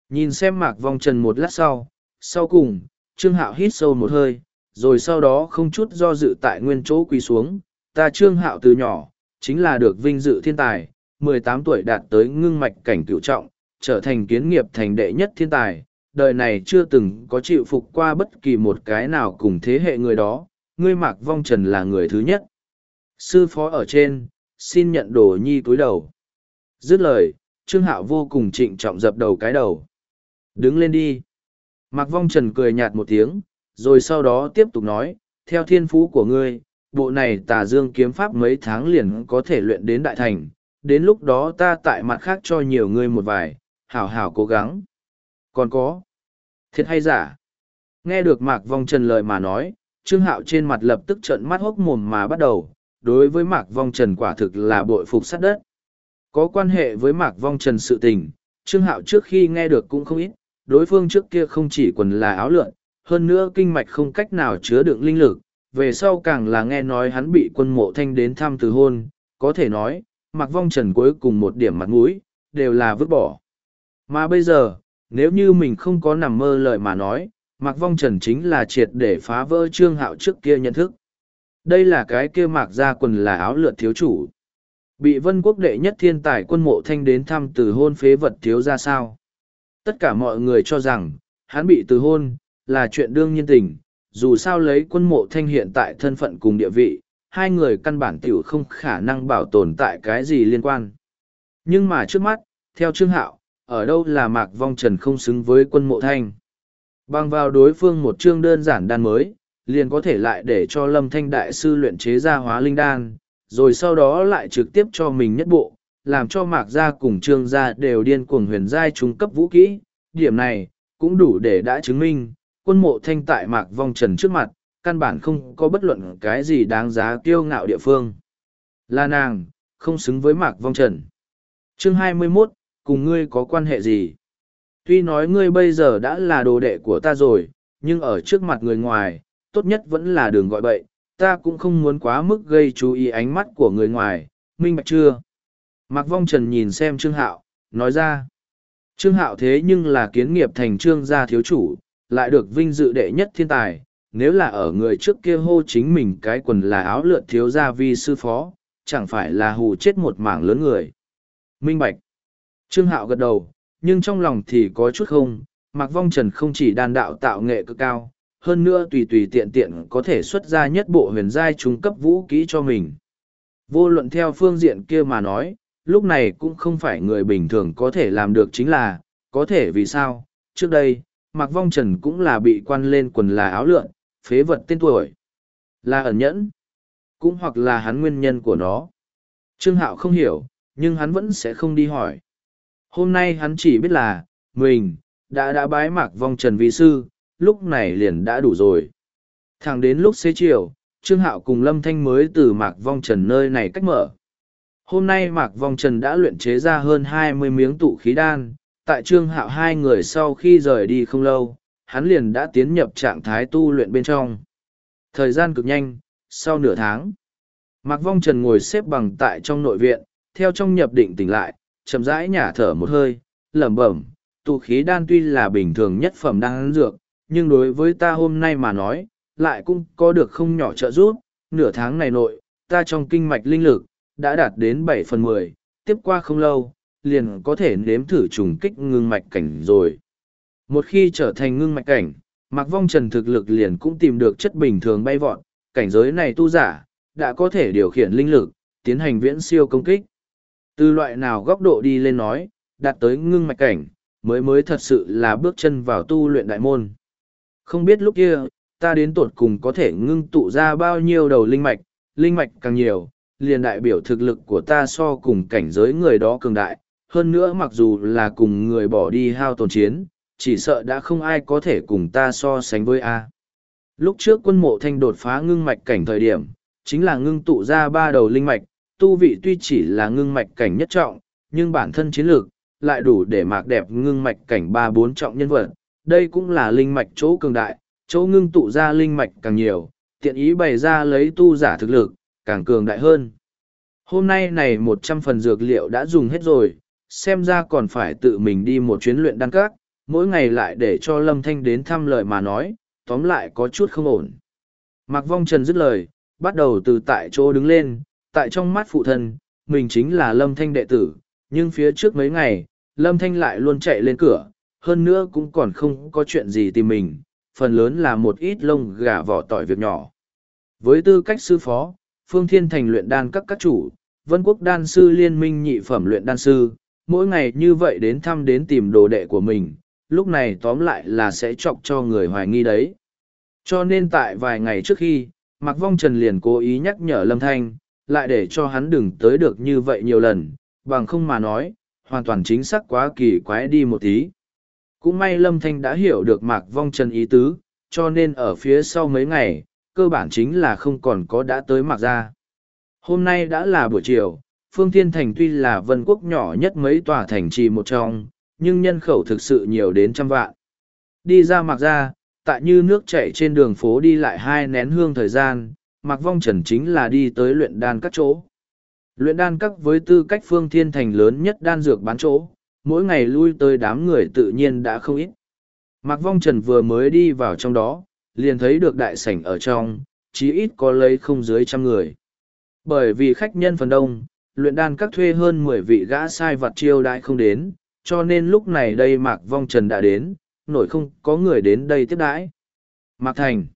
Speaker 1: Nhìn xem Mạc Vong Trần một lát sau, sau cùng, Trương Hạo hít sâu một hơi, rồi sau đó không chút do dự tại nguyên chỗ quỳ xuống. Ta Trương Hạo từ nhỏ, chính là được vinh dự thiên tài, mười tám tuổi đạt tới ngưng mạch cảnh cửu trọng, trở thành kiến nghiệp thành đệ nhất thiên tài. Đời này chưa từng có chịu phục qua bất kỳ một cái nào cùng thế hệ người đó, ngươi Mạc Vong Trần là người thứ nhất. Sư phó ở trên, xin nhận đồ nhi túi đầu. Dứt lời, Trương Hạo vô cùng trịnh trọng dập đầu cái đầu. Đứng lên đi. Mạc Vong Trần cười nhạt một tiếng, rồi sau đó tiếp tục nói, theo thiên phú của ngươi, bộ này tà dương kiếm pháp mấy tháng liền có thể luyện đến đại thành, đến lúc đó ta tại mặt khác cho nhiều ngươi một vài, hảo hảo cố gắng. Còn có, thiệt hay giả? Nghe được Mạc Vong Trần lời mà nói, Trương Hạo trên mặt lập tức trợn mắt hốc mồm mà bắt đầu, đối với Mạc Vong Trần quả thực là bội phục sát đất. Có quan hệ với Mạc Vong Trần sự tình, Trương Hạo trước khi nghe được cũng không ít, đối phương trước kia không chỉ quần là áo lượn, hơn nữa kinh mạch không cách nào chứa đựng linh lực, về sau càng là nghe nói hắn bị quân mộ thanh đến thăm từ hôn, có thể nói, Mạc Vong Trần cuối cùng một điểm mặt mũi, đều là vứt bỏ. Mà bây giờ, nếu như mình không có nằm mơ lời mà nói, Mạc Vong Trần chính là triệt để phá vỡ trương hạo trước kia nhận thức. Đây là cái kia Mạc ra quần là áo lượt thiếu chủ. Bị vân quốc đệ nhất thiên tài quân mộ thanh đến thăm từ hôn phế vật thiếu ra sao. Tất cả mọi người cho rằng, hắn bị từ hôn, là chuyện đương nhiên tình, dù sao lấy quân mộ thanh hiện tại thân phận cùng địa vị, hai người căn bản tiểu không khả năng bảo tồn tại cái gì liên quan. Nhưng mà trước mắt, theo Trương Hạo, ở đâu là Mạc Vong Trần không xứng với quân mộ thanh. Bằng vào đối phương một chương đơn giản đan mới, liền có thể lại để cho Lâm Thanh Đại Sư luyện chế ra hóa linh đan, rồi sau đó lại trực tiếp cho mình nhất bộ, làm cho Mạc Gia cùng Trương Gia đều điên cuồng huyền giai trung cấp vũ kỹ. Điểm này, cũng đủ để đã chứng minh, quân mộ thanh tại Mạc Vong Trần trước mặt, căn bản không có bất luận cái gì đáng giá kiêu ngạo địa phương. Là nàng, không xứng với Mạc Vong Trần. Chương 21, cùng ngươi có quan hệ gì? Tuy nói ngươi bây giờ đã là đồ đệ của ta rồi, nhưng ở trước mặt người ngoài, tốt nhất vẫn là đường gọi bậy, ta cũng không muốn quá mức gây chú ý ánh mắt của người ngoài, minh bạch chưa? Mạc Vong Trần nhìn xem Trương Hạo, nói ra. Trương Hạo thế nhưng là kiến nghiệp thành trương gia thiếu chủ, lại được vinh dự đệ nhất thiên tài, nếu là ở người trước kia hô chính mình cái quần là áo lượn thiếu gia vi sư phó, chẳng phải là hù chết một mảng lớn người. Minh Bạch. Trương Hạo gật đầu, nhưng trong lòng thì có chút không, Mạc Vong Trần không chỉ đàn đạo tạo nghệ cực cao, hơn nữa tùy tùy tiện tiện có thể xuất ra nhất bộ huyền giai trung cấp vũ kỹ cho mình. Vô luận theo phương diện kia mà nói, lúc này cũng không phải người bình thường có thể làm được chính là, có thể vì sao, trước đây, Mạc Vong Trần cũng là bị quan lên quần là áo lượn, phế vật tên tuổi. Là ẩn nhẫn, cũng hoặc là hắn nguyên nhân của nó. Trương Hạo không hiểu, nhưng hắn vẫn sẽ không đi hỏi. Hôm nay hắn chỉ biết là, mình, đã đã bái Mạc Vong Trần vi sư, lúc này liền đã đủ rồi. Thẳng đến lúc xế chiều, Trương Hạo cùng Lâm Thanh mới từ Mạc Vong Trần nơi này cách mở. Hôm nay Mạc Vong Trần đã luyện chế ra hơn hai mươi miếng tụ khí đan, tại Trương Hạo hai người sau khi rời đi không lâu, hắn liền đã tiến nhập trạng thái tu luyện bên trong. Thời gian cực nhanh, sau nửa tháng, Mạc Vong Trần ngồi xếp bằng tại trong nội viện, theo trong nhập định tỉnh lại, chậm rãi nhả thở một hơi, lẩm bẩm, tụ khí đan tuy là bình thường nhất phẩm đan dược, nhưng đối với ta hôm nay mà nói, lại cũng có được không nhỏ trợ giúp, nửa tháng này nội, ta trong kinh mạch linh lực, đã đạt đến bảy phần mười tiếp qua không lâu, liền có thể nếm thử trùng kích ngưng mạch cảnh rồi. Một khi trở thành ngưng mạch cảnh, Mạc Vong Trần thực lực liền cũng tìm được chất bình thường bay vọt, cảnh giới này tu giả, đã có thể điều khiển linh lực, tiến hành viễn siêu công kích. Từ loại nào góc độ đi lên nói, đạt tới ngưng mạch cảnh, mới mới thật sự là bước chân vào tu luyện đại môn. Không biết lúc kia, ta đến tột cùng có thể ngưng tụ ra bao nhiêu đầu linh mạch, linh mạch càng nhiều, liền đại biểu thực lực của ta so cùng cảnh giới người đó cường đại. Hơn nữa mặc dù là cùng người bỏ đi hao tồn chiến, chỉ sợ đã không ai có thể cùng ta so sánh với A. Lúc trước quân mộ thanh đột phá ngưng mạch cảnh thời điểm, chính là ngưng tụ ra ba đầu linh mạch, tu vị tuy chỉ là ngưng mạch cảnh nhất trọng, nhưng bản thân chiến lược, lại đủ để mạc đẹp ngưng mạch cảnh ba bốn trọng nhân vật. Đây cũng là linh mạch chỗ cường đại, chỗ ngưng tụ ra linh mạch càng nhiều, tiện ý bày ra lấy tu giả thực lực, càng cường đại hơn. Hôm nay này một trăm phần dược liệu đã dùng hết rồi, xem ra còn phải tự mình đi một chuyến luyện đan các, mỗi ngày lại để cho Lâm Thanh đến thăm lời mà nói, tóm lại có chút không ổn. Mạc Vong Trần dứt lời, bắt đầu từ tại chỗ đứng lên, tại trong mắt phụ thân, mình chính là Lâm Thanh đệ tử, nhưng phía trước mấy ngày, Lâm Thanh lại luôn chạy lên cửa, hơn nữa cũng còn không có chuyện gì tìm mình, phần lớn là một ít lông gà vỏ tỏi việc nhỏ. Với tư cách sư phó, Phương Thiên Thành luyện đan các các chủ, Vân Quốc đan sư liên minh nhị phẩm luyện đan sư, mỗi ngày như vậy đến thăm đến tìm đồ đệ của mình, lúc này tóm lại là sẽ chọc cho người hoài nghi đấy. Cho nên tại vài ngày trước khi, Mạc Vong Trần liền cố ý nhắc nhở Lâm Thanh, lại để cho hắn đừng tới được như vậy nhiều lần, bằng không mà nói, hoàn toàn chính xác quá kỳ quái đi một tí. Cũng may Lâm Thanh đã hiểu được Mạc Vong Trần ý tứ, cho nên ở phía sau mấy ngày, cơ bản chính là không còn có đã tới Mạc gia. Hôm nay đã là buổi chiều, Phương Thiên Thành tuy là vân quốc nhỏ nhất mấy tòa thành trì một trong, nhưng nhân khẩu thực sự nhiều đến trăm vạn. Đi ra Mạc gia, tại như nước chảy trên đường phố đi lại hai nén hương thời gian, Mạc Vong Trần chính là đi tới luyện đan các chỗ. Luyện đan các với tư cách phương thiên thành lớn nhất đan dược bán chỗ, mỗi ngày lui tới đám người tự nhiên đã không ít. Mạc Vong Trần vừa mới đi vào trong đó, liền thấy được đại sảnh ở trong, chí ít có lấy không dưới trăm người. Bởi vì khách nhân phần đông, luyện đan các thuê hơn mười vị gã sai vặt chiêu đãi không đến, cho nên lúc này đây Mạc Vong Trần đã đến, nổi không có người đến đây tiếp đãi. Mạc Thành.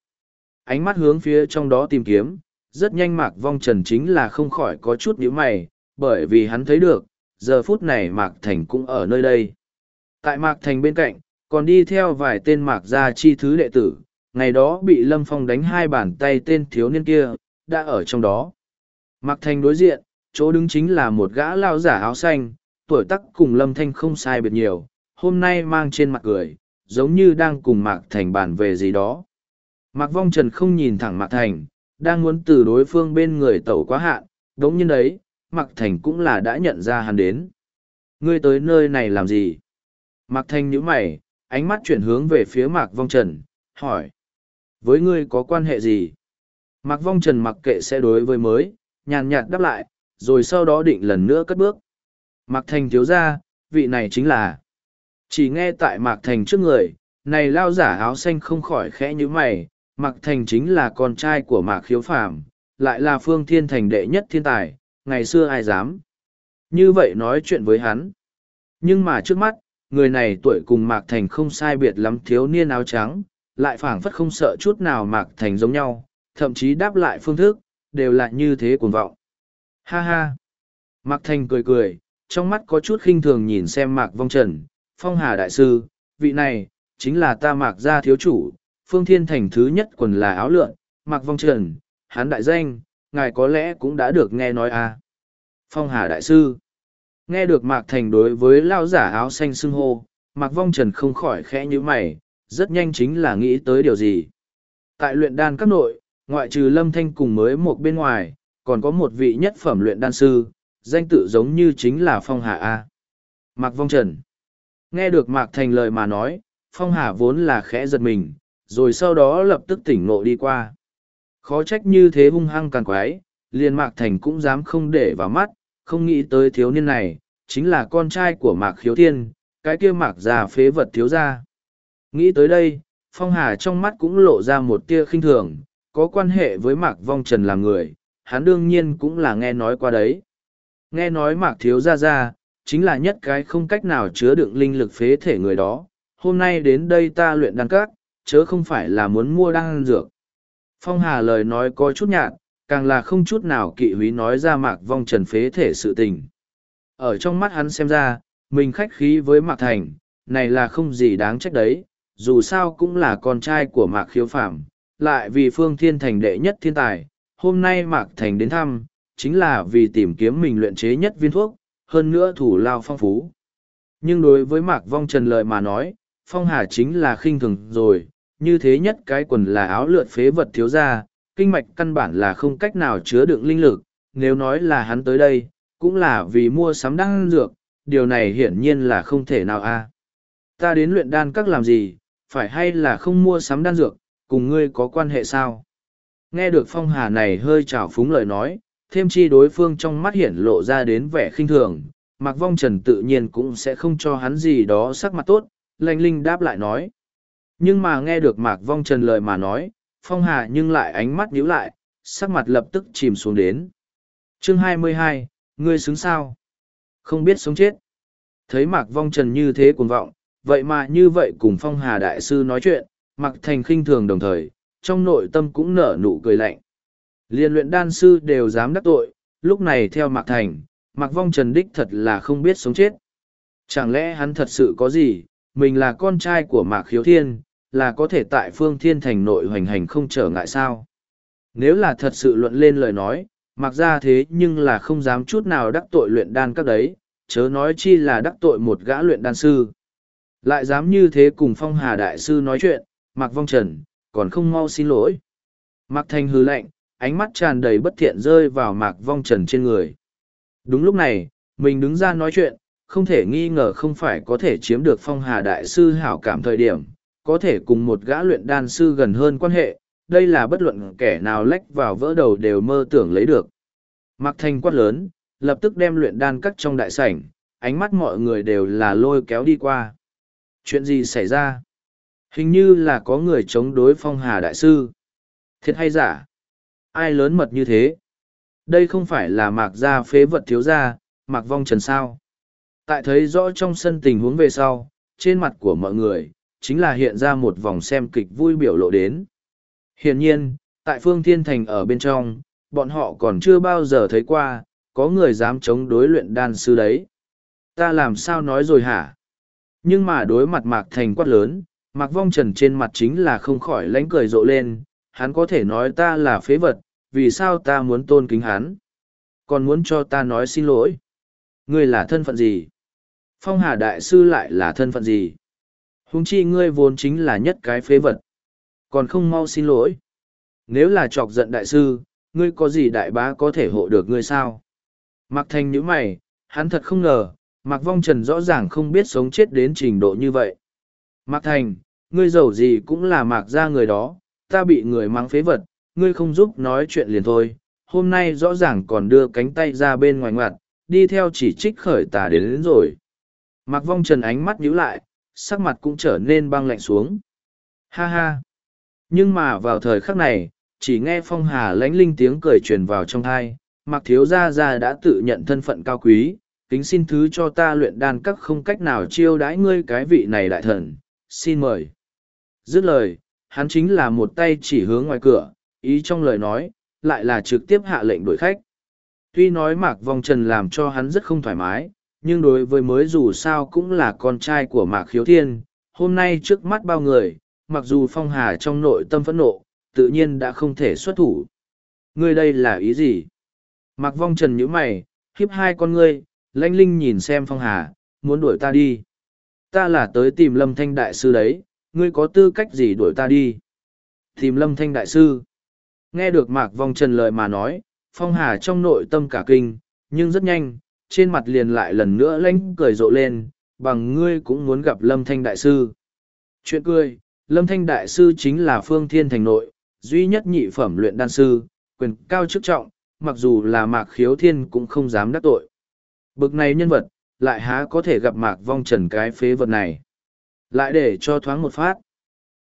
Speaker 1: Ánh mắt hướng phía trong đó tìm kiếm, rất nhanh Mạc Vong Trần chính là không khỏi có chút nhíu mày, bởi vì hắn thấy được, giờ phút này Mạc Thành cũng ở nơi đây. Tại Mạc Thành bên cạnh, còn đi theo vài tên Mạc gia chi thứ đệ tử, ngày đó bị Lâm Phong đánh hai bàn tay tên thiếu niên kia, đã ở trong đó. Mạc Thành đối diện, chỗ đứng chính là một gã lao giả áo xanh, tuổi tắc cùng Lâm Thanh không sai biệt nhiều, hôm nay mang trên mặt cười, giống như đang cùng Mạc Thành bàn về gì đó. Mạc Vong Trần không nhìn thẳng Mạc Thành, đang muốn từ đối phương bên người tẩu quá hạn, đống nhiên đấy, Mạc Thành cũng là đã nhận ra hắn đến. Ngươi tới nơi này làm gì? Mạc Thành nhíu mày, ánh mắt chuyển hướng về phía Mạc Vong Trần, hỏi. Với ngươi có quan hệ gì? Mạc Vong Trần mặc kệ sẽ đối với mới, nhàn nhạt đáp lại, rồi sau đó định lần nữa cất bước. Mạc Thành thiếu ra, vị này chính là. Chỉ nghe tại Mạc Thành trước người, này lao giả áo xanh không khỏi khẽ như mày, Mạc Thành chính là con trai của Mạc Khiếu Phàm lại là phương thiên thành đệ nhất thiên tài, ngày xưa ai dám. Như vậy nói chuyện với hắn. Nhưng mà trước mắt, người này tuổi cùng Mạc Thành không sai biệt lắm thiếu niên áo trắng, lại phảng phất không sợ chút nào Mạc Thành giống nhau, thậm chí đáp lại phương thức, đều là như thế cuồng vọng. Ha ha! Mạc Thành cười cười, trong mắt có chút khinh thường nhìn xem Mạc Vong Trần, Phong Hà Đại Sư, vị này, chính là ta Mạc gia thiếu chủ, Phương Thiên Thành thứ nhất quần là áo lượn, Mạc Vong Trần, Hán đại danh, ngài có lẽ cũng đã được nghe nói à. Phong Hà Đại Sư Nghe được Mạc Thành đối với lao giả áo xanh xưng hô, Mạc Vong Trần không khỏi khẽ như mày, rất nhanh chính là nghĩ tới điều gì. Tại luyện đan các nội, ngoại trừ Lâm Thanh cùng mới một bên ngoài, còn có một vị nhất phẩm luyện đan sư, danh tự giống như chính là Phong Hà A. Mạc Vong Trần. Nghe được Mạc Thành lời mà nói, Phong Hà vốn là khẽ giật mình, rồi sau đó lập tức tỉnh ngộ đi qua. Khó trách như thế hung hăng càng quái, liền Mạc Thành cũng dám không để vào mắt, không nghĩ tới thiếu niên này, chính là con trai của Mạc Khiếu Thiên, cái kia Mạc già phế vật thiếu gia. Nghĩ tới đây, Phong Hà trong mắt cũng lộ ra một tia khinh thường, có quan hệ với Mạc Vong Trần là người, hắn đương nhiên cũng là nghe nói qua đấy. Nghe nói Mạc Thiếu Gia Gia, chính là nhất cái không cách nào chứa đựng linh lực phế thể người đó. Hôm nay đến đây ta luyện đan các, chớ không phải là muốn mua đan dược. Phong Hà lời nói có chút nhạt, càng là không chút nào kỵ húy nói ra Mạc Vong Trần phế thể sự tình. Ở trong mắt hắn xem ra, mình khách khí với Mạc Thành, này là không gì đáng trách đấy, dù sao cũng là con trai của Mạc Khiếu Phạm, lại vì Phương Thiên Thành đệ nhất thiên tài, hôm nay Mạc Thành đến thăm, chính là vì tìm kiếm mình luyện chế nhất viên thuốc, hơn nữa thủ lao phong phú. Nhưng đối với Mạc Vong Trần lời mà nói, Phong Hà chính là khinh thường rồi, như thế nhất cái quần là áo lượt phế vật thiếu ra, kinh mạch căn bản là không cách nào chứa đựng linh lực, nếu nói là hắn tới đây, cũng là vì mua sắm đan dược, điều này hiển nhiên là không thể nào a. Ta đến luyện đan các làm gì, phải hay là không mua sắm đan dược, cùng ngươi có quan hệ sao? Nghe được phong hà này hơi trào phúng lời nói, thêm chi đối phương trong mắt hiển lộ ra đến vẻ khinh thường, mặc Vong Trần tự nhiên cũng sẽ không cho hắn gì đó sắc mặt tốt, lanh linh đáp lại nói. Nhưng mà nghe được Mạc Vong Trần lời mà nói, phong hà nhưng lại ánh mắt nhíu lại, sắc mặt lập tức chìm xuống đến. Chương 22, ngươi xứng sao? Không biết sống chết. Thấy Mạc Vong Trần như thế cuồng vọng, vậy mà như vậy cùng phong hà đại sư nói chuyện, Mạc Thành khinh thường đồng thời, trong nội tâm cũng nở nụ cười lạnh. Liên luyện đan sư đều dám đắc tội, lúc này theo Mạc Thành, Mạc Vong Trần Đích thật là không biết sống chết. Chẳng lẽ hắn thật sự có gì, mình là con trai của Mạc Khiếu Thiên, là có thể tại phương thiên thành nội hoành hành không trở ngại sao? Nếu là thật sự luận lên lời nói, mặc ra thế nhưng là không dám chút nào đắc tội luyện đan các đấy, chớ nói chi là đắc tội một gã luyện đan sư. Lại dám như thế cùng phong hà đại sư nói chuyện, Mạc Vong Trần, còn không mau xin lỗi. Mạc Thành hư lạnh, ánh mắt tràn đầy bất thiện rơi vào Mạc Vong Trần trên người. Đúng lúc này, mình đứng ra nói chuyện, không thể nghi ngờ không phải có thể chiếm được phong hà đại sư hảo cảm thời điểm, có thể cùng một gã luyện đan sư gần hơn quan hệ, đây là bất luận kẻ nào lách vào vỡ đầu đều mơ tưởng lấy được. mạc thành quát lớn, lập tức đem luyện đan cắt trong đại sảnh, ánh mắt mọi người đều là lôi kéo đi qua. Chuyện gì xảy ra? Hình như là có người chống đối phong hà đại sư. Thiệt hay giả? Ai lớn mật như thế? Đây không phải là mạc gia phế vật thiếu gia, mạc vong trần sao. Tại thấy rõ trong sân tình huống về sau, trên mặt của mọi người, chính là hiện ra một vòng xem kịch vui biểu lộ đến. Hiển nhiên, tại phương thiên thành ở bên trong, bọn họ còn chưa bao giờ thấy qua, có người dám chống đối luyện đan sư đấy. Ta làm sao nói rồi hả? Nhưng mà đối mặt mạc thành quát lớn, mạc vong trần trên mặt chính là không khỏi lánh cười rộ lên, hắn có thể nói ta là phế vật, vì sao ta muốn tôn kính hắn? Còn muốn cho ta nói xin lỗi? Ngươi là thân phận gì? Phong Hà Đại Sư lại là thân phận gì? Húng chi ngươi vốn chính là nhất cái phế vật. Còn không mau xin lỗi. Nếu là chọc giận Đại Sư, ngươi có gì đại bá có thể hộ được ngươi sao? Mặc thành những mày, hắn thật không ngờ, Mạc Vong Trần rõ ràng không biết sống chết đến trình độ như vậy. Mạc Thành, ngươi giàu gì cũng là Mạc ra người đó, ta bị người mang phế vật, ngươi không giúp nói chuyện liền thôi. Hôm nay rõ ràng còn đưa cánh tay ra bên ngoài ngoặt, đi theo chỉ trích khởi tà đến, đến rồi. Mạc Vong Trần ánh mắt nhíu lại, sắc mặt cũng trở nên băng lạnh xuống. Ha ha! Nhưng mà vào thời khắc này, chỉ nghe phong hà lánh linh tiếng cười truyền vào trong thai, Mặc Thiếu Gia Gia đã tự nhận thân phận cao quý, kính xin thứ cho ta luyện đan các không cách nào chiêu đãi ngươi cái vị này đại thần, xin mời. Dứt lời, hắn chính là một tay chỉ hướng ngoài cửa, ý trong lời nói, lại là trực tiếp hạ lệnh đuổi khách. Tuy nói Mạc Vong Trần làm cho hắn rất không thoải mái, nhưng đối với mới dù sao cũng là con trai của Mạc Khiếu Thiên, hôm nay trước mắt bao người, mặc dù Phong Hà trong nội tâm phẫn nộ, tự nhiên đã không thể xuất thủ. Ngươi đây là ý gì? Mạc Vong Trần nhíu mày, khiếp hai con ngươi, lãnh linh nhìn xem Phong Hà, muốn đuổi ta đi. Ta là tới tìm Lâm Thanh Đại Sư đấy, ngươi có tư cách gì đuổi ta đi? Tìm Lâm Thanh Đại Sư. Nghe được Mạc Vong Trần lời mà nói, Phong Hà trong nội tâm cả kinh, nhưng rất nhanh, trên mặt liền lại lần nữa lanh cười rộ lên, bằng ngươi cũng muốn gặp Lâm Thanh Đại Sư. Chuyện cười, Lâm Thanh Đại Sư chính là phương thiên thành nội, duy nhất nhị phẩm luyện đan sư, quyền cao chức trọng, mặc dù là mạc khiếu thiên cũng không dám đắc tội. Bực này nhân vật, lại há có thể gặp mạc vong trần cái phế vật này. Lại để cho thoáng một phát.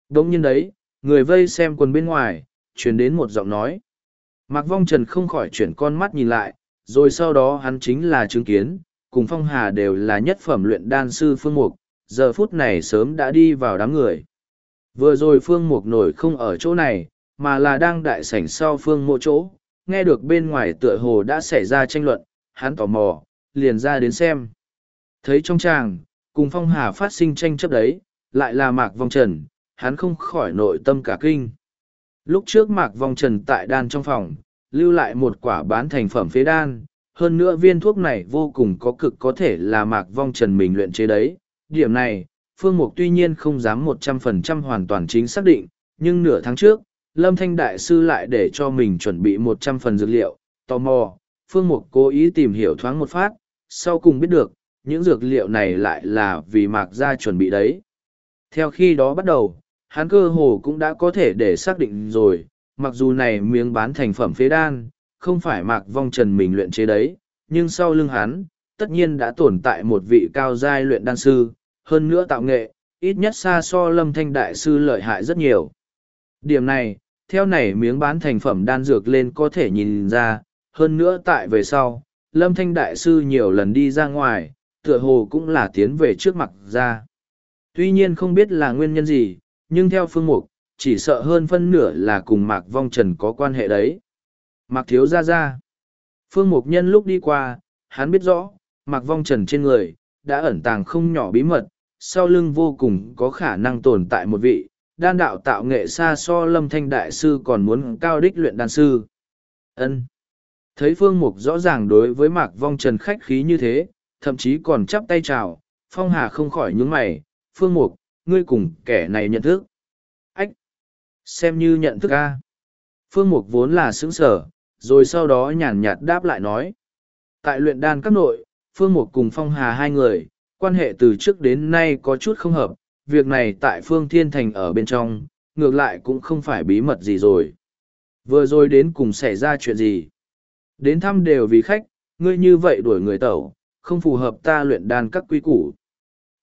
Speaker 1: Đông nhiên đấy, người vây xem quần bên ngoài, truyền đến một giọng nói. Mạc vong trần không khỏi chuyển con mắt nhìn lại, rồi sau đó hắn chính là chứng kiến, cùng phong hà đều là nhất phẩm luyện đan sư phương mục, giờ phút này sớm đã đi vào đám người. Vừa rồi phương mục nổi không ở chỗ này, mà là đang đại sảnh sau phương mộ chỗ, nghe được bên ngoài tựa hồ đã xảy ra tranh luận, hắn tò mò, liền ra đến xem. Thấy trong tràng, cùng phong hà phát sinh tranh chấp đấy, lại là mạc vong trần, hắn không khỏi nội tâm cả kinh. Lúc trước mạc vong trần tại đan trong phòng, lưu lại một quả bán thành phẩm phế đan, hơn nữa viên thuốc này vô cùng có cực có thể là mạc vong trần mình luyện chế đấy. Điểm này, Phương Mục tuy nhiên không dám một trăm phần trăm hoàn toàn chính xác định, nhưng nửa tháng trước, Lâm Thanh Đại Sư lại để cho mình chuẩn bị một trăm phần dược liệu, tò mò, Phương Mục cố ý tìm hiểu thoáng một phát, sau cùng biết được, những dược liệu này lại là vì mạc gia chuẩn bị đấy. Theo khi đó bắt đầu, hắn cơ hồ cũng đã có thể để xác định rồi, mặc dù này miếng bán thành phẩm phế đan, không phải mạc vong trần mình luyện chế đấy, nhưng sau lưng hắn, tất nhiên đã tồn tại một vị cao giai luyện đan sư, hơn nữa tạo nghệ, ít nhất xa so lâm thanh đại sư lợi hại rất nhiều. Điểm này, theo này miếng bán thành phẩm đan dược lên có thể nhìn ra, hơn nữa tại về sau, lâm thanh đại sư nhiều lần đi ra ngoài, tựa hồ cũng là tiến về trước mặt ra. Tuy nhiên không biết là nguyên nhân gì, nhưng theo phương mục, chỉ sợ hơn phân nửa là cùng Mạc Vong Trần có quan hệ đấy. Mạc Thiếu ra ra. Phương Mục Nhân lúc đi qua, hắn biết rõ, Mạc Vong Trần trên người, đã ẩn tàng không nhỏ bí mật, sau lưng vô cùng có khả năng tồn tại một vị, đan đạo tạo nghệ xa so lâm thanh đại sư còn muốn cao đích luyện đan sư. ân Thấy Phương Mục rõ ràng đối với Mạc Vong Trần khách khí như thế, thậm chí còn chắp tay chào, Phong Hà không khỏi nhướng mày, Phương Mục, ngươi cùng kẻ này nhận thức. Xem như nhận thức a. Phương Mục vốn là xứng sở, rồi sau đó nhàn nhạt đáp lại nói. Tại luyện đan các nội, Phương Mục cùng Phong Hà hai người, quan hệ từ trước đến nay có chút không hợp, việc này tại phương thiên thành ở bên trong, ngược lại cũng không phải bí mật gì rồi. Vừa rồi đến cùng xảy ra chuyện gì? Đến thăm đều vì khách, ngươi như vậy đuổi người tẩu, không phù hợp ta luyện đan các quy củ.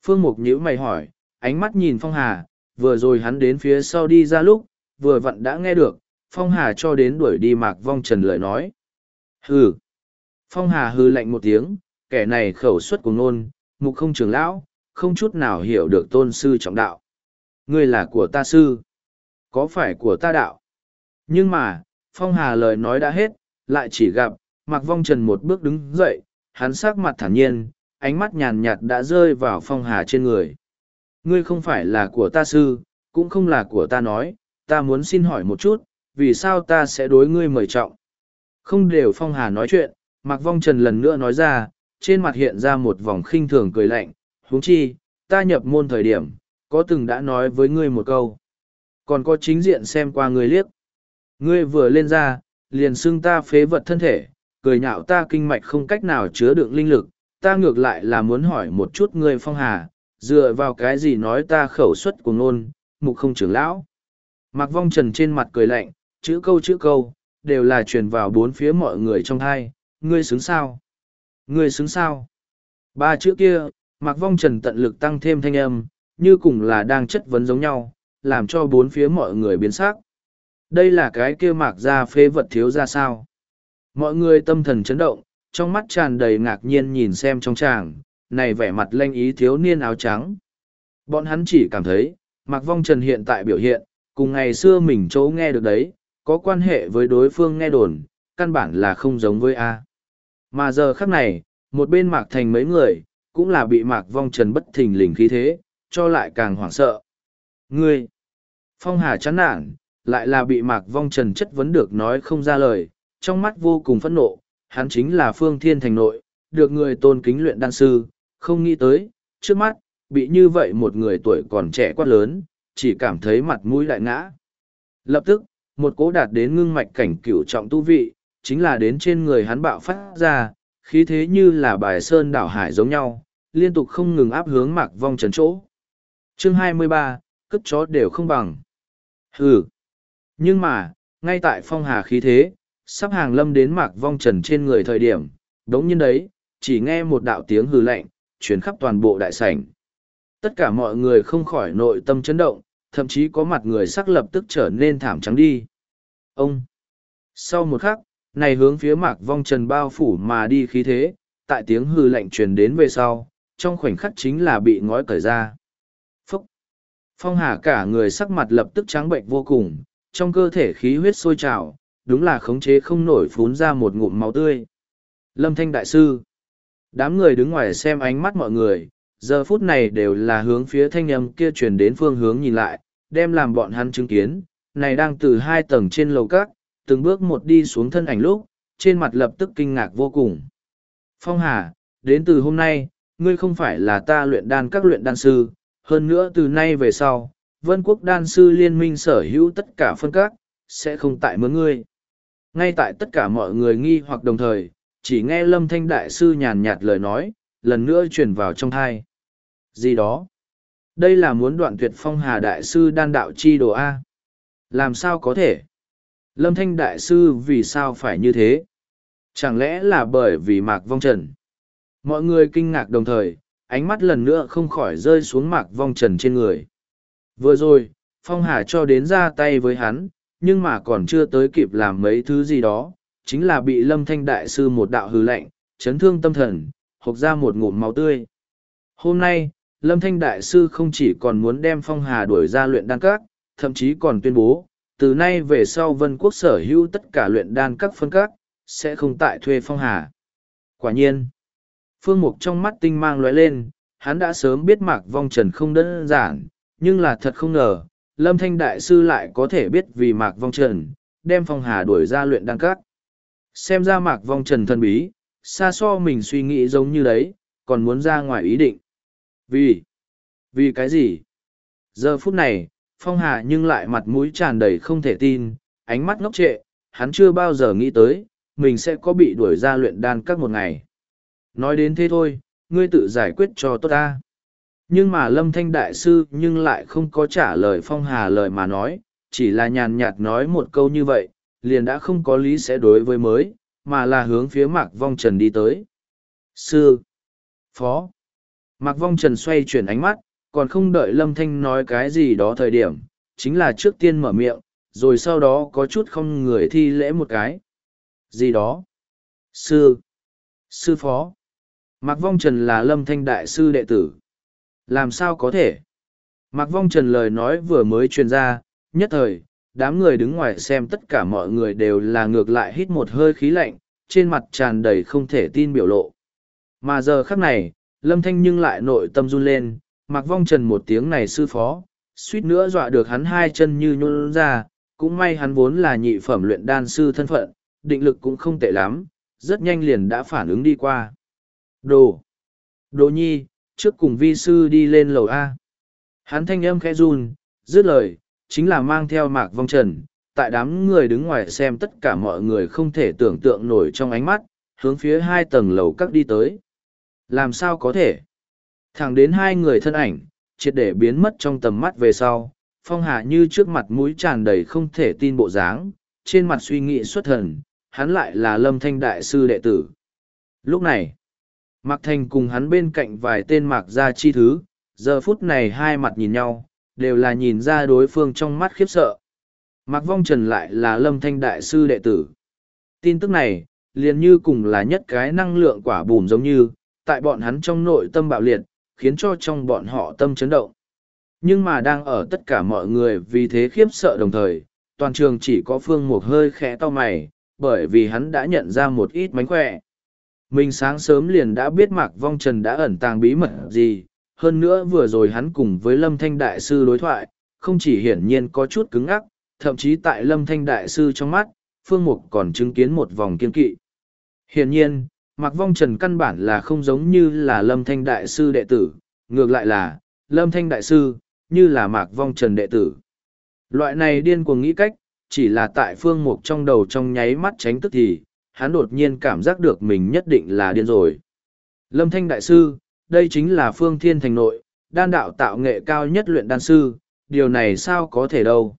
Speaker 1: Phương Mục nhíu mày hỏi, ánh mắt nhìn Phong Hà, vừa rồi hắn đến phía sau đi ra lúc, vừa vặn đã nghe được, Phong Hà cho đến đuổi đi Mạc Vong Trần lời nói. Hừ. Phong Hà hư lạnh một tiếng, kẻ này khẩu suất của ngôn, mục không trưởng lão, không chút nào hiểu được tôn sư trọng đạo. Ngươi là của ta sư, có phải của ta đạo? Nhưng mà, Phong Hà lời nói đã hết, lại chỉ gặp, Mạc Vong Trần một bước đứng dậy, hắn sắc mặt thản nhiên, ánh mắt nhàn nhạt đã rơi vào Phong Hà trên người. Ngươi không phải là của ta sư, cũng không là của ta nói, ta muốn xin hỏi một chút, vì sao ta sẽ đối ngươi mời trọng? Không đều Phong Hà nói chuyện, Mạc Vong Trần lần nữa nói ra, trên mặt hiện ra một vòng khinh thường cười lạnh, huống chi, ta nhập môn thời điểm, có từng đã nói với ngươi một câu. Còn có chính diện xem qua ngươi liếc. Ngươi vừa lên ra, liền xưng ta phế vật thân thể, cười nhạo ta kinh mạch không cách nào chứa đựng linh lực, ta ngược lại là muốn hỏi một chút ngươi phong hà, dựa vào cái gì nói ta khẩu suất của ngôn, mục không trưởng lão. Mạc vong trần trên mặt cười lạnh, chữ câu chữ câu, đều là truyền vào bốn phía mọi người trong thai, ngươi xứng sao? Ngươi xứng sao? Ba chữ kia, Mạc vong trần tận lực tăng thêm thanh âm, như cùng là đang chất vấn giống nhau, làm cho bốn phía mọi người biến sắc. Đây là cái kia mạc ra phê vật thiếu ra sao? Mọi người tâm thần chấn động, trong mắt tràn đầy ngạc nhiên nhìn xem trong tràng, này vẻ mặt lanh ý thiếu niên áo trắng. Bọn hắn chỉ cảm thấy, Mạc Vong Trần hiện tại biểu hiện, cùng ngày xưa mình chỗ nghe được đấy, có quan hệ với đối phương nghe đồn, căn bản là không giống với A. Mà giờ khắc này, một bên Mạc Thành mấy người, cũng là bị Mạc Vong Trần bất thình lình khí thế, cho lại càng hoảng sợ. Ngươi! Phong Hà chán nản, lại là bị Mạc Vong Trần chất vấn được nói không ra lời, trong mắt vô cùng phẫn nộ, hắn chính là Phương Thiên Thành nội, được người tôn kính luyện đan sư, không nghĩ tới, trước mắt, bị như vậy một người tuổi còn trẻ quá lớn, chỉ cảm thấy mặt mũi lại ngã. Lập tức, một cố đạt đến ngưng mạch cảnh cửu trọng tu vị, chính là đến trên người hắn bạo phát ra, khí thế như là bài sơn đảo hải giống nhau, liên tục không ngừng áp hướng mạc vong trần chỗ. Chương 23, cất chó đều không bằng. Hừ. Nhưng mà, ngay tại phong hà khí thế, sắp hàng lâm đến mạc vong trần trên người thời điểm, đống nhiên đấy, chỉ nghe một đạo tiếng hừ lạnh, chuyển khắp toàn bộ đại sảnh. Tất cả mọi người không khỏi nội tâm chấn động, thậm chí có mặt người sắc lập tức trở nên thảm trắng đi. Ông! Sau một khắc, này hướng phía mạc vong trần bao phủ mà đi khí thế, tại tiếng hư lạnh truyền đến về sau, trong khoảnh khắc chính là bị ngói cởi ra. phốc Phong hà cả người sắc mặt lập tức trắng bệnh vô cùng, trong cơ thể khí huyết sôi trào, đúng là khống chế không nổi phún ra một ngụm máu tươi. Lâm Thanh Đại Sư Đám người đứng ngoài xem ánh mắt mọi người, giờ phút này đều là hướng phía thanh âm kia truyền đến phương hướng nhìn lại, đem làm bọn hắn chứng kiến, này đang từ hai tầng trên lầu các, từng bước một đi xuống thân ảnh lúc, trên mặt lập tức kinh ngạc vô cùng. Phong Hà, đến từ hôm nay, ngươi không phải là ta luyện đan các luyện đan sư, hơn nữa từ nay về sau, Vân Quốc Đan Sư Liên minh sở hữu tất cả phân các, sẽ không tại mướn ngươi. Ngay tại tất cả mọi người nghi hoặc đồng thời, chỉ nghe Lâm Thanh Đại Sư nhàn nhạt lời nói, lần nữa truyền vào trong thai. Gì đó? Đây là muốn đoạn tuyệt phong hà Đại Sư đan đạo chi đồ A. Làm sao có thể? Lâm Thanh Đại Sư vì sao phải như thế? Chẳng lẽ là bởi vì mạc vong trần? Mọi người kinh ngạc đồng thời, ánh mắt lần nữa không khỏi rơi xuống mạc vong trần trên người. Vừa rồi, Phong Hà cho đến ra tay với hắn, nhưng mà còn chưa tới kịp làm mấy thứ gì đó, chính là bị Lâm Thanh Đại Sư một đạo hư lệnh, chấn thương tâm thần, hộc ra một ngụm máu tươi. Hôm nay, Lâm Thanh Đại Sư không chỉ còn muốn đem Phong Hà đuổi ra luyện đan các, thậm chí còn tuyên bố, từ nay về sau Vân Quốc sở hữu tất cả luyện đan các phân các, sẽ không tại thuê Phong Hà. Quả nhiên, Phương Mục trong mắt tinh mang lóe lên, hắn đã sớm biết Mạc Vong Trần không đơn giản, nhưng là thật không ngờ, Lâm Thanh Đại Sư lại có thể biết vì Mạc Vong Trần, đem Phong Hà đuổi ra luyện đan cát. Xem ra Mạc Vong Trần thân bí, xa so mình suy nghĩ giống như đấy, còn muốn ra ngoài ý định. Vì? Vì cái gì? Giờ phút này, Phong Hà nhưng lại mặt mũi tràn đầy không thể tin, ánh mắt ngốc trệ, hắn chưa bao giờ nghĩ tới, mình sẽ có bị đuổi ra luyện đan các một ngày. Nói đến thế thôi, ngươi tự giải quyết cho tốt ta. Nhưng mà Lâm Thanh Đại Sư nhưng lại không có trả lời Phong Hà lời mà nói, chỉ là nhàn nhạt nói một câu như vậy, liền đã không có lý sẽ đối với mới, mà là hướng phía Mạc Vong Trần đi tới. Sư! Phó! Mạc Vong Trần xoay chuyển ánh mắt, còn không đợi Lâm Thanh nói cái gì đó thời điểm, chính là trước tiên mở miệng, rồi sau đó có chút không người thi lễ một cái. Gì đó? Sư! Sư Phó! Mạc Vong Trần là Lâm Thanh Đại Sư đệ tử. Làm sao có thể? Mạc Vong Trần lời nói vừa mới truyền ra, nhất thời, đám người đứng ngoài xem tất cả mọi người đều là ngược lại hít một hơi khí lạnh, trên mặt tràn đầy không thể tin biểu lộ. Mà giờ khắc này, Lâm Thanh nhưng lại nội tâm run lên, Mặc Vong Trần một tiếng này sư phó, suýt nữa dọa được hắn hai chân như nhún ra, cũng may hắn vốn là nhị phẩm luyện đan sư thân phận, định lực cũng không tệ lắm, rất nhanh liền đã phản ứng đi qua. Đồ! Đồ nhi, trước cùng vi sư đi lên lầu A. Hắn thanh âm khẽ run, dứt lời, chính là mang theo mạc vong trần, tại đám người đứng ngoài xem tất cả mọi người không thể tưởng tượng nổi trong ánh mắt, hướng phía hai tầng lầu các đi tới. Làm sao có thể? Thẳng đến hai người thân ảnh, triệt để biến mất trong tầm mắt về sau, phong hạ như trước mặt mũi tràn đầy không thể tin bộ dáng, trên mặt suy nghĩ xuất thần, hắn lại là lâm thanh đại sư đệ tử. Lúc này, Mạc Thành cùng hắn bên cạnh vài tên mạc gia chi thứ, giờ phút này hai mặt nhìn nhau, đều là nhìn ra đối phương trong mắt khiếp sợ. Mạc Vong Trần lại là lâm thanh đại sư đệ tử. Tin tức này, liền như cùng là nhất cái năng lượng quả bùm giống như, tại bọn hắn trong nội tâm bạo liệt, khiến cho trong bọn họ tâm chấn động. Nhưng mà đang ở tất cả mọi người vì thế khiếp sợ đồng thời, toàn trường chỉ có phương Mục hơi khẽ to mày, bởi vì hắn đã nhận ra một ít mánh khỏe. Mình sáng sớm liền đã biết Mạc Vong Trần đã ẩn tàng bí mật gì, hơn nữa vừa rồi hắn cùng với Lâm Thanh Đại Sư đối thoại, không chỉ hiển nhiên có chút cứng ắc, thậm chí tại Lâm Thanh Đại Sư trong mắt, Phương Mục còn chứng kiến một vòng kiên kỵ. Hiển nhiên, Mạc Vong Trần căn bản là không giống như là Lâm Thanh Đại Sư đệ tử, ngược lại là, Lâm Thanh Đại Sư, như là Mạc Vong Trần đệ tử. Loại này điên cuồng nghĩ cách, chỉ là tại Phương Mục trong đầu trong nháy mắt tránh tức thì, hắn đột nhiên cảm giác được mình nhất định là điên rồi. Lâm Thanh Đại Sư, đây chính là phương thiên thành nội, đan đạo tạo nghệ cao nhất luyện đan sư, điều này sao có thể đâu.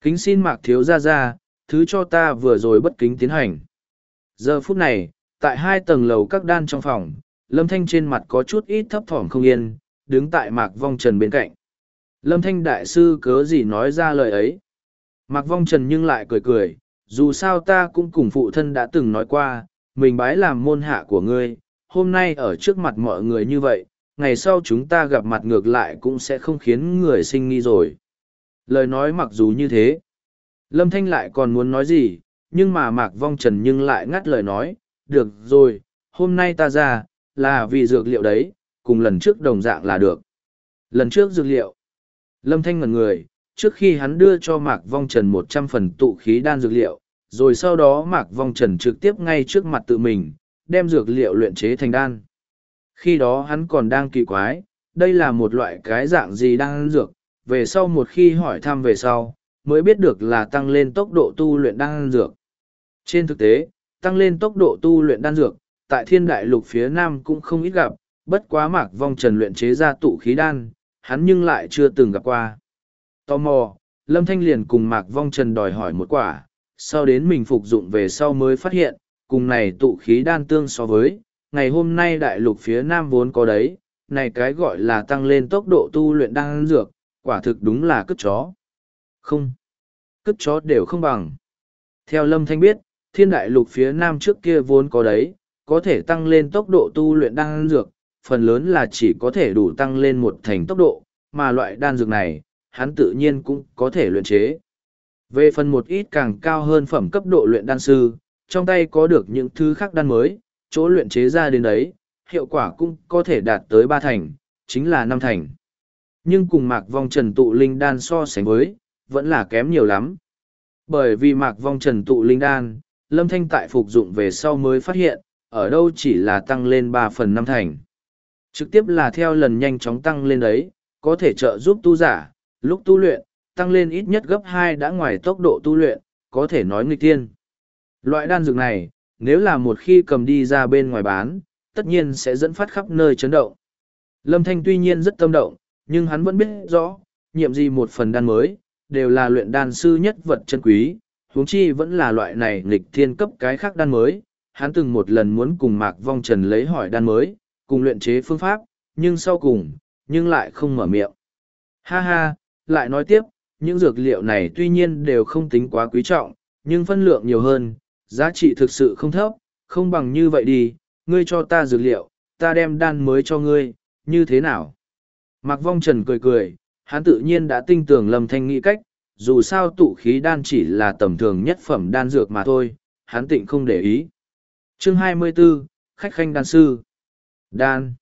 Speaker 1: Kính xin mạc thiếu ra ra, thứ cho ta vừa rồi bất kính tiến hành. Giờ phút này, tại hai tầng lầu các đan trong phòng, Lâm Thanh trên mặt có chút ít thấp thỏm không yên, đứng tại mạc vong trần bên cạnh. Lâm Thanh Đại Sư cớ gì nói ra lời ấy. Mạc vong trần nhưng lại cười cười, dù sao ta cũng cùng phụ thân đã từng nói qua, mình bái làm môn hạ của ngươi, hôm nay ở trước mặt mọi người như vậy, ngày sau chúng ta gặp mặt ngược lại cũng sẽ không khiến người sinh nghi rồi. Lời nói mặc dù như thế, Lâm Thanh lại còn muốn nói gì, nhưng mà Mạc Vong Trần nhưng lại ngắt lời nói, được rồi, hôm nay ta ra, là vì dược liệu đấy, cùng lần trước đồng dạng là được. Lần trước dược liệu, Lâm Thanh ngần người, trước khi hắn đưa cho Mạc Vong Trần một trăm phần tụ khí đan dược liệu, rồi sau đó Mạc Vong Trần trực tiếp ngay trước mặt tự mình, đem dược liệu luyện chế thành đan. Khi đó hắn còn đang kỳ quái, đây là một loại cái dạng gì đang dược, về sau một khi hỏi thăm về sau, mới biết được là tăng lên tốc độ tu luyện đan dược. Trên thực tế, tăng lên tốc độ tu luyện đan dược, tại thiên đại lục phía nam cũng không ít gặp, bất quá mạc vong trần luyện chế ra tụ khí đan, hắn nhưng lại chưa từng gặp qua. Tò mò, Lâm Thanh liền cùng Mạc Vong Trần đòi hỏi một quả, sau đến mình phục dụng về sau mới phát hiện, cùng này tụ khí đan tương so với, ngày hôm nay đại lục phía nam vốn có đấy, này cái gọi là tăng lên tốc độ tu luyện đan dược, quả thực đúng là cướp chó. Không, cướp chó đều không bằng. Theo Lâm Thanh biết, thiên đại lục phía nam trước kia vốn có đấy, có thể tăng lên tốc độ tu luyện đan dược, phần lớn là chỉ có thể đủ tăng lên một thành tốc độ, mà loại đan dược này, hắn tự nhiên cũng có thể luyện chế. Về phần một ít càng cao hơn phẩm cấp độ luyện đan sư, trong tay có được những thứ khác đan mới, chỗ luyện chế ra đến đấy, hiệu quả cũng có thể đạt tới ba thành, chính là năm thành. Nhưng cùng mạc vong trần tụ linh đan so sánh với, vẫn là kém nhiều lắm. Bởi vì mạc vong trần tụ linh đan, lâm thanh tại phục dụng về sau mới phát hiện, ở đâu chỉ là tăng lên ba phần năm thành. Trực tiếp là theo lần nhanh chóng tăng lên đấy, có thể trợ giúp tu giả, lúc tu luyện, tăng lên ít nhất gấp hai đã ngoài tốc độ tu luyện, có thể nói nghịch tiên. Loại đan dược này, nếu là một khi cầm đi ra bên ngoài bán, tất nhiên sẽ dẫn phát khắp nơi chấn động. Lâm Thanh tuy nhiên rất tâm động, nhưng hắn vẫn biết rõ, nhiệm gì một phần đan mới, đều là luyện đan sư nhất vật chân quý, huống chi vẫn là loại này nghịch thiên cấp cái khác đan mới. Hắn từng một lần muốn cùng Mạc Vong Trần lấy hỏi đan mới, cùng luyện chế phương pháp, nhưng sau cùng, nhưng lại không mở miệng. Ha ha, lại nói tiếp, những dược liệu này tuy nhiên đều không tính quá quý trọng, nhưng phân lượng nhiều hơn, giá trị thực sự không thấp, không bằng như vậy đi, ngươi cho ta dược liệu, ta đem đan mới cho ngươi, như thế nào? Mạc Vong Trần cười cười, hắn tự nhiên đã tinh tưởng Lâm Thanh nghĩ cách, dù sao tụ khí đan chỉ là tầm thường nhất phẩm đan dược mà thôi, hắn tịnh không để ý. Chương 24, Khách khanh đan sư. Đan.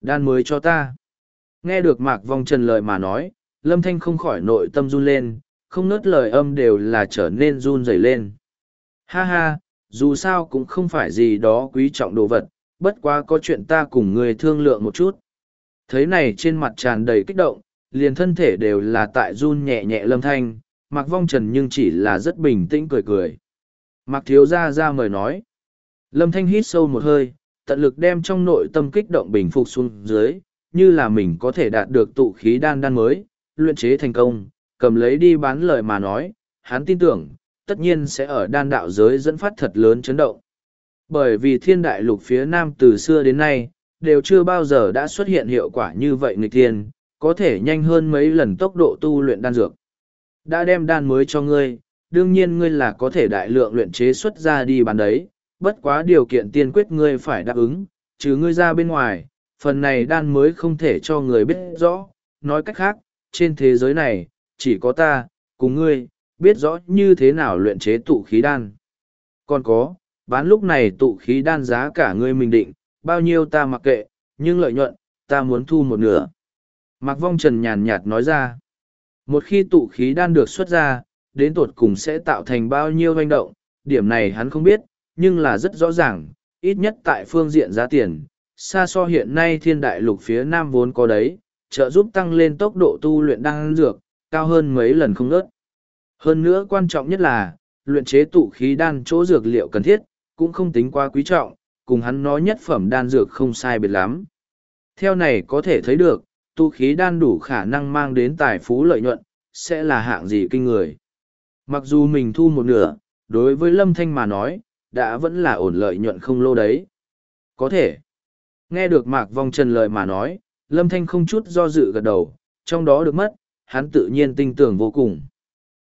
Speaker 1: Đan mới cho ta. Nghe được Mạc Vong Trần lời mà nói, Lâm Thanh không khỏi nội tâm run lên, không nớt lời âm đều là trở nên run rẩy lên. Ha ha, dù sao cũng không phải gì đó quý trọng đồ vật, bất quá có chuyện ta cùng người thương lượng một chút. Thấy này trên mặt tràn đầy kích động, liền thân thể đều là tại run nhẹ nhẹ lâm thanh, mặc vong trần nhưng chỉ là rất bình tĩnh cười cười. Mặc thiếu ra ra mời nói. Lâm thanh hít sâu một hơi, tận lực đem trong nội tâm kích động bình phục xuống dưới, như là mình có thể đạt được tụ khí đan đan mới, luyện chế thành công, cầm lấy đi bán lời mà nói, hắn tin tưởng, tất nhiên sẽ ở đan đạo giới dẫn phát thật lớn chấn động. Bởi vì thiên đại lục phía nam từ xưa đến nay, đều chưa bao giờ đã xuất hiện hiệu quả như vậy nghịch thiên, có thể nhanh hơn mấy lần tốc độ tu luyện đan dược. Đã đem đan mới cho ngươi, đương nhiên ngươi là có thể đại lượng luyện chế xuất ra đi bán đấy, bất quá điều kiện tiên quyết ngươi phải đáp ứng, trừ ngươi ra bên ngoài, phần này đan mới không thể cho người biết rõ, nói cách khác, trên thế giới này, chỉ có ta, cùng ngươi, biết rõ như thế nào luyện chế tụ khí đan. Còn có, bán lúc này tụ khí đan giá cả ngươi mình định, bao nhiêu ta mặc kệ, nhưng lợi nhuận, ta muốn thu một nửa. Mạc Vong Trần nhàn nhạt nói ra, một khi tụ khí đan được xuất ra, đến tột cùng sẽ tạo thành bao nhiêu doanh động, điểm này hắn không biết, nhưng là rất rõ ràng, ít nhất tại phương diện giá tiền, xa so hiện nay thiên đại lục phía nam vốn có đấy, trợ giúp tăng lên tốc độ tu luyện đan dược, cao hơn mấy lần không ngớt. Hơn nữa quan trọng nhất là, luyện chế tụ khí đan chỗ dược liệu cần thiết, cũng không tính quá quý trọng, cùng hắn nói nhất phẩm đan dược không sai biệt lắm. Theo này có thể thấy được, Tu khí đan đủ khả năng mang đến tài phú lợi nhuận, sẽ là hạng gì kinh người. Mặc dù mình thu một nửa, đối với Lâm Thanh mà nói, đã vẫn là ổn lợi nhuận không lô đấy. Có thể. Nghe được Mạc Vong Trần lời mà nói, Lâm Thanh không chút do dự gật đầu, trong đó được mất, hắn tự nhiên tin tưởng vô cùng.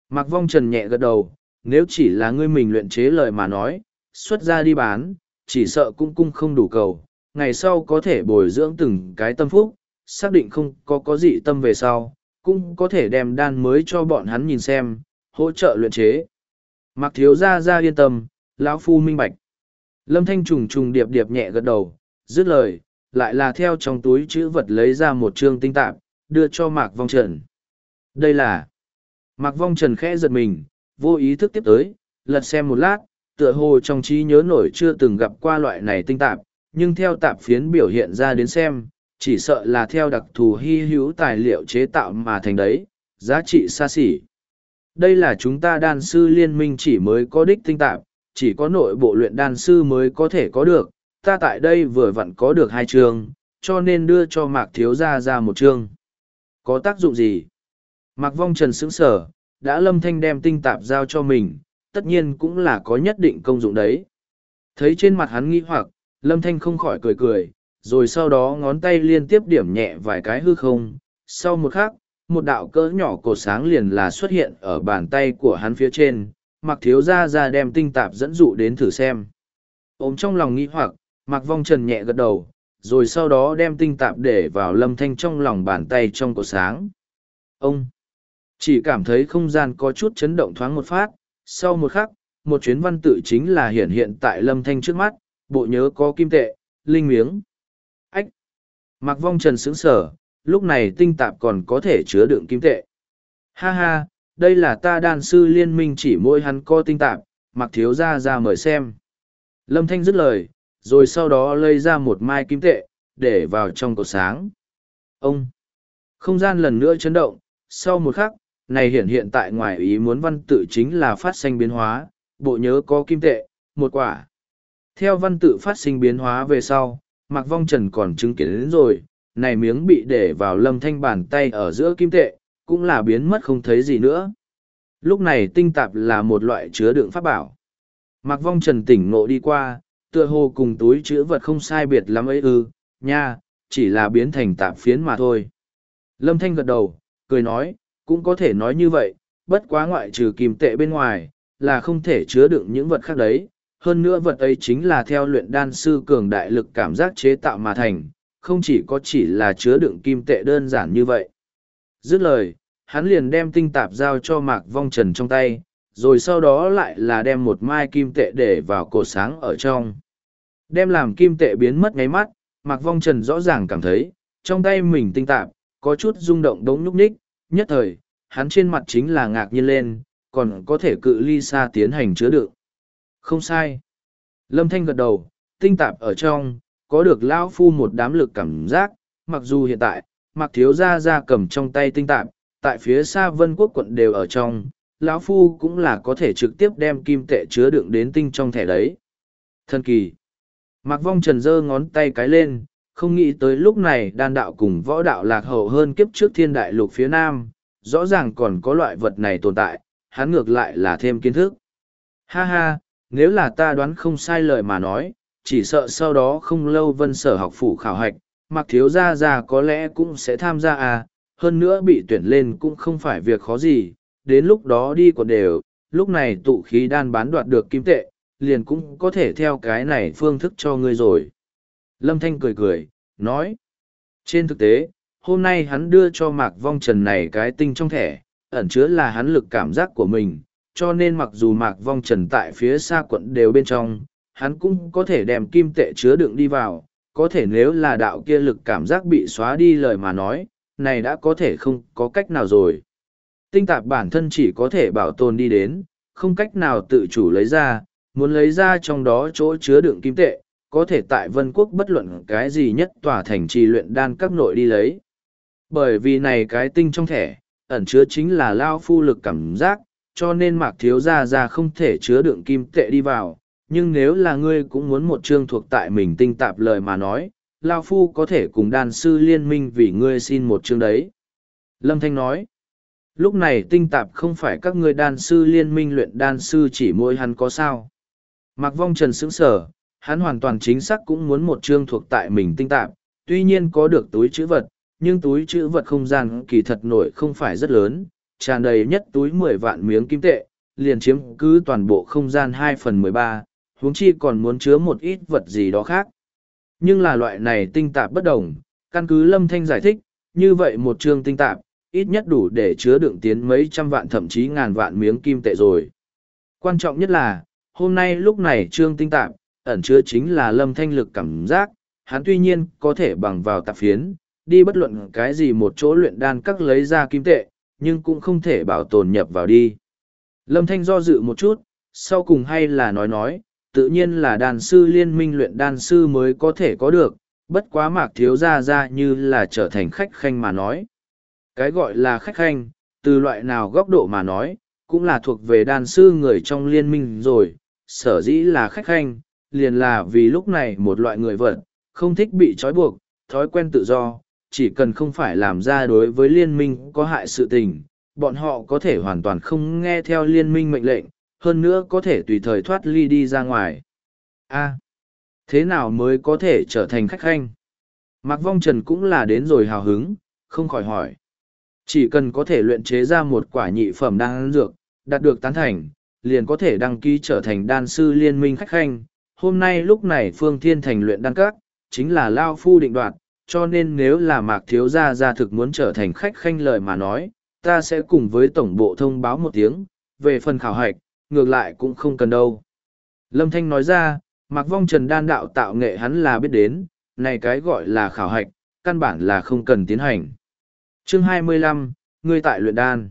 Speaker 1: Mạc Vong Trần nhẹ gật đầu, nếu chỉ là ngươi mình luyện chế lời mà nói, xuất ra đi bán, chỉ sợ cung cung không đủ cầu, ngày sau có thể bồi dưỡng từng cái tâm phúc, xác định không có có gì tâm về sau, cũng có thể đem đan mới cho bọn hắn nhìn xem, hỗ trợ luyện chế. Mạc Thiếu Gia Gia yên tâm, lão Phu minh bạch. Lâm Thanh trùng trùng điệp điệp nhẹ gật đầu, dứt lời, lại là theo trong túi chữ vật lấy ra một trương tinh tạp, đưa cho Mạc Vong Trần. Đây là Mạc Vong Trần khẽ giật mình, vô ý thức tiếp tới, lật xem một lát, tựa hồ trong trí nhớ nổi chưa từng gặp qua loại này tinh tạp, nhưng theo tạp phiến biểu hiện ra đến xem, chỉ sợ là theo đặc thù hy hữu tài liệu chế tạo mà thành đấy, giá trị xa xỉ. Đây là chúng ta đan sư liên minh chỉ mới có đích tinh tạp, chỉ có nội bộ luyện đan sư mới có thể có được, ta tại đây vừa vặn có được hai chương, cho nên đưa cho Mạc Thiếu Gia ra một chương. Có tác dụng gì? Mạc Vong Trần sững sở, đã lâm thanh đem tinh tạp giao cho mình, tất nhiên cũng là có nhất định công dụng đấy. Thấy trên mặt hắn nghi hoặc, lâm thanh không khỏi cười cười, rồi sau đó ngón tay liên tiếp điểm nhẹ vài cái hư không. Sau một khắc, một đạo cỡ nhỏ cột sáng liền là xuất hiện ở bàn tay của hắn phía trên, mặc thiếu ra ra đem tinh tạp dẫn dụ đến thử xem. Ôm trong lòng nghĩ hoặc, mặc vong trần nhẹ gật đầu, rồi sau đó đem tinh tạp để vào lâm thanh trong lòng bàn tay trong cột sáng. Ông! Chỉ cảm thấy không gian có chút chấn động thoáng một phát, sau một khắc, một chuyến văn tự chính là hiện hiện tại lâm thanh trước mắt, bộ nhớ có kim tệ, linh miếng. Mặc vong trần sững sở, lúc này tinh tạp còn có thể chứa đựng kim tệ. Ha ha, đây là ta đàn sư liên minh chỉ mỗi hắn co tinh tạp, mặc thiếu ra ra mời xem. Lâm Thanh dứt lời, rồi sau đó lấy ra một mai kim tệ, để vào trong cột sáng. Ông! Không gian lần nữa chấn động, sau một khắc, này hiện hiện tại ngoài ý muốn văn tự chính là phát sinh biến hóa, bộ nhớ có kim tệ, một quả. Theo văn tự phát sinh biến hóa về sau, Mạc Vong Trần còn chứng kiến đến rồi, này miếng bị để vào lâm thanh bàn tay ở giữa kim tệ, cũng là biến mất không thấy gì nữa. Lúc này tinh tạp là một loại chứa đựng pháp bảo. Mạc Vong Trần tỉnh ngộ đi qua, tựa hồ cùng túi chữ vật không sai biệt lắm ấy ư, nha, chỉ là biến thành tạp phiến mà thôi. Lâm Thanh gật đầu, cười nói, cũng có thể nói như vậy, bất quá ngoại trừ kim tệ bên ngoài, là không thể chứa đựng những vật khác đấy. Hơn nữa vật ấy chính là theo luyện đan sư cường đại lực cảm giác chế tạo mà thành, không chỉ có chỉ là chứa đựng kim tệ đơn giản như vậy. Dứt lời, hắn liền đem tinh tạp giao cho Mạc Vong Trần trong tay, rồi sau đó lại là đem một mai kim tệ để vào cột sáng ở trong. Đem làm kim tệ biến mất ngay mắt, Mạc Vong Trần rõ ràng cảm thấy, trong tay mình tinh tạp, có chút rung động đống nhúc nhích, nhất thời, hắn trên mặt chính là ngạc nhiên lên, còn có thể cự ly xa tiến hành chứa đựng. Không sai. Lâm Thanh gật đầu, tinh tạp ở trong, có được lão phu một đám lực cảm giác, mặc dù hiện tại, mặc thiếu gia ra cầm trong tay tinh tạp, tại phía xa vân quốc quận đều ở trong, lão phu cũng là có thể trực tiếp đem kim tệ chứa đựng đến tinh trong thẻ đấy. Thần kỳ. Mạc Vong Trần giơ ngón tay cái lên, không nghĩ tới lúc này đan đạo cùng võ đạo lạc hậu hơn kiếp trước thiên đại lục phía nam, rõ ràng còn có loại vật này tồn tại, hắn ngược lại là thêm kiến thức. Ha ha, nếu là ta đoán không sai lời mà nói, chỉ sợ sau đó không lâu vân sở học phủ khảo hạch, mặc thiếu gia già có lẽ cũng sẽ tham gia à, hơn nữa bị tuyển lên cũng không phải việc khó gì, đến lúc đó đi còn đều, lúc này tụ khí đan bán đoạt được kim tệ, liền cũng có thể theo cái này phương thức cho ngươi rồi. Lâm Thanh cười cười, nói. Trên thực tế, hôm nay hắn đưa cho Mạc Vong Trần này cái tinh trong thẻ, ẩn chứa là hắn lực cảm giác của mình, cho nên mặc dù Mạc Vong Trần tại phía xa quận đều bên trong, hắn cũng có thể đem kim tệ chứa đựng đi vào, có thể nếu là đạo kia lực cảm giác bị xóa đi lời mà nói, này đã có thể không có cách nào rồi. Tinh tạp bản thân chỉ có thể bảo tồn đi đến, không cách nào tự chủ lấy ra, muốn lấy ra trong đó chỗ chứa đựng kim tệ, có thể tại vân quốc bất luận cái gì nhất tòa thành trì luyện đan các nội đi lấy. Bởi vì này cái tinh trong thẻ, ẩn chứa chính là lao phu lực cảm giác, cho nên mạc thiếu gia ra không thể chứa đựng kim tệ đi vào. Nhưng nếu là ngươi cũng muốn một chương thuộc tại mình tinh tạp lời mà nói, Lao Phu có thể cùng đan sư liên minh vì ngươi xin một chương đấy. Lâm Thanh nói, lúc này tinh tạp không phải các ngươi đan sư liên minh luyện đan sư chỉ mỗi hắn có sao. Mạc Vong Trần sững sở, hắn hoàn toàn chính xác cũng muốn một chương thuộc tại mình tinh tạp, tuy nhiên có được túi chữ vật, nhưng túi chữ vật không gian kỳ thật nổi không phải rất lớn, tràn đầy nhất túi mười vạn miếng kim tệ, liền chiếm cứ toàn bộ không gian hai phần mười ba, huống chi còn muốn chứa một ít vật gì đó khác. Nhưng là loại này tinh tạp bất đồng, căn cứ Lâm Thanh giải thích, như vậy một chương tinh tạp, ít nhất đủ để chứa đựng tiến mấy trăm vạn thậm chí ngàn vạn miếng kim tệ rồi. Quan trọng nhất là, hôm nay lúc này trương tinh tạp, ẩn chứa chính là lâm thanh lực cảm giác, hắn tuy nhiên có thể bằng vào tạp phiến, đi bất luận cái gì một chỗ luyện đan các lấy ra kim tệ, nhưng cũng không thể bảo tồn nhập vào đi. Lâm thanh do dự một chút, sau cùng hay là nói nói, tự nhiên là đàn sư liên minh luyện đan sư mới có thể có được, bất quá mạc thiếu ra ra như là trở thành khách khanh mà nói. Cái gọi là khách khanh, từ loại nào góc độ mà nói, cũng là thuộc về đan sư người trong liên minh rồi, sở dĩ là khách khanh, liền là vì lúc này một loại người vật, không thích bị trói buộc, thói quen tự do, chỉ cần không phải làm ra đối với liên minh có hại sự tình, bọn họ có thể hoàn toàn không nghe theo liên minh mệnh lệnh, hơn nữa có thể tùy thời thoát ly đi ra ngoài. A, thế nào mới có thể trở thành khách khanh? Mạc Vong Trần cũng là đến rồi hào hứng, không khỏi hỏi. Chỉ cần có thể luyện chế ra một quả nhị phẩm đan dược, đạt được tán thành, liền có thể đăng ký trở thành đan sư liên minh khách khanh. Hôm nay lúc này Phương Thiên Thành luyện đan các, chính là Lao Phu định đoạt, cho nên nếu là Mạc Thiếu Gia gia thực muốn trở thành khách khanh lời mà nói, ta sẽ cùng với tổng bộ thông báo một tiếng, về phần khảo hạch, ngược lại cũng không cần đâu. Lâm Thanh nói ra, Mạc Vong Trần đan đạo tạo nghệ hắn là biết đến, này cái gọi là khảo hạch, căn bản là không cần tiến hành. Chương 25, ngươi tại luyện đan.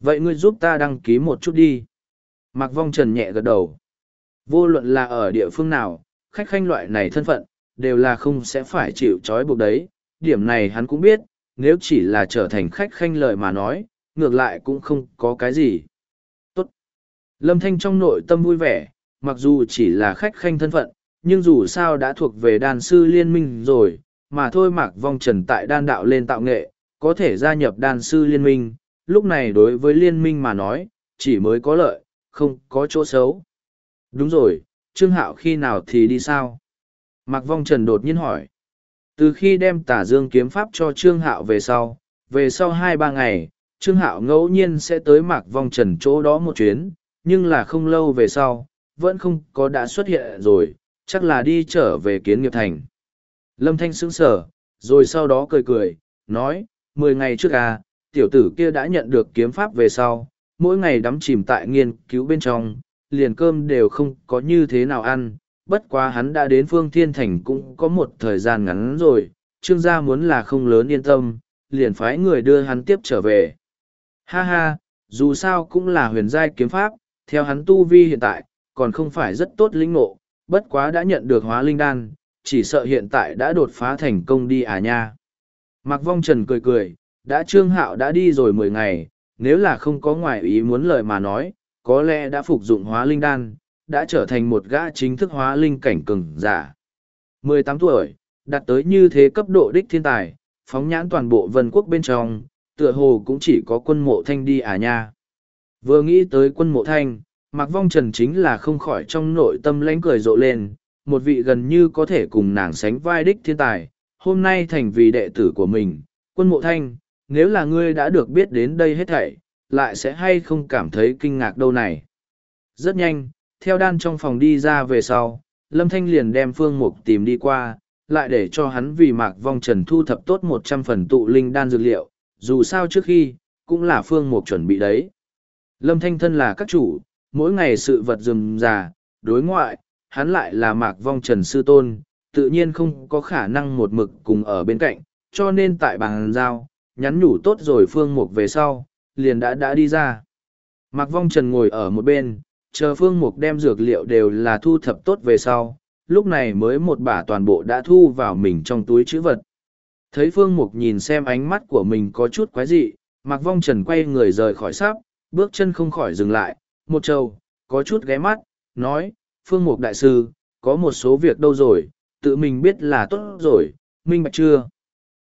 Speaker 1: Vậy ngươi giúp ta đăng ký một chút đi. Mạc Vong Trần nhẹ gật đầu. Vô luận là ở địa phương nào, khách khanh loại này thân phận, đều là không sẽ phải chịu trói buộc đấy. Điểm này hắn cũng biết, nếu chỉ là trở thành khách khanh lời mà nói, ngược lại cũng không có cái gì. Tốt. Lâm Thanh trong nội tâm vui vẻ, mặc dù chỉ là khách khanh thân phận, nhưng dù sao đã thuộc về đàn sư liên minh rồi, mà thôi Mạc Vong Trần tại đan đạo lên tạo nghệ, có thể gia nhập đan sư liên minh, lúc này đối với liên minh mà nói, chỉ mới có lợi, không có chỗ xấu. Đúng rồi, Trương Hạo khi nào thì đi sao? Mạc Vong Trần đột nhiên hỏi. Từ khi đem tả dương kiếm pháp cho Trương Hạo về sau, về sau hai ba ngày, Trương Hạo ngẫu nhiên sẽ tới Mạc Vong Trần chỗ đó một chuyến, nhưng là không lâu về sau, vẫn không có đã xuất hiện rồi, chắc là đi trở về kiến nghiệp thành. Lâm Thanh sững sở, rồi sau đó cười cười, nói, mười ngày trước à, tiểu tử kia đã nhận được kiếm pháp về sau, mỗi ngày đắm chìm tại nghiên cứu bên trong, liền cơm đều không có như thế nào ăn, bất quá hắn đã đến phương thiên thành cũng có một thời gian ngắn rồi, trương gia muốn là không lớn yên tâm, liền phái người đưa hắn tiếp trở về. Ha ha, dù sao cũng là huyền giai kiếm pháp, theo hắn tu vi hiện tại, còn không phải rất tốt linh ngộ, bất quá đã nhận được hóa linh đan, chỉ sợ hiện tại đã đột phá thành công đi à nha. mặc Vong Trần cười cười, đã trương hạo đã đi rồi mười ngày, nếu là không có ngoại ý muốn lời mà nói, có lẽ đã phục dụng hóa linh đan, đã trở thành một gã chính thức hóa linh cảnh cường giả. mười tám tuổi, đạt tới như thế cấp độ đích thiên tài, phóng nhãn toàn bộ vân quốc bên trong, tựa hồ cũng chỉ có quân mộ thanh đi à nha. Vừa nghĩ tới quân mộ thanh, Mạc Vong Trần chính là không khỏi trong nội tâm lánh cười rộ lên, một vị gần như có thể cùng nàng sánh vai đích thiên tài, hôm nay thành vì đệ tử của mình, quân mộ thanh, nếu là ngươi đã được biết đến đây hết thảy, lại sẽ hay không cảm thấy kinh ngạc đâu này. Rất nhanh, theo đan trong phòng đi ra về sau, Lâm Thanh liền đem Phương Mục tìm đi qua, lại để cho hắn vì Mạc Vong Trần thu thập tốt một trăm phần tụ linh đan dược liệu, dù sao trước khi, cũng là Phương Mục chuẩn bị đấy. Lâm Thanh thân là các chủ, mỗi ngày sự vật rườm rà, đối ngoại, hắn lại là Mạc Vong Trần Sư Tôn, tự nhiên không có khả năng một mực cùng ở bên cạnh, cho nên tại bàn giao, nhắn nhủ tốt rồi Phương Mục về sau, liền đã đã đi ra. Mạc Vong Trần ngồi ở một bên, chờ Phương Mục đem dược liệu đều là thu thập tốt về sau, lúc này mới một bả toàn bộ đã thu vào mình trong túi chữ vật. Thấy Phương Mục nhìn xem ánh mắt của mình có chút quái dị, Mặc Vong Trần quay người rời khỏi sáp, bước chân không khỏi dừng lại, một trâu có chút ghé mắt, nói, Phương Mục Đại Sư, có một số việc đâu rồi, tự mình biết là tốt rồi, minh bạch chưa?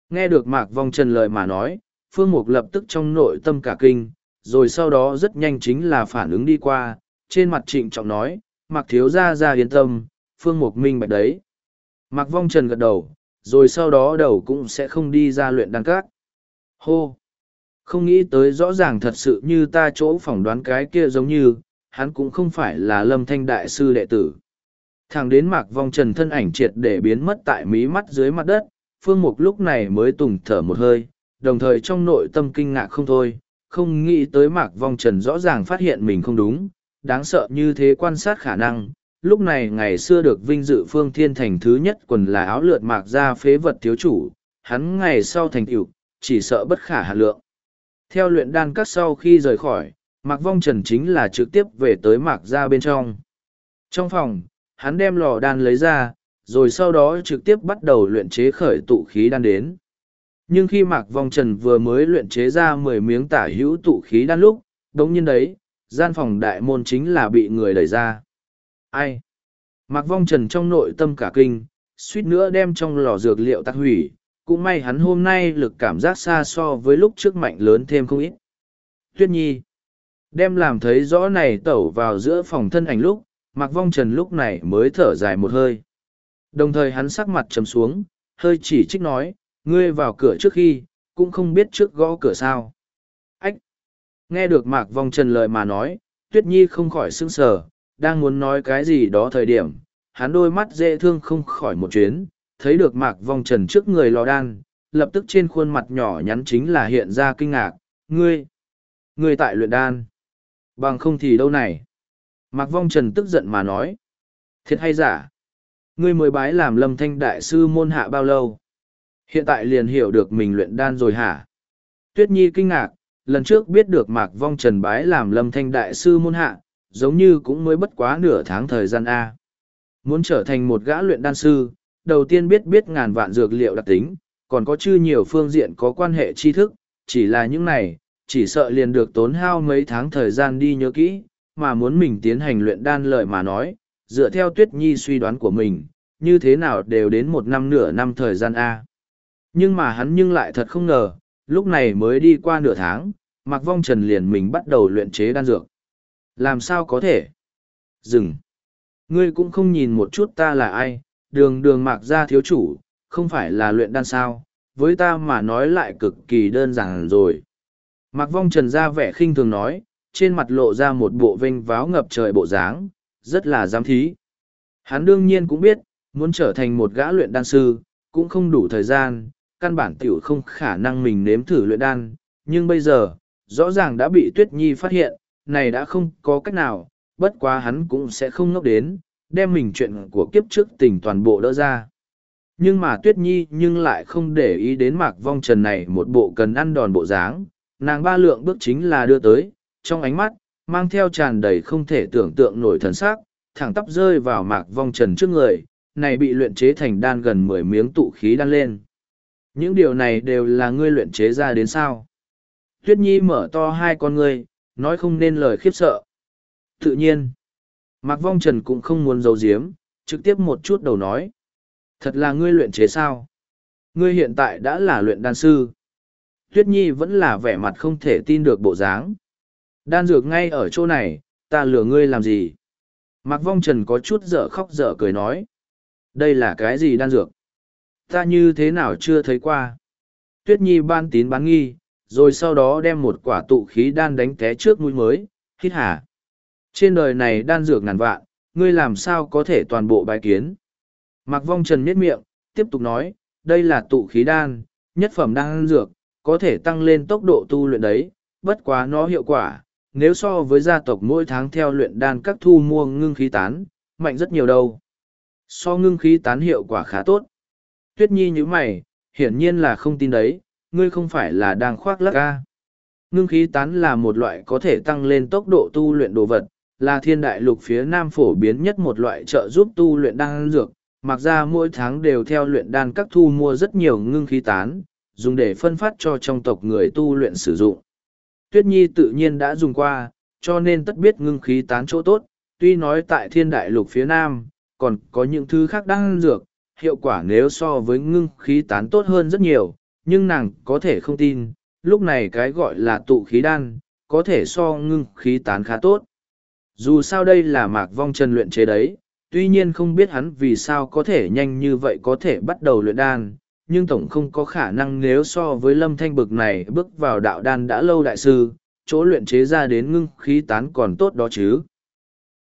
Speaker 1: Nghe được Mạc Vong Trần lời mà nói, Phương Mục lập tức trong nội tâm cả kinh, rồi sau đó rất nhanh chính là phản ứng đi qua, trên mặt trịnh trọng nói, Mạc Thiếu Gia ra yên tâm, Phương Mục minh bạch đấy. Mạc Vong Trần gật đầu, rồi sau đó đầu cũng sẽ không đi ra luyện đăng cát. Hô! Không nghĩ tới rõ ràng thật sự như ta chỗ phỏng đoán cái kia giống như, hắn cũng không phải là lâm thanh đại sư đệ tử. Thẳng đến mạc vong trần thân ảnh triệt để biến mất tại mí mắt dưới mặt đất, phương mục lúc này mới tùng thở một hơi, đồng thời trong nội tâm kinh ngạc không thôi, không nghĩ tới mạc vong trần rõ ràng phát hiện mình không đúng, đáng sợ như thế quan sát khả năng. Lúc này ngày xưa được vinh dự phương thiên thành thứ nhất quần là áo lượt mạc ra phế vật thiếu chủ, hắn ngày sau thành tựu chỉ sợ bất khả hà lượng. Theo luyện đan cắt sau khi rời khỏi, Mạc Vong Trần chính là trực tiếp về tới Mạc ra bên trong. Trong phòng, hắn đem lò đan lấy ra, rồi sau đó trực tiếp bắt đầu luyện chế khởi tụ khí đan đến. Nhưng khi Mạc Vong Trần vừa mới luyện chế ra mười miếng tả hữu tụ khí đan lúc, đống nhiên đấy, gian phòng đại môn chính là bị người đẩy ra. Ai? Mạc Vong Trần trong nội tâm cả kinh, suýt nữa đem trong lò dược liệu tắc hủy, cũng may hắn hôm nay lực cảm giác xa so với lúc trước mạnh lớn thêm không ít. Tuyết Nhi đem làm thấy rõ này tẩu vào giữa phòng thân ảnh lúc, Mạc Vong Trần lúc này mới thở dài một hơi. Đồng thời hắn sắc mặt trầm xuống, hơi chỉ trích nói, ngươi vào cửa trước khi, cũng không biết trước gõ cửa sao. Nghe được Mạc Vong Trần lời mà nói, Tuyết Nhi không khỏi sững sờ, đang muốn nói cái gì đó thời điểm, hắn đôi mắt dễ thương không khỏi một chuyến, thấy được mạc vong trần trước người lò đan, lập tức trên khuôn mặt nhỏ nhắn chính là hiện ra kinh ngạc, ngươi, ngươi tại luyện đan, bằng không thì đâu này. Mạc vong trần tức giận mà nói, thiệt hay giả, ngươi mới bái làm lâm thanh đại sư môn hạ bao lâu, hiện tại liền hiểu được mình luyện đan rồi hả? Tuyết Nhi kinh ngạc, lần trước biết được Mạc Vong Trần bái làm lâm thanh đại sư môn hạ, giống như cũng mới bất quá nửa tháng thời gian A. Muốn trở thành một gã luyện đan sư, đầu tiên biết biết ngàn vạn dược liệu đặc tính, còn có chư nhiều phương diện có quan hệ tri thức, chỉ là những này, chỉ sợ liền được tốn hao mấy tháng thời gian đi nhớ kỹ, mà muốn mình tiến hành luyện đan lợi mà nói, dựa theo tuyết nhi suy đoán của mình, như thế nào đều đến một năm nửa năm thời gian A. Nhưng mà hắn nhưng lại thật không ngờ, lúc này mới đi qua nửa tháng, Mạc Vong Trần liền mình bắt đầu luyện chế đan dược. Làm sao có thể? Dừng. Ngươi cũng không nhìn một chút ta là ai, đường đường Mạc gia thiếu chủ, không phải là luyện đan sao, với ta mà nói lại cực kỳ đơn giản rồi. Mạc Vong Trần ra vẻ khinh thường nói, trên mặt lộ ra một bộ vinh váo ngập trời bộ dáng, rất là giám thí. Hắn đương nhiên cũng biết, muốn trở thành một gã luyện đan sư, cũng không đủ thời gian, căn bản tiểu không khả năng mình nếm thử luyện đan, nhưng bây giờ, rõ ràng đã bị Tuyết Nhi phát hiện, này đã không có cách nào, bất quá hắn cũng sẽ không ngốc đến, đem mình chuyện của kiếp trước tình toàn bộ đỡ ra. Nhưng mà Tuyết Nhi nhưng lại không để ý đến mạc vong trần này một bộ cần ăn đòn bộ dáng, nàng ba lượng bước chính là đưa tới, trong ánh mắt, mang theo tràn đầy không thể tưởng tượng nổi thần sắc, thẳng tắp rơi vào mạc vong trần trước người, này bị luyện chế thành đan gần mười miếng tụ khí đan lên. Những điều này đều là ngươi luyện chế ra đến sao. Tuyết Nhi mở to hai con ngươi, nói không nên lời khiếp sợ. Tự nhiên, Mạc Vong Trần cũng không muốn giấu giếm, trực tiếp một chút đầu nói. Thật là ngươi luyện chế sao? Ngươi hiện tại đã là luyện đan sư. Tuyết Nhi vẫn là vẻ mặt không thể tin được bộ dáng. Đan dược ngay ở chỗ này, ta lừa ngươi làm gì? Mạc Vong Trần có chút dở khóc dở cười nói. Đây là cái gì đan dược? Ta như thế nào chưa thấy qua? Tuyết Nhi ban tín bán nghi, rồi sau đó đem một quả tụ khí đan đánh té trước mũi mới, hít hả. Trên đời này đan dược ngàn vạn, ngươi làm sao có thể toàn bộ bài kiến? Mặc Vong Trần miết miệng, tiếp tục nói, đây là tụ khí đan, nhất phẩm đan dược, có thể tăng lên tốc độ tu luyện đấy, bất quá nó hiệu quả, nếu so với gia tộc mỗi tháng theo luyện đan các thu mua ngưng khí tán, mạnh rất nhiều đâu. So ngưng khí tán hiệu quả khá tốt. Tuyết Nhi như mày, hiển nhiên là không tin đấy, ngươi không phải là đang khoác lắc ca. Ngưng khí tán là một loại có thể tăng lên tốc độ tu luyện đồ vật, là thiên đại lục phía nam phổ biến nhất một loại trợ giúp tu luyện đan dược, mặc ra mỗi tháng đều theo luyện đan các thu mua rất nhiều ngưng khí tán, dùng để phân phát cho trong tộc người tu luyện sử dụng. Tuyết Nhi tự nhiên đã dùng qua, cho nên tất biết ngưng khí tán chỗ tốt, tuy nói tại thiên đại lục phía nam, còn có những thứ khác đang dược, hiệu quả nếu so với ngưng khí tán tốt hơn rất nhiều, nhưng nàng có thể không tin, lúc này cái gọi là tụ khí đan, có thể so ngưng khí tán khá tốt. Dù sao đây là mạc vong trần luyện chế đấy, tuy nhiên không biết hắn vì sao có thể nhanh như vậy có thể bắt đầu luyện đan, nhưng tổng không có khả năng nếu so với lâm thanh bực này bước vào đạo đan đã lâu đại sư, chỗ luyện chế ra đến ngưng khí tán còn tốt đó chứ.